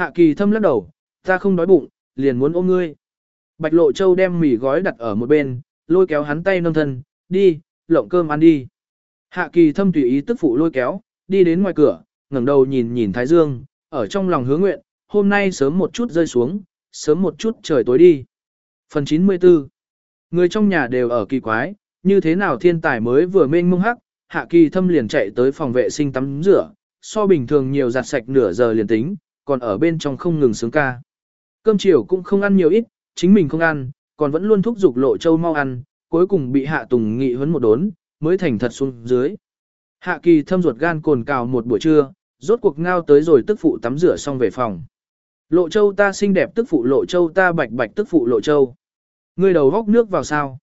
Hạ kỳ thâm lắc đầu, ta không đói bụng, liền muốn ôm ngươi. Bạch lộ châu đem mì gói đặt ở một bên, lôi kéo hắn tay nâng thân, đi, lộng cơm ăn đi. Hạ kỳ thâm tùy ý tức phụ lôi kéo, đi đến ngoài cửa, ngẩng đầu nhìn nhìn Thái Dương, ở trong lòng hứa nguyện, hôm nay sớm một chút rơi xuống, sớm một chút trời tối đi. Phần 94 Người trong nhà đều ở kỳ quái, như thế nào thiên tài mới vừa mênh mông hắc, hạ kỳ thâm liền chạy tới phòng vệ sinh tắm rửa, so bình thường nhiều giặt sạch nửa giờ liền tính, còn ở bên trong không ngừng sướng ca. Cơm chiều cũng không ăn nhiều ít, chính mình không ăn, còn vẫn luôn thúc giục lộ châu mau ăn, cuối cùng bị hạ tùng nghị huấn một đốn, mới thành thật xuống dưới. Hạ kỳ thâm ruột gan cồn cào một buổi trưa, rốt cuộc ngao tới rồi tức phụ tắm rửa xong về phòng. Lộ châu ta xinh đẹp tức phụ lộ châu ta bạch bạch tức phụ lộ châu. Ngươi đầu góc nước vào sao?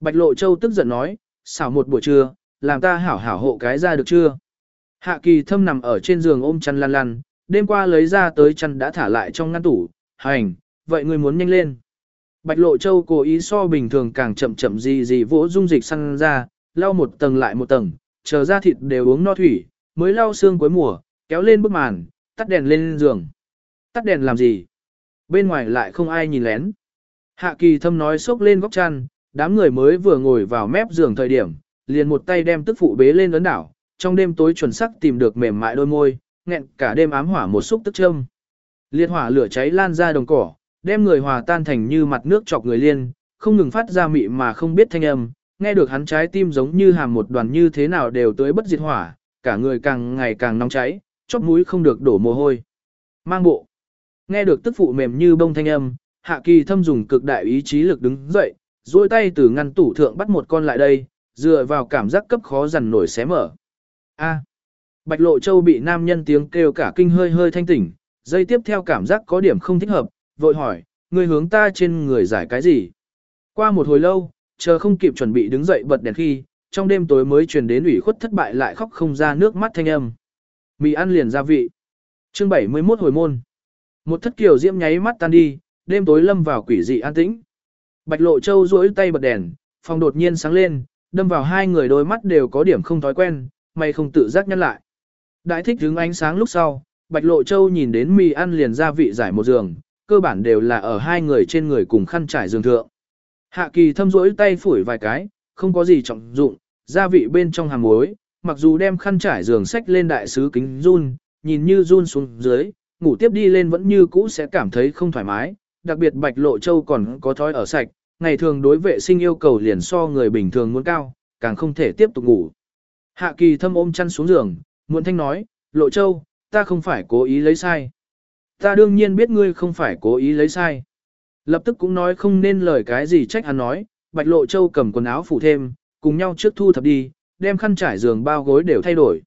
Bạch lộ châu tức giận nói, xảo một buổi trưa, làm ta hảo hảo hộ cái ra được chưa? Hạ kỳ thâm nằm ở trên giường ôm chăn lăn lăn, đêm qua lấy ra tới chăn đã thả lại trong ngăn tủ, hành, vậy ngươi muốn nhanh lên. Bạch lộ châu cố ý so bình thường càng chậm chậm gì gì vỗ dung dịch săn ra, lau một tầng lại một tầng, chờ ra thịt đều uống no thủy, mới lau xương cuối mùa, kéo lên bức màn, tắt đèn lên giường. Tắt đèn làm gì? Bên ngoài lại không ai nhìn lén. Hạ kỳ thâm nói sốc lên góc chăn, đám người mới vừa ngồi vào mép giường thời điểm, liền một tay đem tức phụ bế lên ấn đảo, trong đêm tối chuẩn sắc tìm được mềm mại đôi môi, nghẹn cả đêm ám hỏa một xúc tức châm. Liệt hỏa lửa cháy lan ra đồng cỏ, đem người hòa tan thành như mặt nước chọc người liên, không ngừng phát ra mị mà không biết thanh âm, nghe được hắn trái tim giống như hàm một đoàn như thế nào đều tới bất diệt hỏa, cả người càng ngày càng nóng cháy, chóp mũi không được đổ mồ hôi. Mang bộ. Nghe được tức phụ mềm như bông thanh âm, Hạ Kỳ thâm dùng cực đại ý chí lực đứng dậy, duỗi tay từ ngăn tủ thượng bắt một con lại đây, dựa vào cảm giác cấp khó dằn nổi xé mở. A. Bạch Lộ Châu bị nam nhân tiếng kêu cả kinh hơi hơi thanh tỉnh, dây tiếp theo cảm giác có điểm không thích hợp, vội hỏi, người hướng ta trên người giải cái gì? Qua một hồi lâu, chờ không kịp chuẩn bị đứng dậy bật đèn khi, trong đêm tối mới truyền đến ủy khuất thất bại lại khóc không ra nước mắt thanh âm. Mì ăn liền gia vị. Chương 71 hồi môn. Một thất kiều diễm nháy mắt tan đi, đêm tối lâm vào quỷ dị an tĩnh. Bạch Lộ Châu duỗi tay bật đèn, phòng đột nhiên sáng lên, đâm vào hai người đôi mắt đều có điểm không thói quen, mày không tự giác nhăn lại. Đại thích hướng ánh sáng lúc sau, Bạch Lộ Châu nhìn đến mì ăn liền gia vị giải một giường, cơ bản đều là ở hai người trên người cùng khăn trải giường thượng. Hạ kỳ thâm rỗi tay phủi vài cái, không có gì trọng dụng, gia vị bên trong hàng muối, mặc dù đem khăn trải giường sách lên đại sứ kính run, nhìn như run xuống dưới, ngủ tiếp đi lên vẫn như cũ sẽ cảm thấy không thoải mái, đặc biệt bạch lộ châu còn có thói ở sạch, ngày thường đối vệ sinh yêu cầu liền so người bình thường muốn cao, càng không thể tiếp tục ngủ. Hạ kỳ thâm ôm chăn xuống giường, muộn thanh nói, lộ châu, ta không phải cố ý lấy sai. Ta đương nhiên biết ngươi không phải cố ý lấy sai. Lập tức cũng nói không nên lời cái gì trách hắn nói, Bạch Lộ Châu cầm quần áo phủ thêm, cùng nhau trước thu thập đi, đem khăn trải giường bao gối đều thay đổi.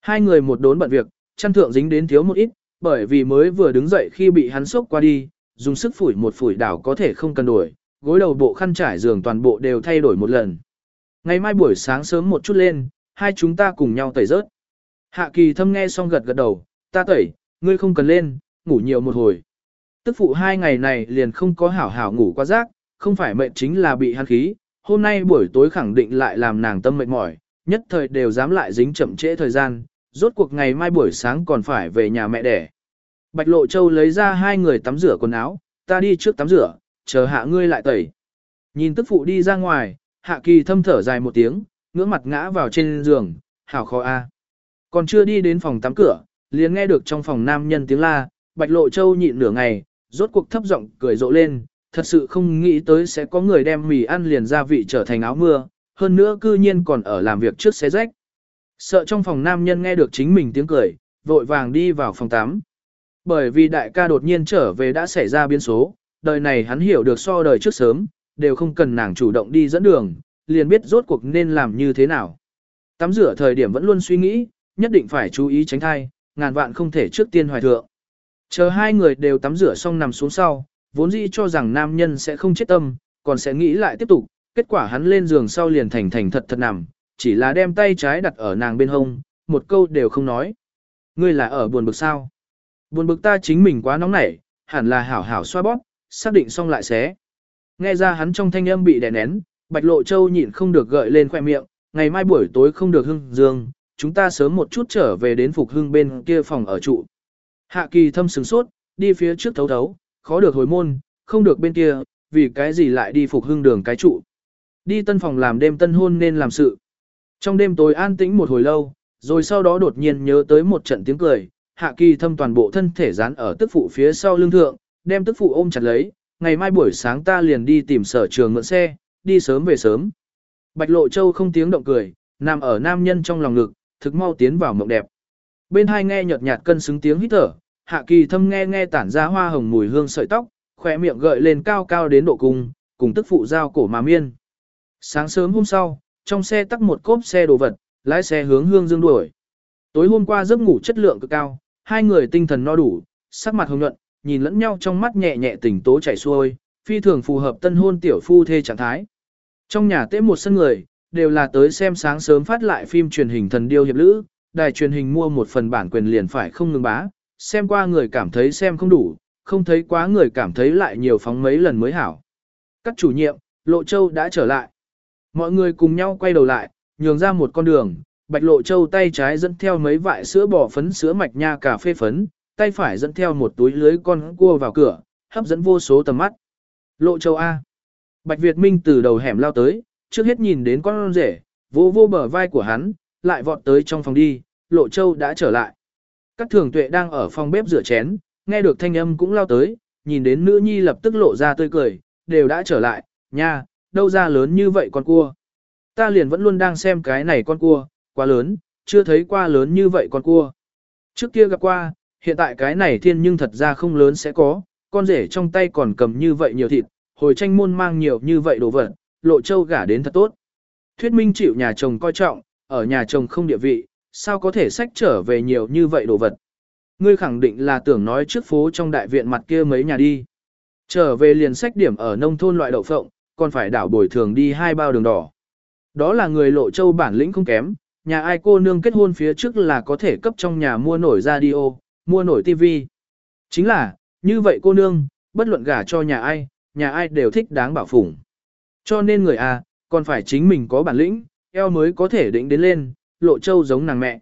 Hai người một đốn bận việc, chăn thượng dính đến thiếu một ít, bởi vì mới vừa đứng dậy khi bị hắn sốc qua đi, dùng sức phủi một phủi đảo có thể không cần đổi, gối đầu bộ khăn trải giường toàn bộ đều thay đổi một lần. Ngày mai buổi sáng sớm một chút lên, hai chúng ta cùng nhau tẩy rớt. Hạ kỳ thâm nghe xong gật gật đầu, ta tẩy, ngươi không cần lên, ngủ nhiều một hồi. Tức phụ hai ngày này liền không có hảo hảo ngủ qua giấc, không phải mệnh chính là bị hắn khí, hôm nay buổi tối khẳng định lại làm nàng tâm mệt mỏi, nhất thời đều dám lại dính chậm trễ thời gian, rốt cuộc ngày mai buổi sáng còn phải về nhà mẹ đẻ. Bạch Lộ Châu lấy ra hai người tắm rửa quần áo, ta đi trước tắm rửa, chờ hạ ngươi lại tẩy. Nhìn tức phụ đi ra ngoài, hạ kỳ thâm thở dài một tiếng, ngưỡng mặt ngã vào trên giường, hảo khó a. Còn chưa đi đến phòng tắm cửa, liền nghe được trong phòng nam nhân tiếng la, Bạch Lộ Châu nhịn nửa ngày, rốt cuộc thấp giọng cười rộ lên, thật sự không nghĩ tới sẽ có người đem mì ăn liền gia vị trở thành áo mưa, hơn nữa cư nhiên còn ở làm việc trước xé rách. Sợ trong phòng nam nhân nghe được chính mình tiếng cười, vội vàng đi vào phòng tắm. Bởi vì đại ca đột nhiên trở về đã xảy ra biến số, đời này hắn hiểu được so đời trước sớm, đều không cần nàng chủ động đi dẫn đường, liền biết rốt cuộc nên làm như thế nào. Tắm rửa thời điểm vẫn luôn suy nghĩ, nhất định phải chú ý tránh thai, ngàn vạn không thể trước tiên hoài thượng. Chờ hai người đều tắm rửa xong nằm xuống sau, vốn dĩ cho rằng nam nhân sẽ không chết tâm, còn sẽ nghĩ lại tiếp tục, kết quả hắn lên giường sau liền thành thành thật thật nằm, chỉ là đem tay trái đặt ở nàng bên hông, một câu đều không nói. Ngươi là ở buồn bực sao? Buồn bực ta chính mình quá nóng nảy, hẳn là hảo hảo xoa bóp, xác định xong lại xé. Nghe ra hắn trong thanh âm bị đè nén, Bạch Lộ Châu nhịn không được gợi lên khoe miệng, ngày mai buổi tối không được hưng dương, chúng ta sớm một chút trở về đến phục hưng bên kia phòng ở trụ. Hạ kỳ thâm sừng sốt, đi phía trước thấu thấu, khó được hồi môn, không được bên kia, vì cái gì lại đi phục hưng đường cái trụ. Đi tân phòng làm đêm tân hôn nên làm sự. Trong đêm tối an tĩnh một hồi lâu, rồi sau đó đột nhiên nhớ tới một trận tiếng cười, hạ kỳ thâm toàn bộ thân thể dán ở tức phụ phía sau lưng thượng, đem tức phụ ôm chặt lấy, ngày mai buổi sáng ta liền đi tìm sở trường mượn xe, đi sớm về sớm. Bạch Lộ Châu không tiếng động cười, nằm ở nam nhân trong lòng ngực, thực mau tiến vào mộng đẹp. Bên hai nghe nhợt nhạt cân xứng tiếng hít thở, hạ kỳ thâm nghe nghe tản ra hoa hồng mùi hương sợi tóc, khỏe miệng gợi lên cao cao đến độ cùng, cùng tức phụ giao cổ mà miên. Sáng sớm hôm sau, trong xe tắc một cốp xe đồ vật, lái xe hướng hương dương đuổi. Tối hôm qua giấc ngủ chất lượng cực cao, hai người tinh thần no đủ, sắc mặt hồng nhuận, nhìn lẫn nhau trong mắt nhẹ nhẹ tỉnh tố chảy xuôi, phi thường phù hợp tân hôn tiểu phu thê trạng thái. Trong nhà tế một sân người, đều là tới xem sáng sớm phát lại phim truyền hình thần điêu hiệp lữ, đài truyền hình mua một phần bản quyền liền phải không ngừng bá, xem qua người cảm thấy xem không đủ, không thấy quá người cảm thấy lại nhiều phóng mấy lần mới hảo. Các chủ nhiệm, Lộ Châu đã trở lại. Mọi người cùng nhau quay đầu lại, nhường ra một con đường, Bạch Lộ Châu tay trái dẫn theo mấy vại sữa bò phấn sữa mạch nha cà phê phấn, tay phải dẫn theo một túi lưới con cua vào cửa, hấp dẫn vô số tầm mắt. Lộ Châu A. Bạch Việt Minh từ đầu hẻm lao tới, trước hết nhìn đến con rể, vô vô bờ vai của hắn, lại vọt tới trong phòng đi, Lộ Châu đã trở lại. Các thường tuệ đang ở phòng bếp rửa chén, nghe được thanh âm cũng lao tới, nhìn đến nữ nhi lập tức lộ ra tươi cười, đều đã trở lại, nha, đâu ra lớn như vậy con cua. Ta liền vẫn luôn đang xem cái này con cua, quá lớn, chưa thấy qua lớn như vậy con cua. Trước kia gặp qua, hiện tại cái này thiên nhưng thật ra không lớn sẽ có, con rể trong tay còn cầm như vậy nhiều thịt, hồi tranh môn mang nhiều như vậy đồ vật, lộ châu gả đến thật tốt. Thuyết minh chịu nhà chồng coi trọng, ở nhà chồng không địa vị, sao có thể sách trở về nhiều như vậy đồ vật. Ngươi khẳng định là tưởng nói trước phố trong đại viện mặt kia mấy nhà đi. Trở về liền sách điểm ở nông thôn loại đậu phộng, còn phải đảo bồi thường đi hai bao đường đỏ. Đó là người lộ châu bản lĩnh không kém, nhà ai cô nương kết hôn phía trước là có thể cấp trong nhà mua nổi radio, mua nổi tivi. Chính là, như vậy cô nương, bất luận gả cho nhà ai, nhà ai đều thích đáng bảo phủng. Cho nên người à, còn phải chính mình có bản lĩnh, eo mới có thể định đến lên, lộ châu giống nàng mẹ.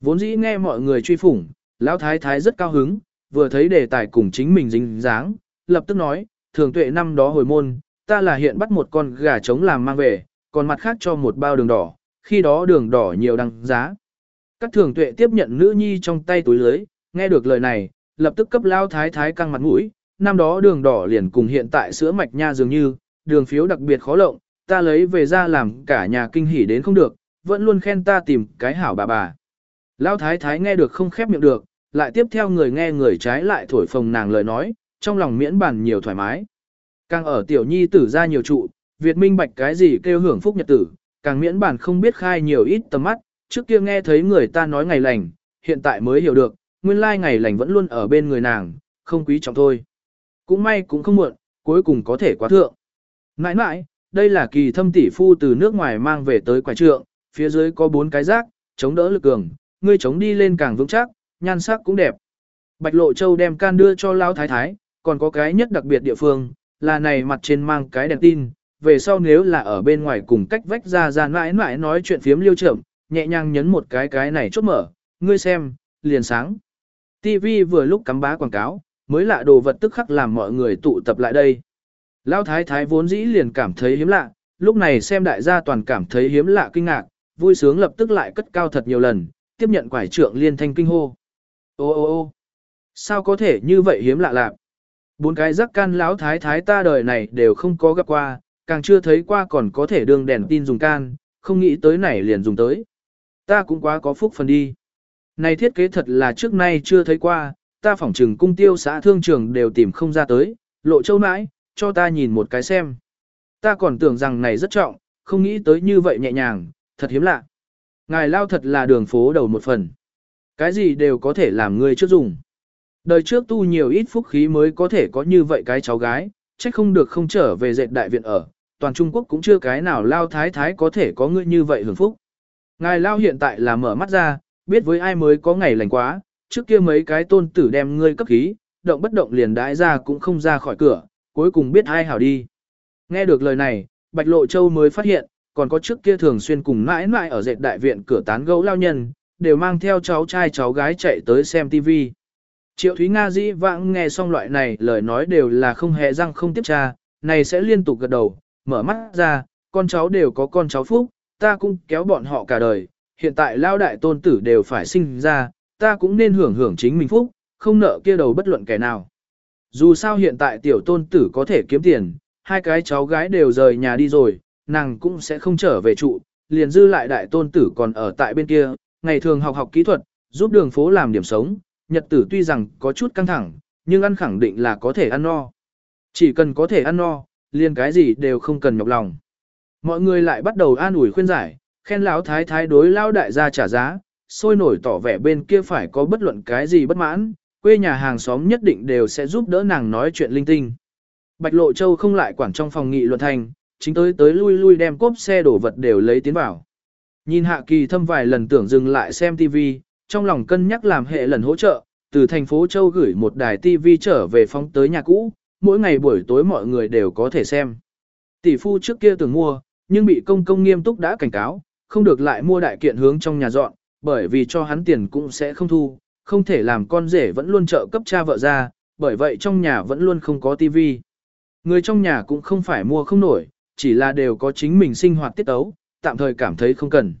Vốn dĩ nghe mọi người truy phủng, lão thái thái rất cao hứng, vừa thấy đề tài cùng chính mình dính dáng, lập tức nói, thường tuệ năm đó hồi môn, ta là hiện bắt một con gà trống làm mang về, còn mặt khác cho một bao đường đỏ, khi đó đường đỏ nhiều đăng giá. Các thường tuệ tiếp nhận nữ nhi trong tay túi lưới, nghe được lời này, lập tức cấp lao thái thái căng mặt mũi, năm đó đường đỏ liền cùng hiện tại sữa mạch nha dường như, đường phiếu đặc biệt khó lộng, ta lấy về ra làm cả nhà kinh hỉ đến không được, vẫn luôn khen ta tìm cái hảo bà bà. Lão thái thái nghe được không khép miệng được, lại tiếp theo người nghe người trái lại thổi phồng nàng lời nói, trong lòng miễn bàn nhiều thoải mái. Càng ở tiểu nhi tử ra nhiều trụ, Việt minh bạch cái gì kêu hưởng phúc nhật tử, càng miễn bản không biết khai nhiều ít tầm mắt, trước kia nghe thấy người ta nói ngày lành, hiện tại mới hiểu được, nguyên lai ngày lành vẫn luôn ở bên người nàng, không quý trọng thôi. Cũng may cũng không muộn, cuối cùng có thể quá thượng. Nãi nãi, đây là kỳ thâm tỷ phu từ nước ngoài mang về tới quả trượng, phía dưới có bốn cái rác, chống đỡ lực cường, ngươi chống đi lên càng vững chắc, nhan sắc cũng đẹp. Bạch Lộ Châu đem can đưa cho Lão Thái Thái, còn có cái nhất đặc biệt địa phương, là này mặt trên mang cái đèn tin, về sau nếu là ở bên ngoài cùng cách vách ra ra mãi mãi nói chuyện phiếm liêu trưởng, nhẹ nhàng nhấn một cái cái này chốt mở, ngươi xem, liền sáng. TV vừa lúc cắm bá quảng cáo, mới lạ đồ vật tức khắc làm mọi người tụ tập lại đây. Lão thái thái vốn dĩ liền cảm thấy hiếm lạ, lúc này xem đại gia toàn cảm thấy hiếm lạ kinh ngạc, vui sướng lập tức lại cất cao thật nhiều lần, tiếp nhận quải trượng liên thanh kinh hô. Ô ô ô sao có thể như vậy hiếm lạ lạc? Bốn cái rắc can lão thái thái ta đời này đều không có gặp qua, càng chưa thấy qua còn có thể đường đèn tin dùng can, không nghĩ tới này liền dùng tới. Ta cũng quá có phúc phần đi. Này thiết kế thật là trước nay chưa thấy qua, ta phỏng trừng cung tiêu xã thương trường đều tìm không ra tới, lộ châu nãi, cho ta nhìn một cái xem. Ta còn tưởng rằng này rất trọng, không nghĩ tới như vậy nhẹ nhàng, thật hiếm lạ. Ngài lao thật là đường phố đầu một phần. Cái gì đều có thể làm người trước dùng. Đời trước tu nhiều ít phúc khí mới có thể có như vậy cái cháu gái, trách không được không trở về dệt đại viện ở, toàn Trung Quốc cũng chưa cái nào lao thái thái có thể có người như vậy hưởng phúc. Ngài lao hiện tại là mở mắt ra, biết với ai mới có ngày lành quá, trước kia mấy cái tôn tử đem ngươi cấp khí, động bất động liền đãi ra cũng không ra khỏi cửa, cuối cùng biết ai hảo đi. Nghe được lời này, Bạch Lộ Châu mới phát hiện, còn có trước kia thường xuyên cùng mãi mãi ở dệt đại viện cửa tán gấu lao nhân, đều mang theo cháu trai cháu gái chạy tới xem TV. Triệu Thúy Nga dĩ vãng nghe xong loại này lời nói đều là không hề răng không tiếp tra, này sẽ liên tục gật đầu, mở mắt ra, con cháu đều có con cháu phúc, ta cũng kéo bọn họ cả đời, hiện tại lao đại tôn tử đều phải sinh ra, ta cũng nên hưởng hưởng chính mình phúc, không nợ kia đầu bất luận kẻ nào. Dù sao hiện tại tiểu tôn tử có thể kiếm tiền, hai cái cháu gái đều rời nhà đi rồi, nàng cũng sẽ không trở về trụ, liền dư lại đại tôn tử còn ở tại bên kia, ngày thường học học kỹ thuật, giúp đường phố làm điểm sống, nhật tử tuy rằng có chút căng thẳng, nhưng ăn khẳng định là có thể ăn no. Chỉ cần có thể ăn no, liền cái gì đều không cần nhọc lòng. Mọi người lại bắt đầu an ủi khuyên giải, khen lão thái thái đối lao đại gia trả giá, sôi nổi tỏ vẻ bên kia phải có bất luận cái gì bất mãn, quê nhà hàng xóm nhất định đều sẽ giúp đỡ nàng nói chuyện linh tinh. Bạch Lộ Châu không lại quản trong phòng nghị luận thành, chính tới tới lui lui đem cốp xe đổ vật đều lấy tiến vào. Nhìn Hạ Kỳ thâm vài lần tưởng dừng lại xem TV, trong lòng cân nhắc làm hệ lần hỗ trợ, từ thành phố Châu gửi một đài TV trở về phóng tới nhà cũ, mỗi ngày buổi tối mọi người đều có thể xem. Tỷ phu trước kia từng mua, nhưng bị công công nghiêm túc đã cảnh cáo, không được lại mua đại kiện hướng trong nhà dọn, bởi vì cho hắn tiền cũng sẽ không thu, không thể làm con rể vẫn luôn trợ cấp cha vợ ra, bởi vậy trong nhà vẫn luôn không có tivi. Người trong nhà cũng không phải mua không nổi, chỉ là đều có chính mình sinh hoạt tiết tấu, tạm thời cảm thấy không cần.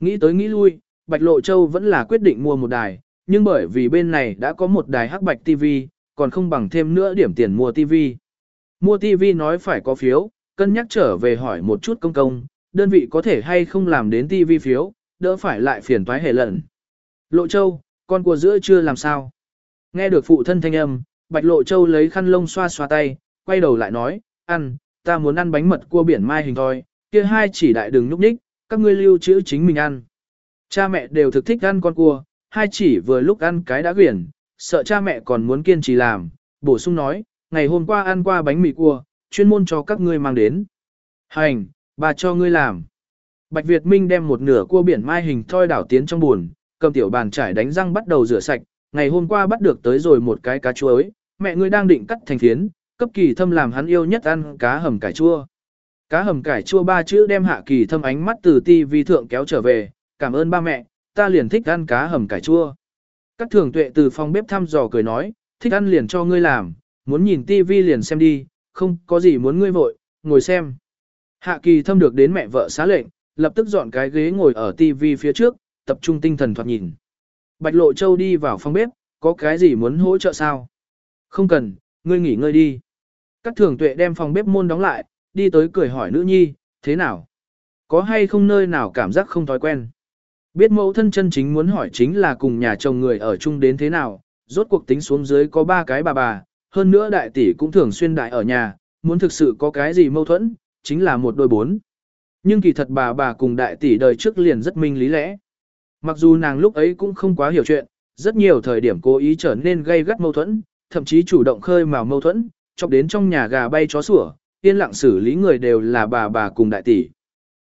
Nghĩ tới nghĩ lui, Bạch Lộ Châu vẫn là quyết định mua một đài, nhưng bởi vì bên này đã có một đài hắc bạch TV, còn không bằng thêm nữa điểm tiền mua TV. Mua TV nói phải có phiếu, cân nhắc trở về hỏi một chút công công, đơn vị có thể hay không làm đến TV phiếu, đỡ phải lại phiền toái hề lận. Lộ Châu, con của giữa chưa làm sao? Nghe được phụ thân thanh âm, Bạch Lộ Châu lấy khăn lông xoa xoa tay, quay đầu lại nói, ăn, ta muốn ăn bánh mật cua biển mai hình thôi, kia hai chỉ đại đừng núp ních, các ngươi lưu trữ chính mình ăn. Cha mẹ đều thực thích ăn con cua, hai chỉ vừa lúc ăn cái đã quyển, sợ cha mẹ còn muốn kiên trì làm, bổ sung nói, ngày hôm qua ăn qua bánh mì cua, chuyên môn cho các ngươi mang đến. Hành, bà cho ngươi làm. Bạch Việt Minh đem một nửa cua biển mai hình thoi đảo tiến trong buồn, cầm tiểu bàn trải đánh răng bắt đầu rửa sạch, ngày hôm qua bắt được tới rồi một cái cá chuối, mẹ ngươi đang định cắt thành phiến, cấp kỳ thâm làm hắn yêu nhất ăn cá hầm cải chua. Cá hầm cải chua ba chữ đem hạ kỳ thâm ánh mắt từ ti vi thượng kéo trở về, cảm ơn ba mẹ, ta liền thích ăn cá hầm cải chua. Các thường tuệ từ phòng bếp thăm dò cười nói, thích ăn liền cho ngươi làm, muốn nhìn tivi liền xem đi, không có gì muốn ngươi vội, ngồi xem. Hạ kỳ thâm được đến mẹ vợ xá lệnh, lập tức dọn cái ghế ngồi ở tivi phía trước, tập trung tinh thần thoạt nhìn. Bạch Lộ Châu đi vào phòng bếp, có cái gì muốn hỗ trợ sao? Không cần, ngươi nghỉ ngơi đi. Các thường tuệ đem phòng bếp môn đóng lại, đi tới cười hỏi nữ nhi, thế nào? Có hay không nơi nào cảm giác không thói quen? Biết mẫu thân chân chính muốn hỏi chính là cùng nhà chồng người ở chung đến thế nào, rốt cuộc tính xuống dưới có ba cái bà bà, hơn nữa đại tỷ cũng thường xuyên đại ở nhà, muốn thực sự có cái gì mâu thuẫn, chính là một đôi bốn. Nhưng kỳ thật bà bà cùng đại tỷ đời trước liền rất minh lý lẽ. Mặc dù nàng lúc ấy cũng không quá hiểu chuyện, rất nhiều thời điểm cố ý trở nên gây gắt mâu thuẫn, thậm chí chủ động khơi mào mâu thuẫn, chọc đến trong nhà gà bay chó sủa, yên lặng xử lý người đều là bà bà cùng đại tỷ.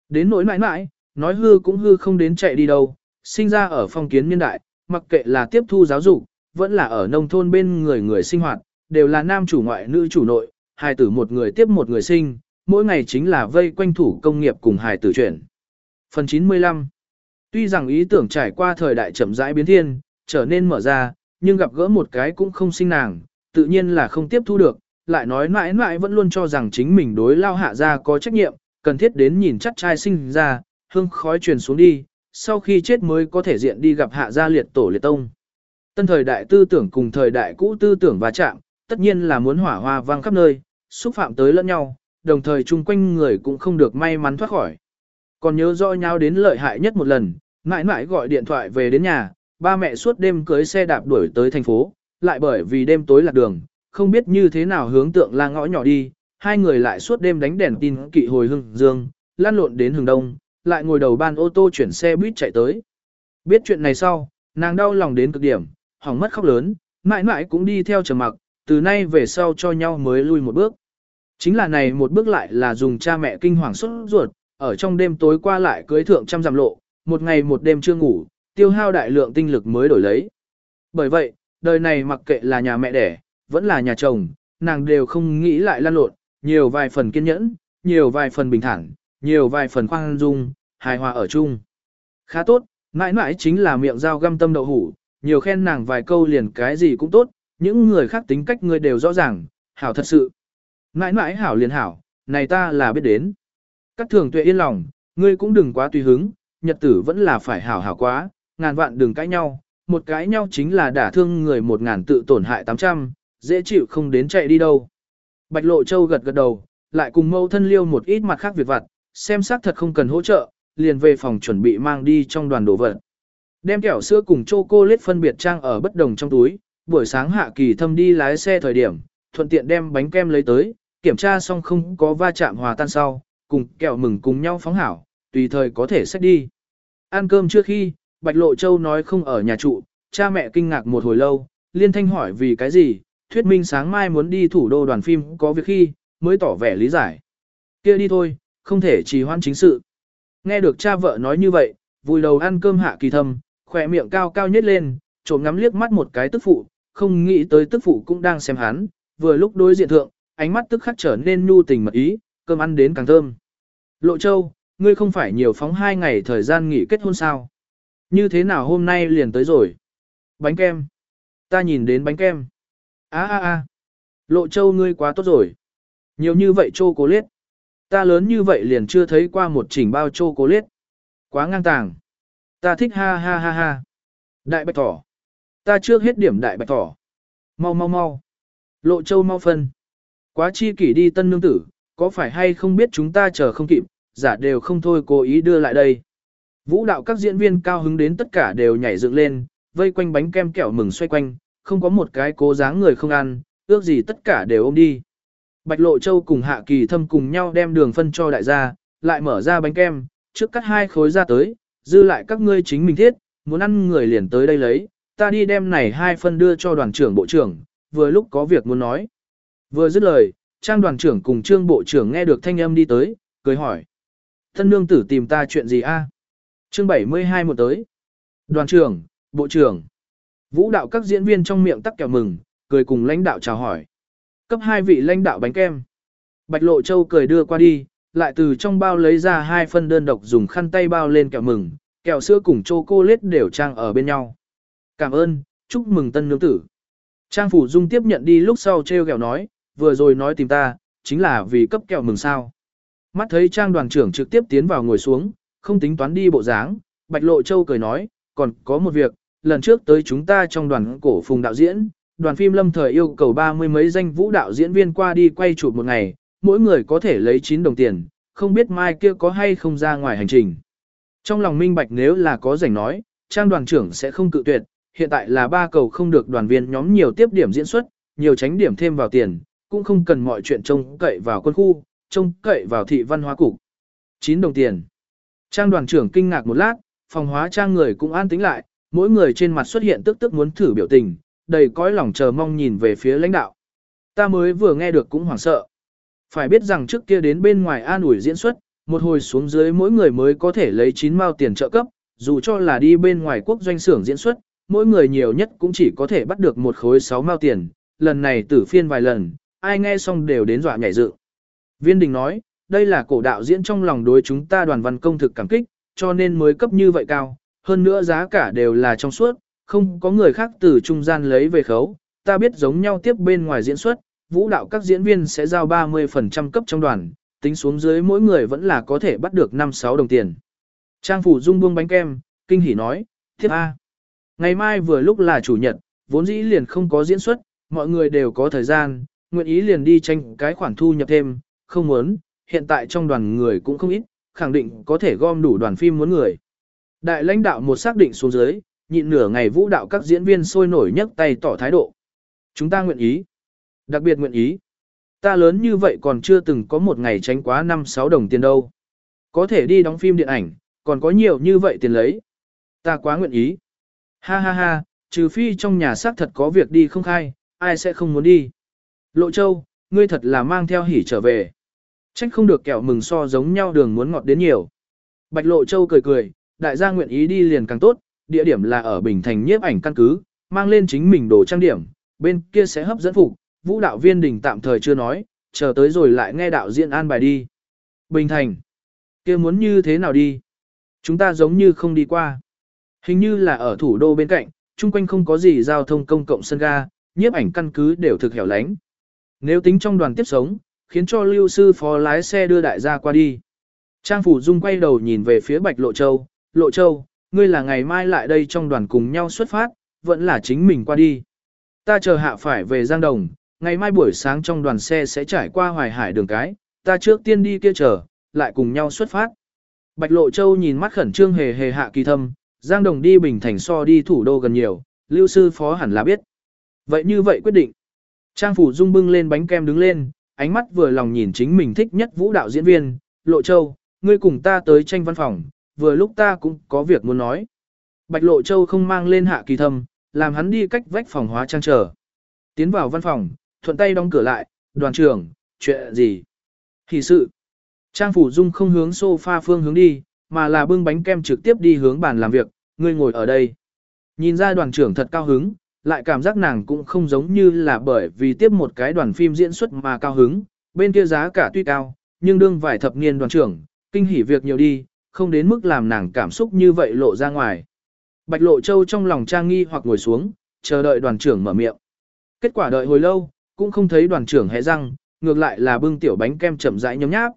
Đến nỗi mãi mãi, nói hư cũng hư không đến chạy đi đâu, sinh ra ở phong kiến niên đại, mặc kệ là tiếp thu giáo dục, vẫn là ở nông thôn bên người người sinh hoạt, đều là nam chủ ngoại nữ chủ nội, hài tử một người tiếp một người sinh, mỗi ngày chính là vây quanh thủ công nghiệp cùng hài tử chuyển. Phần 95 Tuy rằng ý tưởng trải qua thời đại chậm rãi biến thiên, trở nên mở ra, nhưng gặp gỡ một cái cũng không sinh nàng, tự nhiên là không tiếp thu được, lại nói mãi mãi vẫn luôn cho rằng chính mình đối lao hạ ra có trách nhiệm, cần thiết đến nhìn chắc trai sinh ra, hương khói truyền xuống đi, sau khi chết mới có thể diện đi gặp hạ gia liệt tổ liệt tông. Tân thời đại tư tưởng cùng thời đại cũ tư tưởng va chạm, tất nhiên là muốn hỏa hoa vang khắp nơi, xúc phạm tới lẫn nhau, đồng thời chung quanh người cũng không được may mắn thoát khỏi. Còn nhớ rõ nhau đến lợi hại nhất một lần, mãi mãi gọi điện thoại về đến nhà, ba mẹ suốt đêm cưới xe đạp đuổi tới thành phố, lại bởi vì đêm tối lạc đường, không biết như thế nào hướng tượng là ngõ nhỏ đi, hai người lại suốt đêm đánh đèn tin kỵ hồi hưng dương, lan lộn đến hừng đông, lại ngồi đầu ban ô tô chuyển xe buýt chạy tới. Biết chuyện này sau, nàng đau lòng đến cực điểm, hỏng mất khóc lớn, mãi mãi cũng đi theo trầm mặc, từ nay về sau cho nhau mới lui một bước. Chính là này một bước lại là dùng cha mẹ kinh hoàng xuất ruột, ở trong đêm tối qua lại cưới thượng trăm dặm lộ, một ngày một đêm chưa ngủ, tiêu hao đại lượng tinh lực mới đổi lấy. Bởi vậy, đời này mặc kệ là nhà mẹ đẻ, vẫn là nhà chồng, nàng đều không nghĩ lại lan lộn, nhiều vài phần kiên nhẫn, nhiều vài phần bình thản, nhiều vài phần khoan dung, hài hòa ở chung. Khá tốt, mãi mãi chính là miệng dao găm tâm đậu hủ, nhiều khen nàng vài câu liền cái gì cũng tốt, những người khác tính cách ngươi đều rõ ràng, hảo thật sự. Mãi mãi hảo liền hảo, này ta là biết đến. Các thường tuệ yên lòng, ngươi cũng đừng quá tùy hứng, nhật tử vẫn là phải hảo hảo quá, ngàn vạn đừng cãi nhau, một cãi nhau chính là đả thương người một ngàn tự tổn hại tám trăm, dễ chịu không đến chạy đi đâu. Bạch Lộ Châu gật gật đầu, lại cùng mâu thân liêu một ít mặt khác việc vặt, xem xác thật không cần hỗ trợ, liền về phòng chuẩn bị mang đi trong đoàn đồ vật. Đem kẹo sữa cùng châu cô lết phân biệt trang ở bất đồng trong túi, buổi sáng hạ kỳ thâm đi lái xe thời điểm, thuận tiện đem bánh kem lấy tới, kiểm tra xong không có va chạm hòa tan sau, cùng kẹo mừng cùng nhau phóng hảo, tùy thời có thể xách đi. Ăn cơm trước khi, Bạch Lộ Châu nói không ở nhà trụ, cha mẹ kinh ngạc một hồi lâu, liên thanh hỏi vì cái gì, thuyết minh sáng mai muốn đi thủ đô đoàn phim có việc khi, mới tỏ vẻ lý giải. kia đi thôi, không thể trì hoãn chính sự. Nghe được cha vợ nói như vậy, vùi đầu ăn cơm hạ kỳ thâm, khỏe miệng cao cao nhất lên, trộm ngắm liếc mắt một cái tức phụ, không nghĩ tới tức phụ cũng đang xem hắn, vừa lúc đối diện thượng, ánh mắt tức khắc trở nên nhu tình mật ý, cơm ăn đến càng thơm. Lộ Châu, ngươi không phải nhiều phóng hai ngày thời gian nghỉ kết hôn sao? Như thế nào hôm nay liền tới rồi? Bánh kem. Ta nhìn đến bánh kem. Á á á, Lộ Châu ngươi quá tốt rồi. Nhiều như vậy chô cố liết. Ta lớn như vậy liền chưa thấy qua một chỉnh bao chô cố liết. Quá ngang tàng. Ta thích ha ha ha ha. Đại bạch thỏ. Ta trước hết điểm đại bạch thỏ. Mau mau mau. Lộ Châu mau phân. Quá chi kỷ đi tân nương tử, có phải hay không biết chúng ta chờ không kịp, giả đều không thôi cố ý đưa lại đây. Vũ đạo các diễn viên cao hứng đến tất cả đều nhảy dựng lên, vây quanh bánh kem kẹo mừng xoay quanh, không có một cái cố dáng người không ăn, ước gì tất cả đều ôm đi. Bạch Lộ Châu cùng Hạ Kỳ Thâm cùng nhau đem đường phân cho đại gia, lại mở ra bánh kem, trước cắt hai khối ra tới, dư lại các ngươi chính mình thiết, muốn ăn người liền tới đây lấy, ta đi đem này hai phân đưa cho đoàn trưởng bộ trưởng, vừa lúc có việc muốn nói. Vừa dứt lời, trang đoàn trưởng cùng trương bộ trưởng nghe được thanh âm đi tới, cười hỏi. Thân nương tử tìm ta chuyện gì a? À? Chương 72 một tới. Đoàn trưởng, bộ trưởng. Vũ đạo các diễn viên trong miệng tắc kẹo mừng, cười cùng lãnh đạo chào hỏi. Cấp hai vị lãnh đạo bánh kem. Bạch Lộ Châu cười đưa qua đi, lại từ trong bao lấy ra hai phân đơn độc dùng khăn tay bao lên kẹo mừng, kẹo sữa cùng chocolate đều trang ở bên nhau. Cảm ơn, chúc mừng tân nương tử. Trang Phủ Dung tiếp nhận đi lúc sau treo kẹo nói, vừa rồi nói tìm ta, chính là vì cấp kẹo mừng sao. Mắt thấy Trang đoàn trưởng trực tiếp tiến vào ngồi xuống, không tính toán đi bộ dáng, Bạch Lộ Châu cười nói, còn có một việc, lần trước tới chúng ta trong đoàn cổ phùng đạo diễn, đoàn phim lâm thời yêu cầu ba mươi mấy danh vũ đạo diễn viên qua đi quay chụp một ngày, mỗi người có thể lấy 9 đồng tiền, không biết mai kia có hay không ra ngoài hành trình. Trong lòng minh bạch nếu là có rảnh nói, trang đoàn trưởng sẽ không cự tuyệt, hiện tại là ba cầu không được đoàn viên nhóm nhiều tiếp điểm diễn xuất, nhiều tránh điểm thêm vào tiền, cũng không cần mọi chuyện trông cậy vào quân khu, trông cậy vào thị văn hóa cục. 9 đồng tiền. Trang đoàn trưởng kinh ngạc một lát, phòng hóa trang người cũng an tĩnh lại, mỗi người trên mặt xuất hiện tức tức muốn thử biểu tình, đầy cõi lòng chờ mong nhìn về phía lãnh đạo. Ta mới vừa nghe được cũng hoảng sợ. Phải biết rằng trước kia đến bên ngoài an ủi diễn xuất, một hồi xuống dưới mỗi người mới có thể lấy 9 mao tiền trợ cấp, dù cho là đi bên ngoài quốc doanh xưởng diễn xuất, mỗi người nhiều nhất cũng chỉ có thể bắt được một khối 6 mao tiền, lần này tử phiên vài lần, ai nghe xong đều đến dọa nhảy dựng. Viên đình nói, đây là cổ đạo diễn trong lòng đối chúng ta đoàn văn công thực cảm kích, cho nên mới cấp như vậy cao, hơn nữa giá cả đều là trong suốt, không có người khác từ trung gian lấy về khấu, ta biết giống nhau tiếp bên ngoài diễn xuất, vũ đạo các diễn viên sẽ giao 30% cấp trong đoàn, tính xuống dưới mỗi người vẫn là có thể bắt được 5-6 đồng tiền. Trang phủ dung buông bánh kem, kinh hỉ nói, Thiếp A. Ngày mai vừa lúc là chủ nhật, vốn dĩ liền không có diễn xuất, mọi người đều có thời gian, nguyện ý liền đi tranh cái khoản thu nhập thêm, không muốn, hiện tại trong đoàn người cũng không ít, khẳng định có thể gom đủ đoàn phim muốn người. Đại lãnh đạo một xác định xuống dưới, nhịn nửa ngày vũ đạo các diễn viên sôi nổi nhấc tay tỏ thái độ. Chúng ta nguyện ý. Đặc biệt nguyện ý. Ta lớn như vậy còn chưa từng có một ngày tránh quá 5-6 đồng tiền đâu. Có thể đi đóng phim điện ảnh, còn có nhiều như vậy tiền lấy. Ta quá nguyện ý. Ha ha ha, trừ phi trong nhà xác thật có việc đi không khai, ai sẽ không muốn đi. Lộ Châu, ngươi thật là mang theo hỉ trở về. Trách không được kẹo mừng so giống nhau đường muốn ngọt đến nhiều. Bạch Lộ Châu cười cười, đại gia nguyện ý đi liền càng tốt, địa điểm là ở Bình Thành nhiếp ảnh căn cứ, mang lên chính mình đồ trang điểm, bên kia sẽ hấp dẫn phục, vũ đạo viên đình tạm thời chưa nói, chờ tới rồi lại nghe đạo diễn an bài đi. Bình Thành, kia muốn như thế nào đi? Chúng ta giống như không đi qua. Hình như là ở thủ đô bên cạnh, chung quanh không có gì giao thông công cộng sân ga, nhiếp ảnh căn cứ đều thực hẻo lánh. Nếu tính trong đoàn tiếp sống, khiến cho lưu sư phó lái xe đưa đại gia qua đi. Trang Phủ Dung quay đầu nhìn về phía Bạch Lộ Châu, Lộ Châu, ngươi là ngày mai lại đây trong đoàn cùng nhau xuất phát, vẫn là chính mình qua đi. Ta chờ hạ phải về Giang Đồng, ngày mai buổi sáng trong đoàn xe sẽ trải qua hoài hải đường cái, ta trước tiên đi kia chờ, lại cùng nhau xuất phát. Bạch Lộ Châu nhìn mắt khẩn trương hề hề hạ kỳ thâm, Giang Đồng đi Bình Thành so đi thủ đô gần nhiều, lưu sư phó hẳn là biết. Vậy như vậy quyết định. Trang Phủ Dung bưng lên bánh kem đứng lên, ánh mắt vừa lòng nhìn chính mình thích nhất vũ đạo diễn viên, Lộ Châu, ngươi cùng ta tới tranh văn phòng, vừa lúc ta cũng có việc muốn nói. Bạch Lộ Châu không mang lên hạ kỳ thâm, làm hắn đi cách vách phòng hóa trang chờ. Tiến vào văn phòng, thuận tay đóng cửa lại, đoàn trưởng, chuyện gì? Thì sự. Trang Phủ Dung không hướng sofa phương hướng đi, mà là bưng bánh kem trực tiếp đi hướng bàn làm việc, ngươi ngồi ở đây. Nhìn ra đoàn trưởng thật cao hứng, lại cảm giác nàng cũng không giống như là bởi vì tiếp một cái đoàn phim diễn xuất mà cao hứng, bên kia giá cả tuy cao, nhưng đương vài thập niên đoàn trưởng, kinh hỉ việc nhiều đi, không đến mức làm nàng cảm xúc như vậy lộ ra ngoài. Bạch Lộ Châu trong lòng trang nghi hoặc ngồi xuống, chờ đợi đoàn trưởng mở miệng. Kết quả đợi hồi lâu, cũng không thấy đoàn trưởng hé răng, ngược lại là bưng tiểu bánh kem chậm rãi nhấm nháp.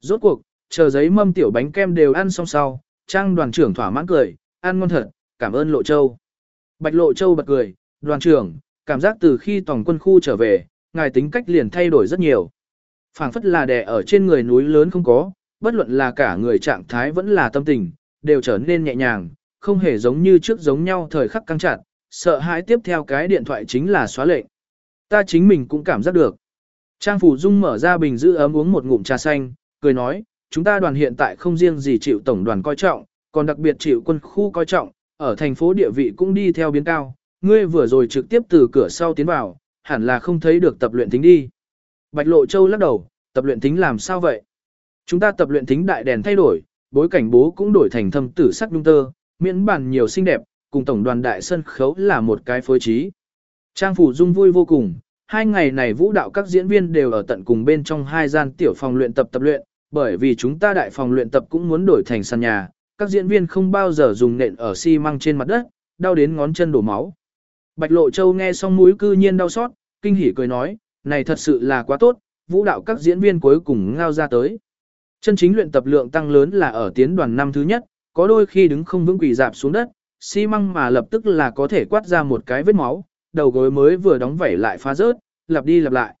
Rốt cuộc, chờ giấy mâm tiểu bánh kem đều ăn xong sau, trang đoàn trưởng thỏa mãn cười, ăn ngon thật, cảm ơn Lộ Châu. Bạch Lộ Châu bật cười, đoàn trưởng, cảm giác từ khi tổng quân khu trở về, ngài tính cách liền thay đổi rất nhiều. phảng phất là đè ở trên người núi lớn không có, bất luận là cả người trạng thái vẫn là tâm tình, đều trở nên nhẹ nhàng, không hề giống như trước giống nhau thời khắc căng chặt, sợ hãi tiếp theo cái điện thoại chính là xóa lệnh. Ta chính mình cũng cảm giác được. Trang Phủ Dung mở ra bình giữ ấm uống một ngụm trà xanh, cười nói, chúng ta đoàn hiện tại không riêng gì chịu tổng đoàn coi trọng, còn đặc biệt chịu quân khu coi trọng, ở thành phố địa vị cũng đi theo biến cao, ngươi vừa rồi trực tiếp từ cửa sau tiến vào, hẳn là không thấy được tập luyện tính đi. Bạch Lộ Châu lắc đầu, tập luyện tính làm sao vậy? Chúng ta tập luyện tính đại đèn thay đổi, bối cảnh bố cũng đổi thành thâm tử sắc nhung tơ, miễn bản nhiều xinh đẹp, cùng tổng đoàn đại sân khấu là một cái phối trí. Trang phủ dung vui vô cùng, hai ngày này vũ đạo các diễn viên đều ở tận cùng bên trong hai gian tiểu phòng luyện tập tập luyện, bởi vì chúng ta đại phòng luyện tập cũng muốn đổi thành sàn nhà, các diễn viên không bao giờ dùng nện ở xi măng trên mặt đất, đau đến ngón chân đổ máu. Bạch Lộ Châu nghe xong mũi cư nhiên đau xót, kinh hỉ cười nói, này thật sự là quá tốt, vũ đạo các diễn viên cuối cùng ngao ra tới. Chân chính luyện tập lượng tăng lớn là ở tiến đoàn năm thứ nhất, có đôi khi đứng không vững quỳ dạp xuống đất, xi măng mà lập tức là có thể quát ra một cái vết máu, đầu gối mới vừa đóng vảy lại phá rớt, lặp đi lặp lại.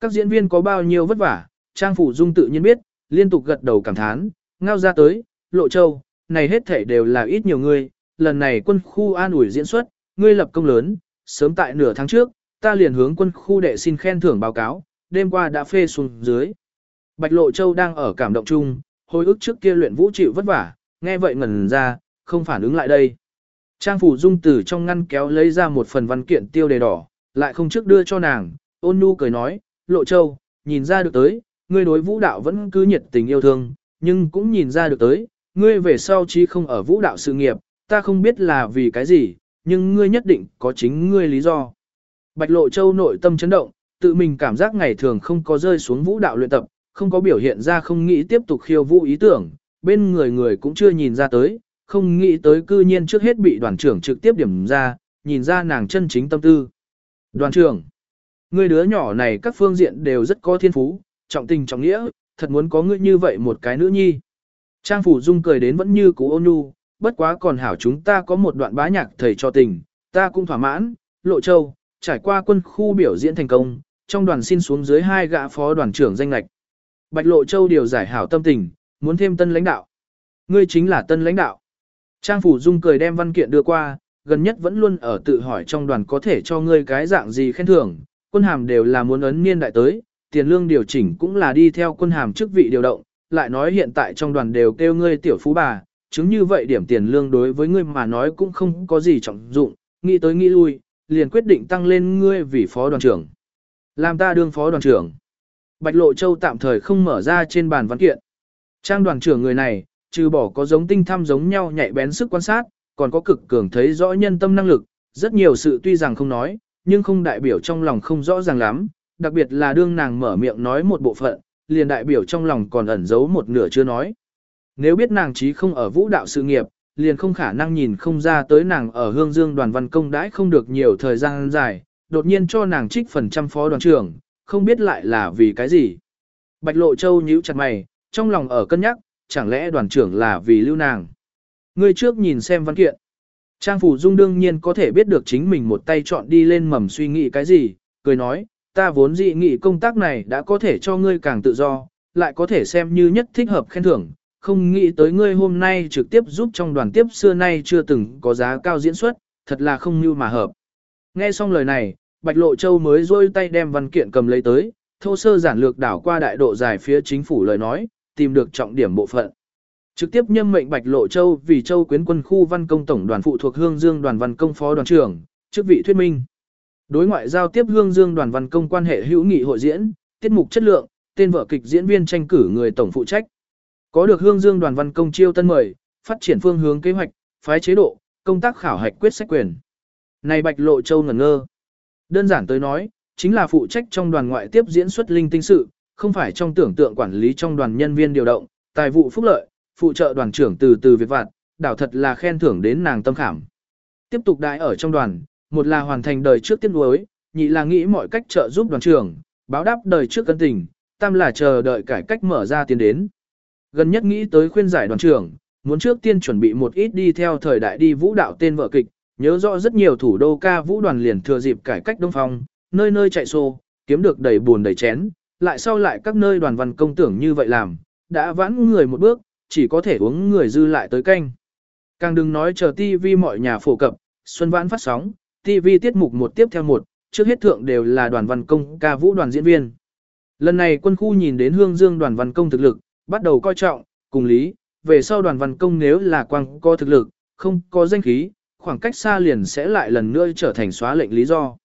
Các diễn viên có bao nhiêu vất vả, Trang Phủ Dung tự nhiên biết, liên tục gật đầu cảm thán, ngao ra tới, lộ châu, này hết thể đều là ít nhiều người, lần này quân khu an ủi diễn xuất, ngươi lập công lớn, sớm tại nửa tháng trước, ta liền hướng quân khu đệ xin khen thưởng báo cáo, đêm qua đã phê xuống dưới. Bạch Lộ Châu đang ở cảm động chung, hồi ức trước kia luyện vũ chịu vất vả, nghe vậy ngẩn ra, không phản ứng lại đây. Trang phủ dung từ trong ngăn kéo lấy ra một phần văn kiện tiêu đề đỏ, lại không trước đưa cho nàng, ôn nu cười nói, Lộ Châu, nhìn ra được tới, ngươi đối vũ đạo vẫn cứ nhiệt tình yêu thương, nhưng cũng nhìn ra được tới, ngươi về sau chí không ở vũ đạo sự nghiệp, ta không biết là vì cái gì, nhưng ngươi nhất định có chính ngươi lý do. Bạch Lộ Châu nội tâm chấn động, tự mình cảm giác ngày thường không có rơi xuống vũ đạo luyện tập, không có biểu hiện ra không nghĩ tiếp tục khiêu vũ ý tưởng, bên người người cũng chưa nhìn ra tới, không nghĩ tới cư nhiên trước hết bị đoàn trưởng trực tiếp điểm ra, nhìn ra nàng chân chính tâm tư. Đoàn trưởng, người đứa nhỏ này các phương diện đều rất có thiên phú, trọng tình trọng nghĩa, thật muốn có ngươi như vậy một cái nữ nhi. Trang Phủ Dung cười đến vẫn như cũ ôn nhu, bất quá còn hảo chúng ta có một đoạn bá nhạc thầy cho tình, ta cũng thỏa mãn, Lộ Châu, trải qua quân khu biểu diễn thành công, trong đoàn xin xuống dưới hai gã phó đoàn trưởng danh lạch. Bạch Lộ Châu điều giải hảo tâm tình, muốn thêm tân lãnh đạo. Ngươi chính là tân lãnh đạo. Trang Phủ Dung cười đem văn kiện đưa qua, gần nhất vẫn luôn ở tự hỏi trong đoàn có thể cho ngươi cái dạng gì khen thưởng, quân hàm đều là muốn ấn niên đại tới, tiền lương điều chỉnh cũng là đi theo quân hàm chức vị điều động, lại nói hiện tại trong đoàn đều kêu ngươi tiểu phú bà, chứng như vậy điểm tiền lương đối với ngươi mà nói cũng không có gì trọng dụng, nghĩ tới nghĩ lui, liền quyết định tăng lên ngươi vì phó đoàn trưởng. Làm ta đương phó đoàn trưởng. Bạch Lộ Châu tạm thời không mở ra trên bàn văn kiện. Trang đoàn trưởng người này, trừ bỏ có giống tinh thăm giống nhau nhạy bén sức quan sát, còn có cực cường thấy rõ nhân tâm năng lực, rất nhiều sự tuy rằng không nói, nhưng không đại biểu trong lòng không rõ ràng lắm, đặc biệt là đương nàng mở miệng nói một bộ phận, liền đại biểu trong lòng còn ẩn giấu một nửa chưa nói. Nếu biết nàng trí không ở vũ đạo sự nghiệp, liền không khả năng nhìn không ra tới nàng ở hương dương đoàn văn công đãi không được nhiều thời gian dài, đột nhiên cho nàng trích phần trăm phó đoàn trưởng, không biết lại là vì cái gì. Bạch Lộ Châu nhíu chặt mày, trong lòng ở cân nhắc, chẳng lẽ đoàn trưởng là vì lưu nàng. người trước nhìn xem văn kiện. Trang Phủ Dung đương nhiên có thể biết được chính mình một tay chọn đi lên mầm suy nghĩ cái gì, cười nói, ta vốn dị nghị công tác này đã có thể cho ngươi càng tự do, lại có thể xem như nhất thích hợp khen thưởng, không nghĩ tới ngươi hôm nay trực tiếp giúp trong đoàn tiếp xưa nay chưa từng có giá cao diễn xuất, thật là không như mà hợp. Nghe xong lời này, Bạch Lộ Châu mới rôi tay đem văn kiện cầm lấy tới, thô sơ giản lược đảo qua đại độ dài phía chính phủ lời nói, tìm được trọng điểm bộ phận. Trực tiếp nhâm mệnh Bạch Lộ Châu vì Châu quyến quân khu văn công tổng đoàn phụ thuộc Hương Dương đoàn văn công phó đoàn trưởng, chức vị thuyết minh. Đối ngoại giao tiếp Hương Dương đoàn văn công quan hệ hữu nghị hội diễn, tiết mục chất lượng, tên vợ kịch diễn viên tranh cử người tổng phụ trách. Có được Hương Dương đoàn văn công chiêu tân mời, phát triển phương hướng kế hoạch, phái chế độ, công tác khảo hạch quyết sách quyền. Này Bạch Lộ Châu ngẩn ngơ. Đơn giản tới nói, chính là phụ trách trong đoàn ngoại tiếp diễn xuất linh tinh sự, không phải trong tưởng tượng quản lý trong đoàn nhân viên điều động, tài vụ phúc lợi, phụ trợ đoàn trưởng từ từ việc vặt, đảo thật là khen thưởng đến nàng tâm khảm. Tiếp tục đại ở trong đoàn, một là hoàn thành đời trước tiết đối, nhị là nghĩ mọi cách trợ giúp đoàn trưởng, báo đáp đời trước cân tình, tam là chờ đợi cải cách mở ra tiến đến. Gần nhất nghĩ tới khuyên giải đoàn trưởng, muốn trước tiên chuẩn bị một ít đi theo thời đại đi vũ đạo tên vợ kịch, nhớ rõ rất nhiều thủ đô ca vũ đoàn liền thừa dịp cải cách đông phong, nơi nơi chạy xô, kiếm được đầy buồn đầy chén, lại sau lại các nơi đoàn văn công tưởng như vậy làm, đã vãn người một bước, chỉ có thể uống người dư lại tới canh. Càng đừng nói chờ TV mọi nhà phổ cập, xuân vãn phát sóng, TV tiết mục một tiếp theo một, trước hết thượng đều là đoàn văn công ca vũ đoàn diễn viên. Lần này quân khu nhìn đến hương dương đoàn văn công thực lực, bắt đầu coi trọng, cùng lý, về sau đoàn văn công nếu là quang có thực lực, không có danh khí, khoảng cách xa liền sẽ lại lần nữa trở thành xóa lệnh lý do.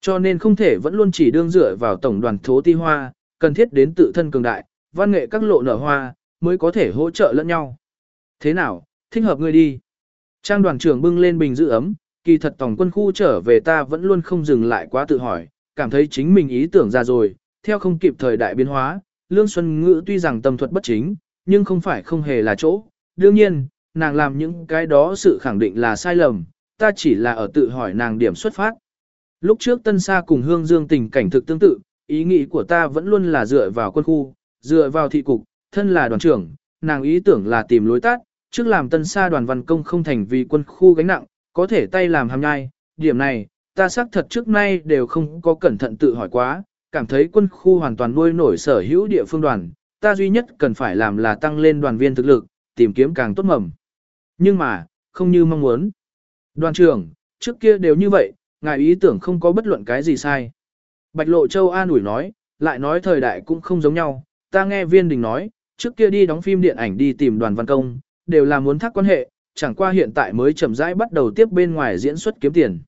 Cho nên không thể vẫn luôn chỉ đương dựa vào tổng đoàn thố ti hoa, cần thiết đến tự thân cường đại, văn nghệ các lộ nở hoa, mới có thể hỗ trợ lẫn nhau. Thế nào, thích hợp ngươi đi. Trang đoàn trưởng bưng lên bình giữ ấm, kỳ thật tổng quân khu trở về ta vẫn luôn không dừng lại quá tự hỏi, cảm thấy chính mình ý tưởng ra rồi, theo không kịp thời đại biến hóa, Lương Xuân Ngữ tuy rằng tâm thuật bất chính, nhưng không phải không hề là chỗ. Đương nhiên, nàng làm những cái đó sự khẳng định là sai lầm, ta chỉ là ở tự hỏi nàng điểm xuất phát. Lúc trước Tân Sa cùng Hương Dương tình cảnh thực tương tự, ý nghĩ của ta vẫn luôn là dựa vào quân khu, dựa vào thị cục, thân là đoàn trưởng, nàng ý tưởng là tìm lối tắt, trước làm Tân Sa đoàn văn công không thành vì quân khu gánh nặng, có thể tay làm hàm nhai, điểm này, ta xác thật trước nay đều không có cẩn thận tự hỏi quá, cảm thấy quân khu hoàn toàn nuôi nổi sở hữu địa phương đoàn, ta duy nhất cần phải làm là tăng lên đoàn viên thực lực, tìm kiếm càng tốt mầm. Nhưng mà, không như mong muốn. Đoàn trưởng, trước kia đều như vậy, ngài ý tưởng không có bất luận cái gì sai. Bạch Lộ Châu an ủi nói, lại nói thời đại cũng không giống nhau, ta nghe viên đình nói, trước kia đi đóng phim điện ảnh đi tìm đoàn văn công, đều là muốn thác quan hệ, chẳng qua hiện tại mới chậm rãi bắt đầu tiếp bên ngoài diễn xuất kiếm tiền.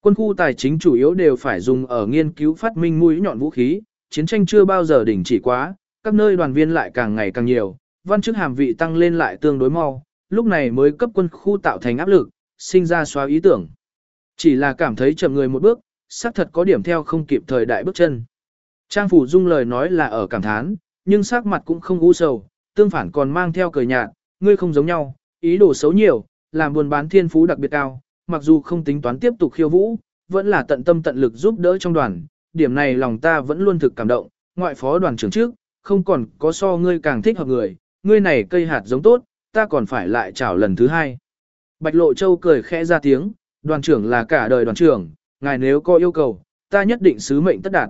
Quân khu tài chính chủ yếu đều phải dùng ở nghiên cứu phát minh mũi nhọn vũ khí, chiến tranh chưa bao giờ đỉnh chỉ quá, các nơi đoàn viên lại càng ngày càng nhiều, văn chức hàm vị tăng lên lại tương đối mau, lúc này mới cấp quân khu tạo thành áp lực, sinh ra xóa ý tưởng. Chỉ là cảm thấy chậm người một bước, xác thật có điểm theo không kịp thời đại bước chân. Trang phủ dung lời nói là ở cảm thán, nhưng sắc mặt cũng không u sầu, tương phản còn mang theo cười nhạt, ngươi không giống nhau, ý đồ xấu nhiều, làm buôn bán thiên phú đặc biệt cao, mặc dù không tính toán tiếp tục khiêu vũ, vẫn là tận tâm tận lực giúp đỡ trong đoàn, điểm này lòng ta vẫn luôn thực cảm động, ngoại phó đoàn trưởng trước, không còn có so ngươi càng thích hợp người, ngươi này cây hạt giống tốt, ta còn phải lại chào lần thứ hai. Bạch Lộ Châu cười khẽ ra tiếng, đoàn trưởng là cả đời đoàn trưởng, ngài nếu có yêu cầu, ta nhất định sứ mệnh tất đạt.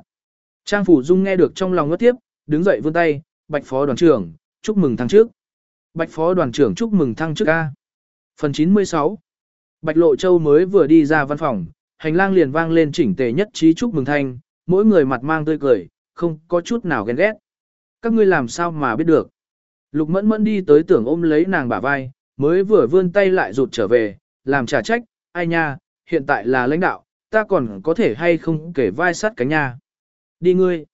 Trang Phủ Dung nghe được trong lòng ngất tiếp, đứng dậy vươn tay, Bạch Phó đoàn trưởng, chúc mừng thăng trước. Bạch Phó đoàn trưởng chúc mừng thăng chức A. Phần 96 Bạch Lộ Châu mới vừa đi ra văn phòng, hành lang liền vang lên chỉnh tề nhất trí chúc mừng thanh, mỗi người mặt mang tươi cười, không có chút nào ghen ghét. Các ngươi làm sao mà biết được. Lục mẫn mẫn đi tới tưởng ôm lấy nàng bả vai, mới vừa vươn tay lại rụt trở về, làm trả trách, ai nha, hiện tại là lãnh đạo, ta còn có thể hay không kể vai sát cánh nha. Đi ngươi.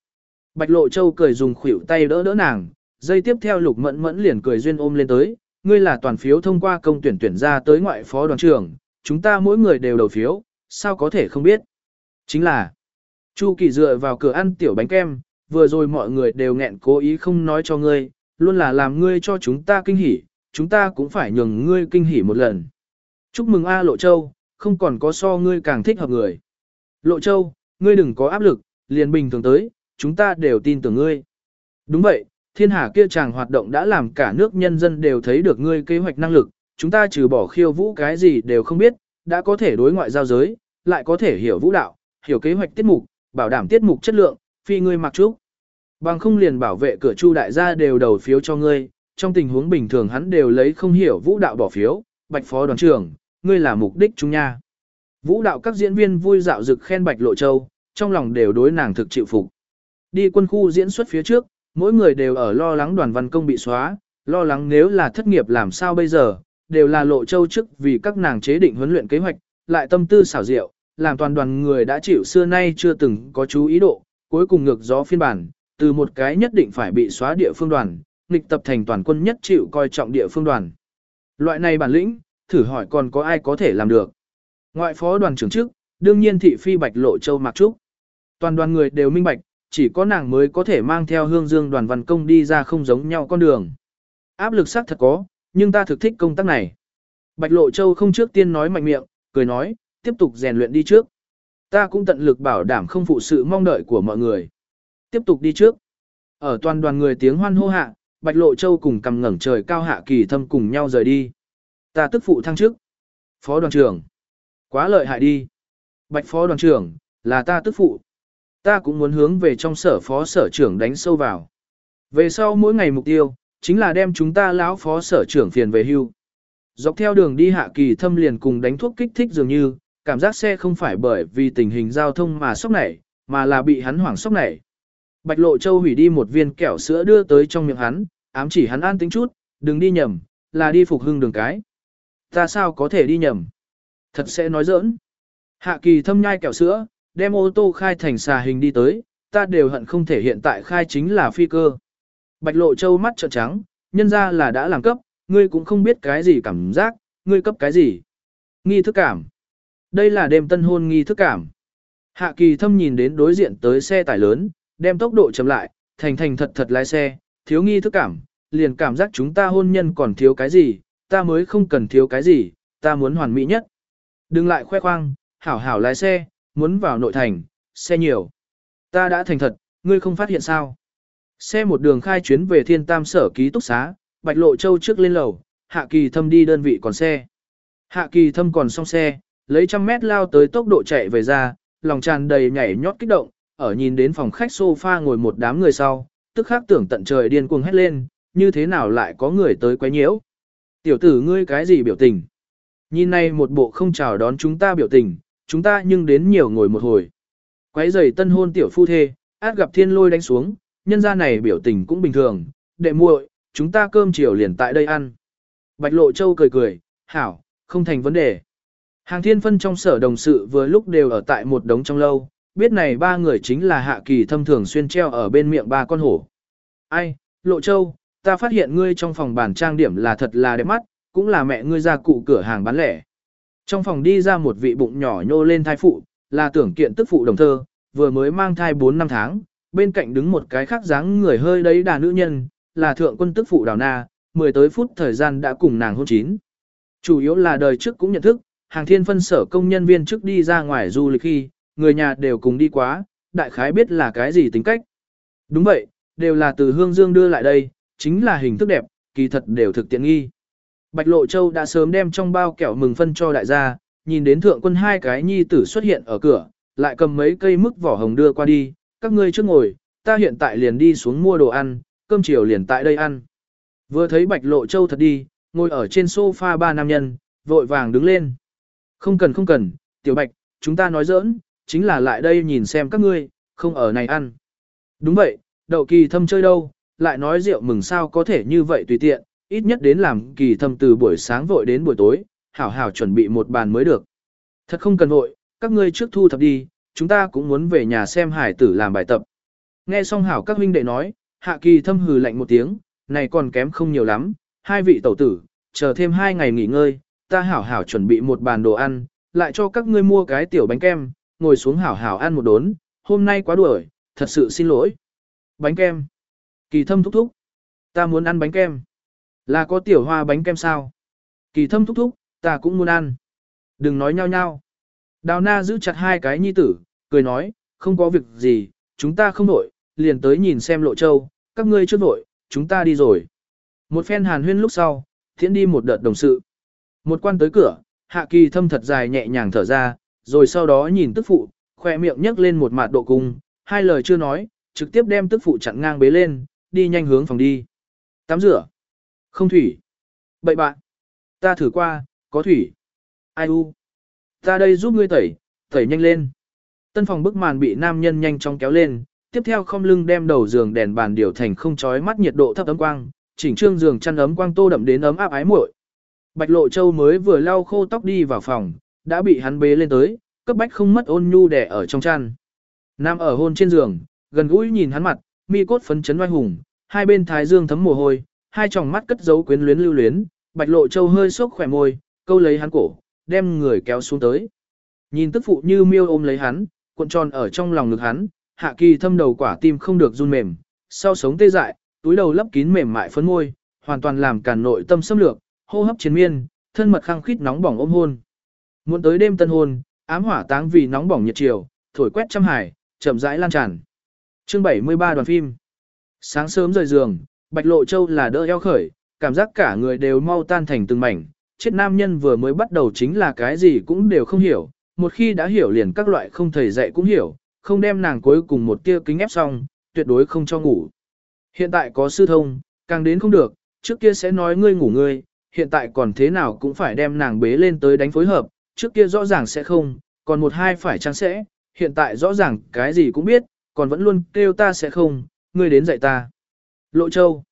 Bạch Lộ Châu cười dùng khuỷu tay đỡ đỡ nàng, dây tiếp theo lục mẫn mẫn liền cười duyên ôm lên tới, ngươi là toàn phiếu thông qua công tuyển tuyển ra tới ngoại phó đoàn trưởng, chúng ta mỗi người đều đầu phiếu, sao có thể không biết. Chính là, Chu Kỳ dựa vào cửa ăn tiểu bánh kem, vừa rồi mọi người đều nghẹn cố ý không nói cho ngươi, luôn là làm ngươi cho chúng ta kinh hỉ, chúng ta cũng phải nhường ngươi kinh hỉ một lần. Chúc mừng A Lộ Châu, không còn có so ngươi càng thích hợp người. Lộ Châu, ngươi đừng có áp lực, liền bình thường tới, chúng ta đều tin tưởng ngươi. Đúng vậy, thiên hà kia chàng hoạt động đã làm cả nước nhân dân đều thấy được ngươi kế hoạch năng lực, chúng ta trừ bỏ khiêu vũ cái gì đều không biết, đã có thể đối ngoại giao giới, lại có thể hiểu vũ đạo, hiểu kế hoạch tiết mục, bảo đảm tiết mục chất lượng, phi ngươi mặc trúc. Bằng không liền bảo vệ cửa chu đại gia đều đầu phiếu cho ngươi, trong tình huống bình thường hắn đều lấy không hiểu vũ đạo bỏ phiếu, bạch phó đoàn trưởng, ngươi là mục đích chúng nha. Vũ đạo các diễn viên vui dạo dực khen bạch lộ châu, trong lòng đều đối nàng thực chịu phục. Đi quân khu diễn xuất phía trước, mỗi người đều ở lo lắng đoàn văn công bị xóa, lo lắng nếu là thất nghiệp làm sao bây giờ, đều là lộ châu trước vì các nàng chế định huấn luyện kế hoạch, lại tâm tư xảo diệu, làm toàn đoàn người đã chịu xưa nay chưa từng có chú ý độ, cuối cùng ngược gió phiên bản, từ một cái nhất định phải bị xóa địa phương đoàn, nghịch tập thành toàn quân nhất chịu coi trọng địa phương đoàn. Loại này bản lĩnh, thử hỏi còn có ai có thể làm được. Ngoại phó đoàn trưởng trước, đương nhiên thị phi bạch lộ châu mặc trúc. Toàn đoàn người đều minh bạch, chỉ có nàng mới có thể mang theo hương dương đoàn văn công đi ra không giống nhau con đường. Áp lực xác thật có, nhưng ta thực thích công tác này. Bạch lộ châu không trước tiên nói mạnh miệng, cười nói, tiếp tục rèn luyện đi trước. Ta cũng tận lực bảo đảm không phụ sự mong đợi của mọi người. Tiếp tục đi trước. Ở toàn đoàn người tiếng hoan hô hạ, Bạch Lộ Châu cùng cầm ngẩng trời cao hạ kỳ thâm cùng nhau rời đi. Ta tức phụ thăng chức Phó đoàn trưởng. Quá lợi hại đi. Bạch phó đoàn trưởng, là ta tức phụ. Ta cũng muốn hướng về trong sở phó sở trưởng đánh sâu vào. Về sau mỗi ngày mục tiêu, chính là đem chúng ta lão phó sở trưởng phiền về hưu. Dọc theo đường đi hạ kỳ thâm liền cùng đánh thuốc kích thích dường như, cảm giác xe không phải bởi vì tình hình giao thông mà sốc nảy, mà là bị hắn hoảng sốc nảy. Bạch Lộ Châu hủy đi một viên kẹo sữa đưa tới trong miệng hắn, ám chỉ hắn an tính chút, đừng đi nhầm, là đi phục hưng đường cái. Ta sao có thể đi nhầm? Thật sẽ nói giỡn. Hạ kỳ thâm nhai kẹo sữa, đem ô tô khai thành xà hình đi tới, ta đều hận không thể hiện tại khai chính là phi cơ. Bạch Lộ Châu mắt trợn trắng, nhân ra là đã làm cấp, ngươi cũng không biết cái gì cảm giác, ngươi cấp cái gì. Nghi thức cảm. Đây là đêm tân hôn nghi thức cảm. Hạ kỳ thâm nhìn đến đối diện tới xe tải lớn, đem tốc độ chậm lại, thành thành thật thật lái xe, thiếu nghi thức cảm, liền cảm giác chúng ta hôn nhân còn thiếu cái gì, ta mới không cần thiếu cái gì, ta muốn hoàn mỹ nhất. Đừng lại khoe khoang, hảo hảo lái xe, muốn vào nội thành, xe nhiều. Ta đã thành thật, ngươi không phát hiện sao. Xe một đường khai chuyến về thiên tam sở ký túc xá, Bạch Lộ Châu trước lên lầu, Hạ Kỳ Thâm đi đơn vị còn xe. Hạ Kỳ Thâm còn xong xe, lấy trăm mét lao tới tốc độ chạy về ra, lòng tràn đầy nhảy nhót kích động, ở nhìn đến phòng khách sofa ngồi một đám người sau, tức khắc tưởng tận trời điên cuồng hét lên, như thế nào lại có người tới quấy nhiễu. Tiểu tử ngươi cái gì biểu tình? Nhìn này một bộ không chào đón chúng ta biểu tình, chúng ta nhưng đến nhiều ngồi một hồi. Quấy giày tân hôn tiểu phu thê, át gặp thiên lôi đánh xuống, nhân gia này biểu tình cũng bình thường, đệ muội, chúng ta cơm chiều liền tại đây ăn. Bạch Lộ Châu cười cười, hảo, không thành vấn đề. Hàng thiên phân trong sở đồng sự vừa lúc đều ở tại một đống trong lâu, biết này ba người chính là hạ kỳ thâm thường xuyên treo ở bên miệng ba con hổ. Ai, Lộ Châu, ta phát hiện ngươi trong phòng bàn trang điểm là thật là đẹp mắt, cũng là mẹ ngươi ra cụ cửa hàng bán lẻ. Trong phòng đi ra một vị bụng nhỏ nhô lên thai phụ, là tưởng kiện tức phụ đồng thơ, vừa mới mang thai 4 năm tháng, bên cạnh đứng một cái khác dáng người hơi đấy đà nữ nhân, là thượng quân tức phụ đào na, 10 tới phút thời gian đã cùng nàng hôn chín. Chủ yếu là đời trước cũng nhận thức, hàng thiên phân sở công nhân viên trước đi ra ngoài du lịch khi, người nhà đều cùng đi quá, đại khái biết là cái gì tính cách. Đúng vậy, đều là từ Hương Dương đưa lại đây, chính là hình thức đẹp, kỳ thật đều thực tiện nghi. Bạch Lộ Châu đã sớm đem trong bao kẹo mừng phân cho đại gia, nhìn đến thượng quân hai cái nhi tử xuất hiện ở cửa, lại cầm mấy cây mức vỏ hồng đưa qua đi, các ngươi trước ngồi, ta hiện tại liền đi xuống mua đồ ăn, cơm chiều liền tại đây ăn. Vừa thấy Bạch Lộ Châu thật đi, ngồi ở trên sofa ba nam nhân, vội vàng đứng lên. Không cần không cần, Tiểu Bạch, chúng ta nói giỡn, chính là lại đây nhìn xem các ngươi, không ở này ăn. Đúng vậy, đậu kỳ thâm chơi đâu, lại nói rượu mừng sao có thể như vậy tùy tiện, ít nhất đến làm kỳ thâm từ buổi sáng vội đến buổi tối, hảo hảo chuẩn bị một bàn mới được. Thật không cần vội, các ngươi trước thu thập đi, chúng ta cũng muốn về nhà xem hải tử làm bài tập. Nghe xong hảo các huynh đệ nói, hạ kỳ thâm hừ lạnh một tiếng, này còn kém không nhiều lắm, hai vị tẩu tử, chờ thêm hai ngày nghỉ ngơi, ta hảo hảo chuẩn bị một bàn đồ ăn, lại cho các ngươi mua cái tiểu bánh kem, ngồi xuống hảo hảo ăn một đốn, hôm nay quá đuổi, thật sự xin lỗi. Bánh kem. Kỳ thâm thúc thúc. Ta muốn ăn bánh kem. Là có tiểu hoa bánh kem sao? Kỳ thâm thúc thúc, ta cũng muốn ăn. Đừng nói nhau nhau. Đào na giữ chặt hai cái nhi tử, cười nói, không có việc gì, chúng ta không nổi, liền tới nhìn xem lộ châu, các ngươi chưa nổi, chúng ta đi rồi. Một phen hàn huyên lúc sau, thiện đi một đợt đồng sự. Một quan tới cửa, hạ kỳ thâm thật dài nhẹ nhàng thở ra, rồi sau đó nhìn tức phụ, khoe miệng nhấc lên một mạt độ cung, hai lời chưa nói, trực tiếp đem tức phụ chặn ngang bế lên, đi nhanh hướng phòng đi. Tắm rửa. Không thủy. Bậy bạn. Ta thử qua, có thủy. Ai u. Ta đây giúp ngươi tẩy, tẩy nhanh lên. Tân phòng bức màn bị nam nhân nhanh chóng kéo lên, tiếp theo không lưng đem đầu giường đèn bàn điều thành không chói mắt nhiệt độ thấp ấm quang, chỉnh trương giường chăn ấm quang tô đậm đến ấm áp ái muội. Bạch Lộ Châu mới vừa lau khô tóc đi vào phòng, đã bị hắn bế lên tới, cấp bách không mất ôn nhu đẻ ở trong chăn. Nam ở hôn trên giường, gần gũi nhìn hắn mặt, mi cốt phấn chấn oai hùng, hai bên thái dương thấm mồ hôi, hai tròng mắt cất giấu quyến luyến lưu luyến, Bạch Lộ Châu hơi sốc khỏe môi, câu lấy hắn cổ, đem người kéo xuống tới. Nhìn tức phụ như miêu ôm lấy hắn, cuộn tròn ở trong lòng ngực hắn, hạ kỳ thâm đầu quả tim không được run mềm, sau sống tê dại, túi đầu lấp kín mềm mại phấn môi, hoàn toàn làm cả nội tâm xâm lược, hô hấp chiến miên, thân mật khăng khít nóng bỏng ôm hôn. Muốn tới đêm tân hôn, ám hỏa táng vì nóng bỏng nhiệt chiều, thổi quét trăm hải, chậm rãi lan tràn. Chương 73 đoàn phim. Sáng sớm rời giường, Bạch Lộ Châu là đỡ eo khởi, cảm giác cả người đều mau tan thành từng mảnh, chết nam nhân vừa mới bắt đầu chính là cái gì cũng đều không hiểu, một khi đã hiểu liền các loại không thầy dạy cũng hiểu, không đem nàng cuối cùng một tia kính ép xong, tuyệt đối không cho ngủ. Hiện tại có sư thông, càng đến không được, trước kia sẽ nói ngươi ngủ ngươi, hiện tại còn thế nào cũng phải đem nàng bế lên tới đánh phối hợp, trước kia rõ ràng sẽ không, còn một hai phải chăng sẽ, hiện tại rõ ràng cái gì cũng biết, còn vẫn luôn kêu ta sẽ không, ngươi đến dạy ta. Lộ Châu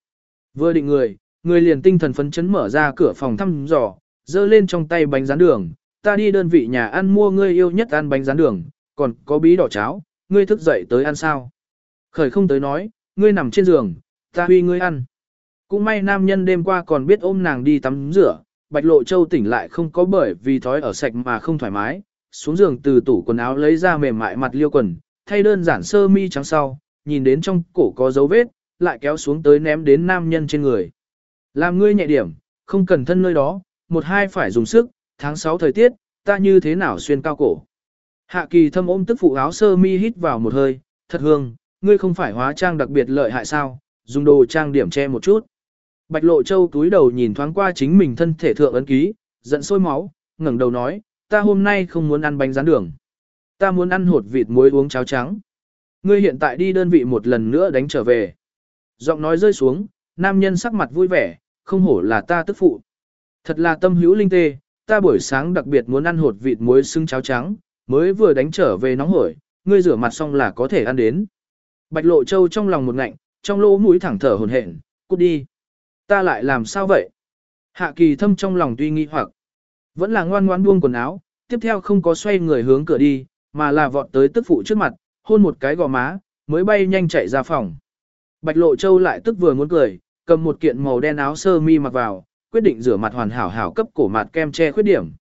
vừa định người, người liền tinh thần phấn chấn mở ra cửa phòng thăm dò, giơ lên trong tay bánh rán đường, ta đi đơn vị nhà ăn mua ngươi yêu nhất ăn bánh rán đường, còn có bí đỏ cháo, ngươi thức dậy tới ăn sao. Khởi không tới nói, ngươi nằm trên giường, ta huy ngươi ăn. Cũng may nam nhân đêm qua còn biết ôm nàng đi tắm rửa, bạch lộ châu tỉnh lại không có bởi vì thói ở sạch mà không thoải mái, xuống giường từ tủ quần áo lấy ra mềm mại mặt liêu quần, thay đơn giản sơ mi trắng sau, nhìn đến trong cổ có dấu vết, lại kéo xuống tới ném đến nam nhân trên người. Làm ngươi nhẹ điểm, không cần thân nơi đó, một hai phải dùng sức, tháng 6 thời tiết, ta như thế nào xuyên cao cổ. Hạ kỳ thâm ôm tức phụ áo sơ mi hít vào một hơi, thật hương, ngươi không phải hóa trang đặc biệt lợi hại sao, dùng đồ trang điểm che một chút. Bạch lộ châu túi đầu nhìn thoáng qua chính mình thân thể thượng ấn ký, giận sôi máu, ngẩng đầu nói, ta hôm nay không muốn ăn bánh rán đường. Ta muốn ăn hột vịt muối uống cháo trắng. Ngươi hiện tại đi đơn vị một lần nữa đánh trở về. Giọng nói rơi xuống, nam nhân sắc mặt vui vẻ, không hổ là ta tức phụ. Thật là tâm hữu linh tê, ta buổi sáng đặc biệt muốn ăn hột vịt muối xưng cháo trắng, mới vừa đánh trở về nóng hổi, ngươi rửa mặt xong là có thể ăn đến. Bạch lộ châu trong lòng một ngạnh, trong lỗ mũi thẳng thở hồn hển, cút đi. Ta lại làm sao vậy? Hạ kỳ thâm trong lòng tuy nghi hoặc, vẫn là ngoan ngoan buông quần áo, tiếp theo không có xoay người hướng cửa đi, mà là vọt tới tức phụ trước mặt, hôn một cái gò má, mới bay nhanh chạy ra phòng. Bạch lộ châu lại tức vừa muốn cười, cầm một kiện màu đen áo sơ mi mặc vào, quyết định rửa mặt hoàn hảo hảo cấp cổ mặt kem che khuyết điểm.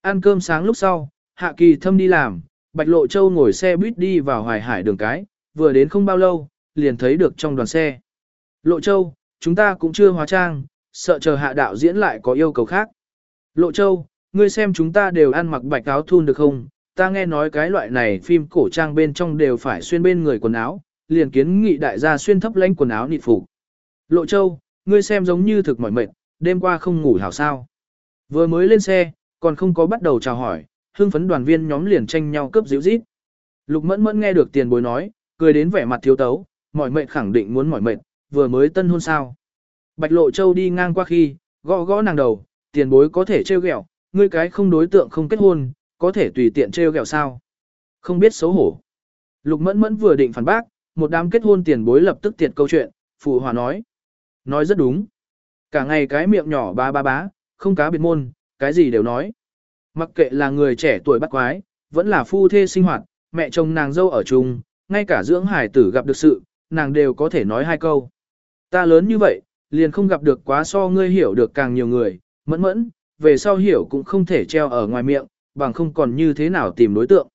Ăn cơm sáng lúc sau, Hạ Kỳ Thâm đi làm, Bạch Lộ Châu ngồi xe buýt đi vào Hoài Hải đường cái, vừa đến không bao lâu, liền thấy được trong đoàn xe. Lộ Châu, chúng ta cũng chưa hóa trang, sợ chờ hạ đạo diễn lại có yêu cầu khác. Lộ Châu, ngươi xem chúng ta đều ăn mặc bạch áo thun được không? Ta nghe nói cái loại này phim cổ trang bên trong đều phải xuyên bên người quần áo, liền kiến nghị đại gia xuyên thấp lãnh quần áo nịt phục. Lộ Châu, ngươi xem giống như thực mỏi mệt, đêm qua không ngủ hảo sao. Vừa mới lên xe, còn không có bắt đầu chào hỏi, hưng phấn đoàn viên nhóm liền tranh nhau cướp dịu rít. Lục mẫn mẫn nghe được tiền bối nói, cười đến vẻ mặt thiếu tấu, mỏi mệt khẳng định muốn mỏi mệt, vừa mới tân hôn sao. Bạch lộ châu đi ngang qua khi, gõ gõ nàng đầu, tiền bối có thể trêu ghẹo, ngươi cái không đối tượng không kết hôn, có thể tùy tiện trêu ghẹo sao. Không biết xấu hổ. Lục mẫn mẫn vừa định phản bác, một đám kết hôn tiền bối lập tức tiệt câu chuyện, phụ hòa nói. Nói rất đúng. Cả ngày cái miệng nhỏ ba ba bá, không cá biệt môn, cái gì đều nói. Mặc kệ là người trẻ tuổi bắt quái, vẫn là phu thê sinh hoạt, mẹ chồng nàng dâu ở chung, ngay cả dưỡng hải tử gặp được sự, nàng đều có thể nói hai câu. Ta lớn như vậy, liền không gặp được quá so ngươi hiểu được càng nhiều người, mẫn mẫn, về sau hiểu cũng không thể treo ở ngoài miệng, bằng không còn như thế nào tìm đối tượng.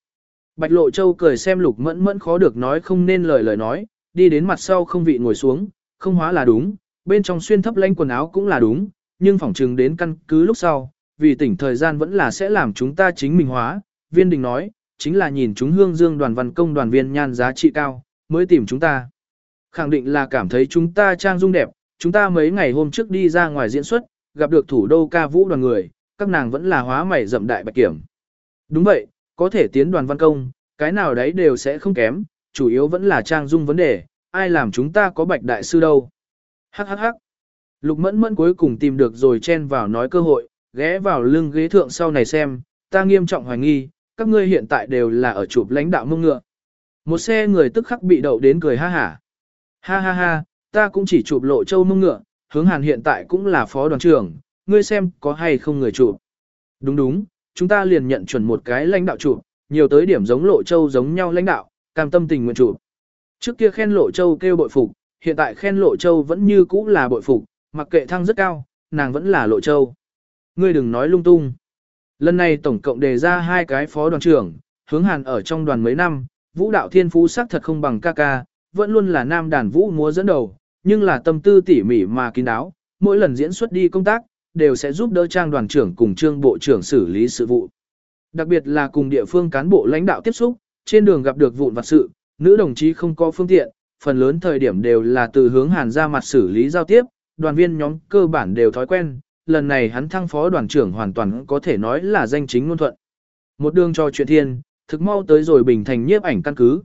Bạch Lộ Châu cười xem lục mẫn mẫn khó được nói không nên lời lời nói, đi đến mặt sau không vị ngồi xuống, không hóa là đúng, bên trong xuyên thấp lanh quần áo cũng là đúng, nhưng phỏng chừng đến căn cứ lúc sau, vì tỉnh thời gian vẫn là sẽ làm chúng ta chính mình hóa. Viên đình nói, chính là nhìn chúng hương dương đoàn văn công đoàn viên nhan giá trị cao, mới tìm chúng ta. Khẳng định là cảm thấy chúng ta trang dung đẹp, chúng ta mấy ngày hôm trước đi ra ngoài diễn xuất, gặp được thủ đô ca vũ đoàn người, các nàng vẫn là hóa mày rậm đại bạch kiểm. Đúng vậy, có thể tiến đoàn văn công, cái nào đấy đều sẽ không kém, chủ yếu vẫn là trang dung vấn đề, ai làm chúng ta có bạch đại sư đâu. Hắc hắc hắc. Lục mẫn mẫn cuối cùng tìm được rồi chen vào nói cơ hội, ghé vào lưng ghế thượng sau này xem, ta nghiêm trọng hoài nghi, các ngươi hiện tại đều là ở chụp lãnh đạo mông ngựa. Một xe người tức khắc bị đậu đến cười ha hả. Ha ha ha, ta cũng chỉ chụp lộ châu mông ngựa, hướng hàn hiện tại cũng là phó đoàn trưởng, ngươi xem có hay không người chụp. Đúng đúng, chúng ta liền nhận chuẩn một cái lãnh đạo chủ, nhiều tới điểm giống lộ châu giống nhau lãnh đạo, cam tâm tình nguyện chủ. Trước kia khen lộ châu kêu bội phục, hiện tại khen lộ châu vẫn như cũ là bội phục, mặc kệ thăng rất cao, nàng vẫn là lộ châu. Ngươi đừng nói lung tung. Lần này tổng cộng đề ra hai cái phó đoàn trưởng, hướng hàn ở trong đoàn mấy năm, vũ đạo thiên phú sắc thật không bằng ca ca, vẫn luôn là nam đàn vũ múa dẫn đầu, nhưng là tâm tư tỉ mỉ mà kín đáo, mỗi lần diễn xuất đi công tác, đều sẽ giúp đỡ trang đoàn trưởng cùng trương bộ trưởng xử lý sự vụ. Đặc biệt là cùng địa phương cán bộ lãnh đạo tiếp xúc, trên đường gặp được vụn vặt sự, nữ đồng chí không có phương tiện, phần lớn thời điểm đều là từ hướng hàn ra mặt xử lý giao tiếp, đoàn viên nhóm cơ bản đều thói quen, lần này hắn thăng phó đoàn trưởng hoàn toàn có thể nói là danh chính ngôn thuận. Một đường cho chuyện thiên, thực mau tới rồi bình thành nhiếp ảnh căn cứ.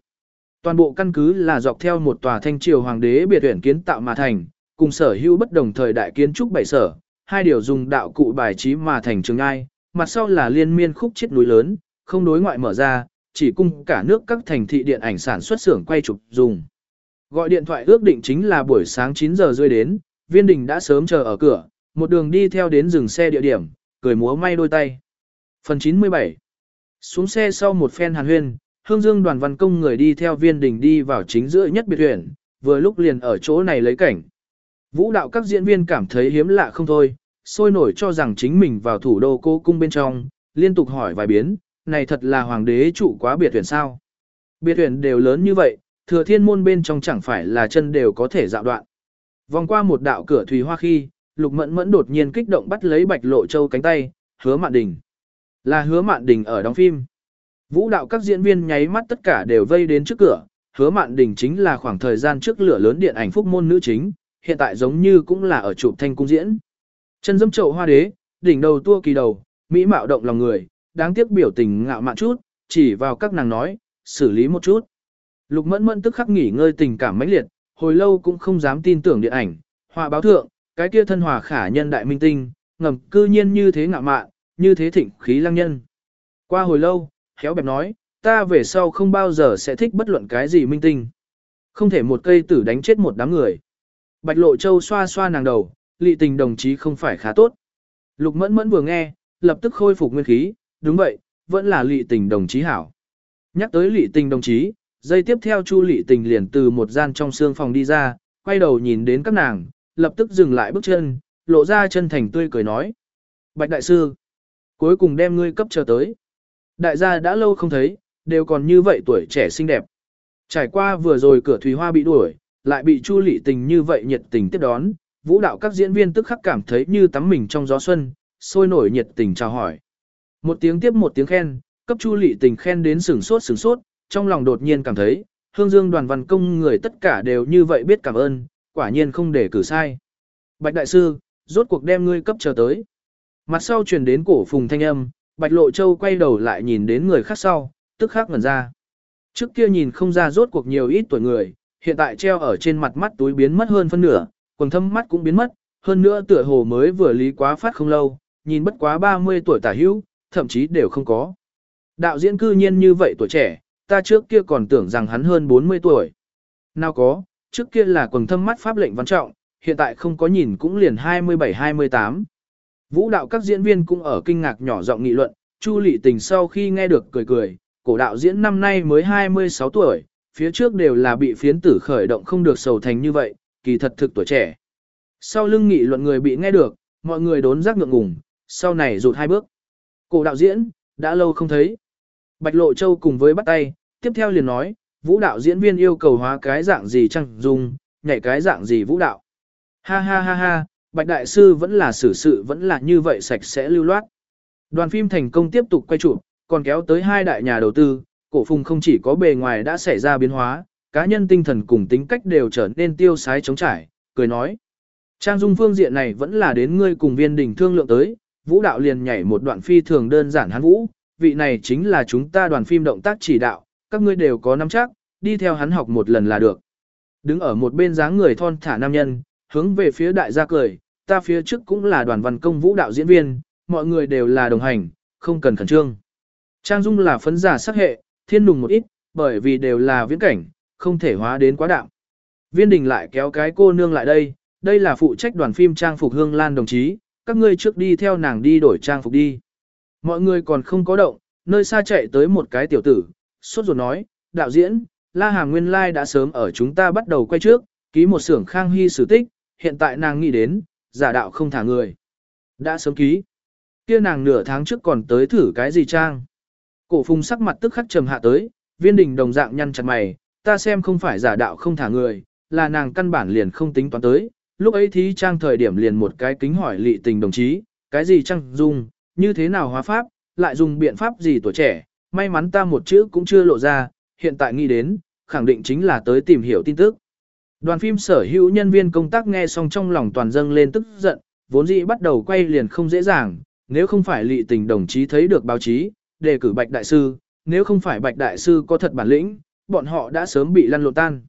Toàn bộ căn cứ là dọc theo một tòa thanh triều hoàng đế biệt tuyển kiến tạo mà thành, cùng sở hữu bất đồng thời đại kiến trúc bảy sở, hai điều dùng đạo cụ bài trí mà thành trường ai, mặt sau là liên miên khúc chết núi lớn, không đối ngoại mở ra, chỉ cung cả nước các thành thị điện ảnh sản xuất xưởng quay chụp dùng. Gọi điện thoại ước định chính là buổi sáng 9 giờ rơi đến, viên đình đã sớm chờ ở cửa, một đường đi theo đến dừng xe địa điểm, cười múa may đôi tay. Phần 97 Xuống xe sau một phen hàn huyên, hương dương đoàn văn công người đi theo viên đình đi vào chính giữa nhất biệt huyện, vừa lúc liền ở chỗ này lấy cảnh. Vũ đạo các diễn viên cảm thấy hiếm lạ không thôi, sôi nổi cho rằng chính mình vào thủ đô cô cung bên trong, liên tục hỏi vài biến, này thật là hoàng đế trụ quá biệt tuyển sao. Biệt tuyển đều lớn như vậy, thừa thiên môn bên trong chẳng phải là chân đều có thể dạo đoạn. Vòng qua một đạo cửa thủy hoa khi, lục mẫn mẫn đột nhiên kích động bắt lấy bạch lộ châu cánh tay, hứa mạn đình. Là hứa mạn đình ở đóng phim. Vũ đạo các diễn viên nháy mắt tất cả đều vây đến trước cửa, hứa mạn đình chính là khoảng thời gian trước lửa lớn điện ảnh phúc môn nữ chính, hiện tại giống như cũng là ở chụp thanh cung diễn. Chân dâm trậu hoa đế, đỉnh đầu tua kỳ đầu, mỹ mạo động lòng người, đáng tiếc biểu tình ngạo mạn chút, chỉ vào các nàng nói, xử lý một chút. Lục mẫn mẫn tức khắc nghỉ ngơi tình cảm mãnh liệt, hồi lâu cũng không dám tin tưởng điện ảnh, họa báo thượng, cái kia thân hòa khả nhân đại minh tinh, ngầm cư nhiên như thế ngạo mạn, như thế thịnh khí lăng nhân. Qua hồi lâu, khéo bẹp nói, ta về sau không bao giờ sẽ thích bất luận cái gì minh tinh. Không thể một cây tử đánh chết một đám người. Bạch Lộ Châu xoa xoa nàng đầu, lị tình đồng chí không phải khá tốt. Lục mẫn mẫn vừa nghe, lập tức khôi phục nguyên khí, đúng vậy, vẫn là lị tình đồng chí hảo. Nhắc tới lị tình đồng chí, giây tiếp theo Chu lị tình liền từ một gian trong xương phòng đi ra, quay đầu nhìn đến các nàng, lập tức dừng lại bước chân, lộ ra chân thành tươi cười nói. Bạch đại sư, cuối cùng đem ngươi cấp chờ tới. Đại gia đã lâu không thấy, đều còn như vậy tuổi trẻ xinh đẹp. Trải qua vừa rồi cửa thủy hoa bị đuổi, lại bị Chu lị Tình như vậy nhiệt tình tiếp đón, vũ đạo các diễn viên tức khắc cảm thấy như tắm mình trong gió xuân, sôi nổi nhiệt tình chào hỏi. Một tiếng tiếp một tiếng khen, cấp Chu Lệ Tình khen đến sừng sốt sừng sốt, trong lòng đột nhiên cảm thấy, Hương Dương đoàn văn công người tất cả đều như vậy biết cảm ơn, quả nhiên không để cử sai. Bạch đại sư, rốt cuộc đem ngươi cấp chờ tới. Mặt sau truyền đến cổ phùng thanh âm, Bạch Lộ Châu quay đầu lại nhìn đến người khác sau, tức khắc ngẩn ra. Trước kia nhìn không ra rốt cuộc nhiều ít tuổi người, hiện tại treo ở trên mặt mắt túi biến mất hơn phân nửa, quần thâm mắt cũng biến mất, hơn nữa tựa hồ mới vừa lý quá phát không lâu, nhìn bất quá 30 tuổi tả hữu, thậm chí đều không có. Đạo diễn cư nhiên như vậy tuổi trẻ, ta trước kia còn tưởng rằng hắn hơn 40 tuổi. Nào có, trước kia là quần thâm mắt pháp lệnh văn trọng, hiện tại không có nhìn cũng liền 27-28. Vũ đạo các diễn viên cũng ở kinh ngạc nhỏ giọng nghị luận, Chu Lệ Tình sau khi nghe được cười cười, cổ đạo diễn năm nay mới 26 tuổi, phía trước đều là bị phiến tử khởi động không được sầu thành như vậy, kỳ thật thực tuổi trẻ. Sau lưng nghị luận người bị nghe được, mọi người đốn giác ngượng ngùng, sau này rụt hai bước. Cổ đạo diễn, đã lâu không thấy. Bạch Lộ Châu cùng với bắt tay, tiếp theo liền nói, vũ đạo diễn viên yêu cầu hóa cái dạng gì chăng dùng, nhảy cái dạng gì vũ đạo. Ha ha ha ha, Bạch Đại Sư vẫn là xử sự vẫn là như vậy sạch sẽ lưu loát. Đoàn phim thành công tiếp tục quay chụp, còn kéo tới hai đại nhà đầu tư, cổ phùng không chỉ có bề ngoài đã xảy ra biến hóa, cá nhân tinh thần cùng tính cách đều trở nên tiêu sái chống trải, cười nói. Trang dung phương diện này vẫn là đến ngươi cùng viên đình thương lượng tới, vũ đạo liền nhảy một đoạn phi thường đơn giản hắn vũ, vị này chính là chúng ta đoàn phim động tác chỉ đạo, các ngươi đều có nắm chắc, đi theo hắn học một lần là được. Đứng ở một bên dáng người thon thả nam nhân, hướng về phía đại gia cười, ta phía trước cũng là đoàn văn công vũ đạo diễn viên, mọi người đều là đồng hành, không cần khẩn trương. Trang Dung là phấn giả sắc hệ, thiên nùng một ít, bởi vì đều là viễn cảnh, không thể hóa đến quá đạm. Viên đình lại kéo cái cô nương lại đây, đây là phụ trách đoàn phim trang phục Hương Lan đồng chí, các ngươi trước đi theo nàng đi đổi trang phục đi. Mọi người còn không có động, nơi xa chạy tới một cái tiểu tử, sốt ruột nói, đạo diễn, La Hà Nguyên Lai đã sớm ở chúng ta bắt đầu quay trước, ký một xưởng khang hy sử tích, hiện tại nàng nghĩ đến, giả đạo không thả người. Đã sớm ký. kia nàng nửa tháng trước còn tới thử cái gì trang. Cổ phùng sắc mặt tức khắc trầm hạ tới, viên đình đồng dạng nhăn chặt mày, ta xem không phải giả đạo không thả người, là nàng căn bản liền không tính toán tới. Lúc ấy thí trang thời điểm liền một cái kính hỏi lị tình đồng chí, cái gì trang dung, như thế nào hóa pháp, lại dùng biện pháp gì tuổi trẻ, may mắn ta một chữ cũng chưa lộ ra, hiện tại nghĩ đến, khẳng định chính là tới tìm hiểu tin tức. Đoàn phim sở hữu nhân viên công tác nghe xong trong lòng toàn dâng lên tức giận, vốn dĩ bắt đầu quay liền không dễ dàng, nếu không phải lị tình đồng chí thấy được báo chí, đề cử Bạch Đại Sư, nếu không phải Bạch Đại Sư có thật bản lĩnh, bọn họ đã sớm bị lăn lộn tan.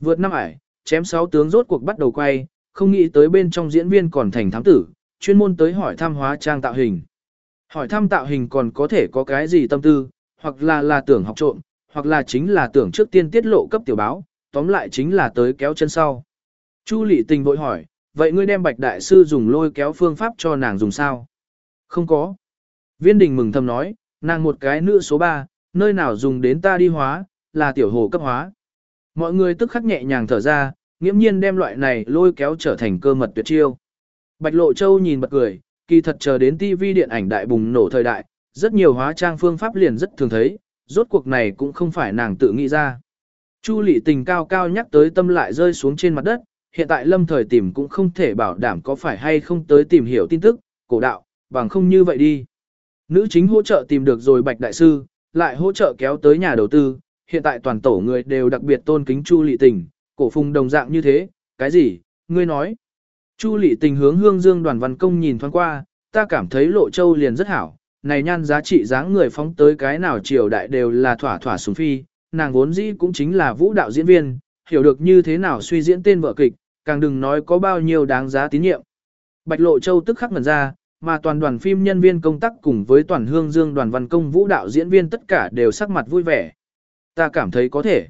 Vượt năm ải, chém sáu tướng rốt cuộc bắt đầu quay, không nghĩ tới bên trong diễn viên còn thành thám tử, chuyên môn tới hỏi thăm hóa trang tạo hình. Hỏi thăm tạo hình còn có thể có cái gì tâm tư, hoặc là là tưởng học trộm, hoặc là chính là tưởng trước tiên tiết lộ cấp tiểu báo, tóm lại chính là tới kéo chân sau. Chu lị Tình vội hỏi, vậy ngươi đem Bạch Đại Sư dùng lôi kéo phương pháp cho nàng dùng sao? Không có. Viên đình mừng thầm nói, nàng một cái nữ số 3, nơi nào dùng đến ta đi hóa, là tiểu hồ cấp hóa. Mọi người tức khắc nhẹ nhàng thở ra, nghiễm nhiên đem loại này lôi kéo trở thành cơ mật tuyệt chiêu. Bạch Lộ Châu nhìn bật cười, kỳ thật chờ đến TV điện ảnh đại bùng nổ thời đại, rất nhiều hóa trang phương pháp liền rất thường thấy, rốt cuộc này cũng không phải nàng tự nghĩ ra. Chu lị tình cao cao nhắc tới tâm lại rơi xuống trên mặt đất, hiện tại lâm thời tìm cũng không thể bảo đảm có phải hay không tới tìm hiểu tin tức, cổ đạo, bằng không như vậy đi. Nữ chính hỗ trợ tìm được rồi Bạch Đại Sư, lại hỗ trợ kéo tới nhà đầu tư, hiện tại toàn tổ người đều đặc biệt tôn kính Chu lị tình, cổ phùng đồng dạng như thế, cái gì, ngươi nói. Chu lị tình hướng hương dương đoàn văn công nhìn thoáng qua, ta cảm thấy lộ châu liền rất hảo, này nhan giá trị dáng người phóng tới cái nào triều đại đều là thỏa thỏa sùng phi, nàng vốn dĩ cũng chính là vũ đạo diễn viên, hiểu được như thế nào suy diễn tên vợ kịch, càng đừng nói có bao nhiêu đáng giá tín nhiệm. Bạch Lộ Châu tức khắc ngần ra, mà toàn đoàn phim nhân viên công tác cùng với toàn hương dương đoàn văn công vũ đạo diễn viên tất cả đều sắc mặt vui vẻ. Ta cảm thấy có thể.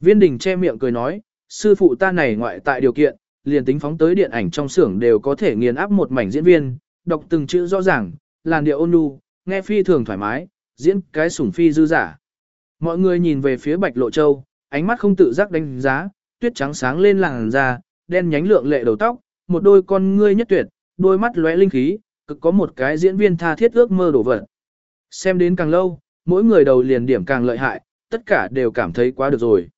Viên đình che miệng cười nói, sư phụ ta này ngoại tại điều kiện, liền tính phóng tới điện ảnh trong xưởng đều có thể nghiền áp một mảnh diễn viên, đọc từng chữ rõ ràng, làn điệu ôn nhu, nghe phi thường thoải mái, diễn cái sủng phi dư giả. Mọi người nhìn về phía Bạch Lộ Châu, ánh mắt không tự giác đánh giá, tuyết trắng sáng lên làn da, đen nhánh lượng lệ đầu tóc, một đôi con ngươi nhất tuyệt, đôi mắt lóe linh khí, cực có một cái diễn viên tha thiết ước mơ đổ vật. Xem đến càng lâu, mỗi người đầu liền điểm càng lợi hại, tất cả đều cảm thấy quá được rồi.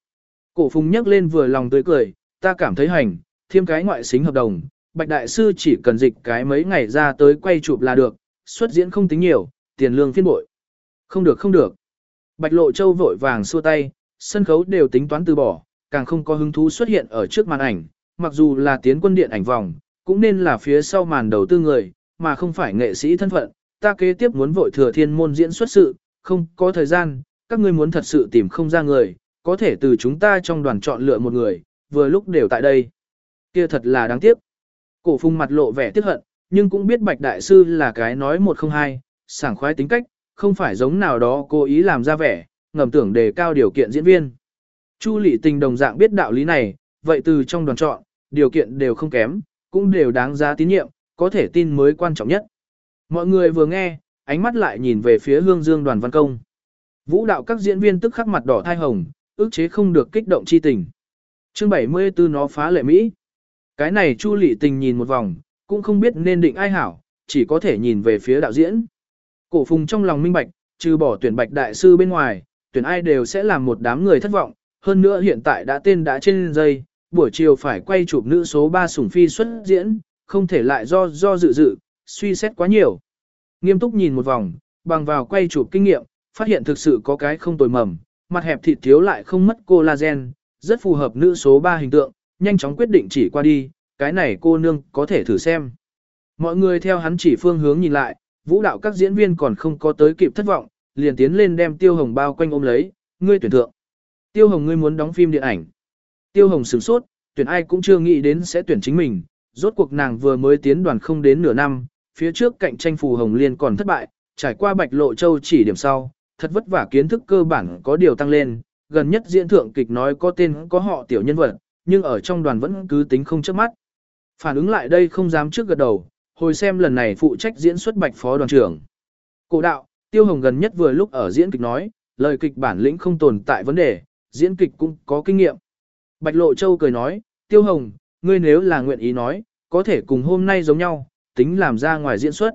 Cổ phùng nhắc lên vừa lòng tươi cười, ta cảm thấy hành, thêm cái ngoại xính hợp đồng, Bạch Đại Sư chỉ cần dịch cái mấy ngày ra tới quay chụp là được, xuất diễn không tính nhiều, tiền lương phiên bội. Không được không được. Bạch Lộ Châu vội vàng xua tay, sân khấu đều tính toán từ bỏ, càng không có hứng thú xuất hiện ở trước màn ảnh, mặc dù là tiến quân điện ảnh vòng, cũng nên là phía sau màn đầu tư người, mà không phải nghệ sĩ thân phận. Ta kế tiếp muốn vội thừa thiên môn diễn xuất sự, không có thời gian, các ngươi muốn thật sự tìm không ra người, có thể từ chúng ta trong đoàn chọn lựa một người, vừa lúc đều tại đây. Kia thật là đáng tiếc. Cổ phùng mặt lộ vẻ tiếc hận, nhưng cũng biết Bạch Đại Sư là cái nói một không hai, sảng khoái tính cách, không phải giống nào đó cố ý làm ra vẻ, ngầm tưởng đề cao điều kiện diễn viên. Chu Lệ Tình đồng dạng biết đạo lý này, vậy từ trong đoàn chọn, điều kiện đều không kém, cũng đều đáng giá tín nhiệm, có thể tin mới quan trọng nhất. Mọi người vừa nghe, ánh mắt lại nhìn về phía Hương Dương đoàn văn công. Vũ đạo các diễn viên tức khắc mặt đỏ thai hồng, ước chế không được kích động chi tình. Chương 74 nó phá lệ Mỹ. Cái này Chu Lệ Tình nhìn một vòng, cũng không biết nên định ai hảo, chỉ có thể nhìn về phía đạo diễn. Cổ phùng trong lòng minh bạch, trừ bỏ tuyển bạch đại sư bên ngoài, tuyển ai đều sẽ làm một đám người thất vọng, hơn nữa hiện tại đã tên đã trên dây, buổi chiều phải quay chụp nữ số 3 sủng phi xuất diễn, không thể lại do do dự dự, suy xét quá nhiều. Nghiêm túc nhìn một vòng, bằng vào quay chụp kinh nghiệm, phát hiện thực sự có cái không tồi mầm, mặt hẹp thịt thiếu lại không mất collagen, rất phù hợp nữ số 3 hình tượng, nhanh chóng quyết định chỉ qua đi, cái này cô nương có thể thử xem. Mọi người theo hắn chỉ phương hướng nhìn lại, vũ đạo các diễn viên còn không có tới kịp thất vọng, liền tiến lên đem Tiêu Hồng bao quanh ôm lấy, ngươi tuyển thượng. Tiêu Hồng ngươi muốn đóng phim điện ảnh. Tiêu Hồng sửng sốt, tuyển ai cũng chưa nghĩ đến sẽ tuyển chính mình, rốt cuộc nàng vừa mới tiến đoàn không đến nửa năm, phía trước cạnh tranh phù Hồng Liên còn thất bại, trải qua Bạch Lộ Châu chỉ điểm sau, thật vất vả kiến thức cơ bản có điều tăng lên, gần nhất diễn thượng kịch nói có tên có họ tiểu nhân vật, nhưng ở trong đoàn vẫn cứ tính không chớp mắt. Phản ứng lại đây không dám trước gật đầu, hồi xem lần này phụ trách diễn xuất Bạch Phó đoàn trưởng. Cổ đạo, Tiêu Hồng gần nhất vừa lúc ở diễn kịch nói, lời kịch bản lĩnh không tồn tại vấn đề, diễn kịch cũng có kinh nghiệm. Bạch Lộ Châu cười nói, Tiêu Hồng, ngươi nếu là nguyện ý nói, có thể cùng hôm nay giống nhau, tính làm ra ngoài diễn xuất.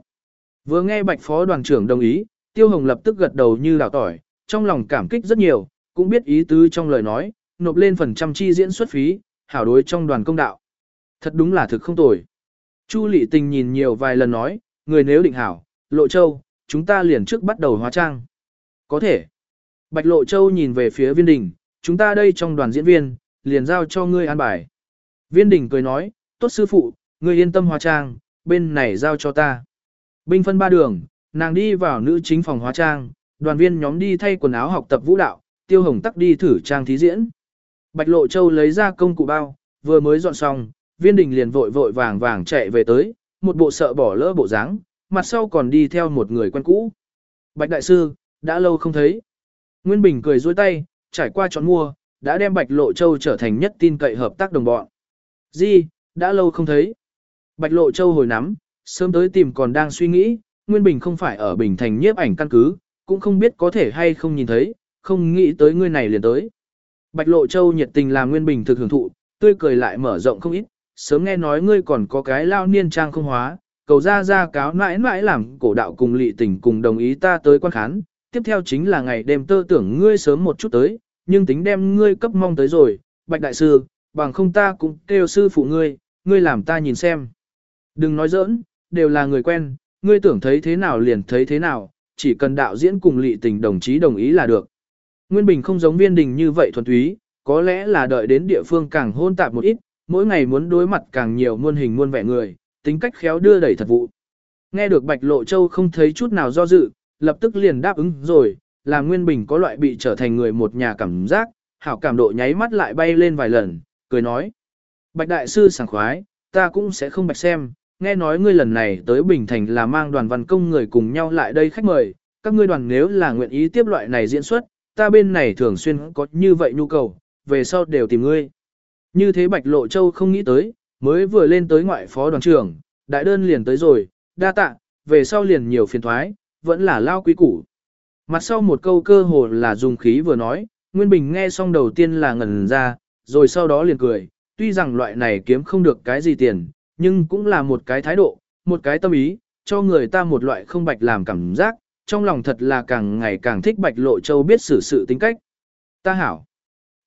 Vừa nghe Bạch Phó đoàn trưởng đồng ý, Tiêu Hồng lập tức gật đầu như đào tỏi, trong lòng cảm kích rất nhiều, cũng biết ý tứ trong lời nói, nộp lên phần trăm chi diễn xuất phí, hảo đối trong đoàn công đạo. Thật đúng là thực không tồi. Chu Lệ Tình nhìn nhiều vài lần nói, người nếu định hảo, Lộ Châu, chúng ta liền trước bắt đầu hóa trang. Có thể. Bạch Lộ Châu nhìn về phía viên đình, chúng ta đây trong đoàn diễn viên, liền giao cho ngươi an bài. Viên đình cười nói, tốt sư phụ, ngươi yên tâm hóa trang, bên này giao cho ta. Binh phân ba đường, nàng đi vào nữ chính phòng hóa trang, đoàn viên nhóm đi thay quần áo học tập vũ đạo, tiêu hồng tắc đi thử trang thí diễn. Bạch Lộ Châu lấy ra công cụ bao, vừa mới dọn xong, viên đình liền vội vội vàng vàng chạy về tới, một bộ sợ bỏ lỡ bộ dáng, mặt sau còn đi theo một người quen cũ. Bạch Đại Sư, đã lâu không thấy. Nguyên Bình cười dôi tay, trải qua chọn mua, đã đem Bạch Lộ Châu trở thành nhất tin cậy hợp tác đồng bọn. Di, đã lâu không thấy. Bạch Lộ Châu hồi nắm, sớm tới tìm còn đang suy nghĩ, Nguyên Bình không phải ở Bình Thành nhiếp ảnh căn cứ, cũng không biết có thể hay không nhìn thấy, không nghĩ tới ngươi này liền tới. Bạch Lộ Châu nhiệt tình làm Nguyên Bình thực hưởng thụ, tươi cười lại mở rộng không ít, sớm nghe nói ngươi còn có cái lao niên trang không hóa, cầu ra ra cáo mãi mãi làm cổ đạo cùng lị tình cùng đồng ý ta tới quan khán, tiếp theo chính là ngày đêm tơ tưởng ngươi sớm một chút tới, nhưng tính đem ngươi cấp mong tới rồi, bạch đại sư, bằng không ta cũng kêu sư phụ ngươi, ngươi làm ta nhìn xem. Đừng nói giỡn, đều là người quen, ngươi tưởng thấy thế nào liền thấy thế nào, chỉ cần đạo diễn cùng lị tình đồng chí đồng ý là được. Nguyên Bình không giống viên đình như vậy thuần túy, có lẽ là đợi đến địa phương càng hôn tạp một ít, mỗi ngày muốn đối mặt càng nhiều muôn hình muôn vẻ người, tính cách khéo đưa đẩy thật vụ. Nghe được Bạch Lộ Châu không thấy chút nào do dự, lập tức liền đáp ứng rồi, là Nguyên Bình có loại bị trở thành người một nhà cảm giác, hảo cảm độ nháy mắt lại bay lên vài lần, cười nói. Bạch Đại Sư sảng khoái, ta cũng sẽ không bạch xem, nghe nói ngươi lần này tới Bình Thành là mang đoàn văn công người cùng nhau lại đây khách mời, các ngươi đoàn nếu là nguyện ý tiếp loại này diễn xuất, ta bên này thường xuyên có như vậy nhu cầu, về sau đều tìm ngươi. Như thế Bạch Lộ Châu không nghĩ tới, mới vừa lên tới ngoại phó đoàn trưởng, đại đơn liền tới rồi, đa tạ, về sau liền nhiều phiền thoái, vẫn là lao quý củ. Mặt sau một câu cơ hồ là dùng khí vừa nói, Nguyên Bình nghe xong đầu tiên là ngẩn ra, rồi sau đó liền cười, tuy rằng loại này kiếm không được cái gì tiền, nhưng cũng là một cái thái độ, một cái tâm ý, cho người ta một loại không bạch làm cảm giác, trong lòng thật là càng ngày càng thích bạch lộ châu biết xử sự tính cách. Ta hảo.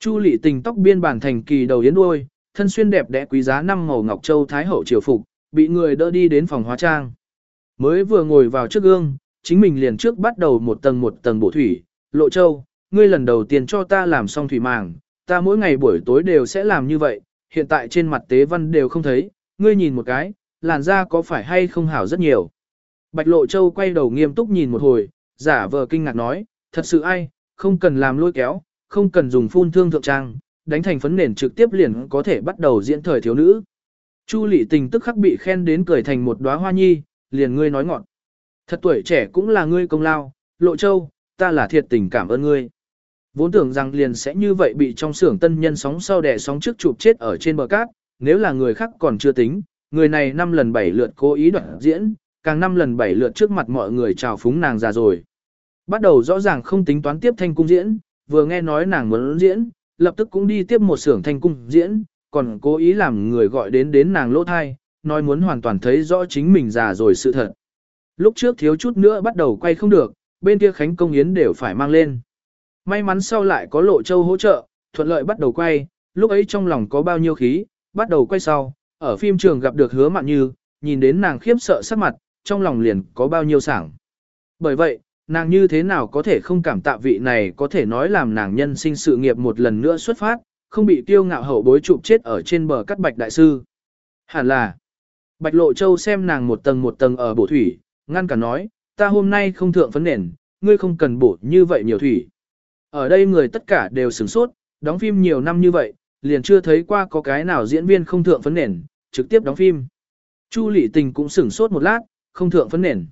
Chu lị tình tóc biên bản thành kỳ đầu yến đuôi, thân xuyên đẹp đẽ quý giá năm màu ngọc châu thái hậu triều phục, bị người đỡ đi đến phòng hóa trang. Mới vừa ngồi vào trước gương, chính mình liền trước bắt đầu một tầng một tầng bổ thủy, lộ châu, ngươi lần đầu tiên cho ta làm xong thủy màng, ta mỗi ngày buổi tối đều sẽ làm như vậy, hiện tại trên mặt tế văn đều không thấy, ngươi nhìn một cái, làn da có phải hay không hảo rất nhiều. Bạch lộ châu quay đầu nghiêm túc nhìn một hồi, giả vờ kinh ngạc nói, thật sự ai, không cần làm lôi kéo, không cần dùng phun thương thượng trang, đánh thành phấn nền trực tiếp liền có thể bắt đầu diễn thời thiếu nữ. Chu Lệ tình tức khắc bị khen đến cười thành một đóa hoa nhi, liền ngươi nói ngọn. Thật tuổi trẻ cũng là ngươi công lao, lộ châu, ta là thiệt tình cảm ơn ngươi. Vốn tưởng rằng liền sẽ như vậy bị trong xưởng tân nhân sóng sau đẻ sóng trước chụp chết ở trên bờ cát, nếu là người khác còn chưa tính, người này năm lần bảy lượt cố ý đoạn diễn, càng năm lần bảy lượt trước mặt mọi người chào phúng nàng già rồi. Bắt đầu rõ ràng không tính toán tiếp thanh cung diễn, vừa nghe nói nàng muốn diễn, lập tức cũng đi tiếp một xưởng thanh cung diễn, còn cố ý làm người gọi đến đến nàng lỗ thai, nói muốn hoàn toàn thấy rõ chính mình già rồi sự thật. Lúc trước thiếu chút nữa bắt đầu quay không được, bên kia Khánh Công Yến đều phải mang lên. May mắn sau lại có lộ châu hỗ trợ, thuận lợi bắt đầu quay, lúc ấy trong lòng có bao nhiêu khí, bắt đầu quay sau, ở phim trường gặp được hứa mạn như, nhìn đến nàng khiếp sợ sắc mặt, trong lòng liền có bao nhiêu sảng. Bởi vậy, nàng như thế nào có thể không cảm tạ vị này có thể nói làm nàng nhân sinh sự nghiệp một lần nữa xuất phát, không bị tiêu ngạo hậu bối chụp chết ở trên bờ cắt bạch đại sư. Hẳn là, bạch lộ châu xem nàng một tầng một tầng ở bổ thủy, ngăn cả nói, ta hôm nay không thượng phấn nền, ngươi không cần bổ như vậy nhiều thủy. Ở đây người tất cả đều sửng sốt, đóng phim nhiều năm như vậy, liền chưa thấy qua có cái nào diễn viên không thượng phấn nền, trực tiếp đóng phim. Chu Lệ tình cũng sửng sốt một lát, không thượng phấn nền.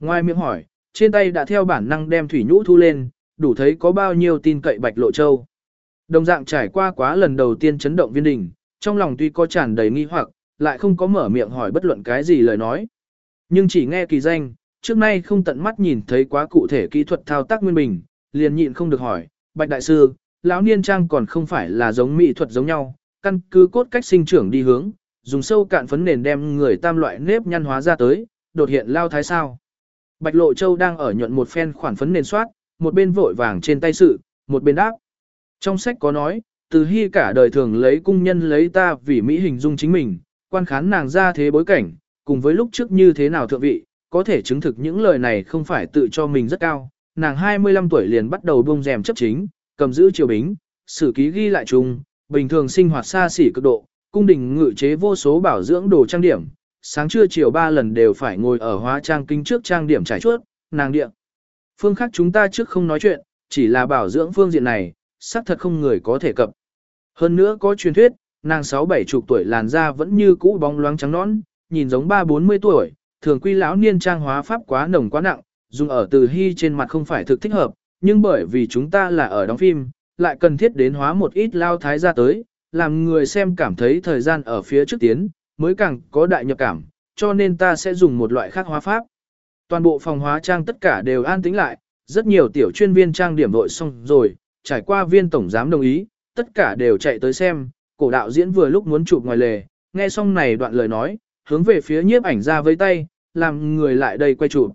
Ngoài miệng hỏi, trên tay đã theo bản năng đem thủy nhũ thu lên, đủ thấy có bao nhiêu tin cậy bạch lộ châu. Đồng dạng trải qua quá lần đầu tiên chấn động viên đình, trong lòng tuy có tràn đầy nghi hoặc, lại không có mở miệng hỏi bất luận cái gì lời nói. Nhưng chỉ nghe kỳ danh, trước nay không tận mắt nhìn thấy quá cụ thể kỹ thuật thao tác nguyên bình, liền nhịn không được hỏi, bạch đại sư, lão niên trang còn không phải là giống mỹ thuật giống nhau, căn cứ cốt cách sinh trưởng đi hướng, dùng sâu cạn phấn nền đem người tam loại nếp nhăn hóa ra tới, đột hiện lao thái sao. Bạch Lộ Châu đang ở nhuận một phen khoản phấn nền soát, một bên vội vàng trên tay sự, một bên đáp. Trong sách có nói, từ hy cả đời thường lấy cung nhân lấy ta vì Mỹ hình dung chính mình, quan khán nàng ra thế bối cảnh, cùng với lúc trước như thế nào thượng vị, có thể chứng thực những lời này không phải tự cho mình rất cao. Nàng 25 tuổi liền bắt đầu buông rèm chấp chính, cầm giữ triều bính, sử ký ghi lại chung, bình thường sinh hoạt xa xỉ cực độ, cung đình ngự chế vô số bảo dưỡng đồ trang điểm, sáng trưa chiều ba lần đều phải ngồi ở hóa trang kinh trước trang điểm trải chuốt, nàng điện. Phương khác chúng ta trước không nói chuyện, chỉ là bảo dưỡng phương diện này, xác thật không người có thể cập. Hơn nữa có truyền thuyết, nàng sáu bảy chục tuổi làn da vẫn như cũ bóng loáng trắng nõn, nhìn giống ba bốn mươi tuổi, thường quy lão niên trang hóa pháp quá nồng quá nặng, dùng ở từ hy trên mặt không phải thực thích hợp, nhưng bởi vì chúng ta là ở đóng phim, lại cần thiết đến hóa một ít lao thái ra tới, làm người xem cảm thấy thời gian ở phía trước tiến, mới càng có đại nhập cảm, cho nên ta sẽ dùng một loại khác hóa pháp. Toàn bộ phòng hóa trang tất cả đều an tĩnh lại, rất nhiều tiểu chuyên viên trang điểm vội xong rồi, trải qua viên tổng giám đồng ý, tất cả đều chạy tới xem, cổ đạo diễn vừa lúc muốn chụp ngoài lề, nghe xong này đoạn lời nói, hướng về phía nhiếp ảnh ra với tay, làm người lại đây quay chụp.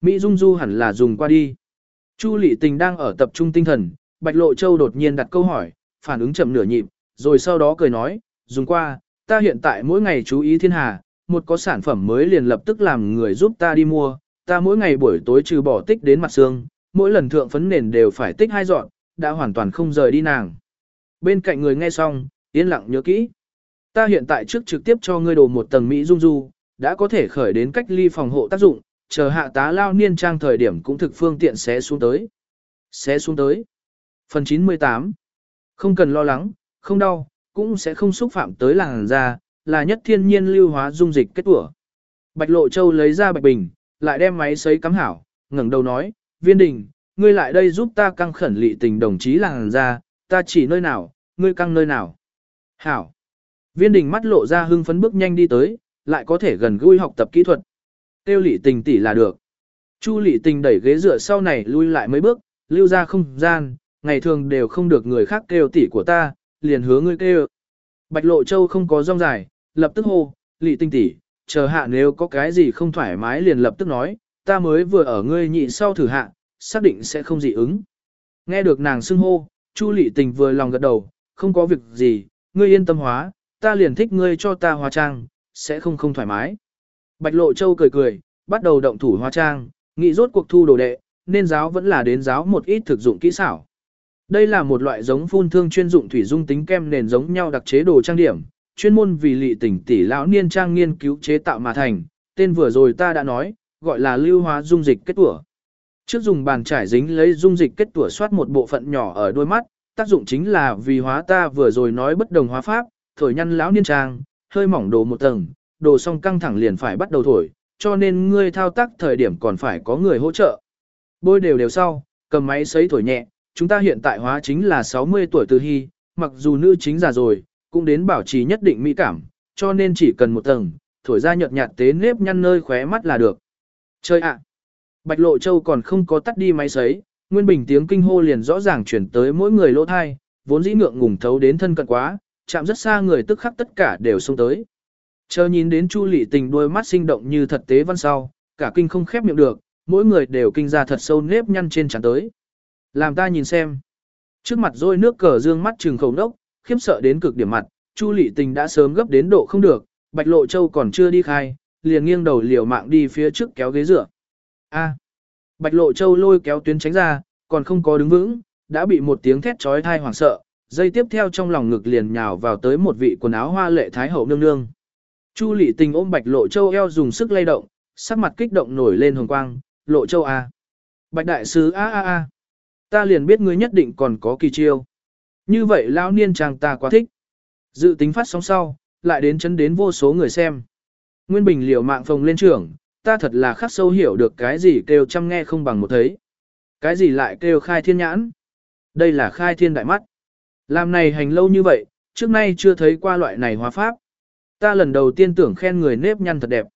Mỹ Dung Du hẳn là dùng qua đi. Chu Lệ Tình đang ở tập trung tinh thần, Bạch Lộ Châu đột nhiên đặt câu hỏi, phản ứng chậm nửa nhịp, rồi sau đó cười nói, dùng qua, ta hiện tại mỗi ngày chú ý thiên hà, một có sản phẩm mới liền lập tức làm người giúp ta đi mua, ta mỗi ngày buổi tối trừ bỏ tích đến mặt xương, mỗi lần thượng phấn nền đều phải tích hai dọn, đã hoàn toàn không rời đi nàng. Bên cạnh người nghe xong, yên lặng nhớ kỹ. Ta hiện tại trước trực tiếp cho ngươi đồ một tầng Mỹ dung du, đã có thể khởi đến cách ly phòng hộ tác dụng, chờ hạ tá lao niên trang thời điểm cũng thực phương tiện sẽ xuống tới. Sẽ xuống tới. Phần 98 Không cần lo lắng, không đau, cũng sẽ không xúc phạm tới làng da, là nhất thiên nhiên lưu hóa dung dịch kết tủa. Bạch Lộ Châu lấy ra bạch bình, lại đem máy sấy cắm hảo, ngẩng đầu nói, viên đình, ngươi lại đây giúp ta căng khẩn lị tình đồng chí làng da, ta chỉ nơi nào, ngươi căng nơi nào. Hảo. Viên đình mắt lộ ra hưng phấn bước nhanh đi tới, lại có thể gần gũi học tập kỹ thuật. Tiêu lị tình tỷ là được. Chu lị tình đẩy ghế dựa sau này lui lại mấy bước, lưu ra không gian, ngày thường đều không được người khác kêu tỷ của ta, liền hứa ngươi kêu. Bạch Lộ Châu không có rong dài, lập tức hô, lị tình tỷ, chờ hạ nếu có cái gì không thoải mái liền lập tức nói, ta mới vừa ở ngươi nhị sau thử hạ, xác định sẽ không dị ứng. Nghe được nàng xưng hô, Chu lị tình vừa lòng gật đầu, không có việc gì, ngươi yên tâm hóa, ta liền thích ngươi cho ta hóa trang, sẽ không không thoải mái. Bạch Lộ Châu cười cười, bắt đầu động thủ hóa trang, nghĩ rốt cuộc thu đồ đệ, nên giáo vẫn là đến giáo một ít thực dụng kỹ xảo. Đây là một loại giống phun thương chuyên dụng thủy dung tính kem nền giống nhau đặc chế đồ trang điểm, chuyên môn vì lị tỉnh tỷ lão niên trang nghiên cứu chế tạo mà thành, tên vừa rồi ta đã nói, gọi là lưu hóa dung dịch kết tủa. Trước dùng bàn trải dính lấy dung dịch kết tủa soát một bộ phận nhỏ ở đôi mắt, tác dụng chính là vì hóa ta vừa rồi nói bất đồng hóa pháp, thổi nhăn lão niên trang, hơi mỏng đồ một tầng, đồ xong căng thẳng liền phải bắt đầu thổi, cho nên ngươi thao tác thời điểm còn phải có người hỗ trợ. Bôi đều đều sau, cầm máy sấy thổi nhẹ, chúng ta hiện tại hóa chính là 60 tuổi từ hy, mặc dù nữ chính già rồi, cũng đến bảo trì nhất định mỹ cảm, cho nên chỉ cần một tầng, thổi ra nhợt nhạt tế nếp nhăn nơi khóe mắt là được. Chơi ạ! À. Bạch Lộ Châu còn không có tắt đi máy sấy, nguyên bình tiếng kinh hô liền rõ ràng chuyển tới mỗi người lỗ thai, vốn dĩ ngượng ngùng thấu đến thân cận quá, chạm rất xa người tức khắc tất cả đều xông tới. Chờ nhìn đến Chu Lệ Tình đôi mắt sinh động như thật tế văn sau, cả kinh không khép miệng được, mỗi người đều kinh ra thật sâu nếp nhăn trên trán tới. Làm ta nhìn xem. Trước mặt rôi nước cờ dương mắt trừng khẩu đốc, khiếp sợ đến cực điểm mặt, Chu Lệ Tình đã sớm gấp đến độ không được, Bạch Lộ Châu còn chưa đi khai, liền nghiêng đầu liều mạng đi phía trước kéo ghế dựa. A. Bạch Lộ Châu lôi kéo tuyến tránh ra, còn không có đứng vững, đã bị một tiếng thét chói tai hoảng sợ, dây tiếp theo trong lòng ngực liền nhào vào tới một vị quần áo hoa lệ thái hậu nương nương. Chu Lệ Tình ôm Bạch Lộ Châu eo dùng sức lay động, sắc mặt kích động nổi lên hồng quang, "Lộ Châu a." Bạch đại sứ a a a. Ta liền biết ngươi nhất định còn có kỳ chiêu. Như vậy lão niên chàng ta quá thích. Dự tính phát sóng sau, lại đến chấn đến vô số người xem. Nguyên Bình liều mạng phồng lên trưởng, ta thật là khắc sâu hiểu được cái gì kêu chăm nghe không bằng một thấy. Cái gì lại kêu khai thiên nhãn. Đây là khai thiên đại mắt. Làm này hành lâu như vậy, trước nay chưa thấy qua loại này hóa pháp. Ta lần đầu tiên tưởng khen người nếp nhăn thật đẹp.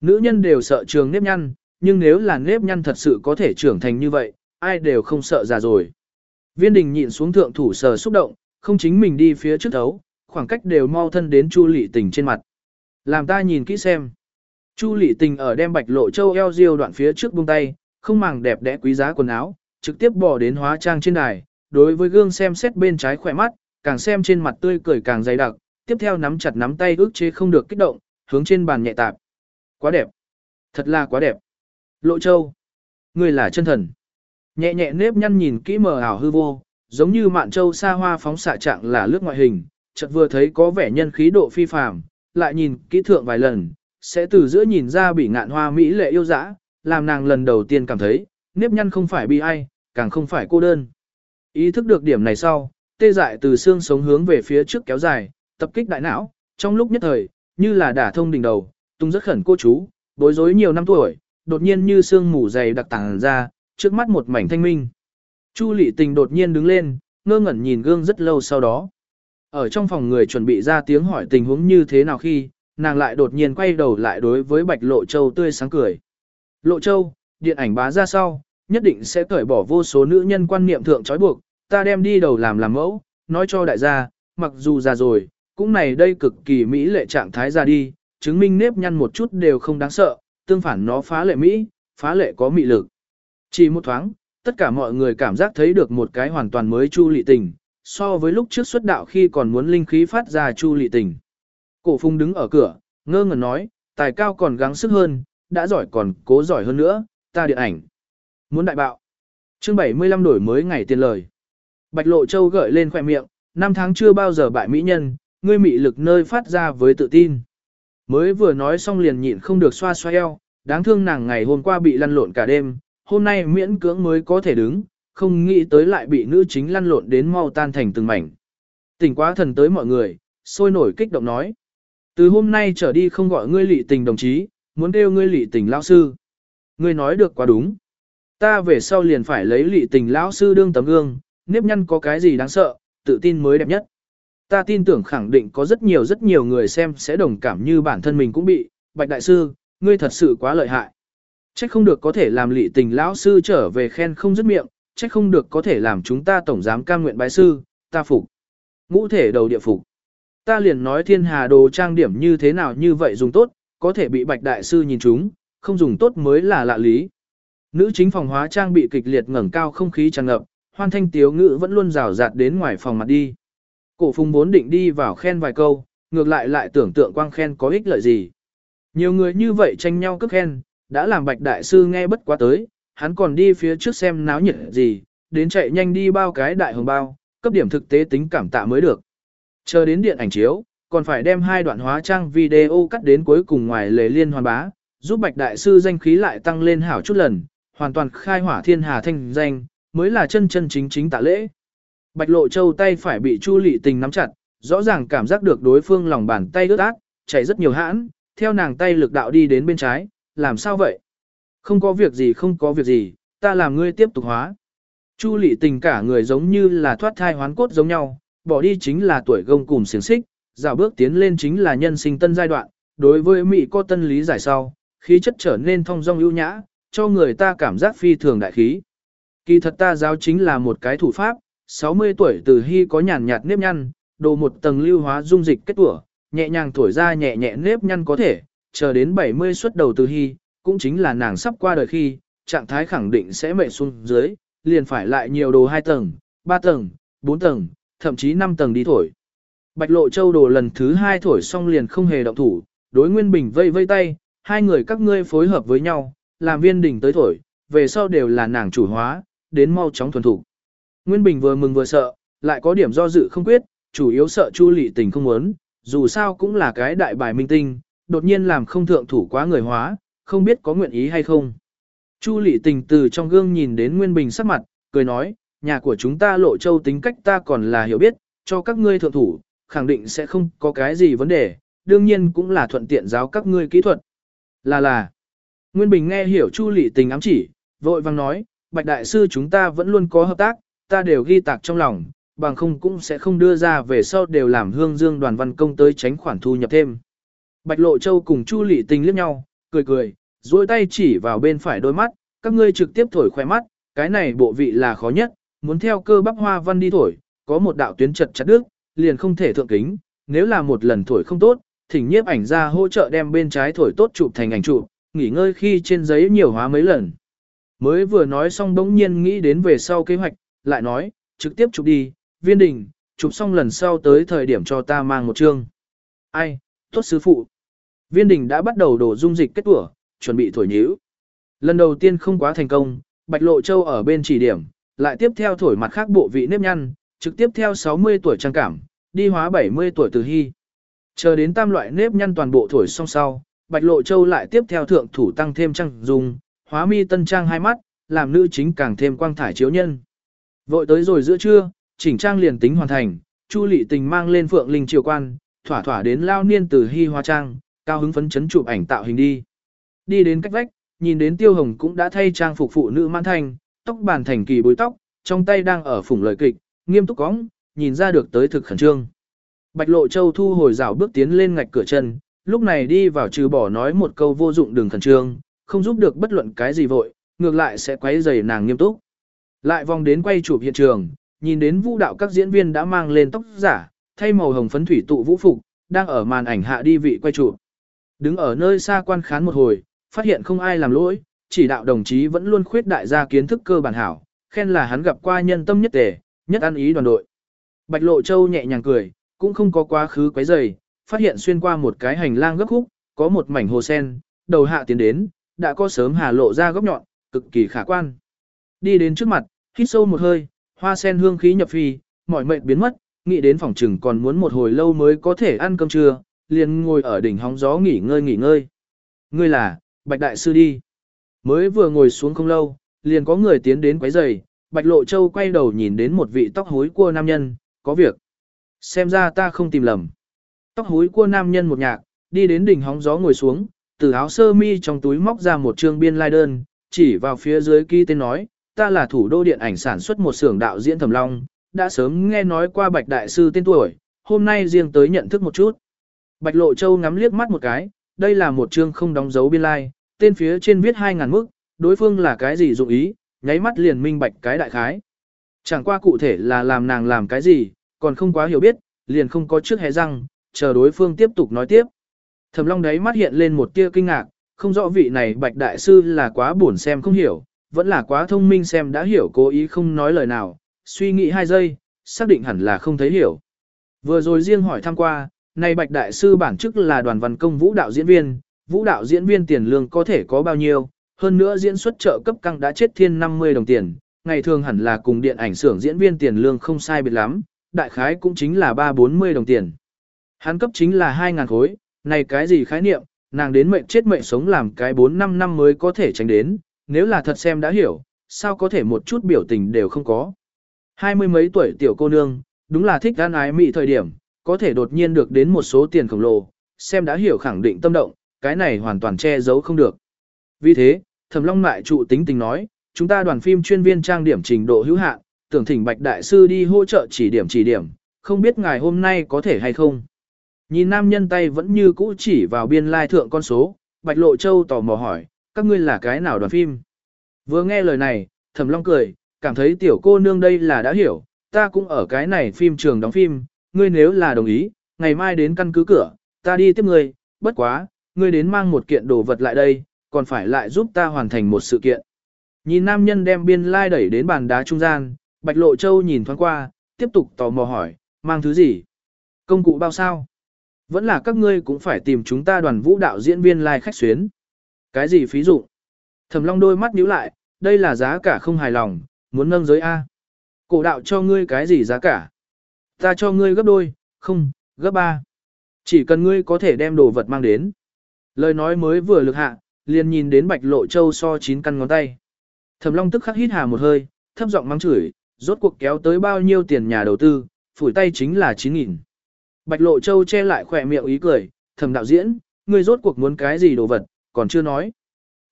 Nữ nhân đều sợ trường nếp nhăn, nhưng nếu là nếp nhăn thật sự có thể trưởng thành như vậy, ai đều không sợ già rồi. Viên đình nhịn xuống thượng thủ sờ xúc động, không chính mình đi phía trước thấu, khoảng cách đều mau thân đến Chu Lệ Tình trên mặt. Làm ta nhìn kỹ xem. Chu Lệ Tình ở đem bạch lộ châu eo diêu đoạn phía trước buông tay, không màng đẹp đẽ quý giá quần áo, trực tiếp bỏ đến hóa trang trên đài, đối với gương xem xét bên trái khỏe mắt, càng xem trên mặt tươi cười càng dày đặc, tiếp theo nắm chặt nắm tay ước chế không được kích động, hướng trên bàn nhẹ tạp. Quá đẹp. Thật là quá đẹp. Lộ châu. Người là chân thần. Nhẹ nhẹ nếp nhăn nhìn kỹ mờ ảo hư vô, giống như mạn châu xa hoa phóng xạ trạng là lướt ngoại hình, chợt vừa thấy có vẻ nhân khí độ phi phàm, lại nhìn kỹ thượng vài lần, sẽ từ giữa nhìn ra bị ngạn hoa mỹ lệ yêu dã, làm nàng lần đầu tiên cảm thấy, nếp nhăn không phải bi ai, càng không phải cô đơn. Ý thức được điểm này sau, tê dại từ xương sống hướng về phía trước kéo dài, tập kích đại não, trong lúc nhất thời, như là đả thông đỉnh đầu, tung rất khẩn cô chú, bối rối nhiều năm tuổi, đột nhiên như xương mù dày đặc tàng ra, trước mắt một mảnh thanh minh. Chu lị tình đột nhiên đứng lên, ngơ ngẩn nhìn gương rất lâu sau đó. Ở trong phòng người chuẩn bị ra tiếng hỏi tình huống như thế nào khi, nàng lại đột nhiên quay đầu lại đối với Bạch Lộ Châu tươi sáng cười. Lộ Châu, điện ảnh bá ra sau, nhất định sẽ cởi bỏ vô số nữ nhân quan niệm thượng trói buộc, ta đem đi đầu làm làm mẫu, nói cho đại gia, mặc dù già rồi, cũng này đây cực kỳ mỹ lệ trạng thái ra đi, chứng minh nếp nhăn một chút đều không đáng sợ, tương phản nó phá lệ mỹ, phá lệ có mị lực. Chỉ một thoáng, tất cả mọi người cảm giác thấy được một cái hoàn toàn mới chu lị tình, so với lúc trước xuất đạo khi còn muốn linh khí phát ra chu lị tình. Cổ phung đứng ở cửa, ngơ ngẩn nói, tài cao còn gắng sức hơn, đã giỏi còn cố giỏi hơn nữa, ta điện ảnh. Muốn đại bạo. chương 75 đổi mới ngày tiền lời. Bạch Lộ Châu gợi lên khoẻ miệng, năm tháng chưa bao giờ bại mỹ nhân, ngươi mị lực nơi phát ra với tự tin. Mới vừa nói xong liền nhịn không được xoa xoa eo, đáng thương nàng ngày hôm qua bị lăn lộn cả đêm, hôm nay miễn cưỡng mới có thể đứng, không nghĩ tới lại bị nữ chính lăn lộn đến mau tan thành từng mảnh. Tỉnh quá thần tới mọi người, sôi nổi kích động nói. Từ hôm nay trở đi không gọi ngươi lị tình đồng chí, muốn kêu ngươi lị tình lão sư. Ngươi nói được quá đúng. Ta về sau liền phải lấy lị tình lão sư đương tấm gương, nếp nhăn có cái gì đáng sợ, tự tin mới đẹp nhất. Ta tin tưởng khẳng định có rất nhiều rất nhiều người xem sẽ đồng cảm như bản thân mình cũng bị, Bạch Đại Sư, ngươi thật sự quá lợi hại. Trách không được có thể làm lị tình lão sư trở về khen không dứt miệng, trách không được có thể làm chúng ta tổng giám cam nguyện bái sư, ta phục. Ngũ thể đầu địa phục. Ta liền nói thiên hà đồ trang điểm như thế nào như vậy dùng tốt, có thể bị bạch đại sư nhìn chúng, không dùng tốt mới là lạ lý. Nữ chính phòng hóa trang bị kịch liệt ngẩng cao không khí tràn ngập, hoan thanh tiếu ngữ vẫn luôn rào rạt đến ngoài phòng mặt đi. Cổ phùng vốn định đi vào khen vài câu, ngược lại lại tưởng tượng quang khen có ích lợi gì. Nhiều người như vậy tranh nhau cướp khen, đã làm bạch đại sư nghe bất quá tới, hắn còn đi phía trước xem náo nhiệt gì, đến chạy nhanh đi bao cái đại hồng bao, cấp điểm thực tế tính cảm tạ mới được. Chờ đến điện ảnh chiếu, còn phải đem hai đoạn hóa trang video cắt đến cuối cùng ngoài lề liên hoàn bá, giúp bạch đại sư danh khí lại tăng lên hảo chút lần, hoàn toàn khai hỏa thiên hà thanh danh, mới là chân chân chính chính tạ lễ. Bạch lộ châu tay phải bị chu lị tình nắm chặt, rõ ràng cảm giác được đối phương lòng bàn tay ướt át, chảy rất nhiều hãn, theo nàng tay lực đạo đi đến bên trái, làm sao vậy? Không có việc gì không có việc gì, ta làm ngươi tiếp tục hóa. Chu lị tình cả người giống như là thoát thai hoán cốt giống nhau, bỏ đi chính là tuổi gông cùng xiềng xích, dạo bước tiến lên chính là nhân sinh tân giai đoạn, đối với Mỹ có tân lý giải sau, khí chất trở nên thông dong ưu nhã, cho người ta cảm giác phi thường đại khí. Kỳ thật ta giáo chính là một cái thủ pháp, 60 tuổi từ hy có nhàn nhạt nếp nhăn, đồ một tầng lưu hóa dung dịch kết tủa, nhẹ nhàng thổi ra nhẹ nhẹ nếp nhăn có thể, chờ đến 70 xuất đầu từ hy, cũng chính là nàng sắp qua đời khi, trạng thái khẳng định sẽ mệt xuống dưới, liền phải lại nhiều đồ 2 tầng, 3 tầng, 4 tầng, thậm chí 5 tầng đi thổi, Bạch Lộ Châu đồ lần thứ hai thổi xong liền không hề động thủ, đối Nguyên Bình vây vây tay, hai người các ngươi phối hợp với nhau, làm viên đỉnh tới thổi, về sau đều là nàng chủ hóa, đến mau chóng thuần thủ. Nguyên Bình vừa mừng vừa sợ, lại có điểm do dự không quyết, chủ yếu sợ Chu Lệ Tình không muốn, dù sao cũng là cái đại bài minh tinh, đột nhiên làm không thượng thủ quá người hóa, không biết có nguyện ý hay không. Chu Lệ Tình từ trong gương nhìn đến Nguyên Bình sắc mặt, cười nói, nhà của chúng ta lộ châu tính cách ta còn là hiểu biết, cho các ngươi thượng thủ, khẳng định sẽ không có cái gì vấn đề, đương nhiên cũng là thuận tiện giáo các ngươi kỹ thuật. Là là. Nguyên Bình nghe hiểu Chu Lệ Tình ám chỉ, vội vang nói, Bạch Đại Sư chúng ta vẫn luôn có hợp tác, ta đều ghi tạc trong lòng, bằng không cũng sẽ không đưa ra về sau đều làm hương dương đoàn văn công tới tránh khoản thu nhập thêm. Bạch Lộ Châu cùng Chu lị Tình liếc nhau, cười cười, duỗi tay chỉ vào bên phải đôi mắt, các ngươi trực tiếp thổi khoe mắt, cái này bộ vị là khó nhất, muốn theo cơ bắp hoa văn đi thổi, có một đạo tuyến chật chặt đứt, liền không thể thượng kính, nếu là một lần thổi không tốt, thỉnh nhiếp ảnh ra hỗ trợ đem bên trái thổi tốt chụp thành ảnh chụp, nghỉ ngơi khi trên giấy nhiều hóa mấy lần. Mới vừa nói xong bỗng nhiên nghĩ đến về sau kế hoạch, lại nói, trực tiếp chụp đi, viên đình, chụp xong lần sau tới thời điểm cho ta mang một chương. Ai, tốt sư phụ. Viên đình đã bắt đầu đổ dung dịch kết tủa, chuẩn bị thổi nhíu. Lần đầu tiên không quá thành công, Bạch Lộ Châu ở bên chỉ điểm, lại tiếp theo thổi mặt khác bộ vị nếp nhăn, trực tiếp theo 60 tuổi trang cảm, đi hóa 70 tuổi từ hy. Chờ đến tam loại nếp nhăn toàn bộ thổi xong sau, Bạch Lộ Châu lại tiếp theo thượng thủ tăng thêm trang dùng, hóa mi tân trang hai mắt, làm nữ chính càng thêm quang thải chiếu nhân. Vội tới rồi giữa trưa, chỉnh trang liền tính hoàn thành, Chu Lệ Tình mang lên Phượng Linh triều quan, thỏa thỏa đến lao niên từ hy hóa trang, cao hứng phấn chấn chụp ảnh tạo hình đi. Đi đến cách vách, nhìn đến Tiêu Hồng cũng đã thay trang phục phụ nữ mãn thành, tóc bàn thành kỳ bối tóc, trong tay đang ở phủng lời kịch, nghiêm túc cóng, nhìn ra được tới thực khẩn trương. Bạch Lộ Châu thu hồi rào bước tiến lên ngạch cửa chân, lúc này đi vào trừ bỏ nói một câu vô dụng đừng khẩn trương, không giúp được bất luận cái gì vội, ngược lại sẽ quấy rầy nàng nghiêm túc. Lại vòng đến quay chụp hiện trường, nhìn đến vũ đạo các diễn viên đã mang lên tóc giả, thay màu hồng phấn thủy tụ vũ phục, đang ở màn ảnh hạ đi vị quay chụp. Đứng ở nơi xa quan khán một hồi, phát hiện không ai làm lỗi, chỉ đạo đồng chí vẫn luôn khuyết đại gia kiến thức cơ bản hảo, khen là hắn gặp qua nhân tâm nhất tề, nhất ăn ý đoàn đội. Bạch Lộ Châu nhẹ nhàng cười, cũng không có quá khứ quấy rầy, phát hiện xuyên qua một cái hành lang gấp khúc, có một mảnh hồ sen, đầu hạ tiến đến, đã có sớm hà lộ ra góc nhọn, cực kỳ khả quan. Đi đến trước mặt, hít sâu một hơi, hoa sen hương khí nhập phi, mỏi mệt biến mất, nghĩ đến phòng trừng còn muốn một hồi lâu mới có thể ăn cơm trưa, liền ngồi ở đỉnh hóng gió nghỉ ngơi nghỉ ngơi. Ngươi là, Bạch Đại Sư đi. Mới vừa ngồi xuống không lâu, liền có người tiến đến quấy giày, Bạch Lộ Châu quay đầu nhìn đến một vị tóc hối cua nam nhân, có việc. Xem ra ta không tìm lầm. Tóc hối cua nam nhân một nhạc, đi đến đỉnh hóng gió ngồi xuống, từ áo sơ mi trong túi móc ra một trương biên lai đơn, chỉ vào phía dưới ký tên nói, ta là thủ đô điện ảnh sản xuất một xưởng đạo diễn thẩm long, đã sớm nghe nói qua Bạch Đại Sư tên tuổi, hôm nay riêng tới nhận thức một chút. Bạch Lộ Châu ngắm liếc mắt một cái, đây là một chương không đóng dấu biên lai, tên phía trên viết 2.000 mức, đối phương là cái gì dụng ý, nháy mắt liền minh bạch cái đại khái. Chẳng qua cụ thể là làm nàng làm cái gì, còn không quá hiểu biết, liền không có trước hé răng, chờ đối phương tiếp tục nói tiếp. Thẩm Long đấy mắt hiện lên một tia kinh ngạc, không rõ vị này Bạch Đại Sư là quá buồn xem không hiểu, vẫn là quá thông minh xem đã hiểu cố ý không nói lời nào, suy nghĩ hai giây, xác định hẳn là không thấy hiểu. Vừa rồi riêng hỏi thăm qua, này Bạch Đại Sư bản chức là đoàn văn công vũ đạo diễn viên, vũ đạo diễn viên tiền lương có thể có bao nhiêu, hơn nữa diễn xuất trợ cấp căng đã chết thiên 50 đồng tiền, ngày thường hẳn là cùng điện ảnh xưởng diễn viên tiền lương không sai biệt lắm, đại khái cũng chính là 3-40 đồng tiền. Hắn cấp chính là 2.000 khối, này cái gì khái niệm, nàng đến mệnh chết mệnh sống làm cái 4-5 năm mới có thể tránh đến, nếu là thật xem đã hiểu, sao có thể một chút biểu tình đều không có. Hai mươi mấy tuổi tiểu cô nương, đúng là thích gan ái mị thời điểm, có thể đột nhiên được đến một số tiền khổng lồ, xem đã hiểu khẳng định tâm động, cái này hoàn toàn che giấu không được. Vì thế, Thẩm Long Mại trụ tính tình nói, chúng ta đoàn phim chuyên viên trang điểm trình độ hữu hạn, tưởng thỉnh Bạch Đại Sư đi hỗ trợ chỉ điểm chỉ điểm, không biết ngài hôm nay có thể hay không. Nhìn nam nhân tay vẫn như cũ chỉ vào biên lai thượng con số, Bạch Lộ Châu tò mò hỏi, các ngươi là cái nào đoàn phim? Vừa nghe lời này, Thẩm Long cười, cảm thấy tiểu cô nương đây là đã hiểu, ta cũng ở cái này phim trường đóng phim, ngươi nếu là đồng ý, ngày mai đến căn cứ cửa, ta đi tiếp ngươi, bất quá, ngươi đến mang một kiện đồ vật lại đây, còn phải lại giúp ta hoàn thành một sự kiện. Nhìn nam nhân đem biên lai like đẩy đến bàn đá trung gian, Bạch Lộ Châu nhìn thoáng qua, tiếp tục tò mò hỏi, mang thứ gì? Công cụ bao sao? Vẫn là các ngươi cũng phải tìm chúng ta đoàn vũ đạo diễn viên lai like khách xuyến. Cái gì phí dụ? Thẩm Long đôi mắt nhíu lại, đây là giá cả không hài lòng, muốn nâng giới A. Cổ đạo cho ngươi cái gì giá cả? Ta cho ngươi gấp đôi, không, gấp ba. Chỉ cần ngươi có thể đem đồ vật mang đến. Lời nói mới vừa lực hạ, liền nhìn đến bạch lộ châu so chín căn ngón tay. Thẩm Long tức khắc hít hà một hơi, thấp giọng mắng chửi, rốt cuộc kéo tới bao nhiêu tiền nhà đầu tư, phủi tay chính là 9.000. Bạch lộ châu che lại khỏe miệng ý cười, thẩm đạo diễn, ngươi rốt cuộc muốn cái gì đồ vật, còn chưa nói.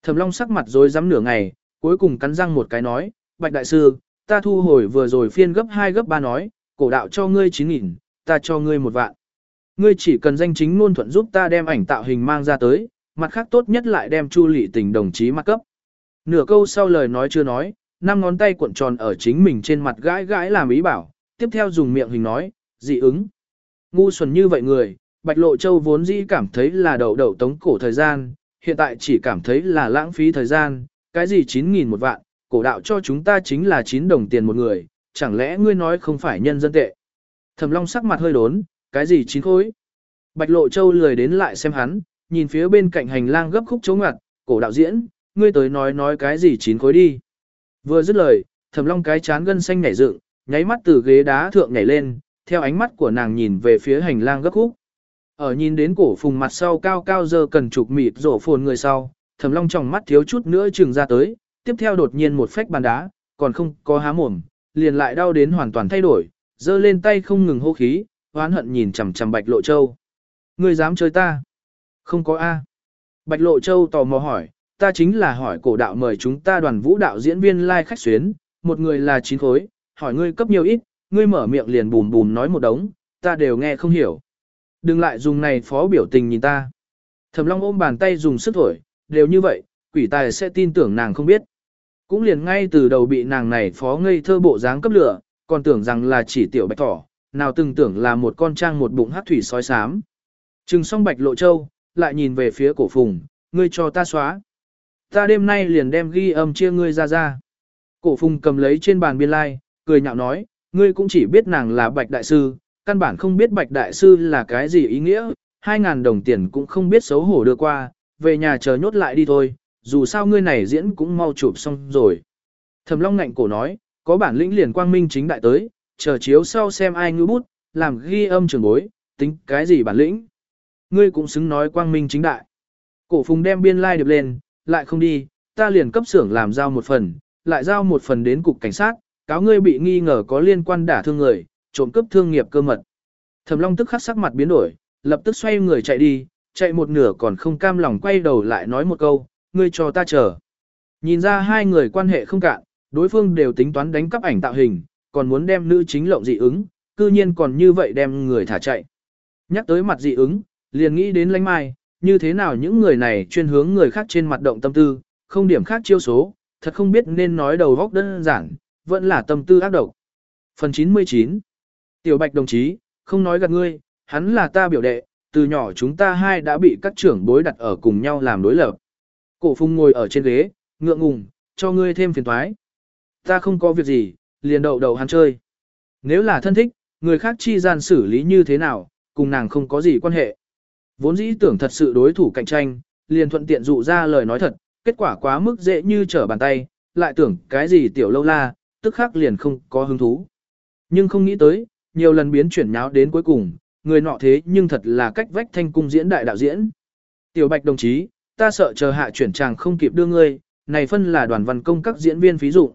Thẩm Long sắc mặt rồi rắm nửa ngày, cuối cùng cắn răng một cái nói, Bạch Đại Sư, ta thu hồi vừa rồi phiên gấp 2 gấp 3 nói, cổ đạo cho ngươi 9.000, ta cho ngươi một vạn. Ngươi chỉ cần danh chính ngôn thuận giúp ta đem ảnh tạo hình mang ra tới, mặt khác tốt nhất lại đem chu lị tình đồng chí mặt cấp. Nửa câu sau lời nói chưa nói, năm ngón tay cuộn tròn ở chính mình trên mặt gãi gãi làm ý bảo, tiếp theo dùng miệng hình nói, dị ứng. Ngu xuẩn như vậy người, Bạch Lộ Châu vốn dĩ cảm thấy là đậu đậu tống cổ thời gian, hiện tại chỉ cảm thấy là lãng phí thời gian, cái gì 9.000 một vạn, cổ đạo cho chúng ta chính là 9 đồng tiền một người, chẳng lẽ ngươi nói không phải nhân dân tệ. Thẩm Long sắc mặt hơi đốn, cái gì chín khối. Bạch Lộ Châu lười đến lại xem hắn, nhìn phía bên cạnh hành lang gấp khúc chống ngặt, cổ đạo diễn, ngươi tới nói nói cái gì chín khối đi. Vừa dứt lời, Thẩm Long cái chán gân xanh nhảy dựng, nháy mắt từ ghế đá thượng nhảy lên, theo ánh mắt của nàng nhìn về phía hành lang gấp khúc. Ở nhìn đến cổ phùng mặt sau cao cao giờ cần chụp mịt rổ phồn người sau, thầm Long trong mắt thiếu chút nữa chừng ra tới, tiếp theo đột nhiên một phách bàn đá, còn không có há mồm, liền lại đau đến hoàn toàn thay đổi, giơ lên tay không ngừng hô khí, hoán hận nhìn chằm chằm Bạch Lộ Châu. Ngươi dám chơi ta? Không có A. Bạch Lộ Châu tò mò hỏi, ta chính là hỏi cổ đạo mời chúng ta đoàn vũ đạo diễn viên lai like khách xuyến, một người là chín khối, hỏi ngươi cấp nhiều ít, ngươi mở miệng liền bùm bùm nói một đống, ta đều nghe không hiểu. Đừng lại dùng này phó biểu tình nhìn ta. Thẩm Long ôm bàn tay dùng sức thổi, đều như vậy, quỷ tài sẽ tin tưởng nàng không biết. Cũng liền ngay từ đầu bị nàng này phó ngây thơ bộ dáng cấp lửa, còn tưởng rằng là chỉ tiểu bạch thỏ, nào từng tưởng là một con trang một bụng hát thủy sói sám. Trừng xong bạch lộ châu, lại nhìn về phía cổ phùng, ngươi cho ta xóa. Ta đêm nay liền đem ghi âm chia ngươi ra ra. Cổ phùng cầm lấy trên bàn biên lai, cười nhạo nói, ngươi cũng chỉ biết nàng là bạch đại sư, căn bản không biết bạch đại sư là cái gì ý nghĩa, hai ngàn đồng tiền cũng không biết xấu hổ đưa qua, về nhà chờ nhốt lại đi thôi, dù sao ngươi này diễn cũng mau chụp xong rồi. Thẩm Long ngạnh cổ nói, có bản lĩnh liền quang minh chính đại tới, chờ chiếu sau xem ai ngư bút, làm ghi âm trường bối, tính cái gì bản lĩnh. Ngươi cũng xứng nói quang minh chính đại. Cổ phùng đem biên lai like điệp lên, lại không đi, ta liền cấp xưởng làm giao một phần, lại giao một phần đến cục cảnh sát, cáo ngươi bị nghi ngờ có liên quan đả thương người, trộm cướp thương nghiệp cơ mật. Thẩm Long tức khắc sắc mặt biến đổi, lập tức xoay người chạy đi, chạy một nửa còn không cam lòng quay đầu lại nói một câu, ngươi cho ta chờ. Nhìn ra hai người quan hệ không cạn, đối phương đều tính toán đánh cắp ảnh tạo hình, còn muốn đem nữ chính lộng dị ứng, cư nhiên còn như vậy đem người thả chạy. Nhắc tới mặt dị ứng, liền nghĩ đến lánh mai, như thế nào những người này chuyên hướng người khác trên mặt động tâm tư, không điểm khác chiêu số, thật không biết nên nói đầu góc đơn giản, vẫn là tâm tư ác độc. Phần 99 Tiểu Bạch đồng chí, không nói gạt ngươi, hắn là ta biểu đệ, từ nhỏ chúng ta hai đã bị các trưởng bối đặt ở cùng nhau làm đối lập. Cổ phùng ngồi ở trên ghế, ngượng ngùng, cho ngươi thêm phiền toái. Ta không có việc gì, liền đậu đầu hắn chơi. Nếu là thân thích, người khác chi gian xử lý như thế nào, cùng nàng không có gì quan hệ. Vốn dĩ tưởng thật sự đối thủ cạnh tranh, liền thuận tiện dụ ra lời nói thật, kết quả quá mức dễ như trở bàn tay, lại tưởng cái gì tiểu lâu la, tức khắc liền không có hứng thú. Nhưng không nghĩ tới, nhiều lần biến chuyển nháo đến cuối cùng, người nọ thế nhưng thật là cách vách thanh cung diễn đại đạo diễn. Tiểu Bạch đồng chí, ta sợ chờ hạ chuyển chàng không kịp đưa ngươi, này phân là đoàn văn công các diễn viên phí dụ.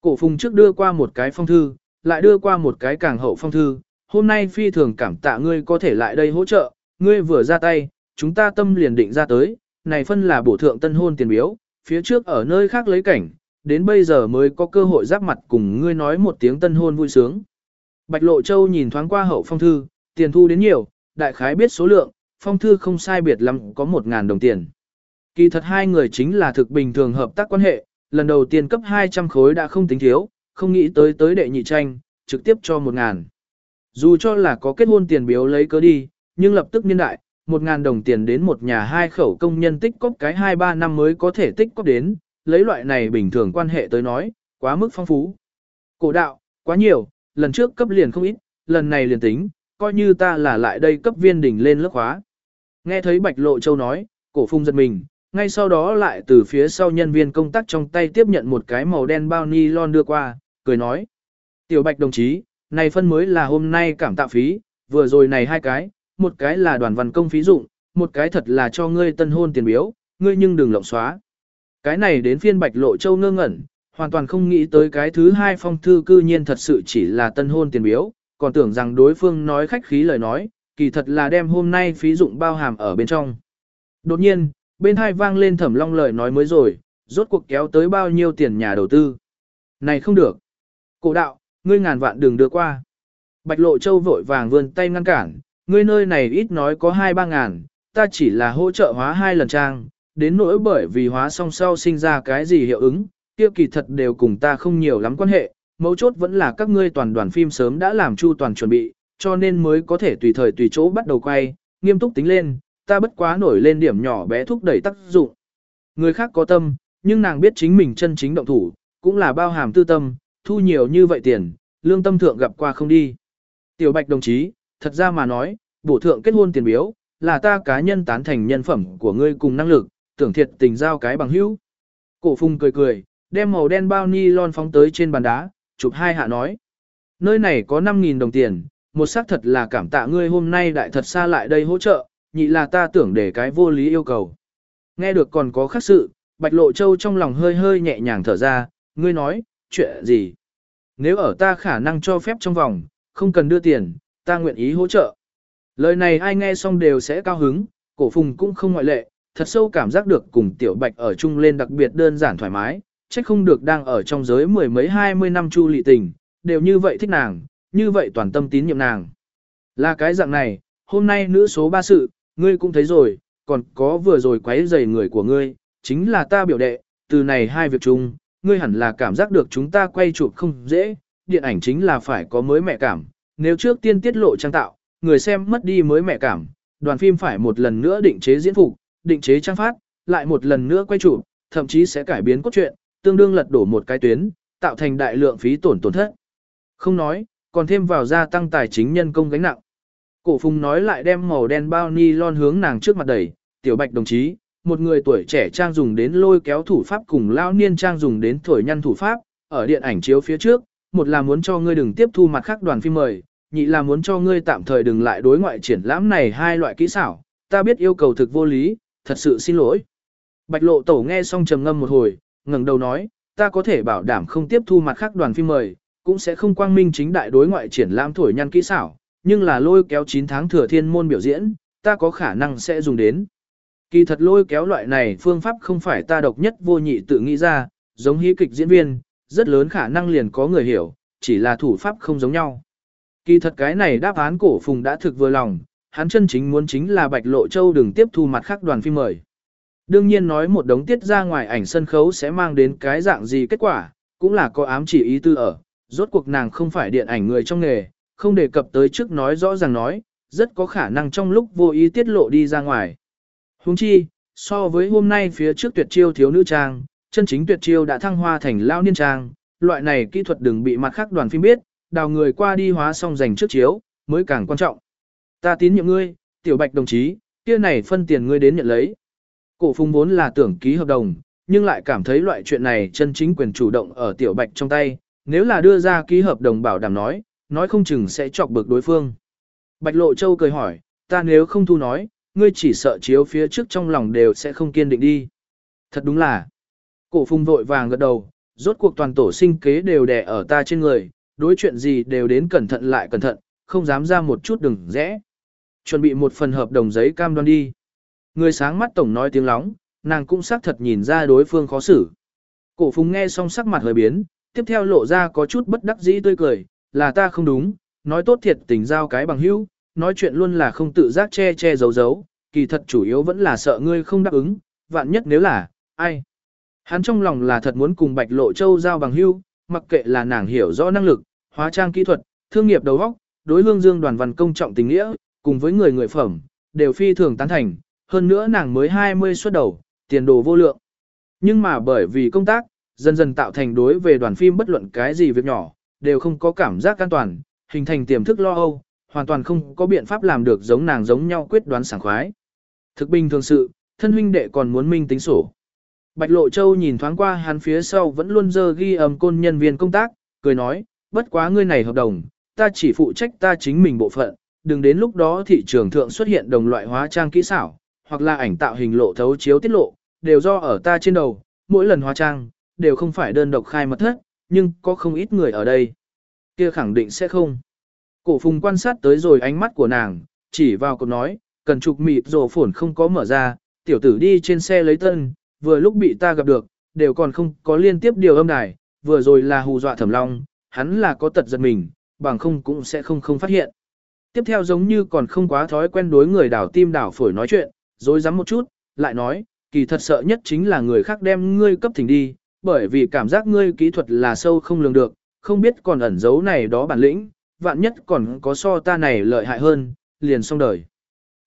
Cổ phùng trước đưa qua một cái phong thư, lại đưa qua một cái càng hậu phong thư, hôm nay phi thường cảm tạ ngươi có thể lại đây hỗ trợ, ngươi vừa ra tay, chúng ta tâm liền định ra tới, này phân là bổ thượng tân hôn tiền biếu, phía trước ở nơi khác lấy cảnh, đến bây giờ mới có cơ hội giáp mặt cùng ngươi nói một tiếng tân hôn vui sướng. Bạch Lộ Châu nhìn thoáng qua hậu phong thư, tiền thu đến nhiều, đại khái biết số lượng, phong thư không sai biệt lắm có 1.000 đồng tiền. Kỳ thật hai người chính là thực bình thường hợp tác quan hệ, lần đầu tiên cấp 200 khối đã không tính thiếu, không nghĩ tới tới đệ nhị tranh, trực tiếp cho 1.000. Dù cho là có kết hôn tiền biếu lấy cớ đi, nhưng lập tức niên đại, 1.000 đồng tiền đến một nhà hai khẩu công nhân tích cóp cái 2-3 năm mới có thể tích cóp đến, lấy loại này bình thường quan hệ tới nói, quá mức phong phú. Cổ đạo, quá nhiều, lần trước cấp liền không ít, lần này liền tính, coi như ta là lại đây cấp viên đỉnh lên lớp khóa. Nghe thấy Bạch Lộ Châu nói, cổ phung giật mình, ngay sau đó lại từ phía sau nhân viên công tác trong tay tiếp nhận một cái màu đen bao ni lon đưa qua, cười nói. Tiểu Bạch đồng chí, này phân mới là hôm nay cảm tạ phí, vừa rồi này hai cái, một cái là đoàn văn công phí dụng, một cái thật là cho ngươi tân hôn tiền biếu, ngươi nhưng đừng lộng xóa. Cái này đến phiên Bạch Lộ Châu ngơ ngẩn, hoàn toàn không nghĩ tới cái thứ hai phong thư cư nhiên thật sự chỉ là tân hôn tiền biếu, còn tưởng rằng đối phương nói khách khí lời nói, kỳ thật là đem hôm nay phí dụng bao hàm ở bên trong. Đột nhiên, bên hai vang lên thẩm long lời nói mới rồi, rốt cuộc kéo tới bao nhiêu tiền nhà đầu tư. Này không được. Cổ đạo, ngươi ngàn vạn đừng đưa qua. Bạch Lộ Châu vội vàng vươn tay ngăn cản, ngươi nơi này ít nói có hai ba ngàn, ta chỉ là hỗ trợ hóa hai lần trang, đến nỗi bởi vì hóa song sau sinh ra cái gì hiệu ứng, kia kỳ thật đều cùng ta không nhiều lắm quan hệ, mấu chốt vẫn là các ngươi toàn đoàn phim sớm đã làm chu toàn chuẩn bị, cho nên mới có thể tùy thời tùy chỗ bắt đầu quay, nghiêm túc tính lên, ta bất quá nổi lên điểm nhỏ bé thúc đẩy tác dụng. Người khác có tâm, nhưng nàng biết chính mình chân chính động thủ, cũng là bao hàm tư tâm, thu nhiều như vậy tiền, lương tâm thượng gặp qua không đi. Tiểu Bạch đồng chí, thật ra mà nói, bổ thượng kết hôn tiền biếu, là ta cá nhân tán thành nhân phẩm của ngươi cùng năng lực, tưởng thiệt tình giao cái bằng hữu. Cổ Phùng cười cười, đem màu đen bao ni lon phóng tới trên bàn đá, chụp hai hạ nói. Nơi này có 5.000 đồng tiền, một xác thật là cảm tạ ngươi hôm nay đại thật xa lại đây hỗ trợ, nhị là ta tưởng để cái vô lý yêu cầu. Nghe được còn có khác sự, Bạch Lộ Châu trong lòng hơi hơi nhẹ nhàng thở ra, ngươi nói, chuyện gì? Nếu ở ta khả năng cho phép trong vòng, không cần đưa tiền, ta nguyện ý hỗ trợ. Lời này ai nghe xong đều sẽ cao hứng, cổ phùng cũng không ngoại lệ, thật sâu cảm giác được cùng tiểu bạch ở chung lên đặc biệt đơn giản thoải mái, trách không được đang ở trong giới mười mấy hai mươi năm chu lị tình, đều như vậy thích nàng, như vậy toàn tâm tín nhiệm nàng. Là cái dạng này, hôm nay nữ số ba sự, ngươi cũng thấy rồi, còn có vừa rồi quấy rầy người của ngươi, chính là ta biểu đệ, từ này hai việc chung, ngươi hẳn là cảm giác được chúng ta quay chụp không dễ, điện ảnh chính là phải có mới mẹ cảm, nếu trước tiên tiết lộ trang tạo, người xem mất đi mới mẹ cảm, đoàn phim phải một lần nữa định chế diễn phục, định chế trang phát, lại một lần nữa quay chụp, thậm chí sẽ cải biến cốt truyện, tương đương lật đổ một cái tuyến, tạo thành đại lượng phí tổn tổn thất. Không nói, còn thêm vào gia tăng tài chính nhân công gánh nặng. Cổ Phùng nói lại đem màu đen bao ni lon hướng nàng trước mặt đẩy, tiểu bạch đồng chí, một người tuổi trẻ trang dùng đến lôi kéo thủ pháp cùng lao niên trang dùng đến thổi nhăn thủ pháp, ở điện ảnh chiếu phía trước, một là muốn cho ngươi đừng tiếp thu mặt khác đoàn phim mời, nhị là muốn cho ngươi tạm thời đừng lại đối ngoại triển lãm này hai loại kỹ xảo, ta biết yêu cầu thực vô lý, thật sự xin lỗi. Bạch lộ tổ nghe xong trầm ngâm một hồi, ngẩng đầu nói, ta có thể bảo đảm không tiếp thu mặt khác đoàn phim mời, cũng sẽ không quang minh chính đại đối ngoại triển lãm thổi nhăn kỹ xảo, nhưng là lôi kéo 9 tháng thừa thiên môn biểu diễn, ta có khả năng sẽ dùng đến. Kỳ thật lôi kéo loại này phương pháp không phải ta độc nhất vô nhị tự nghĩ ra, giống hí kịch diễn viên, rất lớn khả năng liền có người hiểu, chỉ là thủ pháp không giống nhau. Kỳ thật cái này đáp án cổ phùng đã thực vừa lòng, hắn chân chính muốn chính là Bạch Lộ Châu đừng tiếp thu mặt khác đoàn phim mời. Đương nhiên nói một đống tiết ra ngoài ảnh sân khấu sẽ mang đến cái dạng gì kết quả, cũng là có ám chỉ ý tư ở, rốt cuộc nàng không phải điện ảnh người trong nghề, không đề cập tới trước nói rõ ràng nói, rất có khả năng trong lúc vô ý tiết lộ đi ra ngoài. Huống chi, so với hôm nay phía trước tuyệt chiêu thiếu nữ trang, chân chính tuyệt chiêu đã thăng hoa thành lao niên trang, loại này kỹ thuật đừng bị mặt khác đoàn phim biết, đào người qua đi hóa xong dành trước chiếu, mới càng quan trọng. Ta tín nhiệm ngươi, tiểu bạch đồng chí, kia này phân tiền ngươi đến nhận lấy. Cổ phùng vốn là tưởng ký hợp đồng, nhưng lại cảm thấy loại chuyện này chân chính quyền chủ động ở tiểu bạch trong tay, nếu là đưa ra ký hợp đồng bảo đảm nói, nói không chừng sẽ chọc bực đối phương. Bạch Lộ Châu cười hỏi, ta nếu không thu nói, ngươi chỉ sợ chiếu phía trước trong lòng đều sẽ không kiên định đi. Thật đúng là, cổ phùng vội vàng gật đầu, rốt cuộc toàn tổ sinh kế đều đè ở ta trên người, đối chuyện gì đều đến cẩn thận lại cẩn thận, không dám ra một chút đừng rẽ. Chuẩn bị một phần hợp đồng giấy cam đoan đi. Người sáng mắt tổng nói tiếng lóng, nàng cũng xác thật nhìn ra đối phương khó xử. Cổ phùng nghe xong sắc mặt hơi biến, tiếp theo lộ ra có chút bất đắc dĩ tươi cười, là ta không đúng, nói tốt thiệt tình giao cái bằng hữu, nói chuyện luôn là không tự giác che che giấu giấu, kỳ thật chủ yếu vẫn là sợ ngươi không đáp ứng, vạn nhất nếu là, ai. Hắn trong lòng là thật muốn cùng Bạch Lộ Châu giao bằng hữu, mặc kệ là nàng hiểu rõ năng lực, hóa trang kỹ thuật, thương nghiệp đầu óc, đối hương dương đoàn văn công trọng tình nghĩa, cùng với người người phẩm, đều phi thường tán thành, hơn nữa nàng mới 20 xuất đầu, tiền đồ vô lượng. Nhưng mà bởi vì công tác, dần dần tạo thành đối về đoàn phim bất luận cái gì việc nhỏ, đều không có cảm giác an toàn, hình thành tiềm thức lo âu, hoàn toàn không có biện pháp làm được giống nàng giống nhau quyết đoán sảng khoái. Thực bình thường sự, thân huynh đệ còn muốn minh tính sổ. Bạch Lộ Châu nhìn thoáng qua hắn phía sau vẫn luôn dơ ghi âm côn nhân viên công tác, cười nói, bất quá ngươi này hợp đồng, ta chỉ phụ trách ta chính mình bộ phận, đừng đến lúc đó thị trường thượng xuất hiện đồng loại hóa trang kỹ xảo, hoặc là ảnh tạo hình lộ thấu chiếu tiết lộ, đều do ở ta trên đầu, mỗi lần hóa trang, đều không phải đơn độc khai mật thất, nhưng có không ít người ở đây. Kia khẳng định sẽ không. Cổ phùng quan sát tới rồi ánh mắt của nàng, chỉ vào cột nói, cần trục mịt rổ phổn không có mở ra, tiểu tử đi trên xe lấy tân, vừa lúc bị ta gặp được, đều còn không có liên tiếp điều âm đài, vừa rồi là hù dọa thẩm long, hắn là có tật giật mình, bằng không cũng sẽ không không phát hiện. Tiếp theo giống như còn không quá thói quen đối người đảo tim đảo phổi nói chuyện, rồi dám một chút, lại nói, kỳ thật sợ nhất chính là người khác đem ngươi cấp thỉnh đi, bởi vì cảm giác ngươi kỹ thuật là sâu không lường được, không biết còn ẩn giấu này đó bản lĩnh, vạn nhất còn có so ta này lợi hại hơn, liền xong đời.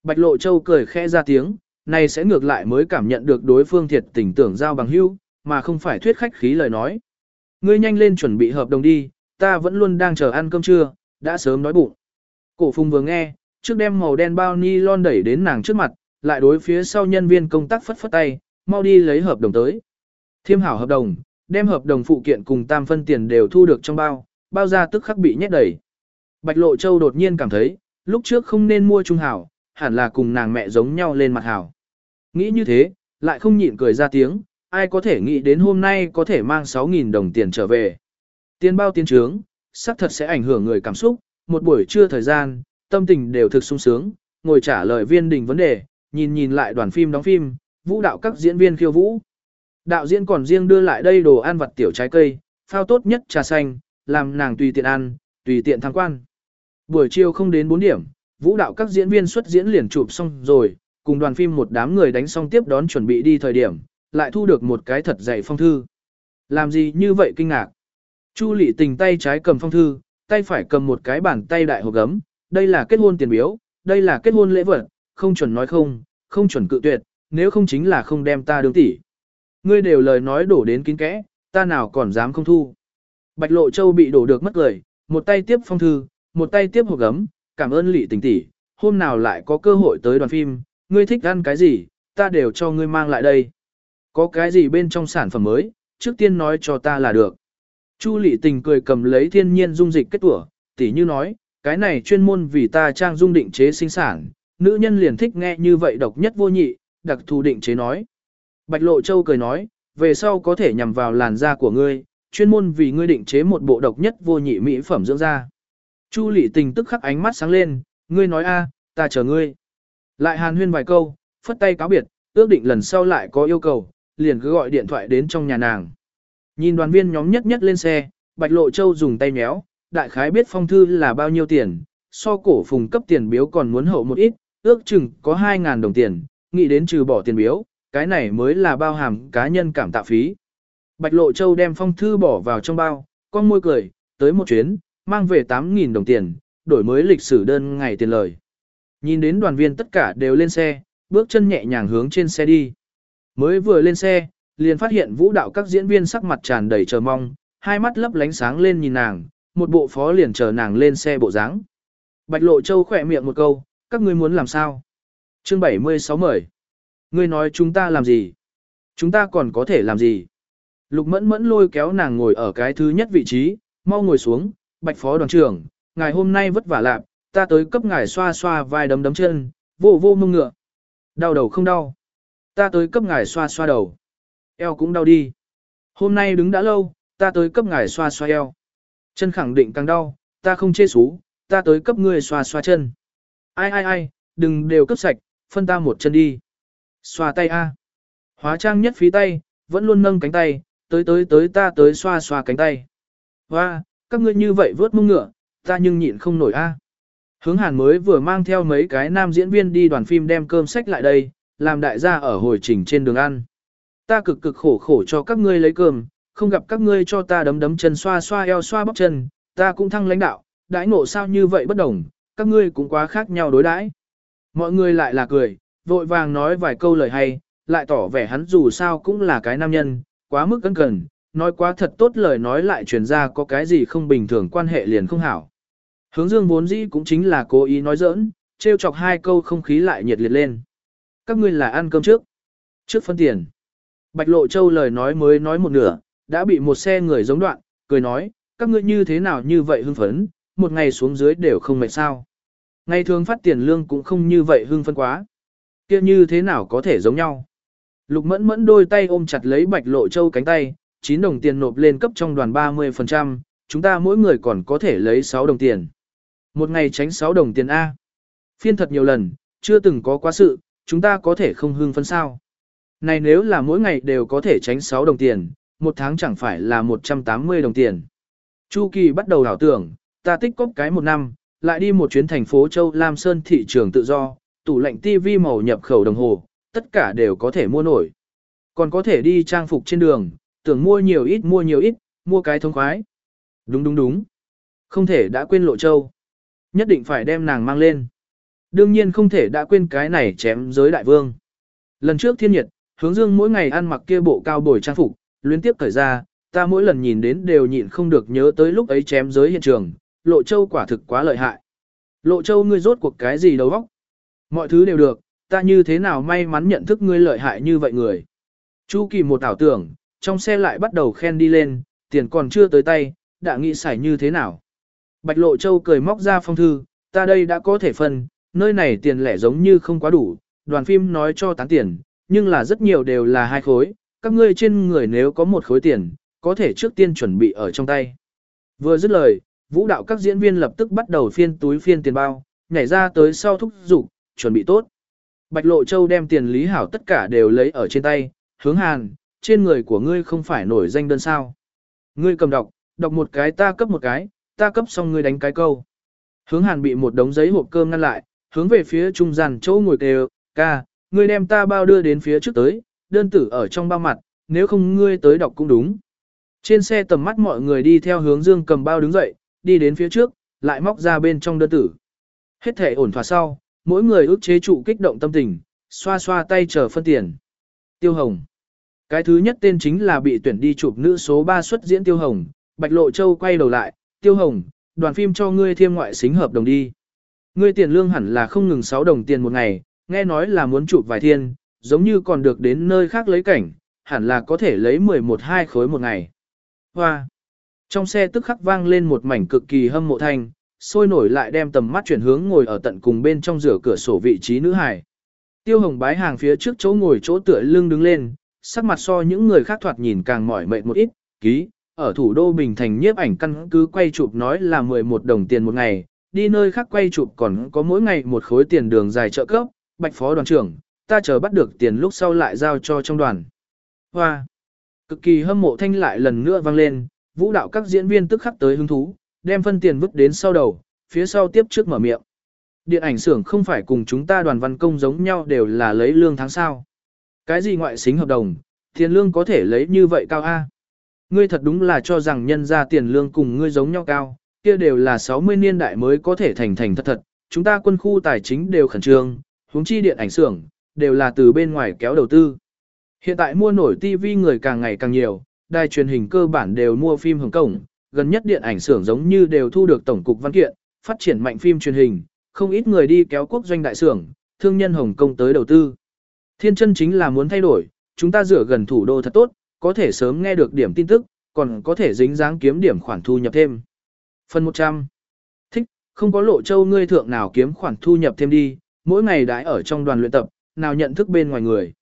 Bạch Lộ Châu cười khẽ ra tiếng, này sẽ ngược lại mới cảm nhận được đối phương thiệt tình tưởng giao bằng hữu, mà không phải thuyết khách khí lời nói. Ngươi nhanh lên chuẩn bị hợp đồng đi, ta vẫn luôn đang chờ ăn cơm trưa, đã sớm đói bụng. Cổ phùng vừa nghe, trước đem màu đen bao ni lon đẩy đến nàng trước mặt, lại đối phía sau nhân viên công tác phất phất tay, mau đi lấy hợp đồng tới. Thiêm hảo hợp đồng, đem hợp đồng phụ kiện cùng tam phân tiền đều thu được trong bao, bao ra tức khắc bị nhét đầy. Bạch Lộ Châu đột nhiên cảm thấy, lúc trước không nên mua trung hảo, hẳn là cùng nàng mẹ giống nhau lên mặt hảo. Nghĩ như thế, lại không nhịn cười ra tiếng, ai có thể nghĩ đến hôm nay có thể mang 6.000 đồng tiền trở về. Tiền bao tiền trướng, xác thật sẽ ảnh hưởng người cảm xúc, một buổi trưa thời gian, tâm tình đều thực sung sướng, ngồi trả lời viên đình vấn đề, nhìn nhìn lại đoàn phim đóng phim, vũ đạo các diễn viên khiêu vũ. Đạo diễn còn riêng đưa lại đây đồ ăn vặt tiểu trái cây, phao tốt nhất trà xanh, làm nàng tùy tiện ăn, tùy tiện tham quan. Buổi chiều không đến 4 điểm, vũ đạo các diễn viên xuất diễn liền chụp xong rồi, cùng đoàn phim một đám người đánh xong tiếp đón chuẩn bị đi thời điểm, lại thu được một cái thật dày phong thư. Làm gì như vậy kinh ngạc? Chu lị tình tay trái cầm phong thư, tay phải cầm một cái bàn tay đại hộp gấm, đây là kết hôn tiền biếu, đây là kết hôn lễ vật, không chuẩn nói không, không chuẩn cự tuyệt, nếu không chính là không đem ta đương tỷ. Ngươi đều lời nói đổ đến kín kẽ, ta nào còn dám không thu. Bạch Lộ Châu bị đổ được mất cười, một tay tiếp phong thư, một tay tiếp hộp gấm, cảm ơn lị tình tỷ, hôm nào lại có cơ hội tới đoàn phim, ngươi thích ăn cái gì, ta đều cho ngươi mang lại đây. Có cái gì bên trong sản phẩm mới, trước tiên nói cho ta là được. Chu lị tình cười cầm lấy thiên nhiên dung dịch kết tủa, tỷ như nói, cái này chuyên môn vì ta trang dung định chế sinh sản, nữ nhân liền thích nghe như vậy độc nhất vô nhị, đặc thù định chế nói. Bạch Lộ Châu cười nói, về sau có thể nhằm vào làn da của ngươi, chuyên môn vì ngươi định chế một bộ độc nhất vô nhị mỹ phẩm dưỡng da. Chu Lệ tình tức khắc ánh mắt sáng lên, ngươi nói a, ta chờ ngươi. Lại hàn huyên vài câu, phất tay cáo biệt, ước định lần sau lại có yêu cầu, liền cứ gọi điện thoại đến trong nhà nàng. Nhìn đoàn viên nhóm nhất nhất lên xe, Bạch Lộ Châu dùng tay méo, đại khái biết phong thư là bao nhiêu tiền, so cổ phùng cấp tiền biếu còn muốn hậu một ít, ước chừng có 2.000 đồng tiền, nghĩ đến trừ bỏ tiền biếu, cái này mới là bao hàm cá nhân cảm tạ phí. Bạch Lộ Châu đem phong thư bỏ vào trong bao, con môi cười, tới một chuyến, mang về 8.000 đồng tiền, đổi mới lịch sử đơn ngày tiền lời. Nhìn đến đoàn viên tất cả đều lên xe, bước chân nhẹ nhàng hướng trên xe đi. Mới vừa lên xe, liền phát hiện vũ đạo các diễn viên sắc mặt tràn đầy chờ mong, hai mắt lấp lánh sáng lên nhìn nàng, một bộ phó liền chờ nàng lên xe bộ dáng. Bạch Lộ Châu khỏe miệng một câu, các ngươi muốn làm sao? Chương 76 mời. Ngươi nói chúng ta làm gì? Chúng ta còn có thể làm gì? Lục mẫn mẫn lôi kéo nàng ngồi ở cái thứ nhất vị trí, mau ngồi xuống, bạch phó đoàn trưởng, ngài hôm nay vất vả lạp, ta tới cấp ngài xoa xoa vai đấm đấm chân, vô vô mông ngựa. Đau đầu không đau. Ta tới cấp ngài xoa xoa đầu. Eo cũng đau đi. Hôm nay đứng đã lâu, ta tới cấp ngài xoa xoa eo. Chân khẳng định càng đau, ta không chê xú, ta tới cấp ngươi xoa xoa chân. Ai ai ai, đừng đều cấp sạch, phân ta một chân đi. Xoa tay a. Hóa trang nhất phí tay, vẫn luôn nâng cánh tay, tới tới tới ta tới xoa xoa cánh tay. Hoa, các ngươi như vậy vớt mông ngựa, ta nhưng nhịn không nổi a. Hướng hàn mới vừa mang theo mấy cái nam diễn viên đi đoàn phim đem cơm sách lại đây, làm đại gia ở hồi trình trên đường ăn. Ta cực cực khổ khổ cho các ngươi lấy cơm, không gặp các ngươi cho ta đấm đấm chân xoa xoa eo xoa bắp chân, ta cũng thăng lãnh đạo, đãi ngộ sao như vậy bất đồng, các ngươi cũng quá khác nhau đối đãi. Mọi người lại là cười, vội vàng nói vài câu lời hay, lại tỏ vẻ hắn dù sao cũng là cái nam nhân, quá mức cẩn cần, nói quá thật tốt lời nói lại truyền ra có cái gì không bình thường quan hệ liền không hảo. Hướng dương vốn dĩ cũng chính là cố ý nói giỡn, trêu chọc hai câu không khí lại nhiệt liệt lên. Các ngươi là ăn cơm trước. Trước phân tiền. Bạch Lộ Châu lời nói mới nói một nửa, đã bị một xe người giống đoạn, cười nói, các ngươi như thế nào như vậy hưng phấn, một ngày xuống dưới đều không mệt sao. Ngày thường phát tiền lương cũng không như vậy hưng phấn quá. kia như thế nào có thể giống nhau. Lục mẫn mẫn đôi tay ôm chặt lấy Bạch Lộ Châu cánh tay, 9 đồng tiền nộp lên cấp trong đoàn 30%, chúng ta mỗi người còn có thể lấy 6 đồng tiền. Một ngày tránh 6 đồng tiền A. Phiên thật nhiều lần, chưa từng có quá sự, chúng ta có thể không hưng phấn sao. Này nếu là mỗi ngày đều có thể tránh 6 đồng tiền, một tháng chẳng phải là 180 đồng tiền. Chu Kỳ bắt đầu đảo tưởng, ta tích cóp cái một năm, lại đi một chuyến thành phố Châu Lam Sơn thị trường tự do, tủ lạnh TV màu nhập khẩu đồng hồ, tất cả đều có thể mua nổi. Còn có thể đi trang phục trên đường, tưởng mua nhiều ít mua nhiều ít, mua cái thông khoái. Đúng đúng đúng. Không thể đã quên lộ châu. Nhất định phải đem nàng mang lên. Đương nhiên không thể đã quên cái này chém giới đại vương. Lần trước thiên nhiệt, hướng dương mỗi ngày ăn mặc kia bộ cao bồi trang phục, liên tiếp thời ra, ta mỗi lần nhìn đến đều nhịn không được nhớ tới lúc ấy chém giới hiện trường, lộ châu quả thực quá lợi hại. Lộ châu ngươi rốt cuộc cái gì đầu óc? Mọi thứ đều được, ta như thế nào may mắn nhận thức ngươi lợi hại như vậy người. Chu kỳ một ảo tưởng, trong xe lại bắt đầu khen đi lên, tiền còn chưa tới tay, đã nghĩ xài như thế nào. Bạch lộ châu cười móc ra phong thư, ta đây đã có thể phân, nơi này tiền lẻ giống như không quá đủ, đoàn phim nói cho tán tiền, nhưng là rất nhiều đều là hai khối, các ngươi trên người nếu có một khối tiền, có thể trước tiên chuẩn bị ở trong tay. Vừa dứt lời, vũ đạo các diễn viên lập tức bắt đầu phiên túi phiên tiền bao, nhảy ra tới sau thúc dục chuẩn bị tốt. Bạch Lộ Châu đem tiền lý hảo tất cả đều lấy ở trên tay, hướng hàn, trên người của ngươi không phải nổi danh đơn sao. Ngươi cầm đọc, đọc một cái ta cấp một cái, ta cấp xong ngươi đánh cái câu. Hướng hàn bị một đống giấy hộp cơm ngăn lại, hướng về phía trung gian chỗ ngồi kêu, ca, ngươi đem ta bao đưa đến phía trước tới, đơn tử ở trong bao mặt, nếu không ngươi tới đọc cũng đúng. Trên xe tầm mắt mọi người đi theo hướng dương cầm bao đứng dậy, đi đến phía trước, lại móc ra bên trong đơn tử. Hết thể ổn thỏa sau, mỗi người ước chế trụ kích động tâm tình, xoa xoa tay chờ phân tiền. Tiêu Hồng. Cái thứ nhất tên chính là bị tuyển đi chụp nữ số 3 xuất diễn Tiêu Hồng, Bạch Lộ Châu quay đầu lại, Tiêu Hồng, đoàn phim cho ngươi thêm ngoại xính hợp đồng đi. Ngươi tiền lương hẳn là không ngừng 6 đồng tiền một ngày, nghe nói là muốn chụp vài thiên, giống như còn được đến nơi khác lấy cảnh, hẳn là có thể lấy 11-2 khối một ngày. Hoa! Trong xe tức khắc vang lên một mảnh cực kỳ hâm mộ thanh, sôi nổi lại đem tầm mắt chuyển hướng ngồi ở tận cùng bên trong rửa cửa sổ vị trí nữ hải. Tiêu hồng bái hàng phía trước chỗ ngồi chỗ tựa lưng đứng lên, sắc mặt so những người khác thoạt nhìn càng mỏi mệt một ít, ký, ở thủ đô Bình Thành nhiếp ảnh căn cứ quay chụp nói là 11 đồng tiền một ngày, đi nơi khác quay chụp còn có mỗi ngày một khối tiền đường dài trợ cấp, bạch phó đoàn trưởng, ta chờ bắt được tiền lúc sau lại giao cho trong đoàn. Hoa! Cực kỳ hâm mộ thanh lại lần nữa vang lên, vũ đạo các diễn viên tức khắc tới hứng thú, đem phân tiền vứt đến sau đầu, phía sau tiếp trước mở miệng. Điện ảnh xưởng không phải cùng chúng ta đoàn văn công giống nhau đều là lấy lương tháng sao? Cái gì ngoại xính hợp đồng, tiền lương có thể lấy như vậy cao A. Ngươi thật đúng là cho rằng nhân ra tiền lương cùng ngươi giống nhau cao, kia đều là 60 niên đại mới có thể thành thành thật thật, chúng ta quân khu tài chính đều khẩn trương, huống chi điện ảnh xưởng, đều là từ bên ngoài kéo đầu tư. Hiện tại mua nổi TV người càng ngày càng nhiều, đài truyền hình cơ bản đều mua phim Hồng Kông, gần nhất điện ảnh xưởng giống như đều thu được tổng cục văn kiện, phát triển mạnh phim truyền hình, không ít người đi kéo quốc doanh đại xưởng, thương nhân Hồng Kông tới đầu tư. Thiên chân chính là muốn thay đổi, chúng ta rửa gần thủ đô thật tốt, có thể sớm nghe được điểm tin tức, còn có thể dính dáng kiếm điểm khoản thu nhập thêm. Phần 100. Thích, không có lộ châu ngươi thượng nào kiếm khoản thu nhập thêm đi, mỗi ngày đãi ở trong đoàn luyện tập, nào nhận thức bên ngoài người.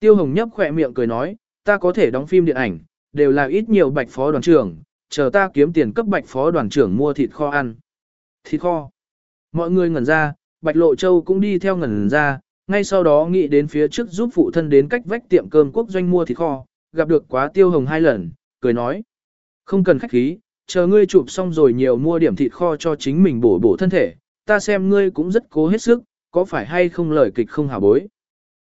Tiêu Hồng nhấp khỏe miệng cười nói, ta có thể đóng phim điện ảnh, đều là ít nhiều bạch phó đoàn trưởng, chờ ta kiếm tiền cấp bạch phó đoàn trưởng mua thịt kho ăn. Thịt kho. Mọi người ngẩn ra, bạch lộ châu cũng đi theo ngẩn ra, ngay sau đó nghĩ đến phía trước giúp phụ thân đến cách vách tiệm cơm quốc doanh mua thịt kho, gặp được quá tiêu hồng hai lần, cười nói. Không cần khách khí, chờ ngươi chụp xong rồi nhiều mua điểm thịt kho cho chính mình bổ bổ thân thể, ta xem ngươi cũng rất cố hết sức, có phải hay không lời kịch không hảo bối.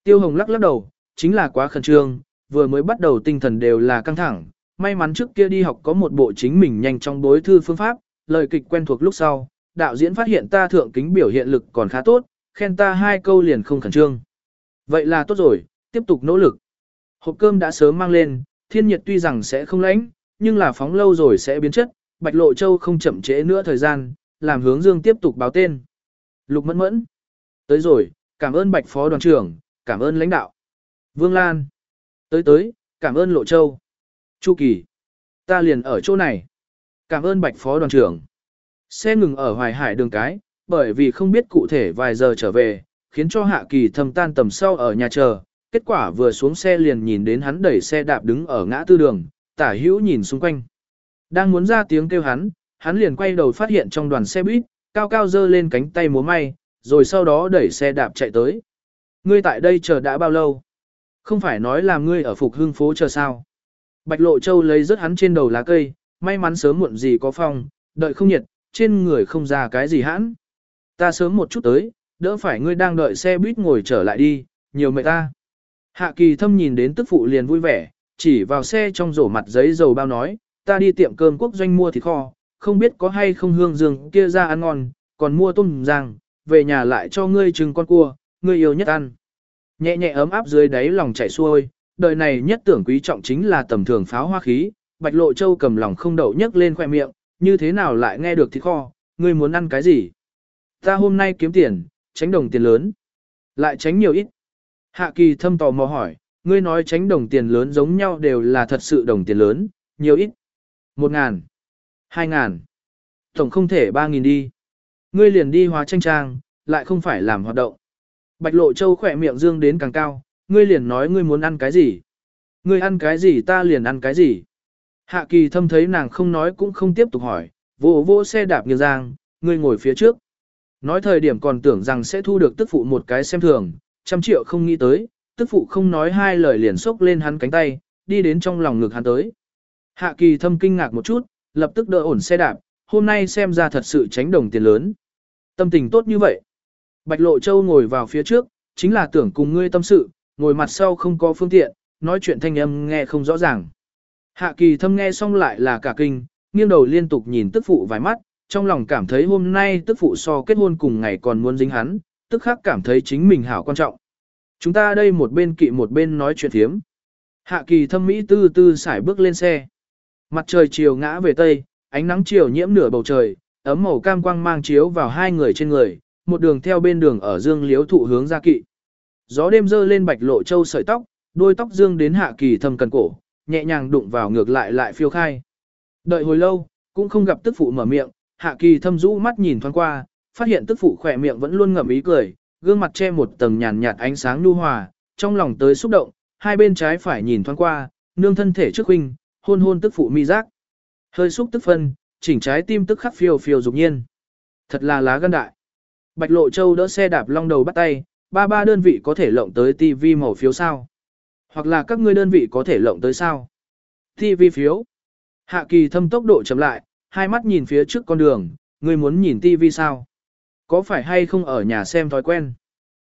Tiêu hồng lắc lắc đầu, chính là quá khẩn trương, vừa mới bắt đầu tinh thần đều là căng thẳng, may mắn trước kia đi học có một bộ chính mình nhanh trong bối thư phương pháp, lời kịch quen thuộc lúc sau, đạo diễn phát hiện ta thượng kính biểu hiện lực còn khá tốt, khen ta hai câu liền không khẩn trương. Vậy là tốt rồi, tiếp tục nỗ lực. Hộp cơm đã sớm mang lên, thiên nhiệt tuy rằng sẽ không lạnh, nhưng là phóng lâu rồi sẽ biến chất, Bạch Lộ Châu không chậm trễ nữa thời gian, làm hướng dương tiếp tục báo tên. Lục mẫn mẫn. Tới rồi, cảm ơn bạch phó đoàn trưởng, cảm ơn lãnh đạo. Vương Lan. Tới tới, cảm ơn Lộ Châu. Chu Kỳ. Ta liền ở chỗ này. Cảm ơn bạch phó đoàn trưởng. Xe ngừng ở hoài hải đường cái, bởi vì không biết cụ thể vài giờ trở về, khiến cho hạ kỳ thầm tan tầm sau ở nhà chờ. Kết quả vừa xuống xe liền nhìn đến hắn đẩy xe đạp đứng ở ngã tư đường, tả hữu nhìn xung quanh. Đang muốn ra tiếng kêu hắn, hắn liền quay đầu phát hiện trong đoàn xe buýt, cao cao dơ lên cánh tay múa may, rồi sau đó đẩy xe đạp chạy tới. Ngươi tại đây chờ đã bao lâu? Không phải nói là ngươi ở phục Hương phố chờ sao? Bạch Lộ Châu lấy rớt hắn trên đầu lá cây, may mắn sớm muộn gì có phong, đợi không nhiệt, trên người không ra cái gì hãn. Ta sớm một chút tới, đỡ phải ngươi đang đợi xe buýt ngồi trở lại đi, nhiều mệt ta. Hạ kỳ thâm nhìn đến tức phụ liền vui vẻ, chỉ vào xe trong rổ mặt giấy dầu bao nói, ta đi tiệm cơm quốc doanh mua thịt kho, không biết có hay không hương dương kia ra ăn ngon, còn mua tôm rang, về nhà lại cho ngươi trừng con cua, ngươi yêu nhất ăn. Nhẹ nhẹ ấm áp dưới đáy lòng chảy xuôi, đời này nhất tưởng quý trọng chính là tầm thường pháo hoa khí, Bạch Lộ Châu cầm lòng không đậu nhấc lên khoe miệng, như thế nào lại nghe được thịt kho, ngươi muốn ăn cái gì? Ta hôm nay kiếm tiền, tránh đồng tiền lớn. Lại tránh nhiều ít. Hạ kỳ thâm tò mò hỏi, ngươi nói tránh đồng tiền lớn giống nhau đều là thật sự đồng tiền lớn, nhiều ít. Một ngàn. Hai ngàn. Tổng không thể ba nghìn đi. Ngươi liền đi hóa tranh trang, lại không phải làm hoạt động. Bạch Lộ Châu khỏe miệng dương đến càng cao, ngươi liền nói ngươi muốn ăn cái gì. Ngươi ăn cái gì ta liền ăn cái gì. Hạ kỳ thâm thấy nàng không nói cũng không tiếp tục hỏi, vỗ vỗ xe đạp nghiêng giang, ngươi ngồi phía trước. Nói thời điểm còn tưởng rằng sẽ thu được tức phụ một cái xem thường, trăm triệu không nghĩ tới, tức phụ không nói hai lời liền xốc lên hắn cánh tay, đi đến trong lòng ngực hắn tới. Hạ kỳ thâm kinh ngạc một chút, lập tức đỡ ổn xe đạp, hôm nay xem ra thật sự tránh đồng tiền lớn. Tâm tình tốt như vậy. Bạch Lộ Châu ngồi vào phía trước, chính là tưởng cùng ngươi tâm sự, ngồi mặt sau không có phương tiện, nói chuyện thanh âm nghe không rõ ràng. Hạ kỳ thâm nghe xong lại là cả kinh, nghiêng đầu liên tục nhìn tức phụ vài mắt, trong lòng cảm thấy hôm nay tức phụ so kết hôn cùng ngày còn muốn dính hắn, tức khắc cảm thấy chính mình hảo quan trọng. Chúng ta đây một bên kỵ một bên nói chuyện thiếm. Hạ kỳ thâm mỹ tư tư xải bước lên xe. Mặt trời chiều ngã về tây, ánh nắng chiều nhiễm nửa bầu trời, ấm màu cam quang mang chiếu vào hai người trên người, một đường theo bên đường ở dương liếu thụ hướng ra kỵ. Gió đêm dơ lên bạch lộ châu sợi tóc, đôi tóc dương đến hạ kỳ thâm cần cổ, nhẹ nhàng đụng vào ngược lại lại phiêu khai. Đợi hồi lâu, cũng không gặp tức phụ mở miệng, hạ kỳ thâm rũ mắt nhìn thoáng qua, phát hiện tức phụ khỏe miệng vẫn luôn ngậm ý cười, gương mặt che một tầng nhàn nhạt ánh sáng nhu hòa, trong lòng tới xúc động, hai bên trái phải nhìn thoáng qua, nương thân thể trước huynh, hôn hôn tức phụ mi giác. Hơi xúc tức phân, chỉnh trái tim tức khắc phiêu phiêu dục nhiên. Thật là lá gan đại. Bạch Lộ Châu đỡ xe đạp long đầu bắt tay, ba ba đơn vị có thể lộng tới TV màu phiếu sao? Hoặc là các ngươi đơn vị có thể lộng tới sao? TV phiếu. Hạ kỳ thâm tốc độ chậm lại, hai mắt nhìn phía trước con đường, ngươi muốn nhìn TV sao? Có phải hay không ở nhà xem thói quen?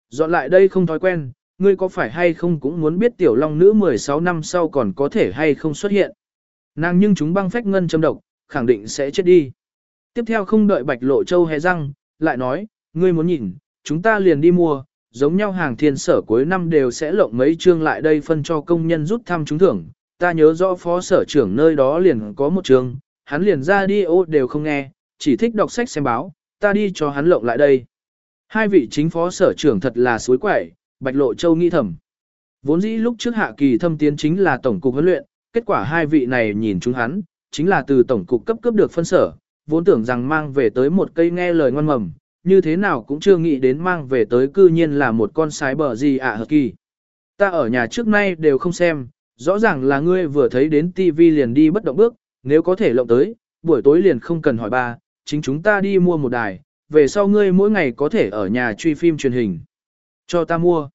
Dọn lại đây không thói quen, ngươi có phải hay không cũng muốn biết tiểu long nữ 16 năm sau còn có thể hay không xuất hiện? Nàng nhưng chúng băng phách ngân châm độc, khẳng định sẽ chết đi. Tiếp theo không đợi bạch lộ châu hé răng, lại nói, ngươi muốn nhìn, chúng ta liền đi mua, giống nhau hàng thiên sở cuối năm đều sẽ lộng mấy chương lại đây phân cho công nhân rút thăm trúng thưởng. Ta nhớ rõ phó sở trưởng nơi đó liền có một chương, hắn liền ra đi ô đều không nghe, chỉ thích đọc sách xem báo, ta đi cho hắn lộng lại đây. Hai vị chính phó sở trưởng thật là suối quẩy, bạch lộ châu nghi thầm. Vốn dĩ lúc trước hạ kỳ thâm tiến chính là tổng cục huấn luyện, kết quả hai vị này nhìn chúng hắn, chính là từ tổng cục cấp cấp được phân sở, vốn tưởng rằng mang về tới một cây nghe lời ngoan mầm, như thế nào cũng chưa nghĩ đến mang về tới cư nhiên là một con sái bờ gì ạ à kỳ. Ta ở nhà trước nay đều không xem, rõ ràng là ngươi vừa thấy đến TV liền đi bất động bước, nếu có thể lộng tới, buổi tối liền không cần hỏi ba, chính chúng ta đi mua một đài, về sau ngươi mỗi ngày có thể ở nhà truy phim truyền hình. Cho ta mua.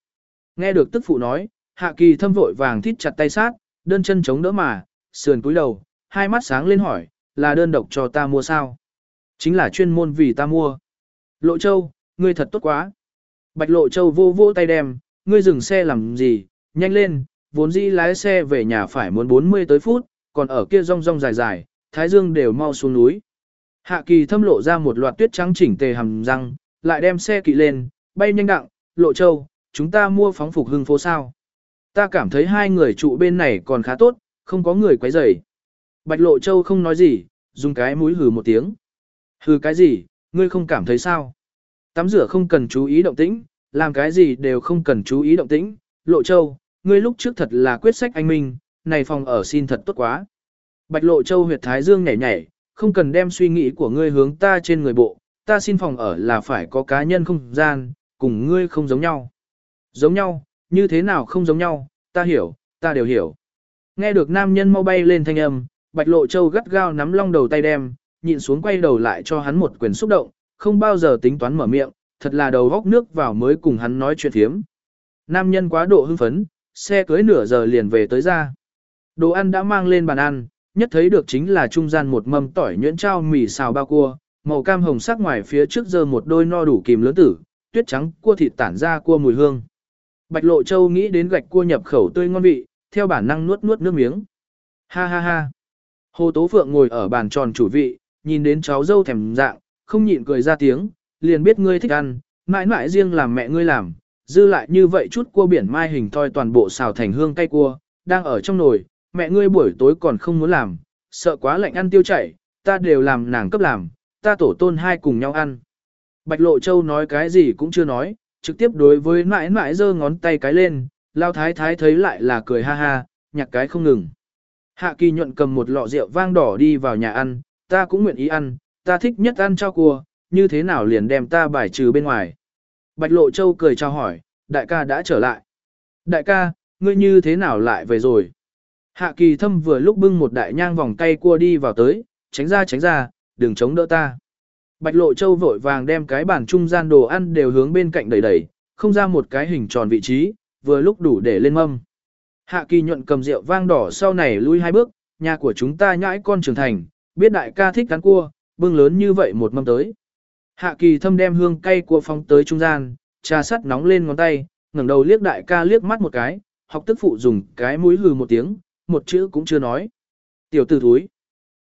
Nghe được tức phụ nói, hạ kỳ thâm vội vàng thít chặt tay sát, đơn chân chống đỡ mà, sườn cúi đầu, hai mắt sáng lên hỏi, là đơn độc cho ta mua sao? Chính là chuyên môn vì ta mua. Lộ Châu, ngươi thật tốt quá. Bạch Lộ Châu vô vô tay đem, ngươi dừng xe làm gì, nhanh lên, vốn dĩ lái xe về nhà phải muốn 40 tới phút, còn ở kia rong rong dài dài, Thái Dương đều mau xuống núi. Hạ kỳ thâm lộ ra một loạt tuyết trắng chỉnh tề hầm răng, lại đem xe kỵ lên, bay nhanh đặng, Lộ Châu, chúng ta mua phóng phục hưng phố sao. Ta cảm thấy hai người trụ bên này còn khá tốt, không có người quấy rầy. Bạch Lộ Châu không nói gì, dùng cái mũi hừ một tiếng. Hừ cái gì, Ngươi không cảm thấy sao? Tắm rửa không cần chú ý động tĩnh, làm cái gì đều không cần chú ý động tĩnh. Lộ Châu, ngươi lúc trước thật là quyết sách anh minh, này phòng ở xin thật tốt quá. Bạch Lộ Châu huyệt thái dương nhảy nhảy, không cần đem suy nghĩ của ngươi hướng ta trên người bộ, ta xin phòng ở là phải có cá nhân không gian, cùng ngươi không giống nhau. Giống nhau, như thế nào không giống nhau, ta hiểu, ta đều hiểu. Nghe được nam nhân mau bay lên thanh âm, Bạch Lộ Châu gắt gao nắm long đầu tay đem, nhịn xuống quay đầu lại cho hắn một quyền xúc động, không bao giờ tính toán mở miệng, thật là đầu góc nước vào mới cùng hắn nói chuyện thiếm. Nam nhân quá độ hưng phấn, xe cưới nửa giờ liền về tới ra. Đồ ăn đã mang lên bàn ăn, nhất thấy được chính là trung gian một mâm tỏi nhuyễn trao mì xào bao cua, màu cam hồng sắc ngoài phía trước giờ một đôi no đủ kìm lớn tử, tuyết trắng cua thịt tản ra cua mùi hương. Bạch Lộ Châu nghĩ đến gạch cua nhập khẩu tươi ngon vị, theo bản năng nuốt nuốt nước miếng. Ha ha ha. Hồ Tố Phượng ngồi ở bàn tròn chủ vị, nhìn đến cháu dâu thèm dạng, không nhịn cười ra tiếng, liền biết ngươi thích ăn, mãi mãi riêng làm mẹ ngươi làm, dư lại như vậy chút cua biển mai hình thoi toàn bộ xào thành hương cay cua, đang ở trong nồi, mẹ ngươi buổi tối còn không muốn làm, sợ quá lạnh ăn tiêu chảy, ta đều làm nàng cấp làm, ta tổ tôn hai cùng nhau ăn. Bạch Lộ Châu nói cái gì cũng chưa nói, trực tiếp đối với mãi mãi giơ ngón tay cái lên, lao thái thái thấy lại là cười ha ha, nhạc cái không ngừng. Hạ kỳ nhuận cầm một lọ rượu vang đỏ đi vào nhà ăn, ta cũng nguyện ý ăn, ta thích nhất ăn cho cua, như thế nào liền đem ta bài trừ bên ngoài. Bạch Lộ Châu cười chào hỏi, đại ca đã trở lại. Đại ca, ngươi như thế nào lại về rồi? Hạ kỳ thâm vừa lúc bưng một đại nhang vòng cây cua đi vào tới, tránh ra tránh ra, đừng chống đỡ ta. Bạch Lộ Châu vội vàng đem cái bàn trung gian đồ ăn đều hướng bên cạnh đẩy đẩy, không ra một cái hình tròn vị trí, vừa lúc đủ để lên mâm. Hạ kỳ nhuận cầm rượu vang đỏ sau này lui hai bước, nhà của chúng ta nhãi con trưởng thành, biết đại ca thích cắn cua, bưng lớn như vậy một mâm tới. Hạ kỳ thâm đem hương cay cua phong tới trung gian, trà sắt nóng lên ngón tay, ngẩng đầu liếc đại ca liếc mắt một cái, học tức phụ dùng cái mũi hừ một tiếng, một chữ cũng chưa nói. Tiểu tử thúi.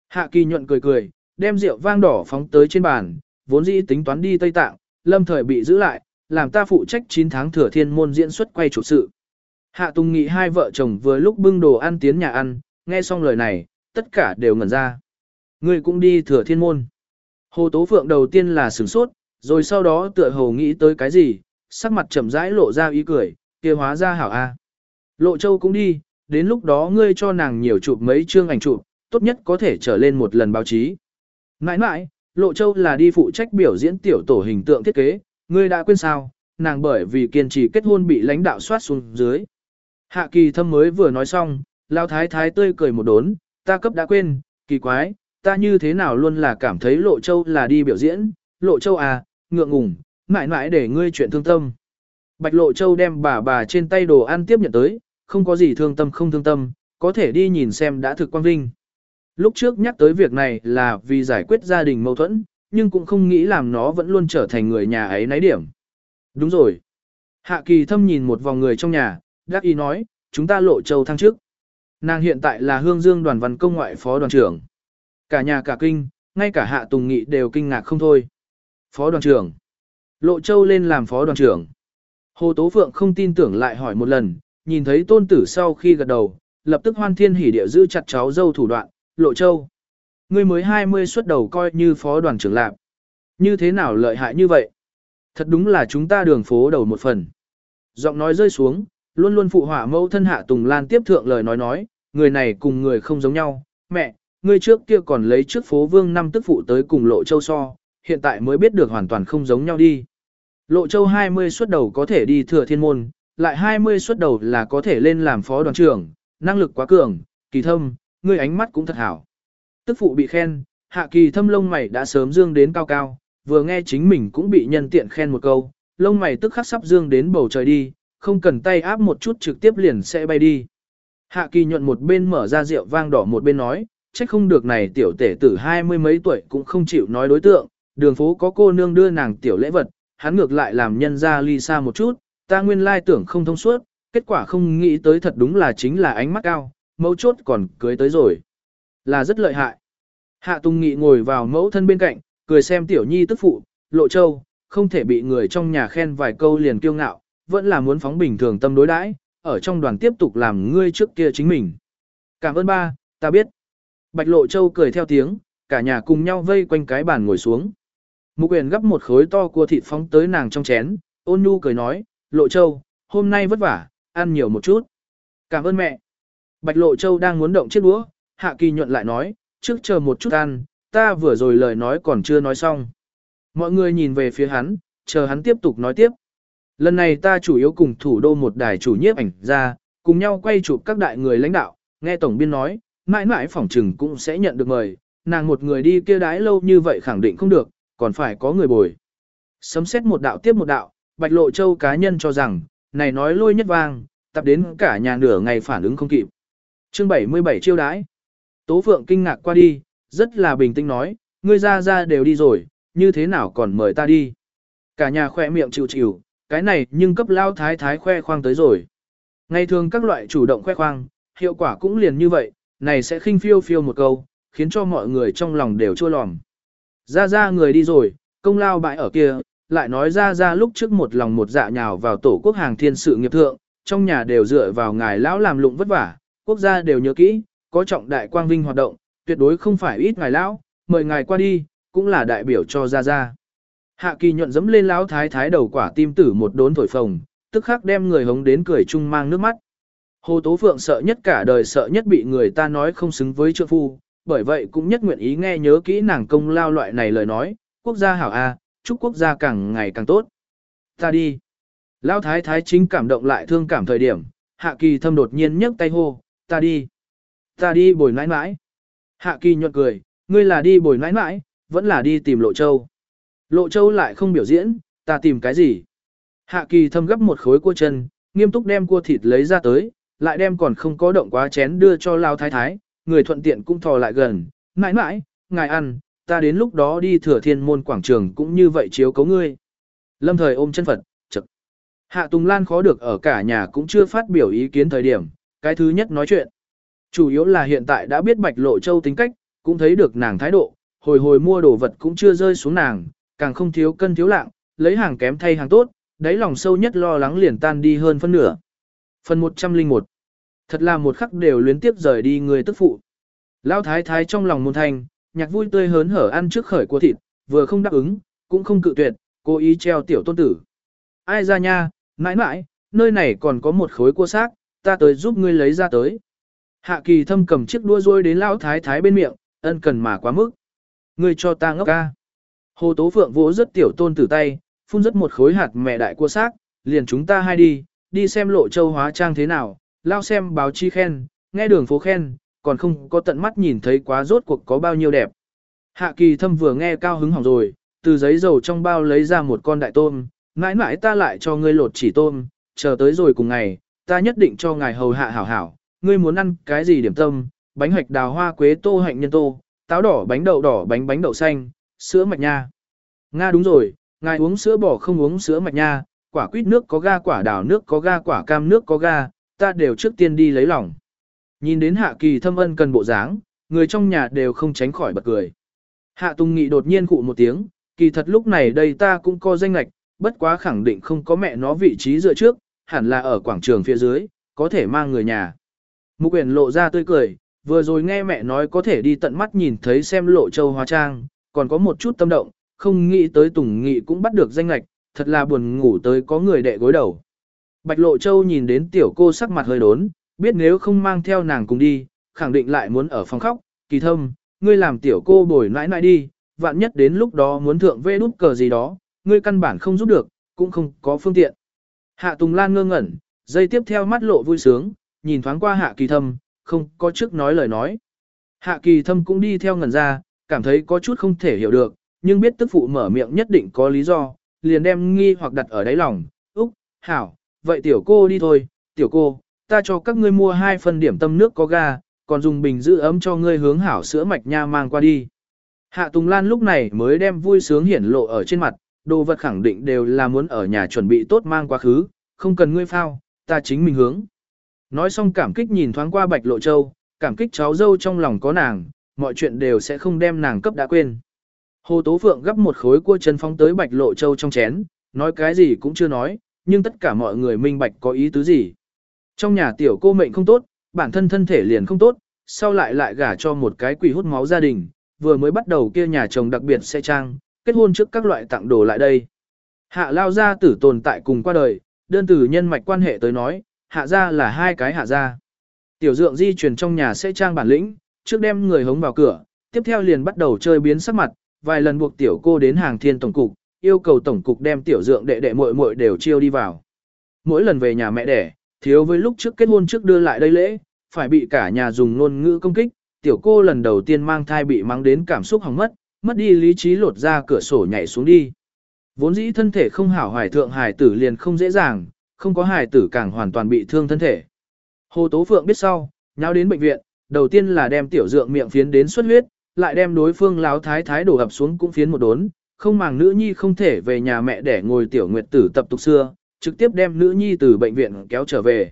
Hạ kỳ nhuận cười cười, đem rượu vang đỏ phóng tới trên bàn, vốn dĩ tính toán đi Tây Tạng, lâm thời bị giữ lại, làm ta phụ trách 9 tháng thừa thiên môn diễn xuất quay chủ sự. Hạ Tùng Nghị hai vợ chồng vừa lúc bưng đồ ăn tiến nhà ăn, nghe xong lời này, tất cả đều ngẩn ra. Ngươi cũng đi thừa thiên môn. Hồ Tố Phượng đầu tiên là sửng sốt, rồi sau đó tựa hồ nghĩ tới cái gì, sắc mặt chậm rãi lộ ra ý cười, kia hóa ra hảo a. Lộ Châu cũng đi, đến lúc đó ngươi cho nàng nhiều chụp mấy chương ảnh chụp, tốt nhất có thể trở lên một lần báo chí. Nãi nãi, Lộ Châu là đi phụ trách biểu diễn tiểu tổ hình tượng thiết kế, ngươi đã quên sao, nàng bởi vì kiên trì kết hôn bị lãnh đạo soát xuống dưới. Hạ kỳ thâm mới vừa nói xong, lao thái thái tươi cười một đốn, ta cấp đã quên, kỳ quái, ta như thế nào luôn là cảm thấy Lộ Châu là đi biểu diễn, Lộ Châu à, ngượng ngùng, mãi mãi để ngươi chuyện thương tâm. Bạch Lộ Châu đem bà bà trên tay đồ ăn tiếp nhận tới, không có gì thương tâm không thương tâm, có thể đi nhìn xem đã thực quang vinh. Lúc trước nhắc tới việc này là vì giải quyết gia đình mâu thuẫn, nhưng cũng không nghĩ làm nó vẫn luôn trở thành người nhà ấy nấy điểm. Đúng rồi. Hạ kỳ thâm nhìn một vòng người trong nhà, đắc ý nói, chúng ta lộ châu thăng trước. Nàng hiện tại là hương dương đoàn văn công ngoại phó đoàn trưởng. Cả nhà cả kinh, ngay cả hạ tùng nghị đều kinh ngạc không thôi. Phó đoàn trưởng. Lộ châu lên làm phó đoàn trưởng. Hồ Tố Phượng không tin tưởng lại hỏi một lần, nhìn thấy tôn tử sau khi gật đầu, lập tức hoan thiên hỉ địa giữ chặt cháu dâu thủ đoạn, lộ châu. Ngươi mới 20 xuất đầu coi như phó đoàn trưởng lạc. Như thế nào lợi hại như vậy? Thật đúng là chúng ta đường phố đầu một phần. Giọng nói rơi xuống, luôn luôn phụ họa mẫu thân hạ Tùng Lan tiếp thượng lời nói nói, người này cùng người không giống nhau. Mẹ, ngươi trước kia còn lấy trước phố vương năm tức phụ tới cùng lộ châu so, hiện tại mới biết được hoàn toàn không giống nhau đi. Lộ châu 20 xuất đầu có thể đi thừa thiên môn, lại 20 xuất đầu là có thể lên làm phó đoàn trưởng, năng lực quá cường, kỳ thâm, ngươi ánh mắt cũng thật hảo. Tức phụ bị khen, hạ kỳ thâm lông mày đã sớm dương đến cao cao, vừa nghe chính mình cũng bị nhân tiện khen một câu, lông mày tức khắc sắp dương đến bầu trời đi, không cần tay áp một chút trực tiếp liền sẽ bay đi. Hạ kỳ nhuận một bên mở ra rượu vang đỏ một bên nói, trách không được này tiểu tể tử hai mươi mấy tuổi cũng không chịu nói đối tượng, đường phố có cô nương đưa nàng tiểu lễ vật, hắn ngược lại làm nhân ra ly xa một chút, ta nguyên lai tưởng không thông suốt, kết quả không nghĩ tới thật đúng là chính là ánh mắt cao, mẫu chốt còn cưới tới rồi. Là rất lợi hại. Hạ Tùng Nghị ngồi vào mẫu thân bên cạnh, cười xem tiểu nhi tức phụ, lộ châu, không thể bị người trong nhà khen vài câu liền kiêu ngạo, vẫn là muốn phóng bình thường tâm đối đãi, ở trong đoàn tiếp tục làm ngươi trước kia chính mình. Cảm ơn ba, ta biết. Bạch lộ châu cười theo tiếng, cả nhà cùng nhau vây quanh cái bàn ngồi xuống. Mục Uyển gấp một khối to cua thịt phóng tới nàng trong chén, ôn nhu cười nói, Lộ Châu, hôm nay vất vả, ăn nhiều một chút. Cảm ơn mẹ. Bạch Lộ Châu đang muốn động chiếc đũa, Hạ Kỳ nhuận lại nói, trước chờ một chút ăn, ta vừa rồi lời nói còn chưa nói xong. Mọi người nhìn về phía hắn, chờ hắn tiếp tục nói tiếp. Lần này ta chủ yếu cùng thủ đô một đài chủ nhiếp ảnh ra, cùng nhau quay chụp các đại người lãnh đạo, nghe Tổng Biên nói, mãi mãi phỏng trừng cũng sẽ nhận được mời, nàng một người đi kia đái lâu như vậy khẳng định không được, còn phải có người bồi. Sấm xét một đạo tiếp một đạo, Bạch Lộ Châu cá nhân cho rằng, này nói lôi nhất vang, tập đến cả nhà nửa ngày phản ứng không kịp. Chương 77 chiêu đãi. Tố Phượng kinh ngạc qua đi, rất là bình tĩnh nói, ngươi ra ra đều đi rồi, như thế nào còn mời ta đi. Cả nhà khoe miệng chịu chịu, cái này nhưng cấp lao thái thái khoe khoang tới rồi. Ngày thường các loại chủ động khoe khoang, hiệu quả cũng liền như vậy, này sẽ khinh phiêu phiêu một câu, khiến cho mọi người trong lòng đều chua lòm. Ra ra người đi rồi, công lao bại ở kia, lại nói ra ra lúc trước một lòng một dạ nhào vào tổ quốc hàng thiên sự nghiệp thượng, trong nhà đều dựa vào ngài lão làm lụng vất vả, quốc gia đều nhớ kỹ, có trọng đại quang vinh hoạt động, tuyệt đối không phải ít ngài lão, mời ngài qua đi, cũng là đại biểu cho ra ra. Hạ kỳ nhuận dẫm lên lão thái thái đầu quả tim tử một đốn thổi phồng, tức khắc đem người hống đến cười chung mang nước mắt. Hồ Tố Phượng sợ nhất cả đời sợ nhất bị người ta nói không xứng với trượng phu, bởi vậy cũng nhất nguyện ý nghe nhớ kỹ nàng công lao loại này lời nói, quốc gia hảo A, chúc quốc gia càng ngày càng tốt. Ta đi. Lão thái thái chính cảm động lại thương cảm thời điểm, hạ kỳ thâm đột nhiên nhấc tay hô, ta đi. Ta đi bồi nãi nãi. Hạ kỳ nhuận cười, ngươi là đi bồi nãi nãi, vẫn là đi tìm lộ châu. Lộ châu lại không biểu diễn, ta tìm cái gì. Hạ kỳ thâm gấp một khối cua chân, nghiêm túc đem cua thịt lấy ra tới, lại đem còn không có động quá chén đưa cho lao thái thái, người thuận tiện cũng thò lại gần, mãi mãi, ngài ăn, ta đến lúc đó đi thừa thiên môn quảng trường cũng như vậy chiếu cấu ngươi. Lâm thời ôm chân Phật, chật. Hạ Tùng Lan khó được ở cả nhà cũng chưa phát biểu ý kiến thời điểm, cái thứ nhất nói chuyện. Chủ yếu là hiện tại đã biết Bạch Lộ Châu tính cách, cũng thấy được nàng thái độ, hồi hồi mua đồ vật cũng chưa rơi xuống nàng, càng không thiếu cân thiếu lạng, lấy hàng kém thay hàng tốt, đáy lòng sâu nhất lo lắng liền tan đi hơn phân nửa. Phần 101 Thật là một khắc đều luyến tiếp rời đi người tức phụ. Lão thái thái trong lòng môn thanh, nhạc vui tươi hớn hở ăn trước khởi của thịt, vừa không đáp ứng, cũng không cự tuyệt, cố ý treo tiểu tôn tử. Ai ra nha, mãi mãi, nơi này còn có một khối cua xác, ta tới giúp ngươi lấy ra tới. Hạ kỳ thâm cầm chiếc đua rôi đến lão thái thái bên miệng, ân cần mà quá mức. Ngươi cho ta ngốc ca. Hồ Tố Phượng vỗ rất tiểu tôn tử tay, phun rất một khối hạt mẹ đại cua xác, liền chúng ta hai đi, đi xem lộ châu hóa trang thế nào, lao xem báo chi khen, nghe đường phố khen, còn không có tận mắt nhìn thấy quá rốt cuộc có bao nhiêu đẹp. Hạ kỳ thâm vừa nghe cao hứng hỏng rồi, từ giấy dầu trong bao lấy ra một con đại tôm, mãi mãi ta lại cho ngươi lột chỉ tôm, chờ tới rồi cùng ngày, ta nhất định cho ngài hầu hạ hảo hảo, ngươi muốn ăn cái gì điểm tâm, bánh hoạch đào hoa quế tô hạnh nhân tô, táo đỏ bánh đậu đỏ bánh bánh đậu xanh, sữa mạch nha. Nga đúng rồi, ngài uống sữa bỏ không uống sữa mạch nha, quả quýt nước có ga quả đào nước có ga quả cam nước có ga, ta đều trước tiên đi lấy lòng. Nhìn đến hạ kỳ thâm ân cần bộ dáng, người trong nhà đều không tránh khỏi bật cười. Hạ Tùng Nghị đột nhiên cụ một tiếng, kỳ thật lúc này đây ta cũng có danh lạch, bất quá khẳng định không có mẹ nó vị trí dựa trước, hẳn là ở quảng trường phía dưới, có thể mang người nhà. Mục Uyển lộ ra tươi cười, vừa rồi nghe mẹ nói có thể đi tận mắt nhìn thấy xem lộ châu hóa trang, còn có một chút tâm động, không nghĩ tới Tùng Nghị cũng bắt được danh lạch, thật là buồn ngủ tới có người đệ gối đầu. Bạch Lộ Châu nhìn đến tiểu cô sắc mặt hơi đốn, biết nếu không mang theo nàng cùng đi, khẳng định lại muốn ở phòng khóc, kỳ thâm, ngươi làm tiểu cô bồi nãi nãi đi, vạn nhất đến lúc đó muốn thượng vê đút cờ gì đó, ngươi căn bản không giúp được, cũng không có phương tiện. Hạ Tùng Lan ngơ ngẩn, dây tiếp theo mắt lộ vui sướng, nhìn thoáng qua Hạ Kỳ Thâm, không có trước nói lời nói. Hạ Kỳ Thâm cũng đi theo ngẩn ra, cảm thấy có chút không thể hiểu được, nhưng biết tức phụ mở miệng nhất định có lý do, liền đem nghi hoặc đặt ở đáy lòng. Úc, hảo, vậy tiểu cô đi thôi, tiểu cô, ta cho các ngươi mua hai phần điểm tâm nước có ga, còn dùng bình giữ ấm cho ngươi hướng hảo sữa mạch nha mang qua đi. Hạ Tùng Lan lúc này mới đem vui sướng hiển lộ ở trên mặt, đồ vật khẳng định đều là muốn ở nhà chuẩn bị tốt mang quá khứ, không cần ngươi phao, ta chính mình hướng. Nói xong cảm kích nhìn thoáng qua Bạch Lộ Châu, cảm kích cháu dâu trong lòng có nàng, mọi chuyện đều sẽ không đem nàng cấp đã quên. Hồ Tố Phượng gấp một khối cua chân phóng tới Bạch Lộ Châu trong chén, nói cái gì cũng chưa nói, nhưng tất cả mọi người minh bạch có ý tứ gì. Trong nhà tiểu cô mệnh không tốt, bản thân thân thể liền không tốt, sau lại lại gả cho một cái quỷ hút máu gia đình, vừa mới bắt đầu kia nhà chồng đặc biệt sẽ trang, kết hôn trước các loại tặng đồ lại đây. Hạ lao gia tử tồn tại cùng qua đời, đơn tử nhân mạch quan hệ tới nói, hạ gia là hai cái hạ gia. Tiểu dượng di chuyển trong nhà sẽ trang bản lĩnh, trước đem người hống vào cửa, tiếp theo liền bắt đầu chơi biến sắc mặt, vài lần buộc tiểu cô đến hàng thiên tổng cục, yêu cầu tổng cục đem tiểu dượng đệ đệ muội muội đều chiêu đi vào. Mỗi lần về nhà mẹ đẻ, thiếu với lúc trước kết hôn trước đưa lại đây lễ, phải bị cả nhà dùng ngôn ngữ công kích, tiểu cô lần đầu tiên mang thai bị mang đến cảm xúc hỏng mất, mất đi lý trí lột ra cửa sổ nhảy xuống đi. Vốn dĩ thân thể không hảo hoài thượng hài tử liền không dễ dàng, không có hài tử càng hoàn toàn bị thương thân thể. Hồ Tố Phượng biết sau, nháo đến bệnh viện, đầu tiên là đem tiểu dượng miệng phiến đến xuất huyết, lại đem đối phương láo thái thái đổ ập xuống cũng phiến một đốn, không màng nữ nhi không thể về nhà mẹ để ngồi tiểu nguyệt tử tập tục xưa, trực tiếp đem nữ nhi từ bệnh viện kéo trở về.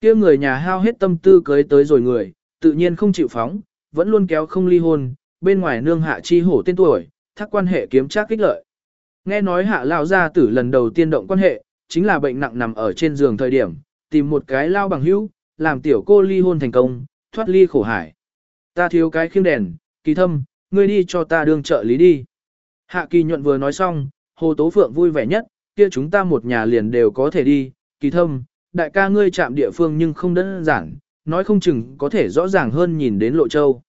kia người nhà hao hết tâm tư cưới tới rồi người, tự nhiên không chịu phóng, vẫn luôn kéo không ly hôn, bên ngoài nương hạ chi hổ tên tuổi, thắc quan hệ kiếm trác kích lợi. Nghe nói hạ lao gia tử lần đầu tiên động quan hệ, chính là bệnh nặng nằm ở trên giường thời điểm, tìm một cái lao bằng hữu, làm tiểu cô ly hôn thành công, thoát ly khổ hải. Ta thiếu cái khiêng đèn, kỳ thâm, ngươi đi cho ta đương trợ lý đi. Hạ kỳ nhuận vừa nói xong, Hồ Tố Phượng vui vẻ nhất, kia chúng ta một nhà liền đều có thể đi, kỳ thâm, đại ca ngươi chạm địa phương nhưng không đơn giản, nói không chừng có thể rõ ràng hơn nhìn đến lộ châu.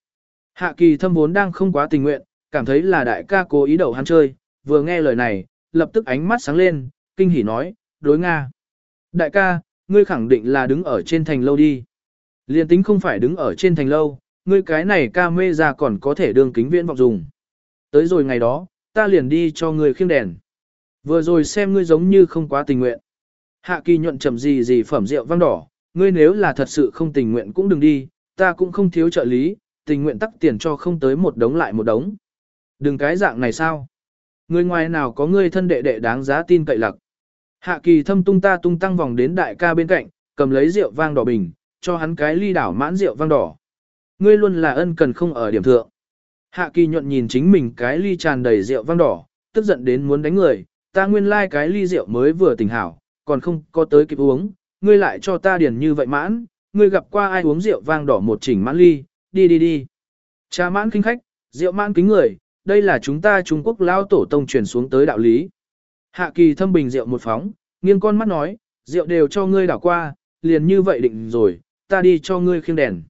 Hạ kỳ thâm vốn đang không quá tình nguyện, cảm thấy là đại ca cố ý đầu hắn chơi, vừa nghe lời này, lập tức ánh mắt sáng lên, kinh hỉ nói, đối Nga. Đại ca, ngươi khẳng định là đứng ở trên thành lâu đi. Liên tính không phải đứng ở trên thành lâu, ngươi cái này ca mê ra còn có thể đương kính viễn vọng dùng. Tới rồi ngày đó, ta liền đi cho ngươi khiêng đèn. Vừa rồi xem ngươi giống như không quá tình nguyện. Hạ kỳ nhuận trầm gì gì phẩm rượu vang đỏ, ngươi nếu là thật sự không tình nguyện cũng đừng đi, ta cũng không thiếu trợ lý, tình nguyện tắc tiền cho không tới một đống lại một đống. Đừng cái dạng này sao? Người ngoài nào có ngươi thân đệ đệ đáng giá tin cậy lặc. Hạ kỳ thâm tung ta tung tăng vòng đến đại ca bên cạnh, cầm lấy rượu vang đỏ bình, cho hắn cái ly đảo mãn rượu vang đỏ. Ngươi luôn là ân cần không ở điểm thượng. Hạ kỳ nhuận nhìn chính mình cái ly tràn đầy rượu vang đỏ, tức giận đến muốn đánh người, ta nguyên lai like cái ly rượu mới vừa tỉnh hảo, còn không có tới kịp uống, ngươi lại cho ta điền như vậy mãn, ngươi gặp qua ai uống rượu vang đỏ một chỉnh mãn ly, đi đi đi. Cha mãn kinh khách, rượu mãn kính người, đây là chúng ta Trung Quốc lao tổ tông truyền xuống tới đạo lý. Hạ kỳ thâm bình rượu một phóng, nghiêng con mắt nói, rượu đều cho ngươi đảo qua, liền như vậy định rồi, ta đi cho ngươi khiêng đèn.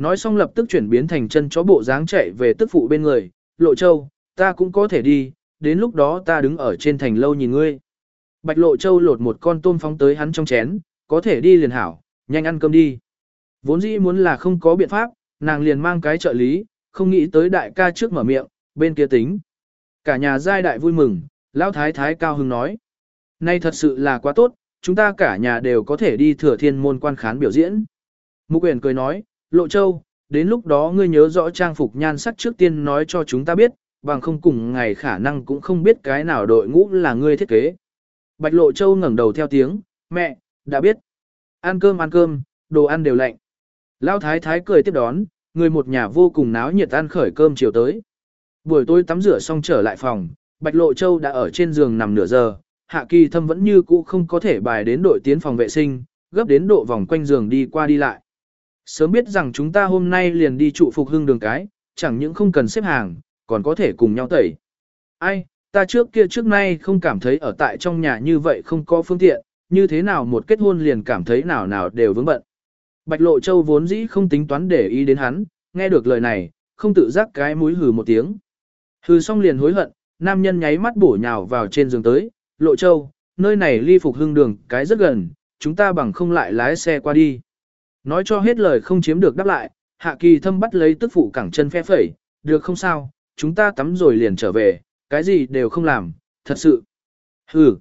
Nói xong lập tức chuyển biến thành chân chó bộ dáng chạy về tức phụ bên người, lộ châu, ta cũng có thể đi, đến lúc đó ta đứng ở trên thành lâu nhìn ngươi. Bạch lộ châu lột một con tôm phóng tới hắn trong chén, có thể đi liền hảo, nhanh ăn cơm đi. Vốn dĩ muốn là không có biện pháp, nàng liền mang cái trợ lý, không nghĩ tới đại ca trước mở miệng, bên kia tính. Cả nhà giai đại vui mừng, lão thái thái cao hứng nói. Nay thật sự là quá tốt, chúng ta cả nhà đều có thể đi thừa thiên môn quan khán biểu diễn. Mục quyền cười nói, Lộ Châu, đến lúc đó ngươi nhớ rõ trang phục nhan sắc trước tiên nói cho chúng ta biết, bằng không cùng ngày khả năng cũng không biết cái nào đội ngũ là ngươi thiết kế. Bạch Lộ Châu ngẩng đầu theo tiếng, mẹ, đã biết. Ăn cơm ăn cơm, đồ ăn đều lạnh. Lão thái thái cười tiếp đón, người một nhà vô cùng náo nhiệt ăn khởi cơm chiều tới. Buổi tối tắm rửa xong trở lại phòng, Bạch Lộ Châu đã ở trên giường nằm nửa giờ, Hạ Kỳ Thâm vẫn như cũ không có thể bài đến đội tiến phòng vệ sinh, gấp đến độ vòng quanh giường đi qua đi lại. Sớm biết rằng chúng ta hôm nay liền đi trụ phục hưng đường cái, chẳng những không cần xếp hàng, còn có thể cùng nhau tẩy. Ai, ta trước kia trước nay không cảm thấy ở tại trong nhà như vậy không có phương tiện, như thế nào một kết hôn liền cảm thấy nào nào đều vướng bận. Bạch Lộ Châu vốn dĩ không tính toán để ý đến hắn, nghe được lời này, không tự giác cái mũi hừ một tiếng. Hừ xong liền hối hận, nam nhân nháy mắt bổ nhào vào trên giường tới, Lộ Châu, nơi này ly phục hưng đường cái rất gần, chúng ta bằng không lại lái xe qua đi. Nói cho hết lời không chiếm được đáp lại, Hạ Kỳ Thâm bắt lấy tức phụ cẳng chân phe phẩy, được không sao, chúng ta tắm rồi liền trở về, cái gì đều không làm, thật sự. Hừ.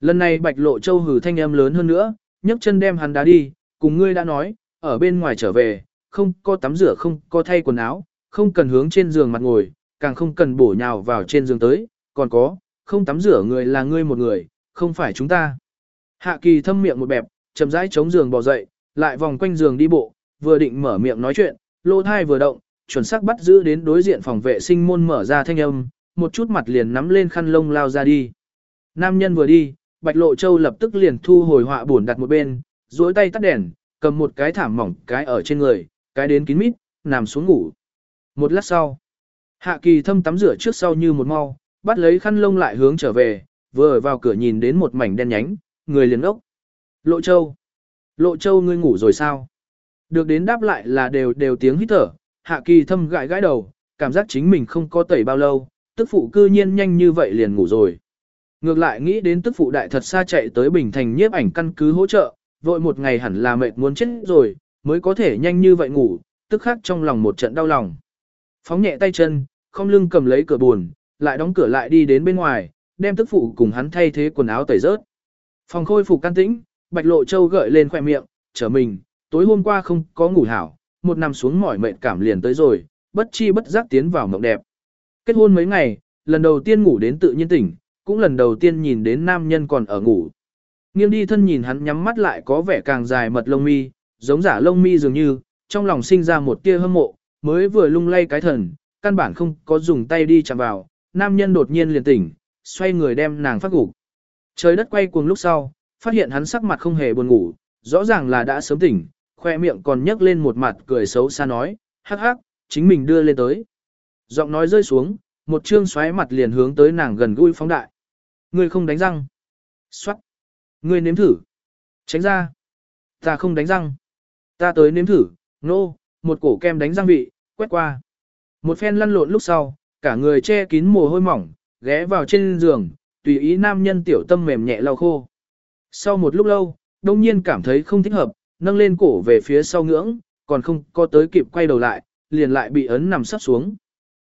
Lần này Bạch Lộ Châu hừ thanh em lớn hơn nữa, nhấc chân đem hắn đá đi, cùng ngươi đã nói, ở bên ngoài trở về, không có tắm rửa không có thay quần áo, không cần hướng trên giường mặt ngồi, càng không cần bổ nhào vào trên giường tới, còn có, không tắm rửa người là ngươi một người, không phải chúng ta. Hạ kỳ thâm miệng một bẹp, chậm rãi chống giường bò dậy, lại vòng quanh giường đi bộ, vừa định mở miệng nói chuyện, lô thai vừa động, chuẩn xác bắt giữ đến đối diện phòng vệ sinh môn mở ra thanh âm, một chút mặt liền nắm lên khăn lông lao ra đi. Nam nhân vừa đi, Bạch Lộ Châu lập tức liền thu hồi họa buồn đặt một bên, duỗi tay tắt đèn, cầm một cái thảm mỏng cái ở trên người, cái đến kín mít, nằm xuống ngủ. Một lát sau, Hạ Kỳ thâm tắm rửa trước sau như một mau, bắt lấy khăn lông lại hướng trở về, vừa ở vào cửa nhìn đến một mảnh đen nhánh, người liền ốc. Lộ Châu. Lộ Châu ngươi ngủ rồi sao? Được đến đáp lại là đều đều tiếng hít thở, hạ kỳ thâm gãi gãi đầu, cảm giác chính mình không có tẩy bao lâu, tức phụ cư nhiên nhanh như vậy liền ngủ rồi. Ngược lại nghĩ đến tức phụ đại thật xa chạy tới Bình Thành nhiếp ảnh căn cứ hỗ trợ, vội một ngày hẳn là mệt muốn chết rồi, mới có thể nhanh như vậy ngủ, tức khắc trong lòng một trận đau lòng. Phóng nhẹ tay chân, không lưng cầm lấy cửa buồn, lại đóng cửa lại đi đến bên ngoài, đem tức phụ cùng hắn thay thế quần áo tẩy rớt. Phòng khôi phục can tĩnh, Bạch Lộ Châu gợi lên khoe miệng, trở mình, tối hôm qua không có ngủ hảo, một nằm xuống mỏi mệt cảm liền tới rồi, bất chi bất giác tiến vào mộng đẹp. Kết hôn mấy ngày, lần đầu tiên ngủ đến tự nhiên tỉnh, cũng lần đầu tiên nhìn đến nam nhân còn ở ngủ. Nghiêng đi thân nhìn hắn nhắm mắt lại có vẻ càng dài mật lông mi, giống giả lông mi dường như, trong lòng sinh ra một tia hâm mộ, mới vừa lung lay cái thần, căn bản không có dùng tay đi chạm vào, nam nhân đột nhiên liền tỉnh, xoay người đem nàng phát gục. Trời đất quay cuồng lúc sau, phát hiện hắn sắc mặt không hề buồn ngủ, rõ ràng là đã sớm tỉnh, khoe miệng còn nhấc lên một mặt cười xấu xa nói, hắc hắc, chính mình đưa lên tới. Giọng nói rơi xuống, một trương xoáy mặt liền hướng tới nàng gần gũi phóng đại. Ngươi không đánh răng. Xoát. Ngươi nếm thử. Tránh ra. Ta không đánh răng. Ta tới nếm thử, nô, no, một cổ kem đánh răng vị, quét qua. Một phen lăn lộn lúc sau, cả người che kín mồ hôi mỏng, ghé vào trên giường, tùy ý nam nhân tiểu tâm mềm nhẹ lau khô. Sau một lúc lâu, đông nhiên cảm thấy không thích hợp, nâng lên cổ về phía sau ngưỡng, còn không có tới kịp quay đầu lại, liền lại bị ấn nằm sắp xuống.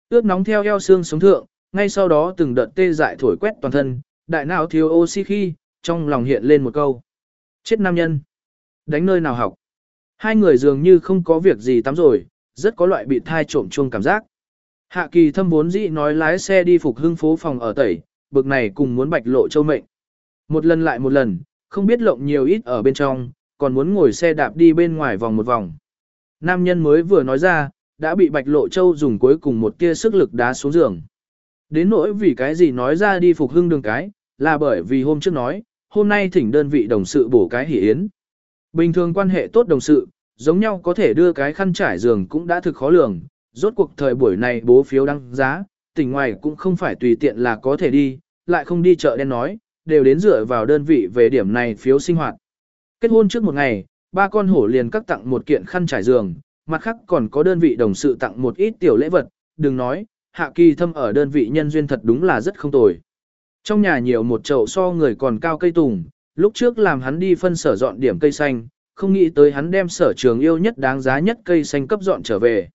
Ước nóng theo eo xương sống thượng, ngay sau đó từng đợt tê dại thổi quét toàn thân, đại não thiếu oxy khi, trong lòng hiện lên một câu. Chết nam nhân. Đánh nơi nào học. Hai người dường như không có việc gì tắm rồi, rất có loại bị thai trộm chuông cảm giác. Hạ kỳ thâm vốn dĩ nói lái xe đi phục hưng phố phòng ở tẩy, bực này cùng muốn bạch lộ châu mệnh. Một lần lại một lần, không biết lộng nhiều ít ở bên trong, còn muốn ngồi xe đạp đi bên ngoài vòng một vòng. Nam nhân mới vừa nói ra, đã bị bạch lộ châu dùng cuối cùng một tia sức lực đá xuống giường. Đến nỗi vì cái gì nói ra đi phục hưng đường cái, là bởi vì hôm trước nói, hôm nay thỉnh đơn vị đồng sự bổ cái hỉ yến. Bình thường quan hệ tốt đồng sự, giống nhau có thể đưa cái khăn trải giường cũng đã thực khó lường, rốt cuộc thời buổi này bố phiếu đăng giá, tỉnh ngoài cũng không phải tùy tiện là có thể đi, lại không đi chợ đen nói, đều đến dựa vào đơn vị về điểm này phiếu sinh hoạt. Kết hôn trước một ngày, ba con hổ liền cắt tặng một kiện khăn trải giường, mặt khác còn có đơn vị đồng sự tặng một ít tiểu lễ vật, đừng nói, hạ kỳ thâm ở đơn vị nhân duyên thật đúng là rất không tồi. Trong nhà nhiều một chậu so người còn cao cây tùng, lúc trước làm hắn đi phân sở dọn điểm cây xanh, không nghĩ tới hắn đem sở trường yêu nhất đáng giá nhất cây xanh cấp dọn trở về.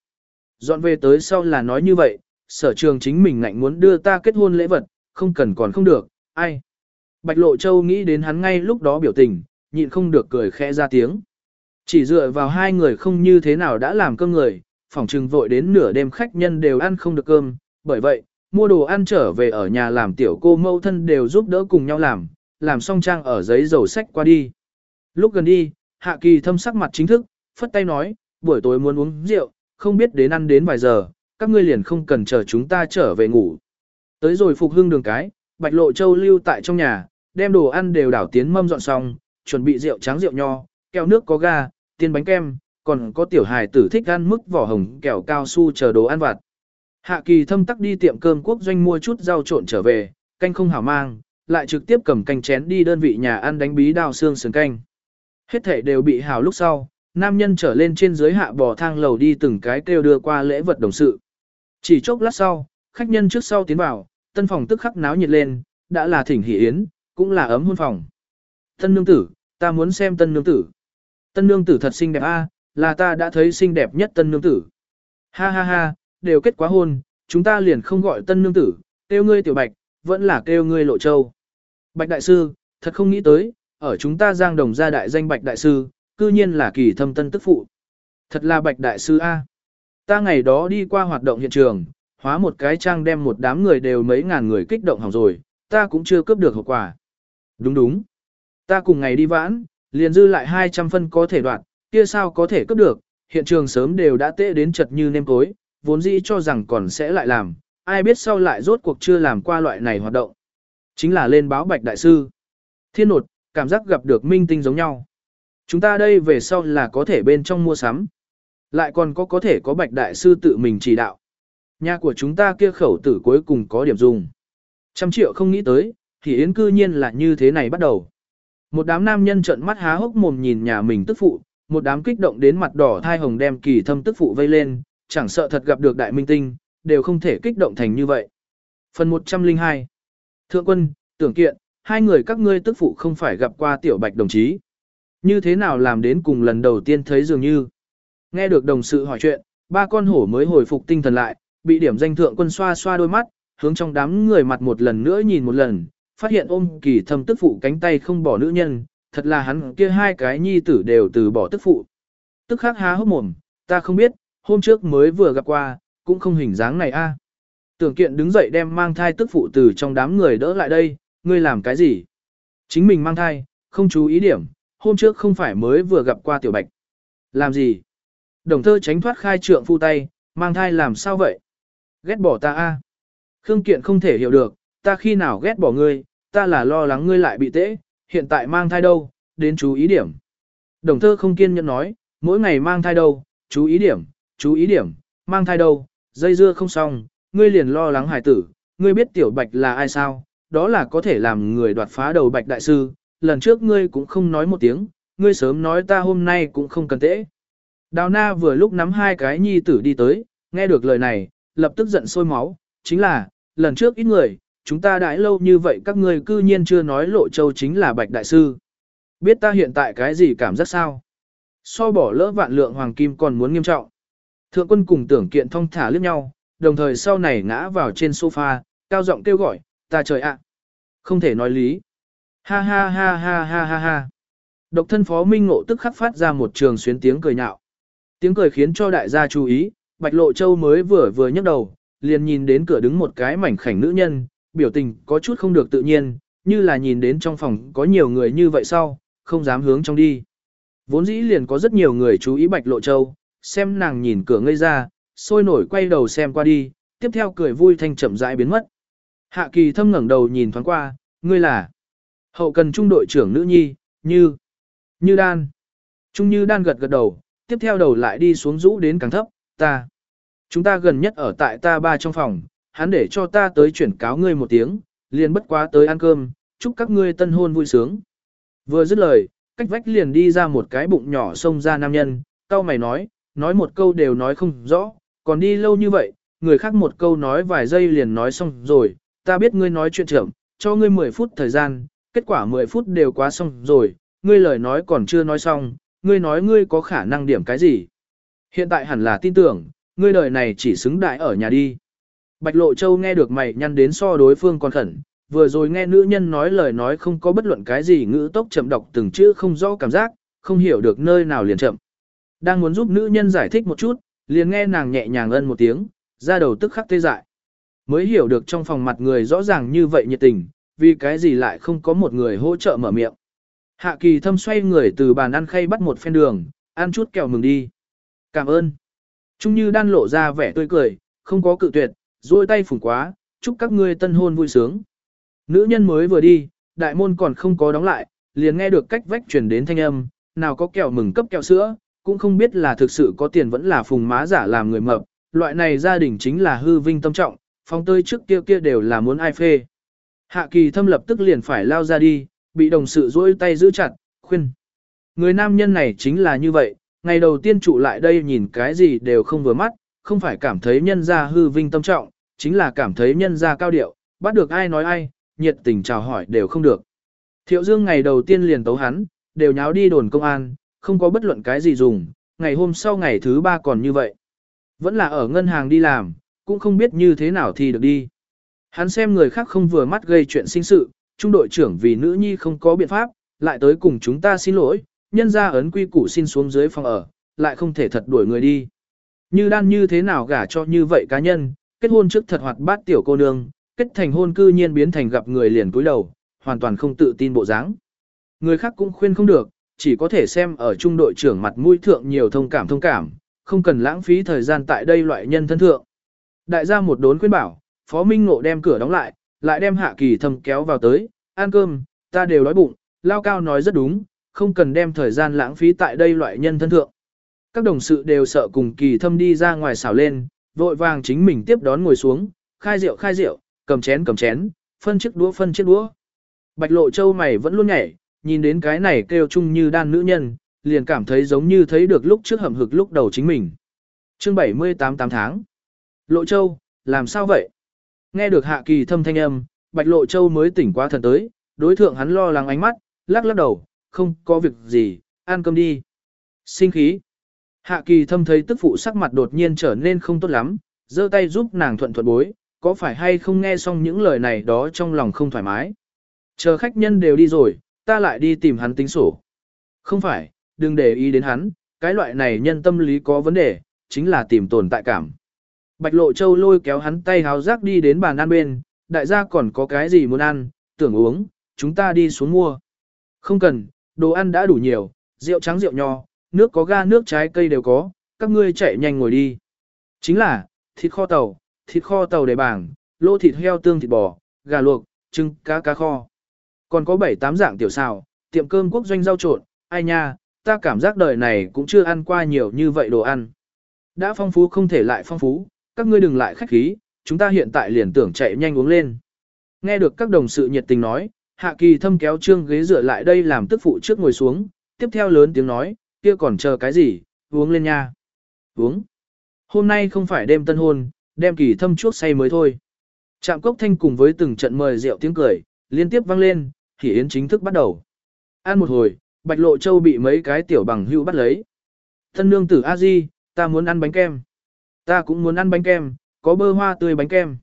Dọn về tới sau là nói như vậy, sở trường chính mình ngạnh muốn đưa ta kết hôn lễ vật, không cần còn không được, ai. Bạch Lộ Châu nghĩ đến hắn ngay lúc đó biểu tình, nhịn không được cười khẽ ra tiếng. Chỉ dựa vào hai người không như thế nào đã làm cơm người, phòng trừng vội đến nửa đêm khách nhân đều ăn không được cơm, bởi vậy, mua đồ ăn trở về ở nhà làm tiểu cô mâu thân đều giúp đỡ cùng nhau làm, làm xong trang ở giấy dầu sách qua đi. Lúc gần đi, Hạ Kỳ thâm sắc mặt chính thức, phất tay nói, buổi tối muốn uống rượu, không biết đến ăn đến vài giờ, các ngươi liền không cần chờ chúng ta trở về ngủ. Tới rồi phục hưng đường cái, Bạch Lộ Châu lưu tại trong nhà, đem đồ ăn đều đảo tiến mâm dọn xong, chuẩn bị rượu trắng rượu nho, kẹo nước có ga, tiên bánh kem, còn có tiểu hài tử thích ăn mức vỏ hồng kẹo cao su chờ đồ ăn vặt. Hạ kỳ thâm tắc đi tiệm cơm quốc doanh mua chút rau trộn trở về, canh không hảo mang, lại trực tiếp cầm canh chén đi đơn vị nhà ăn đánh bí đào xương sườn canh. Hết thể đều bị hảo lúc sau, nam nhân trở lên trên dưới hạ bò thang lầu đi từng cái kêu đưa qua lễ vật đồng sự. Chỉ chốc lát sau, khách nhân trước sau tiến vào, tân phòng tức khắc náo nhiệt lên, đã là thỉnh hỷ yến, cũng là ấm hôn phòng. Tân nương tử, ta muốn xem tân nương tử. Tân nương tử thật xinh đẹp a, là ta đã thấy xinh đẹp nhất tân nương tử. Ha ha ha, đều kết quá hôn, chúng ta liền không gọi tân nương tử, kêu ngươi tiểu bạch, vẫn là kêu ngươi lộ châu. Bạch đại sư, thật không nghĩ tới, ở chúng ta giang đồng gia đại danh bạch đại sư, cư nhiên là kỳ thâm tân tức phụ. Thật là bạch đại sư A. Ta ngày đó đi qua hoạt động hiện trường, hóa một cái trang đem một đám người đều mấy ngàn người kích động hỏng rồi, ta cũng chưa cướp được hậu quả. Đúng đúng. Ta cùng ngày đi vãn, liền dư lại 200 phân có thể đoạt, kia sao có thể cướp được, hiện trường sớm đều đã tệ đến chật như nêm tối, vốn dĩ cho rằng còn sẽ lại làm, ai biết sau lại rốt cuộc chưa làm qua loại này hoạt động. Chính là lên báo bạch đại sư. Thiên nột, cảm giác gặp được minh tinh giống nhau. Chúng ta đây về sau là có thể bên trong mua sắm. Lại còn có có thể có bạch đại sư tự mình chỉ đạo. Nhà của chúng ta kia khẩu tử cuối cùng có điểm dùng. Trăm triệu không nghĩ tới, thì yến cư nhiên là như thế này bắt đầu. Một đám nam nhân trợn mắt há hốc mồm nhìn nhà mình tức phụ, một đám kích động đến mặt đỏ thai hồng đem kỳ thâm tức phụ vây lên, chẳng sợ thật gặp được đại minh tinh, đều không thể kích động thành như vậy. Phần 102 Thượng quân, tưởng kiện, hai người các ngươi tức phụ không phải gặp qua tiểu bạch đồng chí. Như thế nào làm đến cùng lần đầu tiên thấy dường như. Nghe được đồng sự hỏi chuyện, ba con hổ mới hồi phục tinh thần lại, bị điểm danh thượng quân xoa xoa đôi mắt, hướng trong đám người mặt một lần nữa nhìn một lần, phát hiện ôm kỳ thâm tức phụ cánh tay không bỏ nữ nhân, thật là hắn kia hai cái nhi tử đều từ bỏ tức phụ. Tức khắc há hốc mồm, ta không biết, hôm trước mới vừa gặp qua, cũng không hình dáng này a. À. Tưởng kiện đứng dậy đem mang thai tức phụ từ trong đám người đỡ lại đây, ngươi làm cái gì? Chính mình mang thai, không chú ý điểm, hôm trước không phải mới vừa gặp qua tiểu bạch. Làm gì? Đồng thơ tránh thoát khai trượng phu tay, mang thai làm sao vậy? Ghét bỏ ta a. Khương kiện không thể hiểu được, ta khi nào ghét bỏ ngươi, ta là lo lắng ngươi lại bị tễ, hiện tại mang thai đâu, đến chú ý điểm. Đồng thơ không kiên nhẫn nói, mỗi ngày mang thai đâu, chú ý điểm, chú ý điểm, mang thai đâu, dây dưa không xong, ngươi liền lo lắng hải tử, ngươi biết tiểu bạch là ai sao, đó là có thể làm người đoạt phá đầu bạch đại sư, lần trước ngươi cũng không nói một tiếng, ngươi sớm nói ta hôm nay cũng không cần tễ. Đào na vừa lúc nắm hai cái nhi tử đi tới, nghe được lời này, lập tức giận sôi máu, chính là, lần trước ít người, chúng ta đãi lâu như vậy các ngươi cư nhiên chưa nói lộ châu chính là bạch đại sư. Biết ta hiện tại cái gì cảm giác sao? So bỏ lỡ vạn lượng hoàng kim còn muốn nghiêm trọng. Thượng quân cùng tưởng kiện thông thả liếc nhau, đồng thời sau này ngã vào trên sofa, cao giọng kêu gọi, ta trời ạ. Không thể nói lý. Ha ha ha ha ha ha ha. Độc thân phó minh ngộ tức khắc phát ra một trường xuyến tiếng cười nhạo. Tiếng cười khiến cho đại gia chú ý, Bạch Lộ Châu mới vừa vừa nhấc đầu, liền nhìn đến cửa đứng một cái mảnh khảnh nữ nhân, biểu tình có chút không được tự nhiên, như là nhìn đến trong phòng có nhiều người như vậy sau, không dám hướng trong đi. Vốn dĩ liền có rất nhiều người chú ý Bạch Lộ Châu, xem nàng nhìn cửa ngây ra, sôi nổi quay đầu xem qua đi, tiếp theo cười vui thanh chậm rãi biến mất. Hạ kỳ thâm ngẩng đầu nhìn thoáng qua, ngươi là hậu cần trung đội trưởng nữ nhi, như, như đan. Trung như đan gật gật đầu, tiếp theo đầu lại đi xuống rũ đến càng thấp, ta. Chúng ta gần nhất ở tại ta ba trong phòng, hắn để cho ta tới chuyển cáo ngươi một tiếng, liền bất quá tới ăn cơm, chúc các ngươi tân hôn vui sướng. Vừa dứt lời, cách vách liền đi ra một cái bụng nhỏ xông ra nam nhân, cao mày nói, nói một câu đều nói không rõ, còn đi lâu như vậy, người khác một câu nói vài giây liền nói xong rồi, ta biết ngươi nói chuyện trưởng, cho ngươi 10 phút thời gian, kết quả 10 phút đều quá xong rồi, ngươi lời nói còn chưa nói xong, ngươi nói ngươi có khả năng điểm cái gì. Hiện tại hẳn là tin tưởng, ngươi đời này chỉ xứng đại ở nhà đi. Bạch Lộ Châu nghe được mày nhăn đến so đối phương còn khẩn, vừa rồi nghe nữ nhân nói lời nói không có bất luận cái gì ngữ tốc chậm đọc từng chữ không rõ cảm giác, không hiểu được nơi nào liền chậm. Đang muốn giúp nữ nhân giải thích một chút, liền nghe nàng nhẹ nhàng ân một tiếng, ra đầu tức khắc tê dại. Mới hiểu được trong phòng mặt người rõ ràng như vậy nhiệt tình, vì cái gì lại không có một người hỗ trợ mở miệng. Hạ kỳ thâm xoay người từ bàn ăn khay bắt một phen đường, ăn chút kẹo mừng đi. Cảm ơn. Trung như đan lộ ra vẻ tươi cười, không có cự tuyệt, duỗi tay phủng quá, chúc các ngươi tân hôn vui sướng. Nữ nhân mới vừa đi, đại môn còn không có đóng lại, liền nghe được cách vách truyền đến thanh âm, nào có kẹo mừng cấp kẹo sữa, cũng không biết là thực sự có tiền vẫn là phùng má giả làm người mập, loại này gia đình chính là hư vinh tâm trọng, phong tơi trước kia kia đều là muốn ai phê. Hạ kỳ thâm lập tức liền phải lao ra đi, bị đồng sự duỗi tay giữ chặt, khuyên. Người nam nhân này chính là như vậy, ngày đầu tiên trụ lại đây nhìn cái gì đều không vừa mắt, không phải cảm thấy nhân gia hư vinh tâm trọng, chính là cảm thấy nhân gia cao điệu, bắt được ai nói ai, nhiệt tình chào hỏi đều không được. Thiệu Dương ngày đầu tiên liền tấu hắn, đều nháo đi đồn công an, không có bất luận cái gì dùng, ngày hôm sau ngày thứ ba còn như vậy. Vẫn là ở ngân hàng đi làm, cũng không biết như thế nào thì được đi. Hắn xem người khác không vừa mắt gây chuyện sinh sự, trung đội trưởng vì nữ nhi không có biện pháp, lại tới cùng chúng ta xin lỗi, nhân ra ấn quy củ xin xuống dưới phòng ở, lại không thể thật đuổi người đi. Như đan như thế nào gả cho như vậy cá nhân, kết hôn trước thật hoạt bát tiểu cô nương, kết thành hôn cư nhiên biến thành gặp người liền cúi đầu, hoàn toàn không tự tin bộ dáng. Người khác cũng khuyên không được, chỉ có thể xem ở trung đội trưởng mặt mũi thượng nhiều thông cảm thông cảm, không cần lãng phí thời gian tại đây loại nhân thân thượng. Đại gia một đốn khuyên bảo, Phó Minh Ngộ đem cửa đóng lại, lại đem Hạ Kỳ Thâm kéo vào tới, ăn cơm, ta đều đói bụng, Lao Cao nói rất đúng, không cần đem thời gian lãng phí tại đây loại nhân thân thượng. Các đồng sự đều sợ cùng Kỳ Thâm đi ra ngoài xảo lên, vội vàng chính mình tiếp đón ngồi xuống, khai rượu khai rượu, cầm chén cầm chén, Phân chiếc đũa phân chiếc đũa. Bạch lộ châu mày vẫn luôn nhảy, nhìn đến cái này kêu chung như đan nữ nhân, liền cảm thấy giống như thấy được lúc trước hầm hực lúc đầu chính mình. Chương 78 8 tháng. Lộ châu, làm sao vậy? Nghe được hạ kỳ thâm thanh âm, bạch lộ châu mới tỉnh qua thần tới, đối thượng hắn lo lắng ánh mắt, lắc lắc đầu, không có việc gì, ăn cơm đi. Sinh khí. Hạ kỳ thâm thấy tức phụ sắc mặt đột nhiên trở nên không tốt lắm, giơ tay giúp nàng thuận thuận bối, có phải hay không nghe xong những lời này đó trong lòng không thoải mái. Chờ khách nhân đều đi rồi, ta lại đi tìm hắn tính sổ. Không phải, đừng để ý đến hắn, cái loại này nhân tâm lý có vấn đề, chính là tìm tồn tại cảm. Bạch Lộ Châu lôi kéo hắn tay háo rác đi đến bàn ăn bên, đại gia còn có cái gì muốn ăn, tưởng uống, chúng ta đi xuống mua. Không cần, đồ ăn đã đủ nhiều, rượu trắng rượu nho, nước có ga nước trái cây đều có, các ngươi chạy nhanh ngồi đi. Chính là, thịt kho tàu, thịt kho tàu để bảng, lô thịt heo tương thịt bò, gà luộc, trứng, cá cá kho. Còn có 7-8 dạng tiểu xào, tiệm cơm quốc doanh rau trộn, ai nha, ta cảm giác đời này cũng chưa ăn qua nhiều như vậy đồ ăn. Đã phong phú không thể lại phong phú, các ngươi đừng lại khách khí, chúng ta hiện tại liền tưởng chạy nhanh uống lên. Nghe được các đồng sự nhiệt tình nói, Hạ Kỳ thâm kéo trương ghế dựa lại đây làm tức phụ trước ngồi xuống, tiếp theo lớn tiếng nói, kia còn chờ cái gì, uống lên nha. Uống. Hôm nay không phải đêm tân hôn, đem Kỳ thâm chuốc say mới thôi. Trạm cốc thanh cùng với từng trận mời rượu tiếng cười, liên tiếp vang lên, thì yến chính thức bắt đầu. Ăn một hồi, Bạch Lộ Châu bị mấy cái tiểu bằng hữu bắt lấy. Thân nương tử A Di, ta muốn ăn bánh kem. Ta cũng muốn ăn bánh kem, có bơ hoa tươi bánh kem.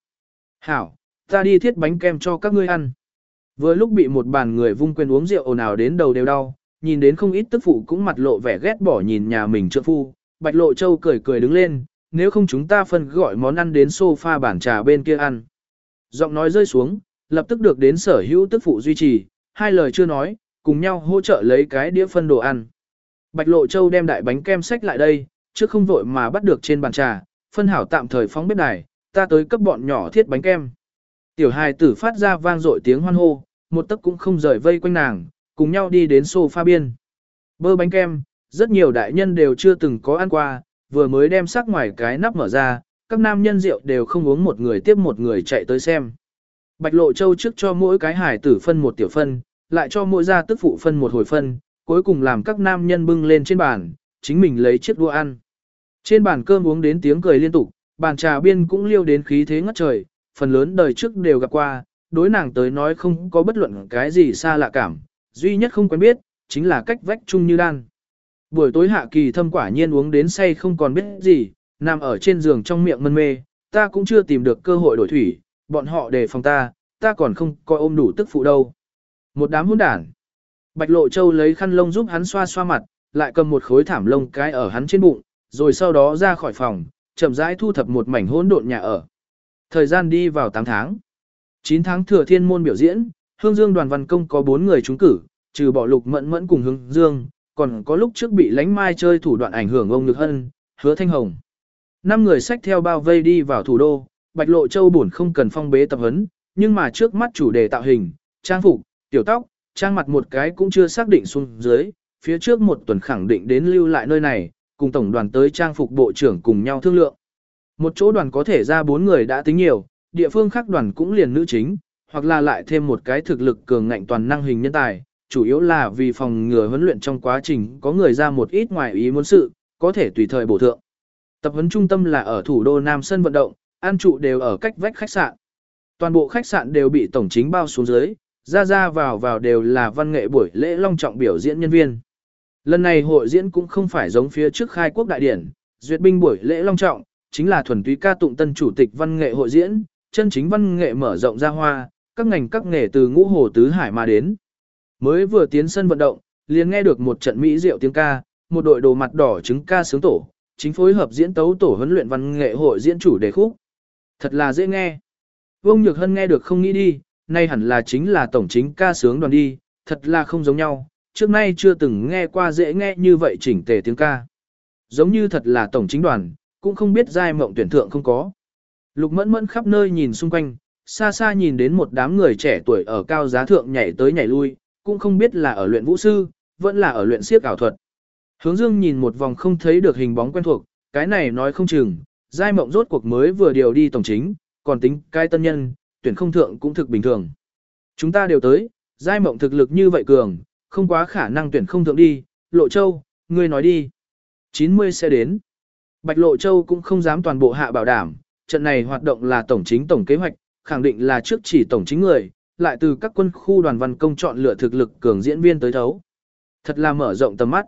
Hảo, ta đi thiết bánh kem cho các ngươi ăn. Vừa lúc bị một bàn người vung quên uống rượu ồn ào đến đầu đều đau, nhìn đến không ít tức phụ cũng mặt lộ vẻ ghét bỏ nhìn nhà mình trượng phu, Bạch Lộ Châu cười cười đứng lên, nếu không chúng ta phân gọi món ăn đến sofa bàn trà bên kia ăn. Giọng nói rơi xuống, lập tức được đến sở hữu tức phụ duy trì, hai lời chưa nói, cùng nhau hỗ trợ lấy cái đĩa phân đồ ăn. Bạch Lộ Châu đem đại bánh kem sách lại đây, trước không vội mà bắt được trên bàn trà, phân hảo tạm thời phóng bếp đài, ta tới cấp bọn nhỏ thiết bánh kem. Tiểu hài tử phát ra vang dội tiếng hoan hô, một tấc cũng không rời vây quanh nàng, cùng nhau đi đến sofa biên. Bơ bánh kem, rất nhiều đại nhân đều chưa từng có ăn qua, vừa mới đem sắc ngoài cái nắp mở ra, các nam nhân rượu đều không uống một người tiếp một người chạy tới xem. Bạch Lộ Châu trước cho mỗi cái hải tử phân một tiểu phân, lại cho mỗi gia tức phụ phân một hồi phân, cuối cùng làm các nam nhân bưng lên trên bàn, chính mình lấy chiếc đũa ăn. Trên bàn cơm uống đến tiếng cười liên tục, bàn trà biên cũng liêu đến khí thế ngất trời, phần lớn đời trước đều gặp qua, đối nàng tới nói không có bất luận cái gì xa lạ cảm, duy nhất không quen biết, chính là cách vách chung như đan. Buổi tối hạ kỳ thâm quả nhiên uống đến say không còn biết gì, nằm ở trên giường trong miệng mân mê, ta cũng chưa tìm được cơ hội đổi thủy, bọn họ đề phòng ta, ta còn không coi ôm đủ tức phụ đâu. Một đám hỗn đản. Bạch Lộ Châu lấy khăn lông giúp hắn xoa xoa mặt, lại cầm một khối thảm lông cái ở hắn trên bụng, rồi sau đó ra khỏi phòng, chậm rãi thu thập một mảnh hỗn độn nhà ở. Thời gian đi vào 8 tháng. 9 tháng thừa thiên môn biểu diễn, Hương Dương đoàn văn công có 4 người trúng cử, trừ bỏ lục mẫn mẫn cùng Hương Dương, còn có lúc trước bị lánh mai chơi thủ đoạn ảnh hưởng ông Nhược Hân, Hứa Thanh Hồng. Năm người sách theo bao vây đi vào thủ đô, Bạch Lộ Châu buồn không cần phong bế tập huấn, nhưng mà trước mắt chủ đề tạo hình, trang phục, tiểu tóc, trang mặt một cái cũng chưa xác định xuống dưới, phía trước một tuần khẳng định đến lưu lại nơi này, cùng tổng đoàn tới trang phục bộ trưởng cùng nhau thương lượng. Một chỗ đoàn có thể ra bốn người đã tính nhiều, địa phương khác đoàn cũng liền nữ chính, hoặc là lại thêm một cái thực lực cường ngạnh toàn năng hình nhân tài, chủ yếu là vì phòng ngừa huấn luyện trong quá trình có người ra một ít ngoài ý muốn sự, có thể tùy thời bổ thượng. Tập huấn trung tâm là ở thủ đô Nam Sân vận động, an trụ đều ở cách vách khách sạn. Toàn bộ khách sạn đều bị tổng chính bao xuống dưới, ra ra vào vào đều là văn nghệ buổi lễ long trọng biểu diễn nhân viên. Lần này hội diễn cũng không phải giống phía trước khai quốc đại điển, duyệt binh buổi lễ long trọng, chính là thuần túy ca tụng tân chủ tịch văn nghệ hội diễn, chân chính văn nghệ mở rộng ra hoa, các ngành các nghề từ ngũ hồ tứ hải mà đến. Mới vừa tiến sân vận động, liền nghe được một trận mỹ diệu tiếng ca, một đội đồ mặt đỏ trứng ca sướng tổ, chính phối hợp diễn tấu tổ huấn luyện văn nghệ hội diễn chủ đề khúc. Thật là dễ nghe. Vương Nhược Hân nghe được không nghĩ đi, nay hẳn là chính là tổng chính ca sướng đoàn đi, thật là không giống nhau, trước nay chưa từng nghe qua dễ nghe như vậy chỉnh tề tiếng ca. Giống như thật là tổng chính đoàn, cũng không biết giai mộng tuyển thượng không có. Lục mẫn mẫn khắp nơi nhìn xung quanh, xa xa nhìn đến một đám người trẻ tuổi ở cao giá thượng nhảy tới nhảy lui, cũng không biết là ở luyện vũ sư, vẫn là ở luyện siếc ảo thuật. Hướng dương nhìn một vòng không thấy được hình bóng quen thuộc, cái này nói không chừng, giai mộng rốt cuộc mới vừa điều đi tổng chính, còn tính cái tân nhân, tuyển không thượng cũng thực bình thường. Chúng ta đều tới, giai mộng thực lực như vậy cường, không quá khả năng tuyển không thượng đi, Lộ Châu, ngươi nói đi. 90 sẽ đến. Bạch Lộ Châu cũng không dám toàn bộ hạ bảo đảm, trận này hoạt động là tổng chính tổng kế hoạch, khẳng định là trước chỉ tổng chính người, lại từ các quân khu đoàn văn công chọn lựa thực lực cường diễn viên tới thấu. Thật là mở rộng tầm mắt.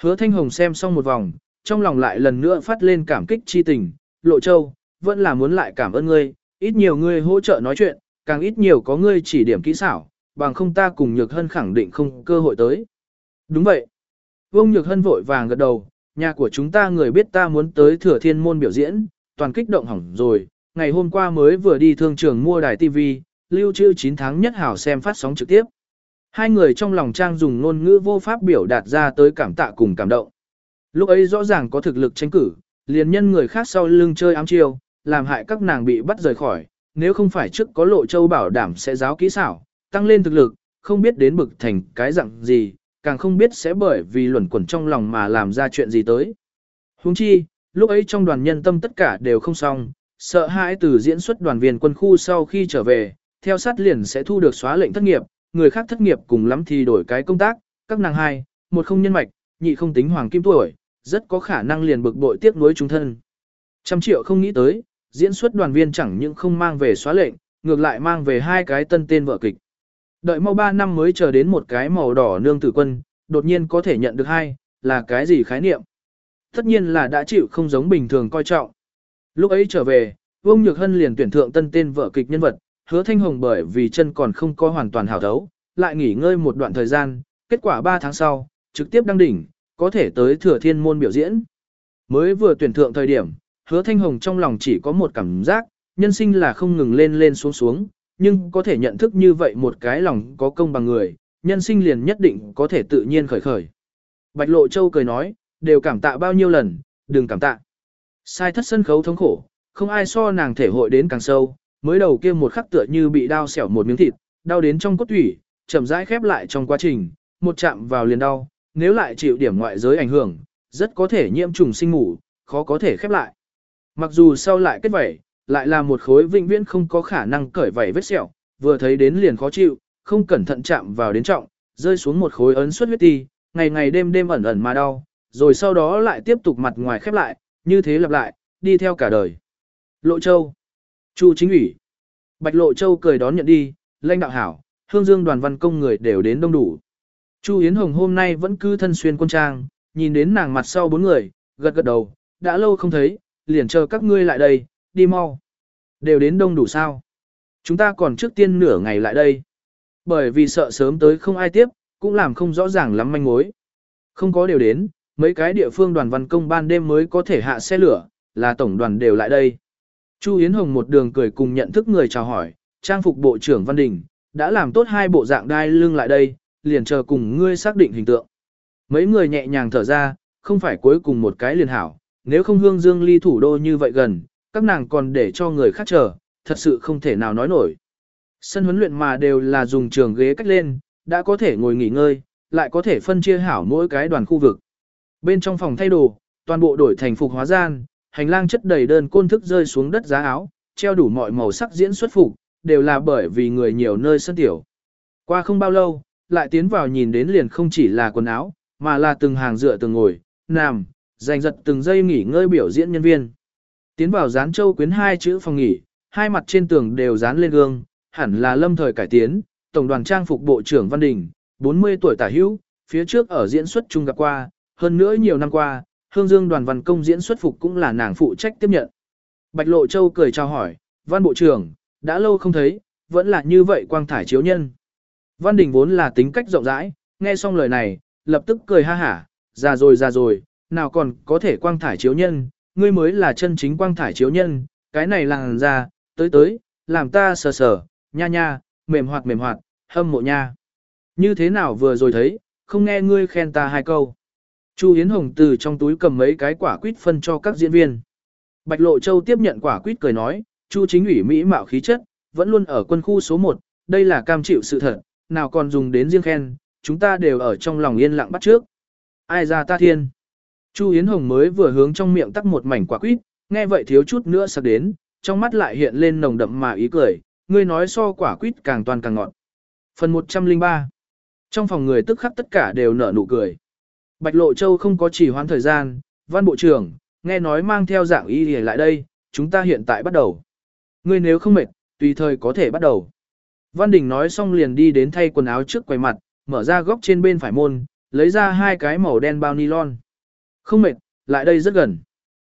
Hứa Thanh Hồng xem xong một vòng, trong lòng lại lần nữa phát lên cảm kích chi tình, Lộ Châu, vẫn là muốn lại cảm ơn ngươi, ít nhiều ngươi hỗ trợ nói chuyện, càng ít nhiều có ngươi chỉ điểm kỹ xảo, bằng không ta cùng Nhược Hân khẳng định không cơ hội tới. Đúng vậy. Vương Nhược Hân vội vàng gật đầu, nhà của chúng ta người biết ta muốn tới thừa thiên môn biểu diễn, toàn kích động hỏng rồi, ngày hôm qua mới vừa đi thương trường mua đài TV, lưu trữ 9 tháng nhất hảo xem phát sóng trực tiếp. Hai người trong lòng trang dùng ngôn ngữ vô pháp biểu đạt ra tới cảm tạ cùng cảm động. Lúc ấy rõ ràng có thực lực tranh cử, liền nhân người khác sau lưng chơi ám chiêu, làm hại các nàng bị bắt rời khỏi, nếu không phải trước có lộ châu bảo đảm sẽ giáo kỹ xảo, tăng lên thực lực, không biết đến bực thành cái dạng gì, càng không biết sẽ bởi vì luẩn quẩn trong lòng mà làm ra chuyện gì tới. Huống chi, lúc ấy trong đoàn nhân tâm tất cả đều không xong, sợ hãi từ diễn xuất đoàn viên quân khu sau khi trở về, theo sát liền sẽ thu được xóa lệnh thất nghiệp, người khác thất nghiệp cùng lắm thì đổi cái công tác, các nàng hai, một không nhân mạch, nhị không tính hoàng kim tuổi, rất có khả năng liền bực bội tiếc nuối chúng thân. Trăm triệu không nghĩ tới, diễn xuất đoàn viên chẳng những không mang về xóa lệnh, ngược lại mang về hai cái tân tên vợ kịch. Đợi mau 3 năm mới chờ đến một cái màu đỏ nương tử quân, đột nhiên có thể nhận được hai, là cái gì khái niệm? Tất nhiên là đã chịu không giống bình thường coi trọng. Lúc ấy trở về, Vương Nhược Hân liền tuyển thượng tân tên vợ kịch nhân vật, hứa thanh hồng bởi vì chân còn không có hoàn toàn hảo thấu, lại nghỉ ngơi một đoạn thời gian, kết quả 3 tháng sau, trực tiếp đăng đỉnh, có thể tới thừa thiên môn biểu diễn. Mới vừa tuyển thượng thời điểm, hứa thanh hồng trong lòng chỉ có một cảm giác, nhân sinh là không ngừng lên lên xuống xuống, nhưng có thể nhận thức như vậy một cái lòng có công bằng người, nhân sinh liền nhất định có thể tự nhiên khởi khởi. Bạch Lộ Châu cười nói, đều cảm tạ bao nhiêu lần, đừng cảm tạ. Sai thất sân khấu thống khổ, không ai so nàng thể hội đến càng sâu, mới đầu kia một khắc tựa như bị đau xẻo một miếng thịt, đau đến trong cốt thủy, chậm rãi khép lại trong quá trình, một chạm vào liền đau, nếu lại chịu điểm ngoại giới ảnh hưởng, rất có thể nhiễm trùng sinh ngủ, khó có thể khép lại. Mặc dù sau lại kết vảy, lại là một khối vĩnh viễn không có khả năng cởi vảy vết sẹo, vừa thấy đến liền khó chịu, không cẩn thận chạm vào đến trọng, rơi xuống một khối ấn suất huyết ti, ngày ngày đêm đêm ẩn ẩn mà đau, rồi sau đó lại tiếp tục mặt ngoài khép lại, như thế lặp lại, đi theo cả đời. Lộ Châu Chu chính ủy Bạch Lộ Châu cười đón nhận đi, lãnh đạo hảo, hương dương đoàn văn công người đều đến đông đủ. Chu Yến Hồng hôm nay vẫn cứ thân xuyên quân trang, nhìn đến nàng mặt sau bốn người, gật gật đầu, đã lâu không thấy, liền chờ các ngươi lại đây, đi mau. Đều đến đông đủ sao? Chúng ta còn trước tiên nửa ngày lại đây. Bởi vì sợ sớm tới không ai tiếp, cũng làm không rõ ràng lắm manh mối. Không có đều đến, mấy cái địa phương đoàn văn công ban đêm mới có thể hạ xe lửa, là tổng đoàn đều lại đây. Chu Yến Hồng một đường cười cùng nhận thức người chào hỏi, trang phục bộ trưởng Văn Đình, đã làm tốt hai bộ dạng đai lưng lại đây, liền chờ cùng ngươi xác định hình tượng. Mấy người nhẹ nhàng thở ra, không phải cuối cùng một cái liền hảo, nếu không hương dương ly thủ đô như vậy gần, các nàng còn để cho người khác chờ, thật sự không thể nào nói nổi. Sân huấn luyện mà đều là dùng trường ghế cách lên, đã có thể ngồi nghỉ ngơi, lại có thể phân chia hảo mỗi cái đoàn khu vực. Bên trong phòng thay đồ, toàn bộ đổi thành phục hóa gian, hành lang chất đầy đơn côn thức rơi xuống đất giá áo, treo đủ mọi màu sắc diễn xuất phục, đều là bởi vì người nhiều nơi sân tiểu. Qua không bao lâu, lại tiến vào nhìn đến liền không chỉ là quần áo, mà là từng hàng dựa từng ngồi, nằm, giành giật từng giây nghỉ ngơi biểu diễn nhân viên. Tiến vào dán châu quyến hai chữ phòng nghỉ, hai mặt trên tường đều dán lên gương, hẳn là lâm thời cải tiến, tổng đoàn trang phục bộ trưởng Văn Đình, 40 tuổi tả hữu, phía trước ở diễn xuất chung gặp qua, hơn nữa nhiều năm qua, Hương Dương đoàn văn công diễn xuất phục cũng là nàng phụ trách tiếp nhận. Bạch Lộ Châu cười chào hỏi, Văn Bộ trưởng, đã lâu không thấy, vẫn là như vậy quang thải chiếu nhân. Văn Đình vốn là tính cách rộng rãi, nghe xong lời này, lập tức cười ha hả, già rồi già rồi, nào còn có thể quang thải chiếu nhân, ngươi mới là chân chính quang thải chiếu nhân, cái này làng ra, tới tới, làm ta sờ sờ, nha nha, mềm hoạt mềm hoạt, hâm mộ nha. Như thế nào vừa rồi thấy, không nghe ngươi khen ta hai câu. Chu Hiến Hồng từ trong túi cầm mấy cái quả quýt phân cho các diễn viên. Bạch Lộ Châu tiếp nhận quả quýt cười nói, Chu chính ủy Mỹ mạo khí chất, vẫn luôn ở quân khu số 1, đây là cam chịu sự thật, nào còn dùng đến riêng khen, chúng ta đều ở trong lòng yên lặng bắt trước. Ai ra ta thiên. Chu Hiến Hồng mới vừa hướng trong miệng tắc một mảnh quả quýt, nghe vậy thiếu chút nữa sắp đến, trong mắt lại hiện lên nồng đậm mà ý cười, ngươi nói so quả quýt càng toàn càng ngọt. Phần 103 Trong phòng người tức khắc tất cả đều nở nụ cười. Bạch Lộ Châu không có chỉ hoãn thời gian, văn bộ trưởng, nghe nói mang theo dạng y để lại đây, chúng ta hiện tại bắt đầu. Ngươi nếu không mệt, tùy thời có thể bắt đầu. Văn Đình nói xong liền đi đến thay quần áo trước quầy mặt, mở ra góc trên bên phải môn, lấy ra hai cái màu đen bao nylon. Không mệt, lại đây rất gần.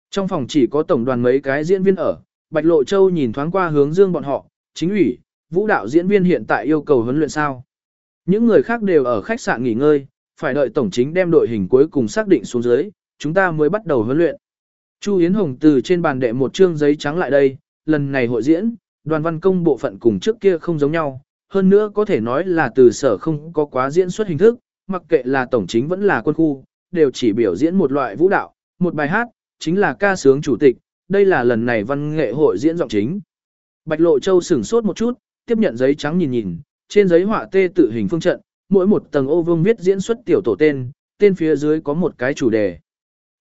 Trong phòng chỉ có tổng đoàn mấy cái diễn viên ở, Bạch Lộ Châu nhìn thoáng qua hướng dương bọn họ, chính ủy, vũ đạo diễn viên hiện tại yêu cầu huấn luyện sao. Những người khác đều ở khách sạn nghỉ ngơi, phải đợi tổng chính đem đội hình cuối cùng xác định xuống dưới, chúng ta mới bắt đầu huấn luyện. Chu Yến Hồng từ trên bàn đệ một trương giấy trắng lại đây, lần này hội diễn, đoàn văn công bộ phận cùng trước kia không giống nhau, hơn nữa có thể nói là từ sở không có quá diễn xuất hình thức, mặc kệ là tổng chính vẫn là quân khu, đều chỉ biểu diễn một loại vũ đạo, một bài hát, chính là ca sướng chủ tịch, đây là lần này văn nghệ hội diễn giọng chính. Bạch Lộ Châu sửng sốt một chút, tiếp nhận giấy trắng nhìn nhìn, trên giấy họa tê tự hình phương trận, mỗi một tầng ô vương viết diễn xuất tiểu tổ tên, tên phía dưới có một cái chủ đề.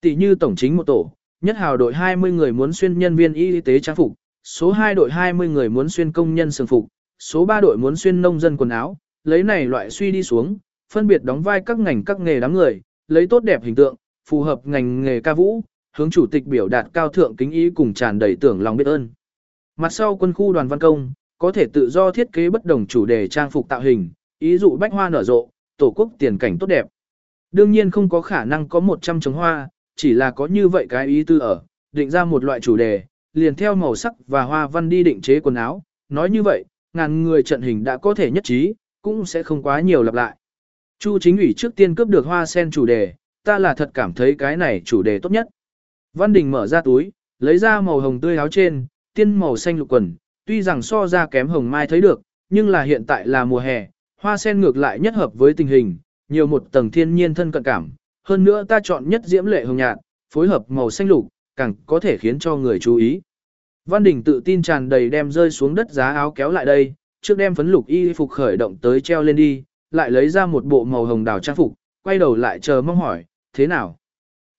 Tỷ như tổng chính một tổ, nhất hào đội 20 người muốn xuyên nhân viên y tế trang phục, số 2 đội 20 người muốn xuyên công nhân sường phục, số 3 đội muốn xuyên nông dân quần áo, lấy này loại suy đi xuống, phân biệt đóng vai các ngành các nghề đám người, lấy tốt đẹp hình tượng, phù hợp ngành nghề ca vũ, hướng chủ tịch biểu đạt cao thượng kính ý cùng tràn đầy tưởng lòng biết ơn. Mặt sau quân khu đoàn văn công, có thể tự do thiết kế bất đồng chủ đề trang phục tạo hình, ý dụ bách hoa nở rộ, tổ quốc tiền cảnh tốt đẹp. Đương nhiên không có khả năng có 100 trống hoa, chỉ là có như vậy cái ý tư ở, định ra một loại chủ đề, liền theo màu sắc và hoa văn đi định chế quần áo, nói như vậy, ngàn người trận hình đã có thể nhất trí, cũng sẽ không quá nhiều lặp lại. Chu chính ủy trước tiên cướp được hoa sen chủ đề, ta là thật cảm thấy cái này chủ đề tốt nhất. Văn Đình mở ra túi, lấy ra màu hồng tươi áo trên, tiên màu xanh lục quần, tuy rằng so ra kém hồng mai thấy được, nhưng là hiện tại là mùa hè, hoa sen ngược lại nhất hợp với tình hình, nhiều một tầng thiên nhiên thân cận cảm. Hơn nữa ta chọn nhất diễm lệ hồng nhạt, phối hợp màu xanh lục, càng có thể khiến cho người chú ý. Văn Đình tự tin tràn đầy đem rơi xuống đất giá áo kéo lại đây, trước đem phấn lục y phục khởi động tới treo lên đi, lại lấy ra một bộ màu hồng đào trang phục, quay đầu lại chờ mong hỏi, thế nào?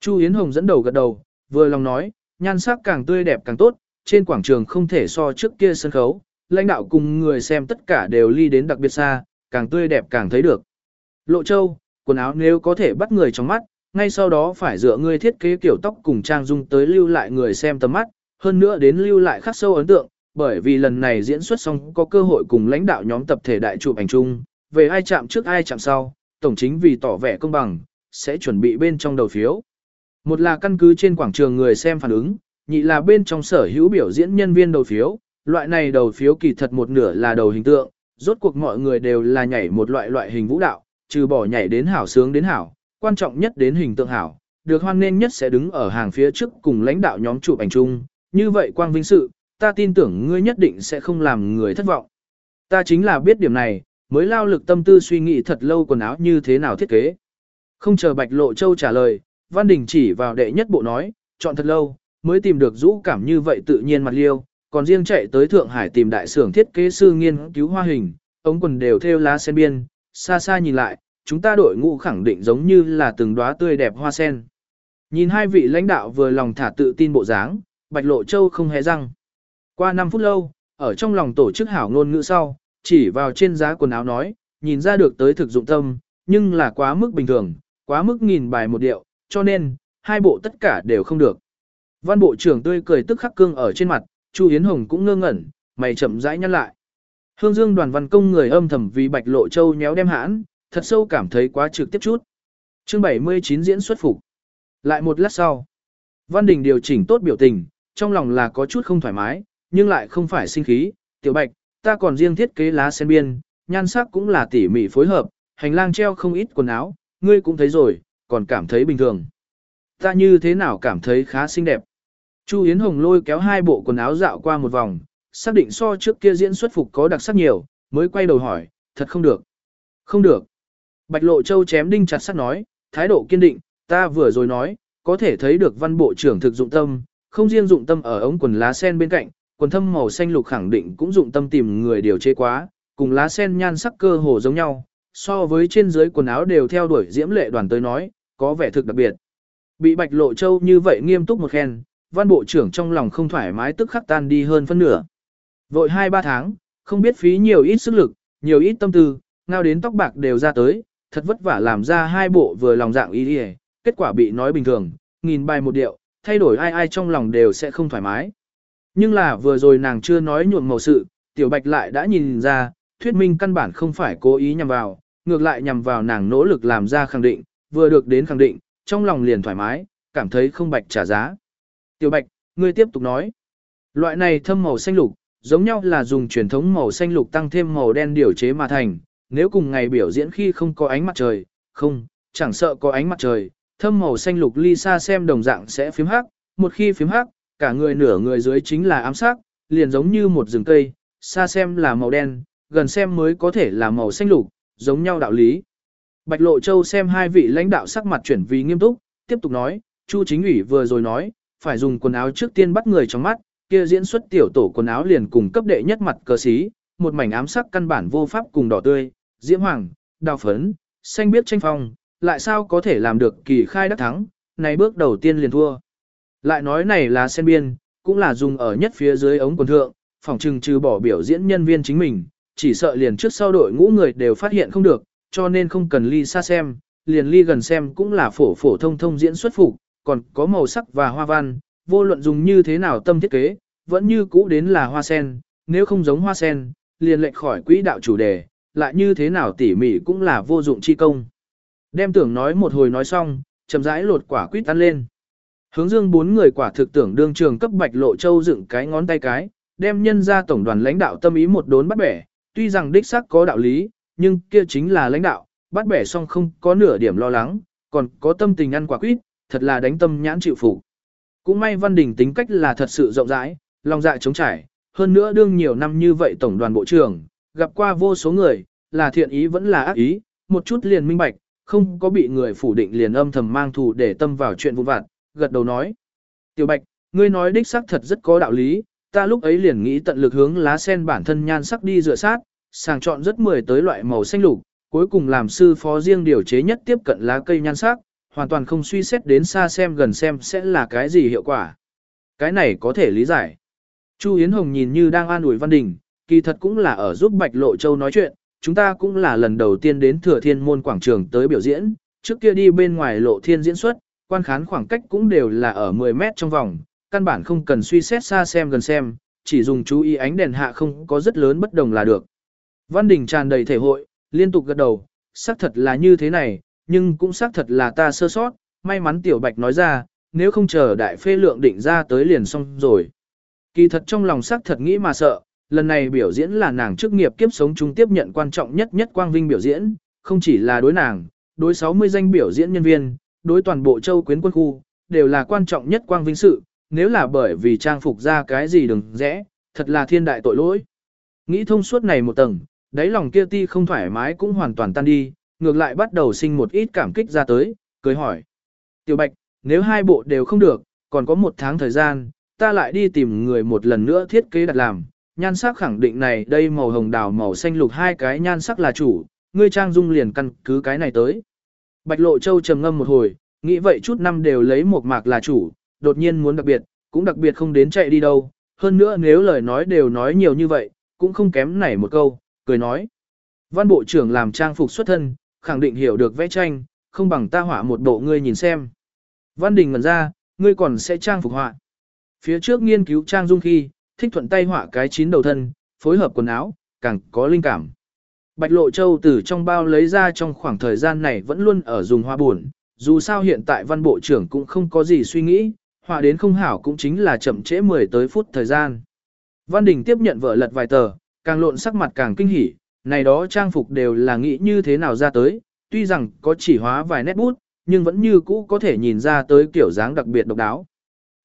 Chu Yến Hồng dẫn đầu gật đầu, vừa lòng nói, nhan sắc càng tươi đẹp càng tốt, trên quảng trường không thể so trước kia sân khấu, lãnh đạo cùng người xem tất cả đều ly đến đặc biệt xa, càng tươi đẹp càng thấy được. Lộ Châu, quần áo nếu có thể bắt người trong mắt, ngay sau đó phải dựa ngươi thiết kế kiểu tóc cùng trang dung tới lưu lại người xem tầm mắt, hơn nữa đến lưu lại khắc sâu ấn tượng, bởi vì lần này diễn xuất xong có cơ hội cùng lãnh đạo nhóm tập thể đại chụp ảnh chung, về ai chạm trước ai chạm sau, tổng chính vì tỏ vẻ công bằng, sẽ chuẩn bị bên trong đầu phiếu. Một là căn cứ trên quảng trường người xem phản ứng, nhị là bên trong sở hữu biểu diễn nhân viên đầu phiếu, loại này đầu phiếu kỳ thật một nửa là đầu hình tượng, rốt cuộc mọi người đều là nhảy một loại loại hình vũ đạo, trừ bỏ nhảy đến hảo sướng đến hảo, quan trọng nhất đến hình tượng hảo, được hoan nên nhất sẽ đứng ở hàng phía trước cùng lãnh đạo nhóm chụp ảnh chung, như vậy quang vinh sự, ta tin tưởng ngươi nhất định sẽ không làm người thất vọng. Ta chính là biết điểm này, mới lao lực tâm tư suy nghĩ thật lâu quần áo như thế nào thiết kế. Không chờ Bạch Lộ Châu trả lời, Văn Đình chỉ vào đệ nhất bộ nói, chọn thật lâu, mới tìm được rũ cảm như vậy tự nhiên mặt liêu, còn riêng chạy tới Thượng Hải tìm đại xưởng thiết kế sư nghiên cứu hoa hình, ống quần đều theo lá sen biên, xa xa nhìn lại, chúng ta đội ngũ khẳng định giống như là từng đóa tươi đẹp hoa sen. Nhìn hai vị lãnh đạo vừa lòng thả tự tin bộ dáng, Bạch Lộ Châu không hề răng. Qua 5 phút lâu, ở trong lòng tổ chức hảo ngôn ngữ sau, chỉ vào trên giá quần áo nói, nhìn ra được tới thực dụng tâm, nhưng là quá mức bình thường, quá mức nghìn bài một điệu, cho nên, hai bộ tất cả đều không được. Văn bộ trưởng tươi cười tức khắc cương ở trên mặt, Chu Hiến Hồng cũng ngơ ngẩn, mày chậm rãi nhăn lại. Hương Dương đoàn văn công người âm thầm vì Bạch Lộ Châu nhéo đem hãn, thật sâu cảm thấy quá trực tiếp chút. Chương 79 diễn xuất phục. Lại một lát sau, Văn Đình điều chỉnh tốt biểu tình, trong lòng là có chút không thoải mái, nhưng lại không phải sinh khí. Tiểu Bạch, ta còn riêng thiết kế lá sen biên, nhan sắc cũng là tỉ mỉ phối hợp, hành lang treo không ít quần áo, ngươi cũng thấy rồi, còn cảm thấy bình thường. Ta như thế nào cảm thấy khá xinh đẹp. Chu Yến Hồng lôi kéo hai bộ quần áo dạo qua một vòng, xác định so trước kia diễn xuất phục có đặc sắc nhiều, mới quay đầu hỏi, thật không được. Không được. Bạch Lộ Châu chém đinh chặt sắt nói, thái độ kiên định, ta vừa rồi nói, có thể thấy được văn bộ trưởng thực dụng tâm, không riêng dụng tâm ở ống quần lá sen bên cạnh, quần thâm màu xanh lục khẳng định cũng dụng tâm tìm người điều chế quá, cùng lá sen nhan sắc cơ hồ giống nhau, so với trên dưới quần áo đều theo đuổi diễm lệ đoàn tới nói, có vẻ thực đặc biệt. Bị Bạch Lộ Châu như vậy nghiêm túc một khen, văn bộ trưởng trong lòng không thoải mái tức khắc tan đi hơn phân nửa. Vội 2-3 tháng, không biết phí nhiều ít sức lực, nhiều ít tâm tư, ngao đến tóc bạc đều ra tới, thật vất vả làm ra hai bộ vừa lòng dạng ý đi kết quả bị nói bình thường, nghìn bài một điệu, thay đổi ai ai trong lòng đều sẽ không thoải mái. Nhưng là vừa rồi nàng chưa nói nhuộm màu sự, tiểu bạch lại đã nhìn ra, thuyết minh căn bản không phải cố ý nhằm vào, ngược lại nhằm vào nàng nỗ lực làm ra khẳng định, vừa được đến khẳng định, trong lòng liền thoải mái, cảm thấy không bạch trả giá. Tiểu bạch, ngươi tiếp tục nói. Loại này thâm màu xanh lục, giống nhau là dùng truyền thống màu xanh lục tăng thêm màu đen điều chế mà thành, nếu cùng ngày biểu diễn khi không có ánh mặt trời, không, chẳng sợ có ánh mặt trời, thâm màu xanh lục ly xa xem đồng dạng sẽ phím hắc, một khi phím hắc, cả người nửa người dưới chính là ám sắc, liền giống như một rừng cây, xa xem là màu đen, gần xem mới có thể là màu xanh lục, giống nhau đạo lý. Bạch Lộ Châu xem hai vị lãnh đạo sắc mặt chuyển vì nghiêm túc, tiếp tục nói, Chu chính ủy vừa rồi nói, phải dùng quần áo trước tiên bắt người trong mắt, kia diễn xuất tiểu tổ quần áo liền cùng cấp đệ nhất mặt cờ xí, một mảnh ám sắc căn bản vô pháp cùng đỏ tươi, diễm hoàng, đào phấn, xanh biết tranh phong, lại sao có thể làm được kỳ khai đắc thắng, này bước đầu tiên liền thua. Lại nói này là sen biên, cũng là dùng ở nhất phía dưới ống quần thượng, phòng trừng trừ bỏ biểu diễn nhân viên chính mình, chỉ sợ liền trước sau đội ngũ người đều phát hiện không được, cho nên không cần ly xa xem, liền ly gần xem cũng là phổ phổ thông thông diễn xuất phục, còn có màu sắc và hoa văn, vô luận dùng như thế nào tâm thiết kế, vẫn như cũ đến là hoa sen, nếu không giống hoa sen, liền lệch khỏi quỹ đạo chủ đề, lại như thế nào tỉ mỉ cũng là vô dụng chi công. Đem tưởng nói một hồi nói xong, chậm rãi lột quả quýt ăn lên. Hướng dương bốn người quả thực tưởng đương trường cấp bạch lộ châu dựng cái ngón tay cái, đem nhân ra tổng đoàn lãnh đạo tâm ý một đốn bắt bẻ, tuy rằng đích xác có đạo lý, nhưng kia chính là lãnh đạo, bắt bẻ xong không có nửa điểm lo lắng, còn có tâm tình ăn quả quýt, thật là đánh tâm nhãn chịu phục. Cũng may Văn Đình tính cách là thật sự rộng rãi, lòng dạ chống trải, hơn nữa đương nhiều năm như vậy tổng đoàn bộ trưởng, gặp qua vô số người, là thiện ý vẫn là ác ý, một chút liền minh bạch, không có bị người phủ định liền âm thầm mang thù để tâm vào chuyện vụn vặt, gật đầu nói. Tiểu Bạch, ngươi nói đích xác thật rất có đạo lý, ta lúc ấy liền nghĩ tận lực hướng lá sen bản thân nhan sắc đi dựa sát, sàng chọn rất mười tới loại màu xanh lục, cuối cùng làm sư phó riêng điều chế nhất tiếp cận lá cây nhan sắc, hoàn toàn không suy xét đến xa xem gần xem sẽ là cái gì hiệu quả. Cái này có thể lý giải. Chu Yến Hồng nhìn như đang an ủi Văn Đình, kỳ thật cũng là ở giúp Bạch Lộ Châu nói chuyện, chúng ta cũng là lần đầu tiên đến Thừa Thiên Môn Quảng Trường tới biểu diễn, trước kia đi bên ngoài Lộ Thiên diễn xuất, quan khán khoảng cách cũng đều là ở 10 mét trong vòng, căn bản không cần suy xét xa xem gần xem, chỉ dùng chú ý ánh đèn hạ không có rất lớn bất đồng là được. Văn Đình tràn đầy thể hội, liên tục gật đầu, xác thật là như thế này, nhưng cũng xác thật là ta sơ sót, may mắn Tiểu Bạch nói ra, nếu không chờ đại phê lượng định ra tới liền xong rồi. Kỳ thật trong lòng xác thật nghĩ mà sợ, lần này biểu diễn là nàng chức nghiệp kiếp sống chúng tiếp nhận quan trọng nhất nhất quang vinh biểu diễn, không chỉ là đối nàng, đối 60 danh biểu diễn nhân viên, đối toàn bộ châu quyến quân khu, đều là quan trọng nhất quang vinh sự, nếu là bởi vì trang phục ra cái gì đừng rẽ, thật là thiên đại tội lỗi. Nghĩ thông suốt này một tầng, đáy lòng kia ti không thoải mái cũng hoàn toàn tan đi, ngược lại bắt đầu sinh một ít cảm kích ra tới, cười hỏi. Tiểu Bạch, nếu hai bộ đều không được, còn có một tháng thời gian, ta lại đi tìm người một lần nữa thiết kế đặt làm. Nhan sắc khẳng định này đây màu hồng đào màu xanh lục hai cái nhan sắc là chủ, ngươi trang dung liền căn cứ cái này tới. Bạch Lộ Châu trầm ngâm một hồi, nghĩ vậy chút năm đều lấy một mạc là chủ, đột nhiên muốn đặc biệt, cũng đặc biệt không đến chạy đi đâu. Hơn nữa nếu lời nói đều nói nhiều như vậy, cũng không kém nảy một câu, cười nói. Văn bộ trưởng làm trang phục xuất thân, khẳng định hiểu được vẽ tranh, không bằng ta họa một bộ ngươi nhìn xem. Văn Đình ngẩn ra, ngươi còn sẽ trang phục họa. Phía trước nghiên cứu trang dung khi, thích thuận tay họa cái chín đầu thân, phối hợp quần áo, càng có linh cảm. Bạch Lộ Châu từ trong bao lấy ra trong khoảng thời gian này vẫn luôn ở dùng hoa buồn, dù sao hiện tại văn bộ trưởng cũng không có gì suy nghĩ, họa đến không hảo cũng chính là chậm trễ 10 tới phút thời gian. Văn Đình tiếp nhận vợ lật vài tờ, càng lộn sắc mặt càng kinh hỉ, này đó trang phục đều là nghĩ như thế nào ra tới, tuy rằng có chỉ hóa vài nét bút, nhưng vẫn như cũ có thể nhìn ra tới kiểu dáng đặc biệt độc đáo.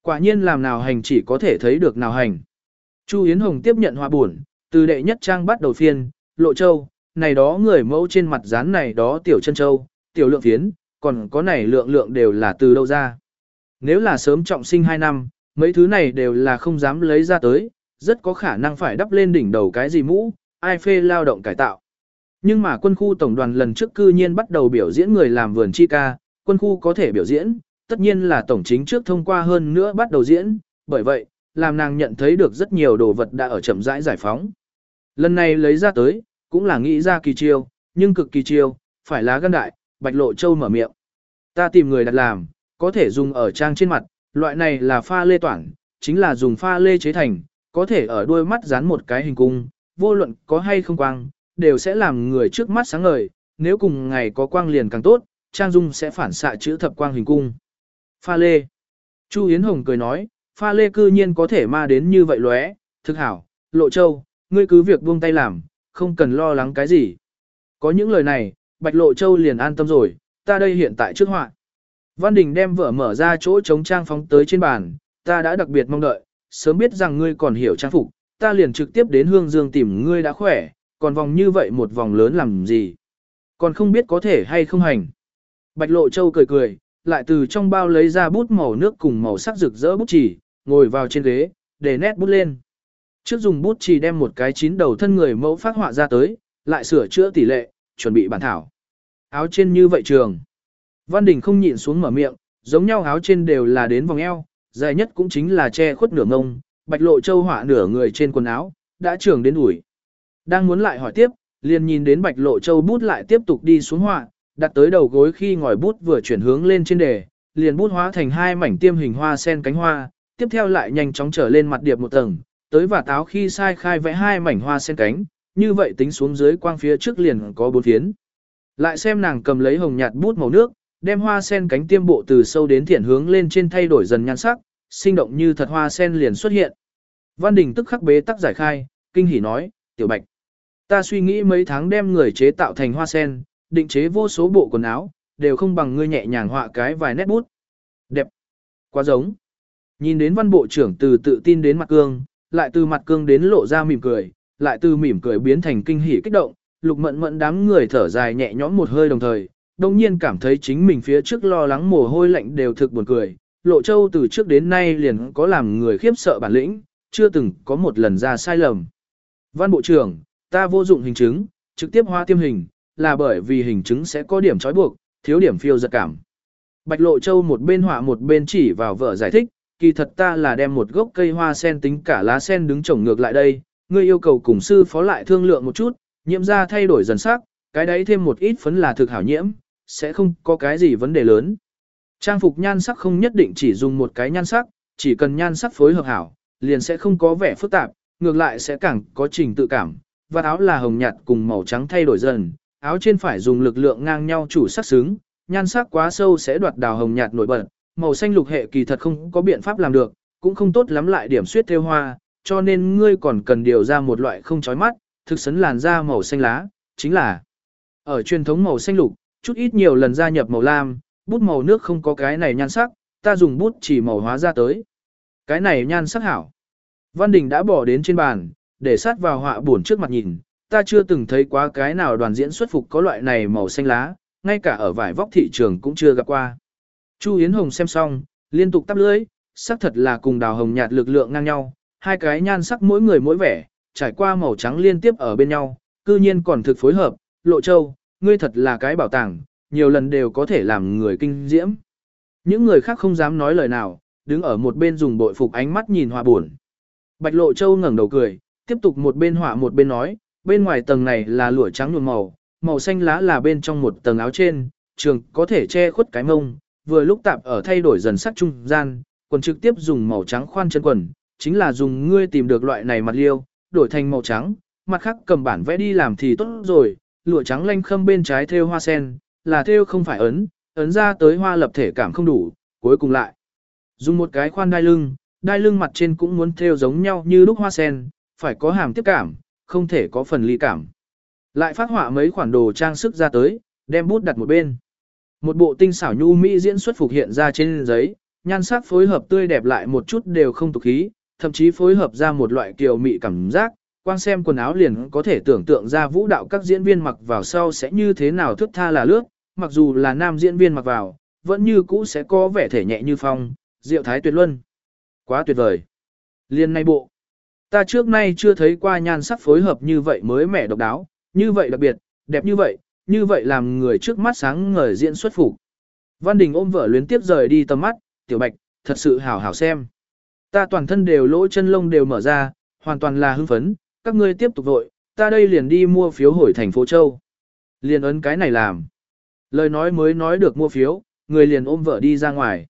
Quả nhiên làm nào hành chỉ có thể thấy được nào hành. Chu Yến Hồng tiếp nhận hoa buồn, từ đệ nhất trang bắt đầu phiên, lộ châu, này đó người mẫu trên mặt dán này đó tiểu chân châu, tiểu lượng phiến, còn có này lượng lượng đều là từ đâu ra. Nếu là sớm trọng sinh 2 năm, mấy thứ này đều là không dám lấy ra tới, rất có khả năng phải đắp lên đỉnh đầu cái gì mũ, ai phê lao động cải tạo. Nhưng mà quân khu tổng đoàn lần trước cư nhiên bắt đầu biểu diễn người làm vườn chi ca, quân khu có thể biểu diễn, tất nhiên là tổng chính trước thông qua hơn nữa bắt đầu diễn, bởi vậy, làm nàng nhận thấy được rất nhiều đồ vật đã ở chậm rãi giải phóng. Lần này lấy ra tới, cũng là nghĩ ra kỳ chiêu, nhưng cực kỳ chiêu, phải lá gan đại, Bạch Lộ Châu mở miệng. Ta tìm người đặt làm, có thể dùng ở trang trên mặt, loại này là pha lê toản, chính là dùng pha lê chế thành, có thể ở đuôi mắt dán một cái hình cung, vô luận có hay không quang, đều sẽ làm người trước mắt sáng ngời, nếu cùng ngày có quang liền càng tốt, trang dung sẽ phản xạ chữ thập quang hình cung. Pha lê. Chu Yến Hồng cười nói, pha lê cư nhiên có thể ma đến như vậy lóe, thực hảo, lộ châu, ngươi cứ việc buông tay làm, không cần lo lắng cái gì. Có những lời này, Bạch Lộ Châu liền an tâm rồi, ta đây hiện tại trước họa. Văn Đình đem vở mở ra chỗ chống trang phóng tới trên bàn, ta đã đặc biệt mong đợi, sớm biết rằng ngươi còn hiểu trang phục, ta liền trực tiếp đến Hương Dương tìm ngươi đã khỏe, còn vòng như vậy một vòng lớn làm gì. Còn không biết có thể hay không hành. Bạch Lộ Châu cười cười, lại từ trong bao lấy ra bút màu nước cùng màu sắc rực rỡ bút chỉ, ngồi vào trên ghế, để nét bút lên. Trước dùng bút chỉ đem một cái chín đầu thân người mẫu phát họa ra tới, lại sửa chữa tỷ lệ, chuẩn bị bản thảo. Áo trên như vậy trường. Văn Đình không nhịn xuống mở miệng, giống nhau áo trên đều là đến vòng eo, dài nhất cũng chính là che khuất nửa ngông, bạch lộ châu họa nửa người trên quần áo, đã trường đến ủi. Đang muốn lại hỏi tiếp, liền nhìn đến bạch lộ châu bút lại tiếp tục đi xuống họa, đặt tới đầu gối khi ngòi bút vừa chuyển hướng lên trên đề, liền bút hóa thành hai mảnh tiêm hình hoa sen cánh hoa, tiếp theo lại nhanh chóng trở lên mặt điệp một tầng, tới và táo khi sai khai vẽ hai mảnh hoa sen cánh, như vậy tính xuống dưới quang phía trước liền có bốn phiến. Lại xem nàng cầm lấy hồng nhạt bút màu nước, đem hoa sen cánh tiêm bộ từ sâu đến thiện hướng lên trên thay đổi dần nhan sắc, sinh động như thật hoa sen liền xuất hiện. Văn Đình tức khắc bế tắc giải khai, kinh hỉ nói, tiểu bạch. Ta suy nghĩ mấy tháng đem người chế tạo thành hoa sen, định chế vô số bộ quần áo, đều không bằng ngươi nhẹ nhàng họa cái vài nét bút. Đẹp. Quá giống. Nhìn đến văn bộ trưởng từ tự tin đến mặt cương, lại từ mặt cương đến lộ ra mỉm cười, lại từ mỉm cười biến thành kinh hỉ kích động, lục mận mận đám người thở dài nhẹ nhõm một hơi đồng thời, đồng nhiên cảm thấy chính mình phía trước lo lắng mồ hôi lạnh đều thực buồn cười. Lộ Châu từ trước đến nay liền có làm người khiếp sợ bản lĩnh, chưa từng có một lần ra sai lầm. Văn Bộ trưởng, ta vô dụng hình chứng, trực tiếp hóa tiêm hình, là bởi vì hình chứng sẽ có điểm trói buộc, thiếu điểm phiêu giật cảm. Bạch Lộ Châu một bên họa một bên chỉ vào vợ giải thích, kỳ thật ta là đem một gốc cây hoa sen tính cả lá sen đứng trồng ngược lại đây, ngươi yêu cầu cùng sư phó lại thương lượng một chút, nhiễm ra thay đổi dần sắc, cái đấy thêm một ít phấn là thực hảo nhiễm, sẽ không có cái gì vấn đề lớn. Trang phục nhan sắc không nhất định chỉ dùng một cái nhan sắc, chỉ cần nhan sắc phối hợp hảo, liền sẽ không có vẻ phức tạp, ngược lại sẽ càng có trình tự cảm. Và áo là hồng nhạt cùng màu trắng thay đổi dần, áo trên phải dùng lực lượng ngang nhau chủ sắc xứng, nhan sắc quá sâu sẽ đoạt đào hồng nhạt nổi bật, màu xanh lục hệ kỳ thật không có biện pháp làm được, cũng không tốt lắm lại điểm suyết theo hoa, cho nên ngươi còn cần điều ra một loại không chói mắt, thực sấn làn da màu xanh lá, chính là ở truyền thống màu xanh lục, chút ít nhiều lần gia nhập màu lam, bút màu nước không có cái này nhan sắc, ta dùng bút chỉ màu hóa ra tới. Cái này nhan sắc hảo. Văn Đình đã bỏ đến trên bàn, để sát vào họa buồn trước mặt nhìn, ta chưa từng thấy quá cái nào đoàn diễn xuất phục có loại này màu xanh lá, ngay cả ở vải vóc thị trường cũng chưa gặp qua. Chu Yến Hồng xem xong, liên tục tắp lưỡi, sắc thật là cùng đào hồng nhạt lực lượng ngang nhau, hai cái nhan sắc mỗi người mỗi vẻ, trải qua màu trắng liên tiếp ở bên nhau, cư nhiên còn thực phối hợp, lộ châu, ngươi thật là cái bảo tàng, nhiều lần đều có thể làm người kinh diễm. Những người khác không dám nói lời nào, đứng ở một bên dùng bội phục ánh mắt nhìn họa buồn. Bạch lộ châu ngẩng đầu cười, tiếp tục một bên họa một bên nói, bên ngoài tầng này là lụa trắng nhuộm màu, màu xanh lá là bên trong một tầng áo trên, trường có thể che khuất cái mông, vừa lúc tạp ở thay đổi dần sắc trung gian, quần trực tiếp dùng màu trắng khoan chân quần, chính là dùng ngươi tìm được loại này mặt liêu, đổi thành màu trắng, mặt khác cầm bản vẽ đi làm thì tốt rồi, lụa trắng lanh khâm bên trái thêu hoa sen, là theo không phải ấn, ấn ra tới hoa lập thể cảm không đủ, cuối cùng lại. Dùng một cái khoan đai lưng, đai lưng mặt trên cũng muốn theo giống nhau như lúc hoa sen, phải có hàm tiếp cảm, không thể có phần ly cảm. Lại phát họa mấy khoản đồ trang sức ra tới, đem bút đặt một bên. Một bộ tinh xảo nhu mỹ diễn xuất phục hiện ra trên giấy, nhan sắc phối hợp tươi đẹp lại một chút đều không tục khí, thậm chí phối hợp ra một loại kiều mị cảm giác, quang xem quần áo liền có thể tưởng tượng ra vũ đạo các diễn viên mặc vào sau sẽ như thế nào thức tha là lướt, mặc dù là nam diễn viên mặc vào, vẫn như cũ sẽ có vẻ thể nhẹ như phong, diệu thái tuyệt luân. Quá tuyệt vời. Liên nay bộ. Ta trước nay chưa thấy qua nhan sắc phối hợp như vậy mới mẻ độc đáo, như vậy đặc biệt, đẹp như vậy, như vậy làm người trước mắt sáng ngời diễn xuất phục. Văn Đình ôm vợ luyến tiếp rời đi tầm mắt, tiểu bạch, thật sự hảo hảo xem. Ta toàn thân đều lỗ chân lông đều mở ra, hoàn toàn là hưng phấn, các ngươi tiếp tục vội, ta đây liền đi mua phiếu hồi thành phố Châu. Liền ấn cái này làm. Lời nói mới nói được mua phiếu, người liền ôm vợ đi ra ngoài.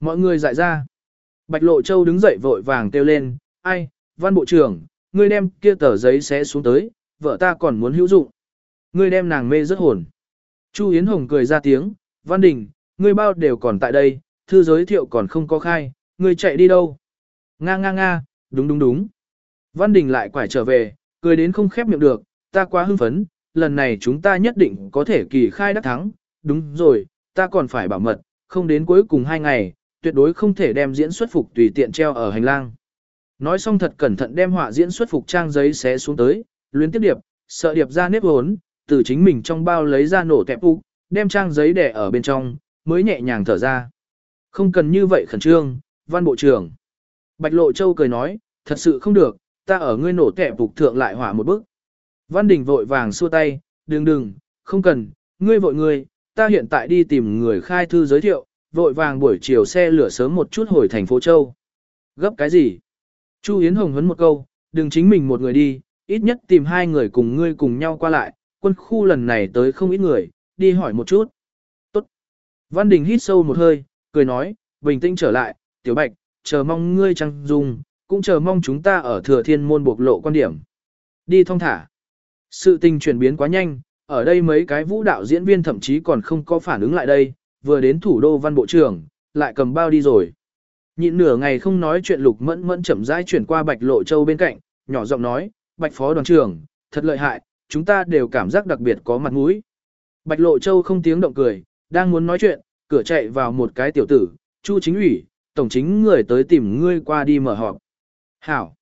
Mọi người dại ra. Bạch Lộ Châu đứng dậy vội vàng kêu lên, ai, văn bộ trưởng, ngươi đem kia tờ giấy xé xuống tới, vợ ta còn muốn hữu dụng. Ngươi đem nàng mê rất hồn. Chu Yến Hồng cười ra tiếng, Văn Đình, ngươi bao đều còn tại đây, thư giới thiệu còn không có khai, ngươi chạy đi đâu? Nga nga nga, đúng đúng đúng. Văn Đình lại quải trở về, cười đến không khép miệng được, ta quá hưng phấn, lần này chúng ta nhất định có thể kỳ khai đắc thắng, đúng rồi, ta còn phải bảo mật, không đến cuối cùng hai ngày, tuyệt đối không thể đem diễn xuất phục tùy tiện treo ở hành lang. Nói xong thật cẩn thận đem họa diễn xuất phục trang giấy xé xuống tới, luyến tiếp điệp, sợ điệp ra nếp hốn, từ chính mình trong bao lấy ra nổ kẹp phục, đem trang giấy đẻ ở bên trong, mới nhẹ nhàng thở ra. Không cần như vậy khẩn trương, văn bộ trưởng. Bạch Lộ Châu cười nói, thật sự không được, ta ở ngươi nổ kẹp phục thượng lại hỏa một bước. Văn Đình vội vàng xua tay, đừng đừng, không cần, ngươi vội ngươi, ta hiện tại đi tìm người khai thư giới thiệu, vội vàng buổi chiều xe lửa sớm một chút hồi thành phố Châu. Gấp cái gì? Chu Yến Hồng hấn một câu, đừng chính mình một người đi, ít nhất tìm hai người cùng ngươi cùng nhau qua lại, quân khu lần này tới không ít người, đi hỏi một chút. Tốt. Văn Đình hít sâu một hơi, cười nói, bình tĩnh trở lại, tiểu bạch, chờ mong ngươi trăng dung, cũng chờ mong chúng ta ở thừa thiên môn bộc lộ quan điểm. Đi thong thả. Sự tình chuyển biến quá nhanh, ở đây mấy cái vũ đạo diễn viên thậm chí còn không có phản ứng lại đây, vừa đến thủ đô văn bộ trưởng, lại cầm bao đi rồi. Nhịn nửa ngày không nói chuyện lục mẫn mẫn chậm rãi chuyển qua bạch lộ châu bên cạnh, nhỏ giọng nói, bạch phó đoàn trưởng, thật lợi hại, chúng ta đều cảm giác đặc biệt có mặt mũi. Bạch lộ châu không tiếng động cười, đang muốn nói chuyện, cửa chạy vào một cái tiểu tử, chu chính ủy, tổng chính người tới tìm ngươi qua đi mở họp. Hảo.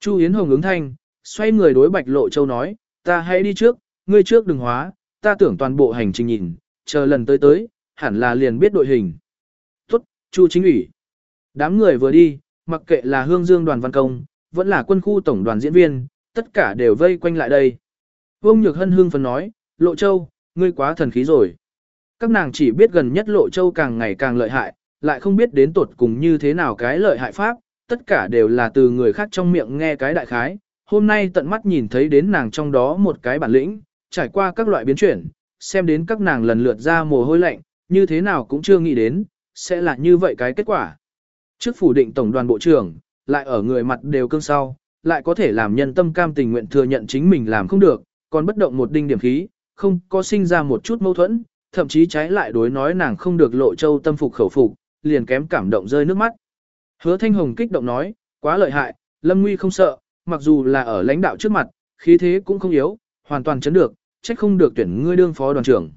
Chu Yến Hồng ứng thanh, xoay người đối bạch lộ châu nói, ta hãy đi trước, ngươi trước đừng hóa, ta tưởng toàn bộ hành trình nhìn, chờ lần tới tới, hẳn là liền biết đội hình. Tốt, Chu chính ủy. Đám người vừa đi, mặc kệ là Hương Dương đoàn văn công, vẫn là quân khu tổng đoàn diễn viên, tất cả đều vây quanh lại đây. Vương Nhược Hân hương phấn nói, Lộ Châu, ngươi quá thần khí rồi. Các nàng chỉ biết gần nhất Lộ Châu càng ngày càng lợi hại, lại không biết đến tột cùng như thế nào cái lợi hại pháp, tất cả đều là từ người khác trong miệng nghe cái đại khái. Hôm nay tận mắt nhìn thấy đến nàng trong đó một cái bản lĩnh, trải qua các loại biến chuyển, xem đến các nàng lần lượt ra mồ hôi lạnh, như thế nào cũng chưa nghĩ đến, sẽ là như vậy cái kết quả. Trước phủ định tổng đoàn bộ trưởng, lại ở người mặt đều cương sau, lại có thể làm nhân tâm cam tình nguyện thừa nhận chính mình làm không được, còn bất động một đinh điểm khí, không có sinh ra một chút mâu thuẫn, thậm chí trái lại đối nói nàng không được lộ châu tâm phục khẩu phục, liền kém cảm động rơi nước mắt. Hứa Thanh Hồng kích động nói, quá lợi hại, Lâm Nguy không sợ, mặc dù là ở lãnh đạo trước mặt, khí thế cũng không yếu, hoàn toàn chấn được, trách không được tuyển ngươi đương phó đoàn trưởng.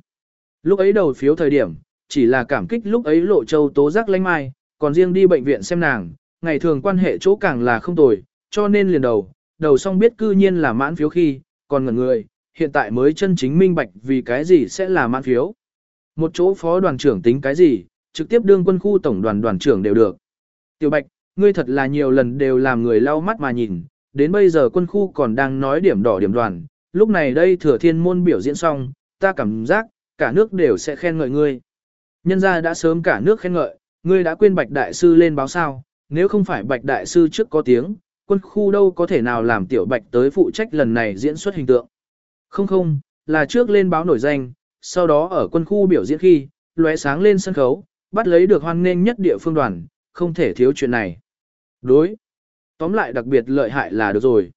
Lúc ấy đầu phiếu thời điểm, chỉ là cảm kích lúc ấy lộ châu tố giác lãnh mai, còn riêng đi bệnh viện xem nàng, ngày thường quan hệ chỗ càng là không tồi, cho nên liền đầu, đầu xong biết cư nhiên là mãn phiếu khi, còn ngẩn người, hiện tại mới chân chính minh bạch vì cái gì sẽ là mãn phiếu. Một chỗ phó đoàn trưởng tính cái gì, trực tiếp đương quân khu tổng đoàn đoàn trưởng đều được. Tiểu Bạch, ngươi thật là nhiều lần đều làm người lau mắt mà nhìn, đến bây giờ quân khu còn đang nói điểm đỏ điểm đoàn, lúc này đây thừa thiên môn biểu diễn xong, ta cảm giác, cả nước đều sẽ khen ngợi ngươi. Nhân gia đã sớm cả nước khen ngợi, ngươi đã quên Bạch Đại Sư lên báo sao, nếu không phải Bạch Đại Sư trước có tiếng, quân khu đâu có thể nào làm Tiểu Bạch tới phụ trách lần này diễn xuất hình tượng. Không không, là trước lên báo nổi danh, sau đó ở quân khu biểu diễn khi, lóe sáng lên sân khấu, bắt lấy được hoan nghênh nhất địa phương đoàn, không thể thiếu chuyện này. Đối. Tóm lại đặc biệt lợi hại là được rồi.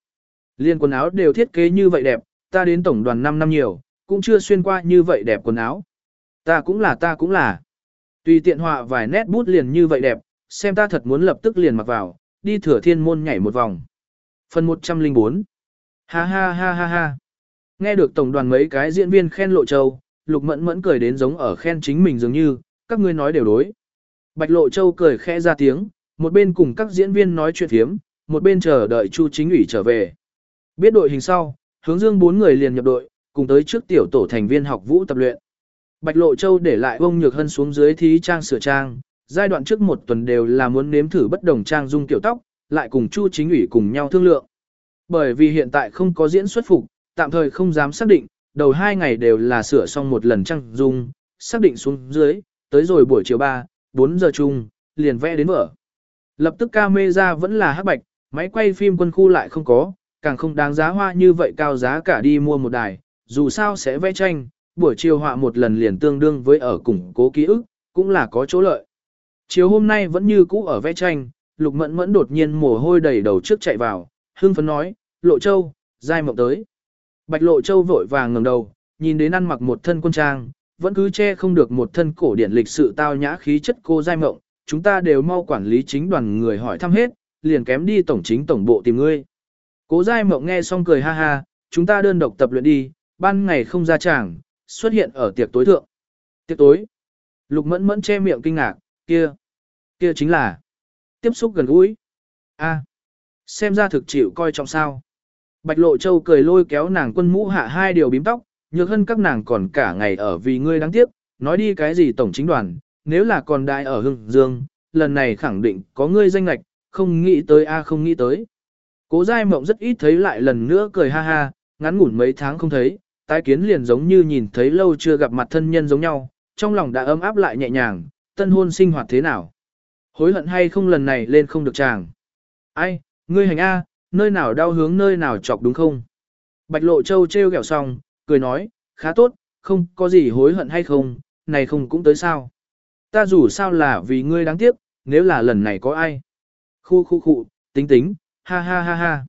Liên quần áo đều thiết kế như vậy đẹp, ta đến tổng đoàn 5 năm nhiều, cũng chưa xuyên qua như vậy đẹp quần áo. Ta cũng là ta cũng là. Tùy tiện họa vài nét bút liền như vậy đẹp, xem ta thật muốn lập tức liền mặc vào, đi thừa thiên môn nhảy một vòng. Phần 104 Ha ha ha ha ha. Nghe được tổng đoàn mấy cái diễn viên khen lộ châu, lục mẫn mẫn cười đến giống ở khen chính mình dường như, các ngươi nói đều đối. Bạch lộ châu cười khẽ ra tiếng, một bên cùng các diễn viên nói chuyện thiếm, một bên chờ đợi Chu chính ủy trở về. Biết đội hình sau, hướng dương bốn người liền nhập đội, cùng tới trước tiểu tổ thành viên học vũ tập luyện. Bạch Lộ Châu để lại ông Nhược Hân xuống dưới thí trang sửa trang, giai đoạn trước một tuần đều là muốn nếm thử bất đồng trang dung tiểu tóc, lại cùng Chu chính ủy cùng nhau thương lượng. Bởi vì hiện tại không có diễn xuất phục, tạm thời không dám xác định, đầu hai ngày đều là sửa xong một lần trang dung, xác định xuống dưới, tới rồi buổi chiều 3, 4 giờ chung, liền vẽ đến vở. Lập tức camera vẫn là hắc bạch, máy quay phim quân khu lại không có, càng không đáng giá hoa như vậy cao giá cả đi mua một đài, dù sao sẽ vẽ tranh, buổi chiều họa một lần liền tương đương với ở củng cố ký ức, cũng là có chỗ lợi. Chiều hôm nay vẫn như cũ ở vẽ tranh, Lục Mẫn Mẫn đột nhiên mồ hôi đầy đầu trước chạy vào, hưng phấn nói, Lộ Châu, giai mộng tới. Bạch Lộ Châu vội vàng ngẩng đầu, nhìn đến ăn mặc một thân quân trang, vẫn cứ che không được một thân cổ điển lịch sự tao nhã khí chất cô giai mộng, chúng ta đều mau quản lý chính đoàn người hỏi thăm hết, liền kém đi tổng chính tổng bộ tìm ngươi. Cố giai mộng nghe xong cười ha ha, chúng ta đơn độc tập luyện đi, ban ngày không ra tràng, xuất hiện ở tiệc tối thượng. Tiệc tối. Lục mẫn mẫn che miệng kinh ngạc, kia, kia chính là tiếp xúc gần gũi. A, xem ra thực chịu coi trọng sao. Bạch Lộ Châu cười lôi kéo nàng quân mũ hạ hai điều bím tóc, nhược hơn các nàng còn cả ngày ở vì ngươi đáng tiếc, nói đi cái gì tổng chính đoàn, nếu là còn đại ở Hưng Dương, lần này khẳng định có ngươi danh lạch, không nghĩ tới a không nghĩ tới. Cố Giai Mộng rất ít thấy lại lần nữa cười ha ha, ngắn ngủn mấy tháng không thấy, tái kiến liền giống như nhìn thấy lâu chưa gặp mặt thân nhân giống nhau, trong lòng đã ấm áp lại nhẹ nhàng, tân hôn sinh hoạt thế nào. Hối hận hay không lần này lên không được chàng. Ai, ngươi hành A, nơi nào đau hướng nơi nào chọc đúng không? Bạch Lộ Châu treo ghẹo xong, cười nói, khá tốt, không có gì hối hận hay không, này không cũng tới sao. Ta dù sao là vì ngươi đáng tiếc, nếu là lần này có ai. Khu khu khu, tính tính, ha ha ha ha.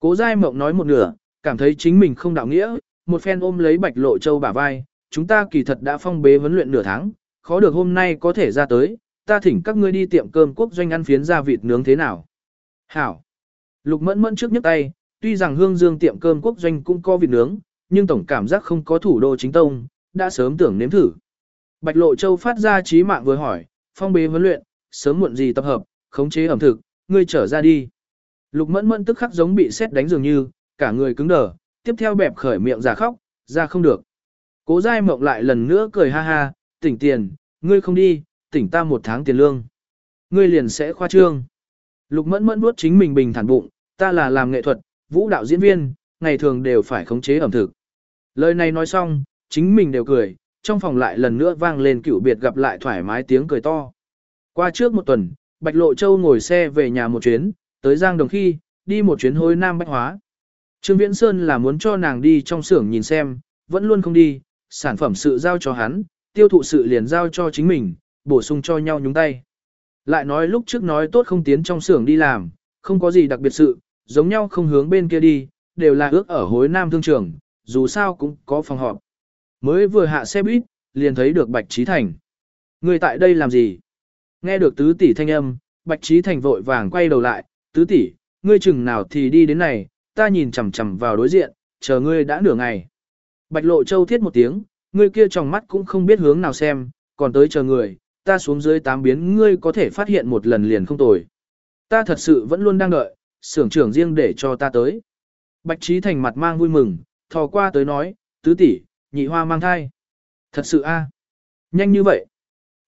Cố Giai Mộng nói một nửa, cảm thấy chính mình không đạo nghĩa, một phen ôm lấy Bạch Lộ Châu bả vai, chúng ta kỳ thật đã phong bế huấn luyện nửa tháng, khó được hôm nay có thể ra tới, ta thỉnh các ngươi đi tiệm cơm quốc doanh ăn phiến ra vịt nướng thế nào. Hảo. Lục mẫn mẫn trước nhấc tay, tuy rằng hương dương tiệm cơm quốc doanh cũng có vịt nướng, nhưng tổng cảm giác không có thủ đô chính tông, đã sớm tưởng nếm thử. Bạch Lộ Châu phát ra trí mạng vừa hỏi, phong bế huấn luyện, sớm muộn gì tập hợp, khống chế ẩm thực, ngươi trở ra đi. Lục mẫn mẫn tức khắc giống bị xét đánh dường như, cả người cứng đờ, tiếp theo bẹp khởi miệng ra khóc, ra không được. Cố dai mộng lại lần nữa cười ha ha, tỉnh tiền, ngươi không đi, tỉnh ta một tháng tiền lương. Ngươi liền sẽ khoa trương. Lục mẫn mẫn nuốt chính mình bình thản bụng, ta là làm nghệ thuật, vũ đạo diễn viên, ngày thường đều phải khống chế ẩm thực. Lời này nói xong, chính mình đều cười, trong phòng lại lần nữa vang lên cựu biệt gặp lại thoải mái tiếng cười to. Qua trước một tuần, Bạch Lộ Châu ngồi xe về nhà một chuyến, tới Giang Đồng khi, đi một chuyến hối Nam Bách Hóa. Trương Viễn Sơn là muốn cho nàng đi trong xưởng nhìn xem, vẫn luôn không đi, sản phẩm sự giao cho hắn, tiêu thụ sự liền giao cho chính mình, bổ sung cho nhau nhúng tay. Lại nói lúc trước nói tốt không tiến trong xưởng đi làm, không có gì đặc biệt sự, giống nhau không hướng bên kia đi, đều là ước ở hối nam thương trường, dù sao cũng có phòng họp. Mới vừa hạ xe buýt, liền thấy được Bạch Trí Thành. Người tại đây làm gì? Nghe được tứ tỷ thanh âm, Bạch Trí Thành vội vàng quay đầu lại, tứ tỷ, ngươi chừng nào thì đi đến này, ta nhìn chằm chằm vào đối diện, chờ ngươi đã nửa ngày. Bạch Lộ Châu thiết một tiếng, ngươi kia trong mắt cũng không biết hướng nào xem, còn tới chờ người, ta xuống dưới tám biến ngươi có thể phát hiện một lần liền không tồi. Ta thật sự vẫn luôn đang đợi, sưởng trưởng riêng để cho ta tới. Bạch Trí Thành mặt mang vui mừng, thò qua tới nói, tứ tỷ, nhị hoa mang thai. Thật sự a, Nhanh như vậy.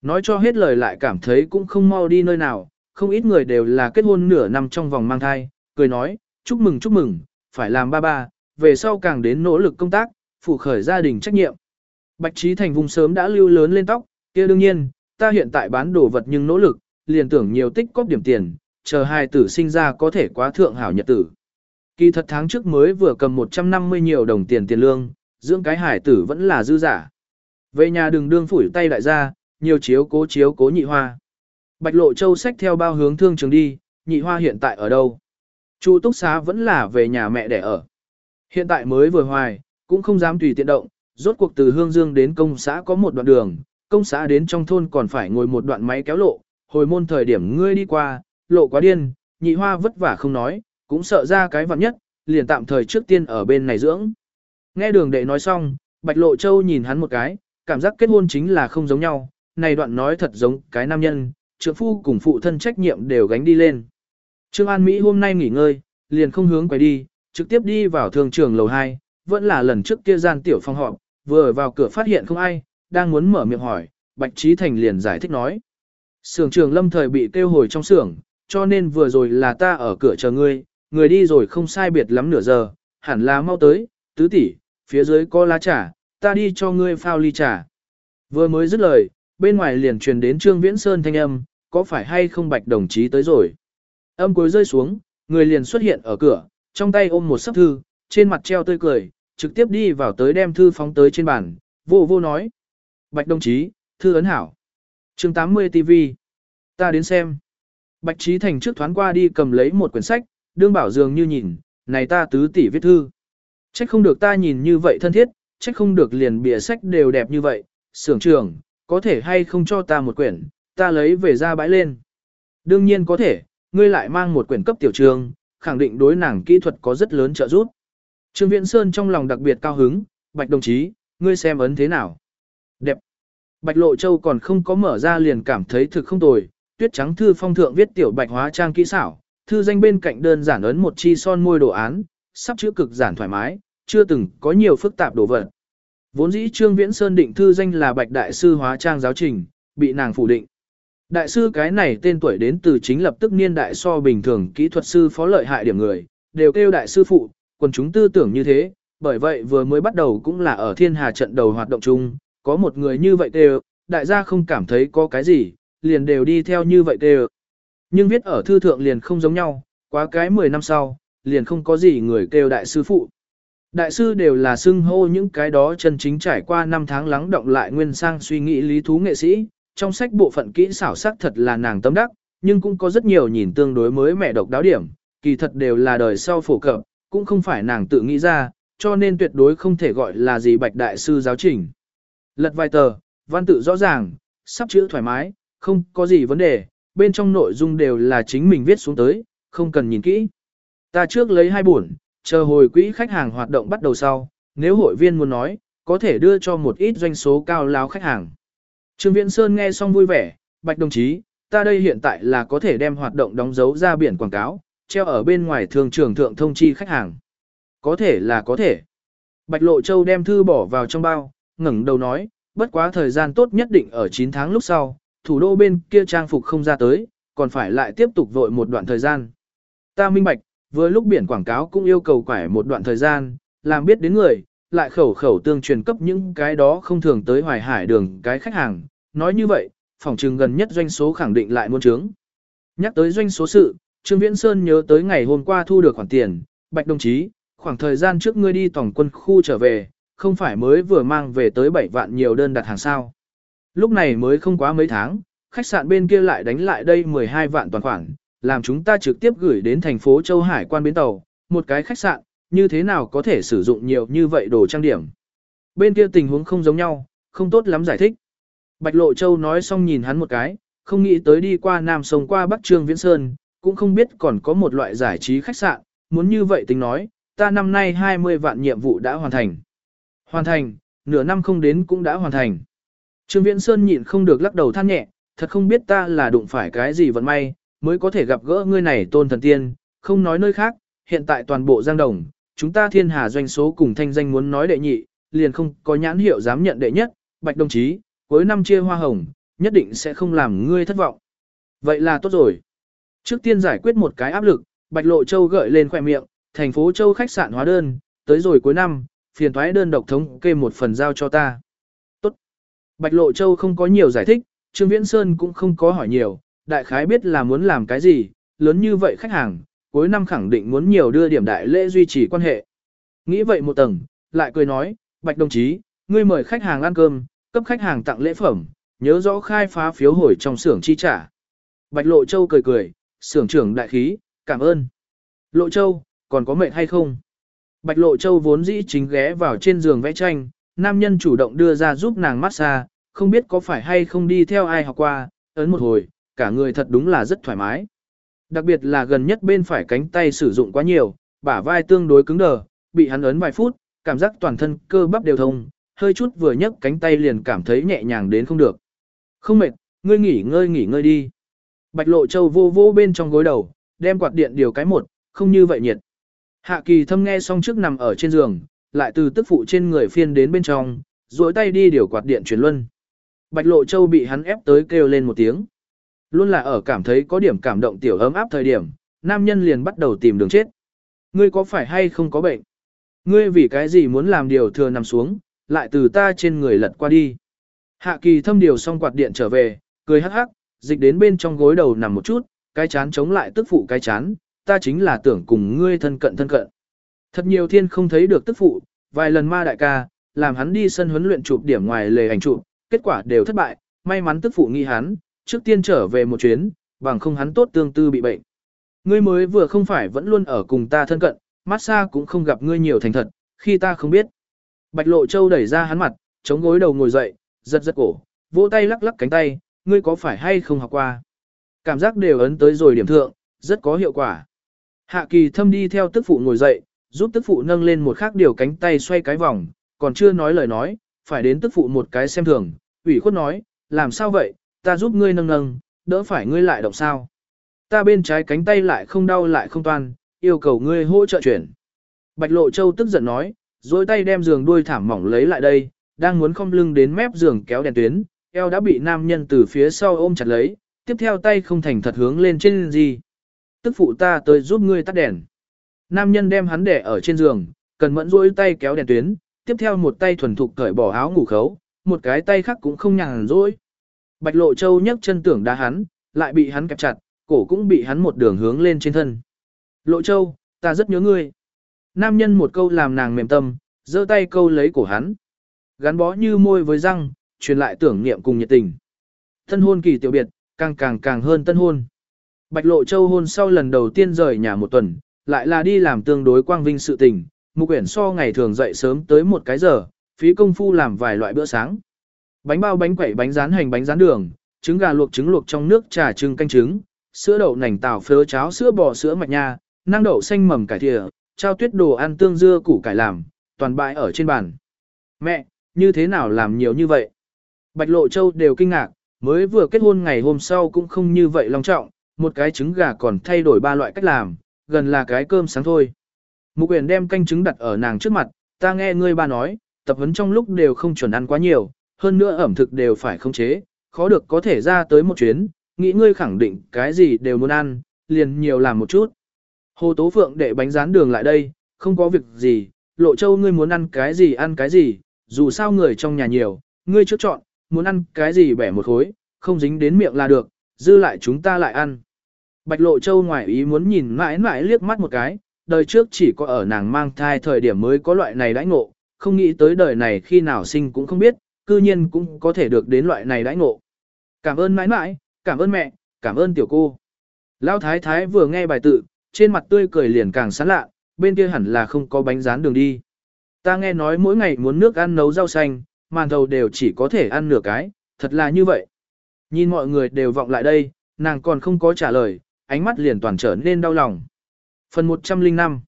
Nói cho hết lời lại cảm thấy cũng không mau đi nơi nào, không ít người đều là kết hôn nửa năm trong vòng mang thai, cười nói, chúc mừng chúc mừng, phải làm ba ba, về sau càng đến nỗ lực công tác, phụ khởi gia đình trách nhiệm. Bạch Trí Thành vùng sớm đã lưu lớn lên tóc, kia đương nhiên, ta hiện tại bán đồ vật nhưng nỗ lực, liền tưởng nhiều tích cóp điểm tiền, chờ hai tử sinh ra có thể quá thượng hảo nhật tử. Kỳ thật tháng trước mới vừa cầm 150 nhiều đồng tiền tiền lương, dưỡng cái hải tử vẫn là dư giả. Về nhà đừng đương phủi tay đại gia, nhiều chiếu cố chiếu cố nhị hoa. Bạch lộ châu sách theo bao hướng thương trường đi, nhị hoa hiện tại ở đâu? Chu túc xá vẫn là về nhà mẹ để ở. Hiện tại mới vừa hoài, cũng không dám tùy tiện động, rốt cuộc từ hương dương đến công xã có một đoạn đường, công xã đến trong thôn còn phải ngồi một đoạn máy kéo lộ, hồi môn thời điểm ngươi đi qua, lộ quá điên, nhị hoa vất vả không nói, cũng sợ ra cái vặn nhất, liền tạm thời trước tiên ở bên này dưỡng. Nghe đường đệ nói xong, Bạch Lộ Châu nhìn hắn một cái, cảm giác kết hôn chính là không giống nhau, này đoạn nói thật giống cái nam nhân, trượng phu cùng phụ thân trách nhiệm đều gánh đi lên. Trương An Mỹ hôm nay nghỉ ngơi, liền không hướng quay đi, trực tiếp đi vào thường trường lầu 2, vẫn là lần trước kia gian tiểu phong họp, vừa vào cửa phát hiện không ai, đang muốn mở miệng hỏi, Bạch Trí Thành liền giải thích nói. Sưởng trường lâm thời bị kêu hồi trong xưởng, cho nên vừa rồi là ta ở cửa chờ ngươi, người đi rồi không sai biệt lắm nửa giờ, hẳn là mau tới, tứ tỷ, phía dưới có lá trà, ta đi cho ngươi phao ly trà. Vừa mới dứt lời, bên ngoài liền truyền đến Trương Viễn Sơn thanh âm, có phải hay không Bạch đồng chí tới rồi. Âm cuối rơi xuống, người liền xuất hiện ở cửa, trong tay ôm một sấp thư, trên mặt treo tươi cười, trực tiếp đi vào tới đem thư phóng tới trên bàn, vô vô nói. Bạch đồng chí, thư ấn hảo. chương 80 TV. Ta đến xem. Bạch Trí Thành trước thoáng qua đi cầm lấy một quyển sách, đương bảo dường như nhìn, này ta tứ tỷ viết thư. Trách không được ta nhìn như vậy thân thiết, trách không được liền bìa sách đều đẹp như vậy, sưởng trường, có thể hay không cho ta một quyển, ta lấy về ra bãi lên. Đương nhiên có thể, ngươi lại mang một quyển cấp tiểu trường, khẳng định đối nàng kỹ thuật có rất lớn trợ giúp. Trương Viễn Sơn trong lòng đặc biệt cao hứng, Bạch đồng chí, ngươi xem ấn thế nào. Đẹp. Bạch Lộ Châu còn không có mở ra liền cảm thấy thực không tồi, tuyết trắng thư phong thượng viết tiểu bạch hóa trang kỹ xảo, thư danh bên cạnh đơn giản ấn một chi son môi đồ án, sắp chữ cực giản thoải mái, chưa từng có nhiều phức tạp đồ vật. Vốn dĩ Trương Viễn Sơn định thư danh là Bạch Đại sư hóa trang giáo trình, bị nàng phủ định. Đại sư cái này tên tuổi đến từ chính lập tức niên đại so bình thường kỹ thuật sư phó lợi hại điểm người, đều kêu đại sư phụ, quần chúng tư tưởng như thế, bởi vậy vừa mới bắt đầu cũng là ở thiên hà trận đầu hoạt động chung, có một người như vậy kêu, đại gia không cảm thấy có cái gì, liền đều đi theo như vậy kêu. Nhưng viết ở thư thượng liền không giống nhau, quá cái 10 năm sau, liền không có gì người kêu đại sư phụ. Đại sư đều là xưng hô những cái đó chân chính trải qua năm tháng lắng động lại nguyên sang suy nghĩ lý thú nghệ sĩ, trong sách bộ phận kỹ xảo sắc thật là nàng tâm đắc, nhưng cũng có rất nhiều nhìn tương đối mới mẹ độc đáo điểm, kỳ thật đều là đời sau phổ cập, cũng không phải nàng tự nghĩ ra, cho nên tuyệt đối không thể gọi là gì bạch đại sư giáo trình. Lật vài tờ, văn tự rõ ràng, sắp chữ thoải mái, không có gì vấn đề, bên trong nội dung đều là chính mình viết xuống tới, không cần nhìn kỹ. Ta trước lấy hai buồn, chờ hồi quỹ khách hàng hoạt động bắt đầu sau, nếu hội viên muốn nói, có thể đưa cho một ít doanh số cao lao khách hàng. Trương Viễn Sơn nghe xong vui vẻ, Bạch đồng chí, ta đây hiện tại là có thể đem hoạt động đóng dấu ra biển quảng cáo, treo ở bên ngoài thường trường thượng thông chi khách hàng. Có thể là có thể. Bạch Lộ Châu đem thư bỏ vào trong bao, ngẩng đầu nói, bất quá thời gian tốt nhất định ở 9 tháng lúc sau, thủ đô bên kia trang phục không ra tới, còn phải lại tiếp tục vội một đoạn thời gian. Ta minh bạch, vừa lúc biển quảng cáo cũng yêu cầu quải một đoạn thời gian, làm biết đến người, lại khẩu khẩu tương truyền cấp những cái đó không thường tới hoài hải đường cái khách hàng. Nói như vậy, phòng trừng gần nhất doanh số khẳng định lại muôn trướng. Nhắc tới doanh số sự, Trương Viễn Sơn nhớ tới ngày hôm qua thu được khoản tiền, Bạch đồng chí, khoảng thời gian trước ngươi đi tổng quân khu trở về, không phải mới vừa mang về tới 7 vạn nhiều đơn đặt hàng sao. Lúc này mới không quá mấy tháng, khách sạn bên kia lại đánh lại đây 12 vạn toàn khoản, làm chúng ta trực tiếp gửi đến thành phố Châu Hải quan bến tàu, một cái khách sạn, như thế nào có thể sử dụng nhiều như vậy đồ trang điểm. Bên kia tình huống không giống nhau, không tốt lắm giải thích. Bạch Lộ Châu nói xong nhìn hắn một cái, không nghĩ tới đi qua Nam Sông qua Bắc Trương Viễn Sơn, cũng không biết còn có một loại giải trí khách sạn, muốn như vậy tính nói, ta năm nay 20 vạn nhiệm vụ đã hoàn thành. Hoàn thành, nửa năm không đến cũng đã hoàn thành. Trương Viễn Sơn nhịn không được lắc đầu than nhẹ, thật không biết ta là đụng phải cái gì vận may, mới có thể gặp gỡ ngươi này tôn thần tiên, không nói nơi khác, hiện tại toàn bộ Giang Đồng, chúng ta thiên hà doanh số cùng thanh danh muốn nói đệ nhị, liền không có nhãn hiệu dám nhận đệ nhất, bạch đồng chí, cuối năm chia hoa hồng, nhất định sẽ không làm ngươi thất vọng. Vậy là tốt rồi. Trước tiên giải quyết một cái áp lực, Bạch Lộ Châu gợi lên khỏe miệng, thành phố Châu khách sạn hóa đơn, tới rồi cuối năm, phiền thoái đơn độc thống kê một phần giao cho ta. Tốt. Bạch Lộ Châu không có nhiều giải thích, Trương Viễn Sơn cũng không có hỏi nhiều, đại khái biết là muốn làm cái gì, lớn như vậy khách hàng, cuối năm khẳng định muốn nhiều đưa điểm đại lễ duy trì quan hệ. Nghĩ vậy một tầng, lại cười nói, Bạch đồng chí, ngươi mời khách hàng ăn cơm, cấp khách hàng tặng lễ phẩm, nhớ rõ khai phá phiếu hồi trong xưởng chi trả. Bạch Lộ Châu cười cười, xưởng trưởng đại khí, cảm ơn. Lộ Châu, còn có mệnh hay không? Bạch Lộ Châu vốn dĩ chính ghé vào trên giường vẽ tranh, nam nhân chủ động đưa ra giúp nàng massage, không biết có phải hay không đi theo ai học qua, ấn một hồi, cả người thật đúng là rất thoải mái. Đặc biệt là gần nhất bên phải cánh tay sử dụng quá nhiều, bả vai tương đối cứng đờ, bị hắn ấn vài phút, cảm giác toàn thân cơ bắp đều thông, hơi chút vừa nhấc cánh tay liền cảm thấy nhẹ nhàng đến không được. Không mệt, ngươi nghỉ ngơi nghỉ ngơi đi. Bạch Lộ Châu vô vô bên trong gối đầu, đem quạt điện điều cái một, không như vậy nhiệt. Hạ kỳ thâm nghe xong trước nằm ở trên giường, lại từ tức phụ trên người phiên đến bên trong, duỗi tay đi điều quạt điện chuyển luân. Bạch Lộ Châu bị hắn ép tới kêu lên một tiếng. Luôn là ở cảm thấy có điểm cảm động tiểu ấm áp thời điểm, nam nhân liền bắt đầu tìm đường chết. Ngươi có phải hay không có bệnh? Ngươi vì cái gì muốn làm điều thừa nằm xuống, lại từ ta trên người lật qua đi. Hạ kỳ thâm điều xong quạt điện trở về, cười hắc hắc, dịch đến bên trong gối đầu nằm một chút, cái chán chống lại tức phụ cái chán, ta chính là tưởng cùng ngươi thân cận thân cận. Thật nhiều thiên không thấy được tức phụ, vài lần ma đại ca, làm hắn đi sân huấn luyện chụp điểm ngoài lề ảnh chụp, kết quả đều thất bại, may mắn tức phụ nghi hắn, trước tiên trở về một chuyến, bằng không hắn tốt tương tư bị bệnh. Ngươi mới vừa không phải vẫn luôn ở cùng ta thân cận, massage cũng không gặp ngươi nhiều thành thật, khi ta không biết. Bạch Lộ Châu đẩy ra hắn mặt, chống gối đầu ngồi dậy, giật giật cổ, vỗ tay lắc lắc cánh tay, ngươi có phải hay không học qua. Cảm giác đều ấn tới rồi điểm thượng, rất có hiệu quả. Hạ kỳ thâm đi theo tức phụ ngồi dậy, giúp tức phụ nâng lên một khác điều cánh tay xoay cái vòng, còn chưa nói lời nói, phải đến tức phụ một cái xem thường, ủy khuất nói, làm sao vậy, ta giúp ngươi nâng nâng, đỡ phải ngươi lại động sao. Ta bên trái cánh tay lại không đau lại không toan, yêu cầu ngươi hỗ trợ chuyển. Bạch Lộ Châu tức giận nói, dối tay đem giường đuôi thảm mỏng lấy lại đây, đang muốn không lưng đến mép giường kéo đèn tuyến, eo đã bị nam nhân từ phía sau ôm chặt lấy, tiếp theo tay không thành thật hướng lên trên gì. Tức phụ ta tới giúp ngươi tắt đèn. Nam nhân đem hắn đẻ ở trên giường, cần mẫn dối tay kéo đèn tuyến, tiếp theo một tay thuần thục cởi bỏ áo ngủ khấu, một cái tay khác cũng không nhàn rỗi. Bạch Lộ Châu nhấc chân tưởng đá hắn, lại bị hắn kẹp chặt, cổ cũng bị hắn một đường hướng lên trên thân. Lộ Châu, ta rất nhớ ngươi. Nam nhân một câu làm nàng mềm tâm, giơ tay câu lấy cổ hắn. Gắn bó như môi với răng, truyền lại tưởng niệm cùng nhiệt tình. Tân hôn kỳ tiểu biệt, càng càng càng hơn tân hôn. Bạch Lộ Châu hôn sau lần đầu tiên rời nhà một tuần, lại là đi làm tương đối quang vinh sự tình. Mục quyển so ngày thường dậy sớm tới một cái giờ, phí công phu làm vài loại bữa sáng. Bánh bao bánh quẩy bánh rán hành bánh rán đường, trứng gà luộc trứng luộc trong nước trà trưng canh trứng, sữa đậu nành tàu phớ cháo sữa bò sữa mạch nha, năng đậu xanh mầm cải thìa, trao tuyết đồ ăn tương dưa củ cải làm, toàn bãi ở trên bàn. Mẹ, như thế nào làm nhiều như vậy? Bạch Lộ Châu đều kinh ngạc, mới vừa kết hôn ngày hôm sau cũng không như vậy long trọng, một cái trứng gà còn thay đổi ba loại cách làm, gần là cái cơm sáng thôi. Mục uyển đem canh trứng đặt ở nàng trước mặt, ta nghe ngươi ba nói, tập huấn trong lúc đều không chuẩn ăn quá nhiều, hơn nữa ẩm thực đều phải khống chế, khó được có thể ra tới một chuyến, nghĩ ngươi khẳng định cái gì đều muốn ăn, liền nhiều làm một chút. Hồ Tố Phượng để bánh rán đường lại đây, không có việc gì, Lộ Châu ngươi muốn ăn cái gì ăn cái gì, dù sao người trong nhà nhiều, ngươi trước chọn, muốn ăn cái gì bẻ một khối, không dính đến miệng là được, dư lại chúng ta lại ăn. Bạch Lộ Châu ngoài ý muốn nhìn mãi mãi liếc mắt một cái, đời trước chỉ có ở nàng mang thai thời điểm mới có loại này đãi ngộ, không nghĩ tới đời này khi nào sinh cũng không biết, cư nhiên cũng có thể được đến loại này đãi ngộ. Cảm ơn mãi mãi, cảm ơn mẹ, cảm ơn tiểu cô. Lão thái thái vừa nghe bài tự, trên mặt tươi cười liền càng sán lạ, bên kia hẳn là không có bánh rán đường đi. Ta nghe nói mỗi ngày muốn nước ăn nấu rau xanh, màn thầu đều chỉ có thể ăn nửa cái, thật là như vậy. Nhìn mọi người đều vọng lại đây, nàng còn không có trả lời, ánh mắt liền toàn trở nên đau lòng. Phần 105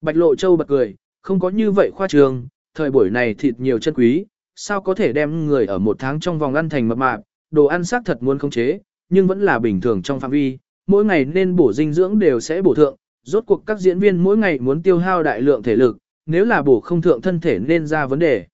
Bạch Lộ Châu bật cười, không có như vậy khoa trường, thời buổi này thịt nhiều chân quý, sao có thể đem người ở một tháng trong vòng ăn thành mập mạp, đồ ăn xác thật muốn khống chế, nhưng vẫn là bình thường trong phạm vi, mỗi ngày nên bổ dinh dưỡng đều sẽ bổ thượng, rốt cuộc các diễn viên mỗi ngày muốn tiêu hao đại lượng thể lực, nếu là bổ không thượng thân thể nên ra vấn đề.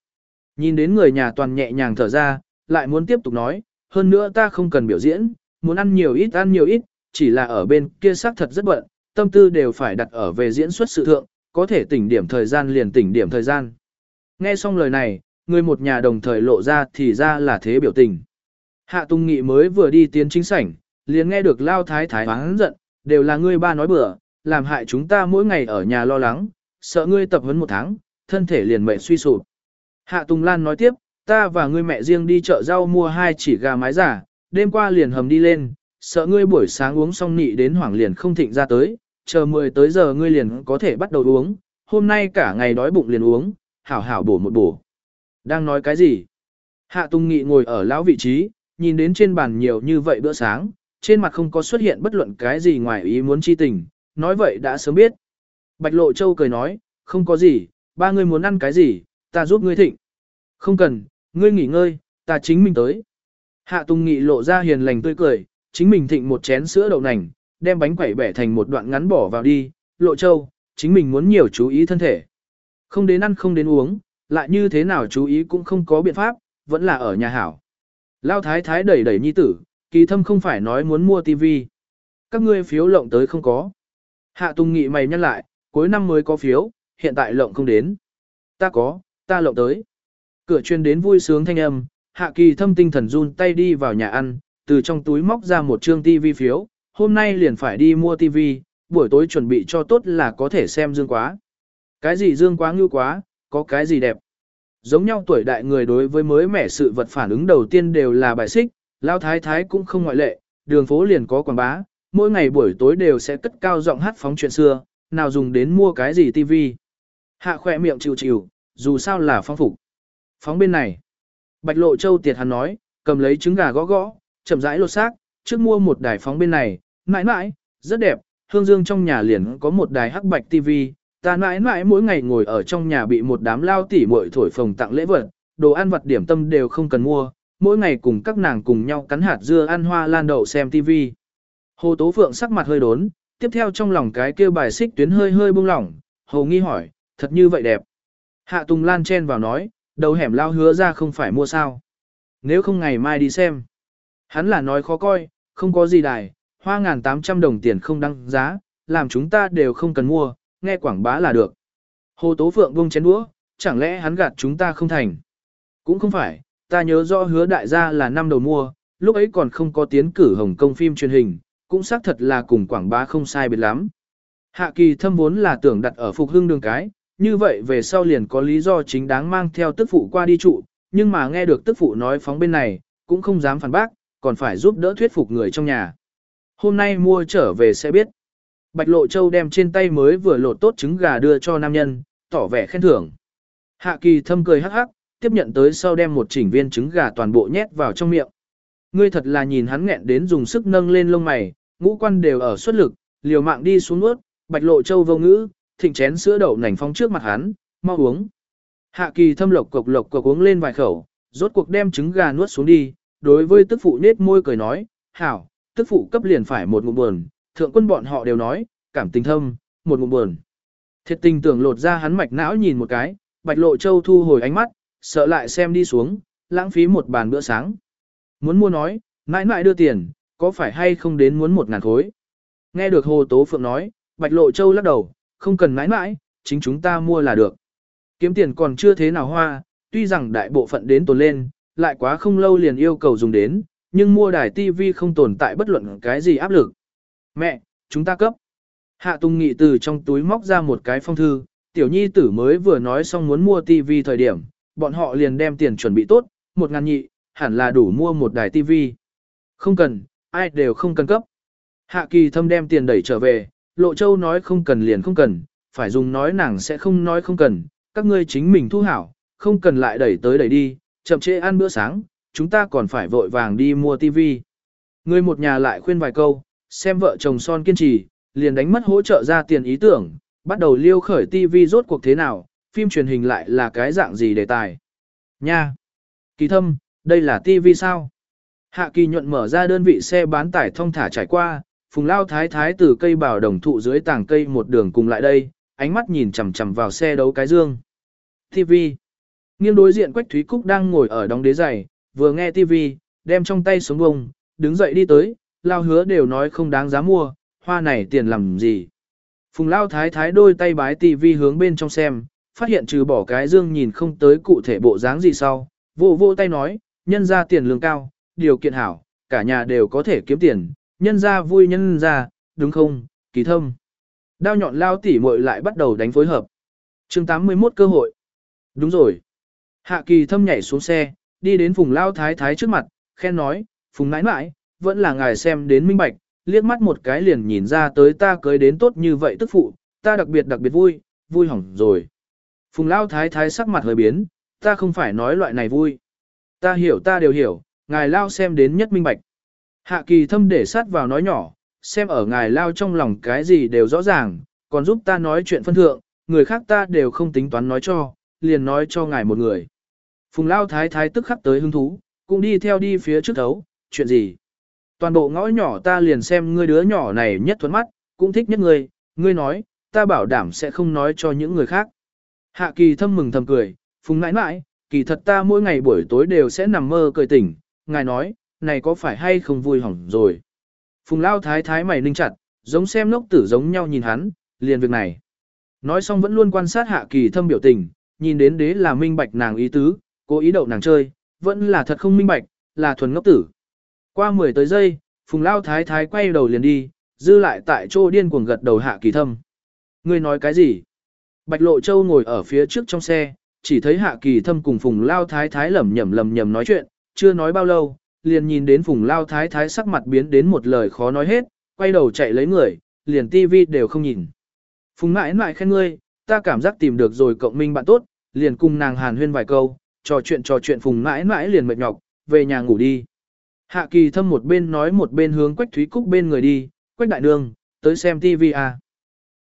Nhìn đến người nhà toàn nhẹ nhàng thở ra, lại muốn tiếp tục nói, hơn nữa ta không cần biểu diễn, muốn ăn nhiều ít ăn nhiều ít, chỉ là ở bên kia xác thật rất bận, tâm tư đều phải đặt ở về diễn xuất sự thượng, có thể tỉnh điểm thời gian liền tỉnh điểm thời gian. Nghe xong lời này, người một nhà đồng thời lộ ra thì ra là thế biểu tình. Hạ Tung Nghị mới vừa đi tiến chính sảnh, liền nghe được Lao Thái Thái oán giận, đều là ngươi ba nói bừa, làm hại chúng ta mỗi ngày ở nhà lo lắng, sợ ngươi tập huấn một tháng, thân thể liền mệt suy sụp. Hạ Tùng Lan nói tiếp, ta và ngươi mẹ riêng đi chợ rau mua hai chỉ gà mái giả, đêm qua liền hầm đi lên, sợ ngươi buổi sáng uống xong nị đến hoảng liền không thịnh ra tới, chờ 10 tới giờ ngươi liền có thể bắt đầu uống, hôm nay cả ngày đói bụng liền uống, hảo hảo bổ một bổ. Đang nói cái gì? Hạ Tùng Nghị ngồi ở lão vị trí, nhìn đến trên bàn nhiều như vậy bữa sáng, trên mặt không có xuất hiện bất luận cái gì ngoài ý muốn chi tình, nói vậy đã sớm biết. Bạch Lộ Châu cười nói, không có gì, ba người muốn ăn cái gì, ta giúp ngươi thịnh. Không cần, ngươi nghỉ ngơi, ta chính mình tới. Hạ Tùng Nghị lộ ra hiền lành tươi cười, chính mình thịnh một chén sữa đậu nành, đem bánh quẩy bẻ thành một đoạn ngắn bỏ vào đi, Lộ Châu, chính mình muốn nhiều chú ý thân thể. Không đến ăn không đến uống, lại như thế nào chú ý cũng không có biện pháp, vẫn là ở nhà hảo. Lao thái thái đẩy đẩy nhi tử, kỳ thâm không phải nói muốn mua tivi. Các ngươi phiếu lộng tới không có. Hạ Tùng Nghị mày nhăn lại, cuối năm mới có phiếu, hiện tại lộng không đến. Ta có, ta lộng tới. Cửa chuyên đến vui sướng thanh âm, Hạ Kỳ thâm tinh thần run tay đi vào nhà ăn, từ trong túi móc ra một trương tivi phiếu, hôm nay liền phải đi mua tivi, buổi tối chuẩn bị cho tốt là có thể xem dương quá. Cái gì dương quá ngưu quá, có cái gì đẹp. Giống nhau tuổi đại người đối với mới mẻ sự vật phản ứng đầu tiên đều là bài xích, lao thái thái cũng không ngoại lệ, đường phố liền có quảng bá, mỗi ngày buổi tối đều sẽ cất cao giọng hát phóng chuyện xưa, nào dùng đến mua cái gì tivi. Hạ khỏe miệng chịu chịu, dù sao là phong phục. Phóng bên này. Bạch lộ châu tiệt hắn nói, cầm lấy trứng gà gõ gõ, chậm rãi lột xác, trước mua một đài phóng bên này, mãi mãi, rất đẹp, hương dương trong nhà liền có một đài hắc bạch tivi, ta mãi mãi mỗi ngày ngồi ở trong nhà bị một đám lao tỉ muội thổi phồng tặng lễ vật, đồ ăn vặt điểm tâm đều không cần mua, mỗi ngày cùng các nàng cùng nhau cắn hạt dưa ăn hoa lan đậu xem TV. Hồ Tố Phượng sắc mặt hơi đốn, tiếp theo trong lòng cái kia bài xích tuyến hơi hơi buông lỏng, Hồ nghi hỏi, thật như vậy đẹp. Hạ Tùng Lan chen vào nói, đầu hẻm lao hứa ra không phải mua sao. Nếu không ngày mai đi xem. Hắn là nói khó coi, không có gì đài, hoa ngàn tám trăm đồng tiền không đăng giá, làm chúng ta đều không cần mua, nghe quảng bá là được. Hồ Tố Phượng buông chén đũa, chẳng lẽ hắn gạt chúng ta không thành. Cũng không phải, ta nhớ rõ hứa đại gia là năm đầu mua, lúc ấy còn không có tiến cử Hồng Kông phim truyền hình, cũng xác thật là cùng quảng bá không sai biệt lắm. Hạ kỳ thâm vốn là tưởng đặt ở phục hưng đường cái, như vậy về sau liền có lý do chính đáng mang theo tức phụ qua đi trụ, nhưng mà nghe được tức phụ nói phóng bên này, cũng không dám phản bác, còn phải giúp đỡ thuyết phục người trong nhà. Hôm nay mua trở về sẽ biết. Bạch Lộ Châu đem trên tay mới vừa lột tốt trứng gà đưa cho nam nhân, tỏ vẻ khen thưởng. Hạ kỳ thâm cười hắc hắc, tiếp nhận tới sau đem một chỉnh viên trứng gà toàn bộ nhét vào trong miệng. Ngươi thật là nhìn hắn nghẹn đến dùng sức nâng lên lông mày, ngũ quan đều ở xuất lực, liều mạng đi xuống nuốt, Bạch Lộ Châu vô ngữ, thịnh chén sữa đậu nành phong trước mặt hắn, mau uống. Hạ kỳ thâm lộc cộc lộc cộc uống lên vài khẩu, rốt cuộc đem trứng gà nuốt xuống đi, đối với tức phụ nết môi cười nói, hảo, tức phụ cấp liền phải một ngụm buồn, thượng quân bọn họ đều nói, cảm tình thâm, một ngụm buồn. Thiệt tình tưởng lột ra hắn mạch não nhìn một cái, bạch lộ châu thu hồi ánh mắt, sợ lại xem đi xuống, lãng phí một bàn bữa sáng. Muốn mua nói, mãi mãi đưa tiền, có phải hay không đến muốn một ngàn khối. Nghe được Hồ Tố Phượng nói, bạch lộ châu lắc đầu, không cần mãi mãi, chính chúng ta mua là được. Kiếm tiền còn chưa thế nào hoa, tuy rằng đại bộ phận đến tồn lên, lại quá không lâu liền yêu cầu dùng đến, nhưng mua đài TV không tồn tại bất luận cái gì áp lực. Mẹ, chúng ta cấp. Hạ Tùng Nghị từ trong túi móc ra một cái phong thư, tiểu nhi tử mới vừa nói xong muốn mua TV thời điểm, bọn họ liền đem tiền chuẩn bị tốt, một ngàn nhị, hẳn là đủ mua một đài TV. Không cần, ai đều không cần cấp. Hạ Kỳ thâm đem tiền đẩy trở về, Lộ Châu nói không cần liền không cần, phải dùng nói nàng sẽ không nói không cần, các ngươi chính mình thu hảo, không cần lại đẩy tới đẩy đi, chậm trễ ăn bữa sáng, chúng ta còn phải vội vàng đi mua TV. Người một nhà lại khuyên vài câu, xem vợ chồng son kiên trì, liền đánh mất hỗ trợ ra tiền ý tưởng, bắt đầu liêu khởi TV rốt cuộc thế nào, phim truyền hình lại là cái dạng gì đề tài. Nha! Kỳ thâm, đây là TV sao? Hạ kỳ nhuận mở ra đơn vị xe bán tải thông thả trải qua, phùng lao thái thái từ cây bảo đồng thụ dưới tảng cây một đường cùng lại đây, ánh mắt nhìn chằm chằm vào xe đấu cái dương. TV. Nghiêng đối diện Quách Thúy Cúc đang ngồi ở đóng đế giày, vừa nghe TV, đem trong tay xuống bông, đứng dậy đi tới, lao hứa đều nói không đáng giá mua, hoa này tiền làm gì. Phùng lao thái thái đôi tay bái tivi hướng bên trong xem, phát hiện trừ bỏ cái dương nhìn không tới cụ thể bộ dáng gì sau, vô vô tay nói, nhân ra tiền lương cao, điều kiện hảo, cả nhà đều có thể kiếm tiền, nhân ra vui nhân ra, đúng không, kỳ thâm. Đao nhọn lao tỉ muội lại bắt đầu đánh phối hợp. chương 81 cơ hội. Đúng rồi. Hạ kỳ thâm nhảy xuống xe, đi đến phùng lao thái thái trước mặt, khen nói, phùng nãi nãi, vẫn là ngài xem đến minh bạch, liếc mắt một cái liền nhìn ra tới ta cưới đến tốt như vậy tức phụ, ta đặc biệt đặc biệt vui, vui hỏng rồi. Phùng lao thái thái sắc mặt hơi biến, ta không phải nói loại này vui. Ta hiểu ta đều hiểu, ngài lao xem đến nhất minh bạch. Hạ kỳ thâm để sát vào nói nhỏ, xem ở ngài lao trong lòng cái gì đều rõ ràng, còn giúp ta nói chuyện phân thượng, người khác ta đều không tính toán nói cho, liền nói cho ngài một người. Phùng lao thái thái tức khắc tới hứng thú, cũng đi theo đi phía trước thấu, chuyện gì? Toàn bộ ngõ nhỏ ta liền xem ngươi đứa nhỏ này nhất thuẫn mắt, cũng thích nhất ngươi, ngươi nói, ta bảo đảm sẽ không nói cho những người khác. Hạ kỳ thâm mừng thầm cười, phùng nãi nãi, kỳ thật ta mỗi ngày buổi tối đều sẽ nằm mơ cười tỉnh, ngài nói, này có phải hay không vui hỏng rồi. Phùng lao thái thái mày ninh chặt, giống xem ngốc tử giống nhau nhìn hắn, liền việc này. Nói xong vẫn luôn quan sát hạ kỳ thâm biểu tình, nhìn đến đế là minh bạch nàng ý tứ, cố ý đậu nàng chơi, vẫn là thật không minh bạch, là thuần ngốc tử. Qua 10 tới giây, phùng lao thái thái quay đầu liền đi, dư lại tại chỗ điên cuồng gật đầu hạ kỳ thâm. Ngươi nói cái gì? Bạch Lộ Châu ngồi ở phía trước trong xe, chỉ thấy hạ kỳ thâm cùng phùng lao thái thái lẩm nhẩm lẩm nhẩm nói chuyện, chưa nói bao lâu, liền nhìn đến phùng lao thái thái sắc mặt biến đến một lời khó nói hết, quay đầu chạy lấy người, liền tivi đều không nhìn. Phùng mãi mãi khen ngươi, ta cảm giác tìm được rồi cộng minh bạn tốt, liền cùng nàng hàn huyên vài câu, trò chuyện trò chuyện phùng mãi mãi liền mệt nhọc, về nhà ngủ đi. Hạ kỳ thâm một bên nói một bên hướng Quách Thúy Cúc bên người đi, Quách Đại Nương, tới xem TV à.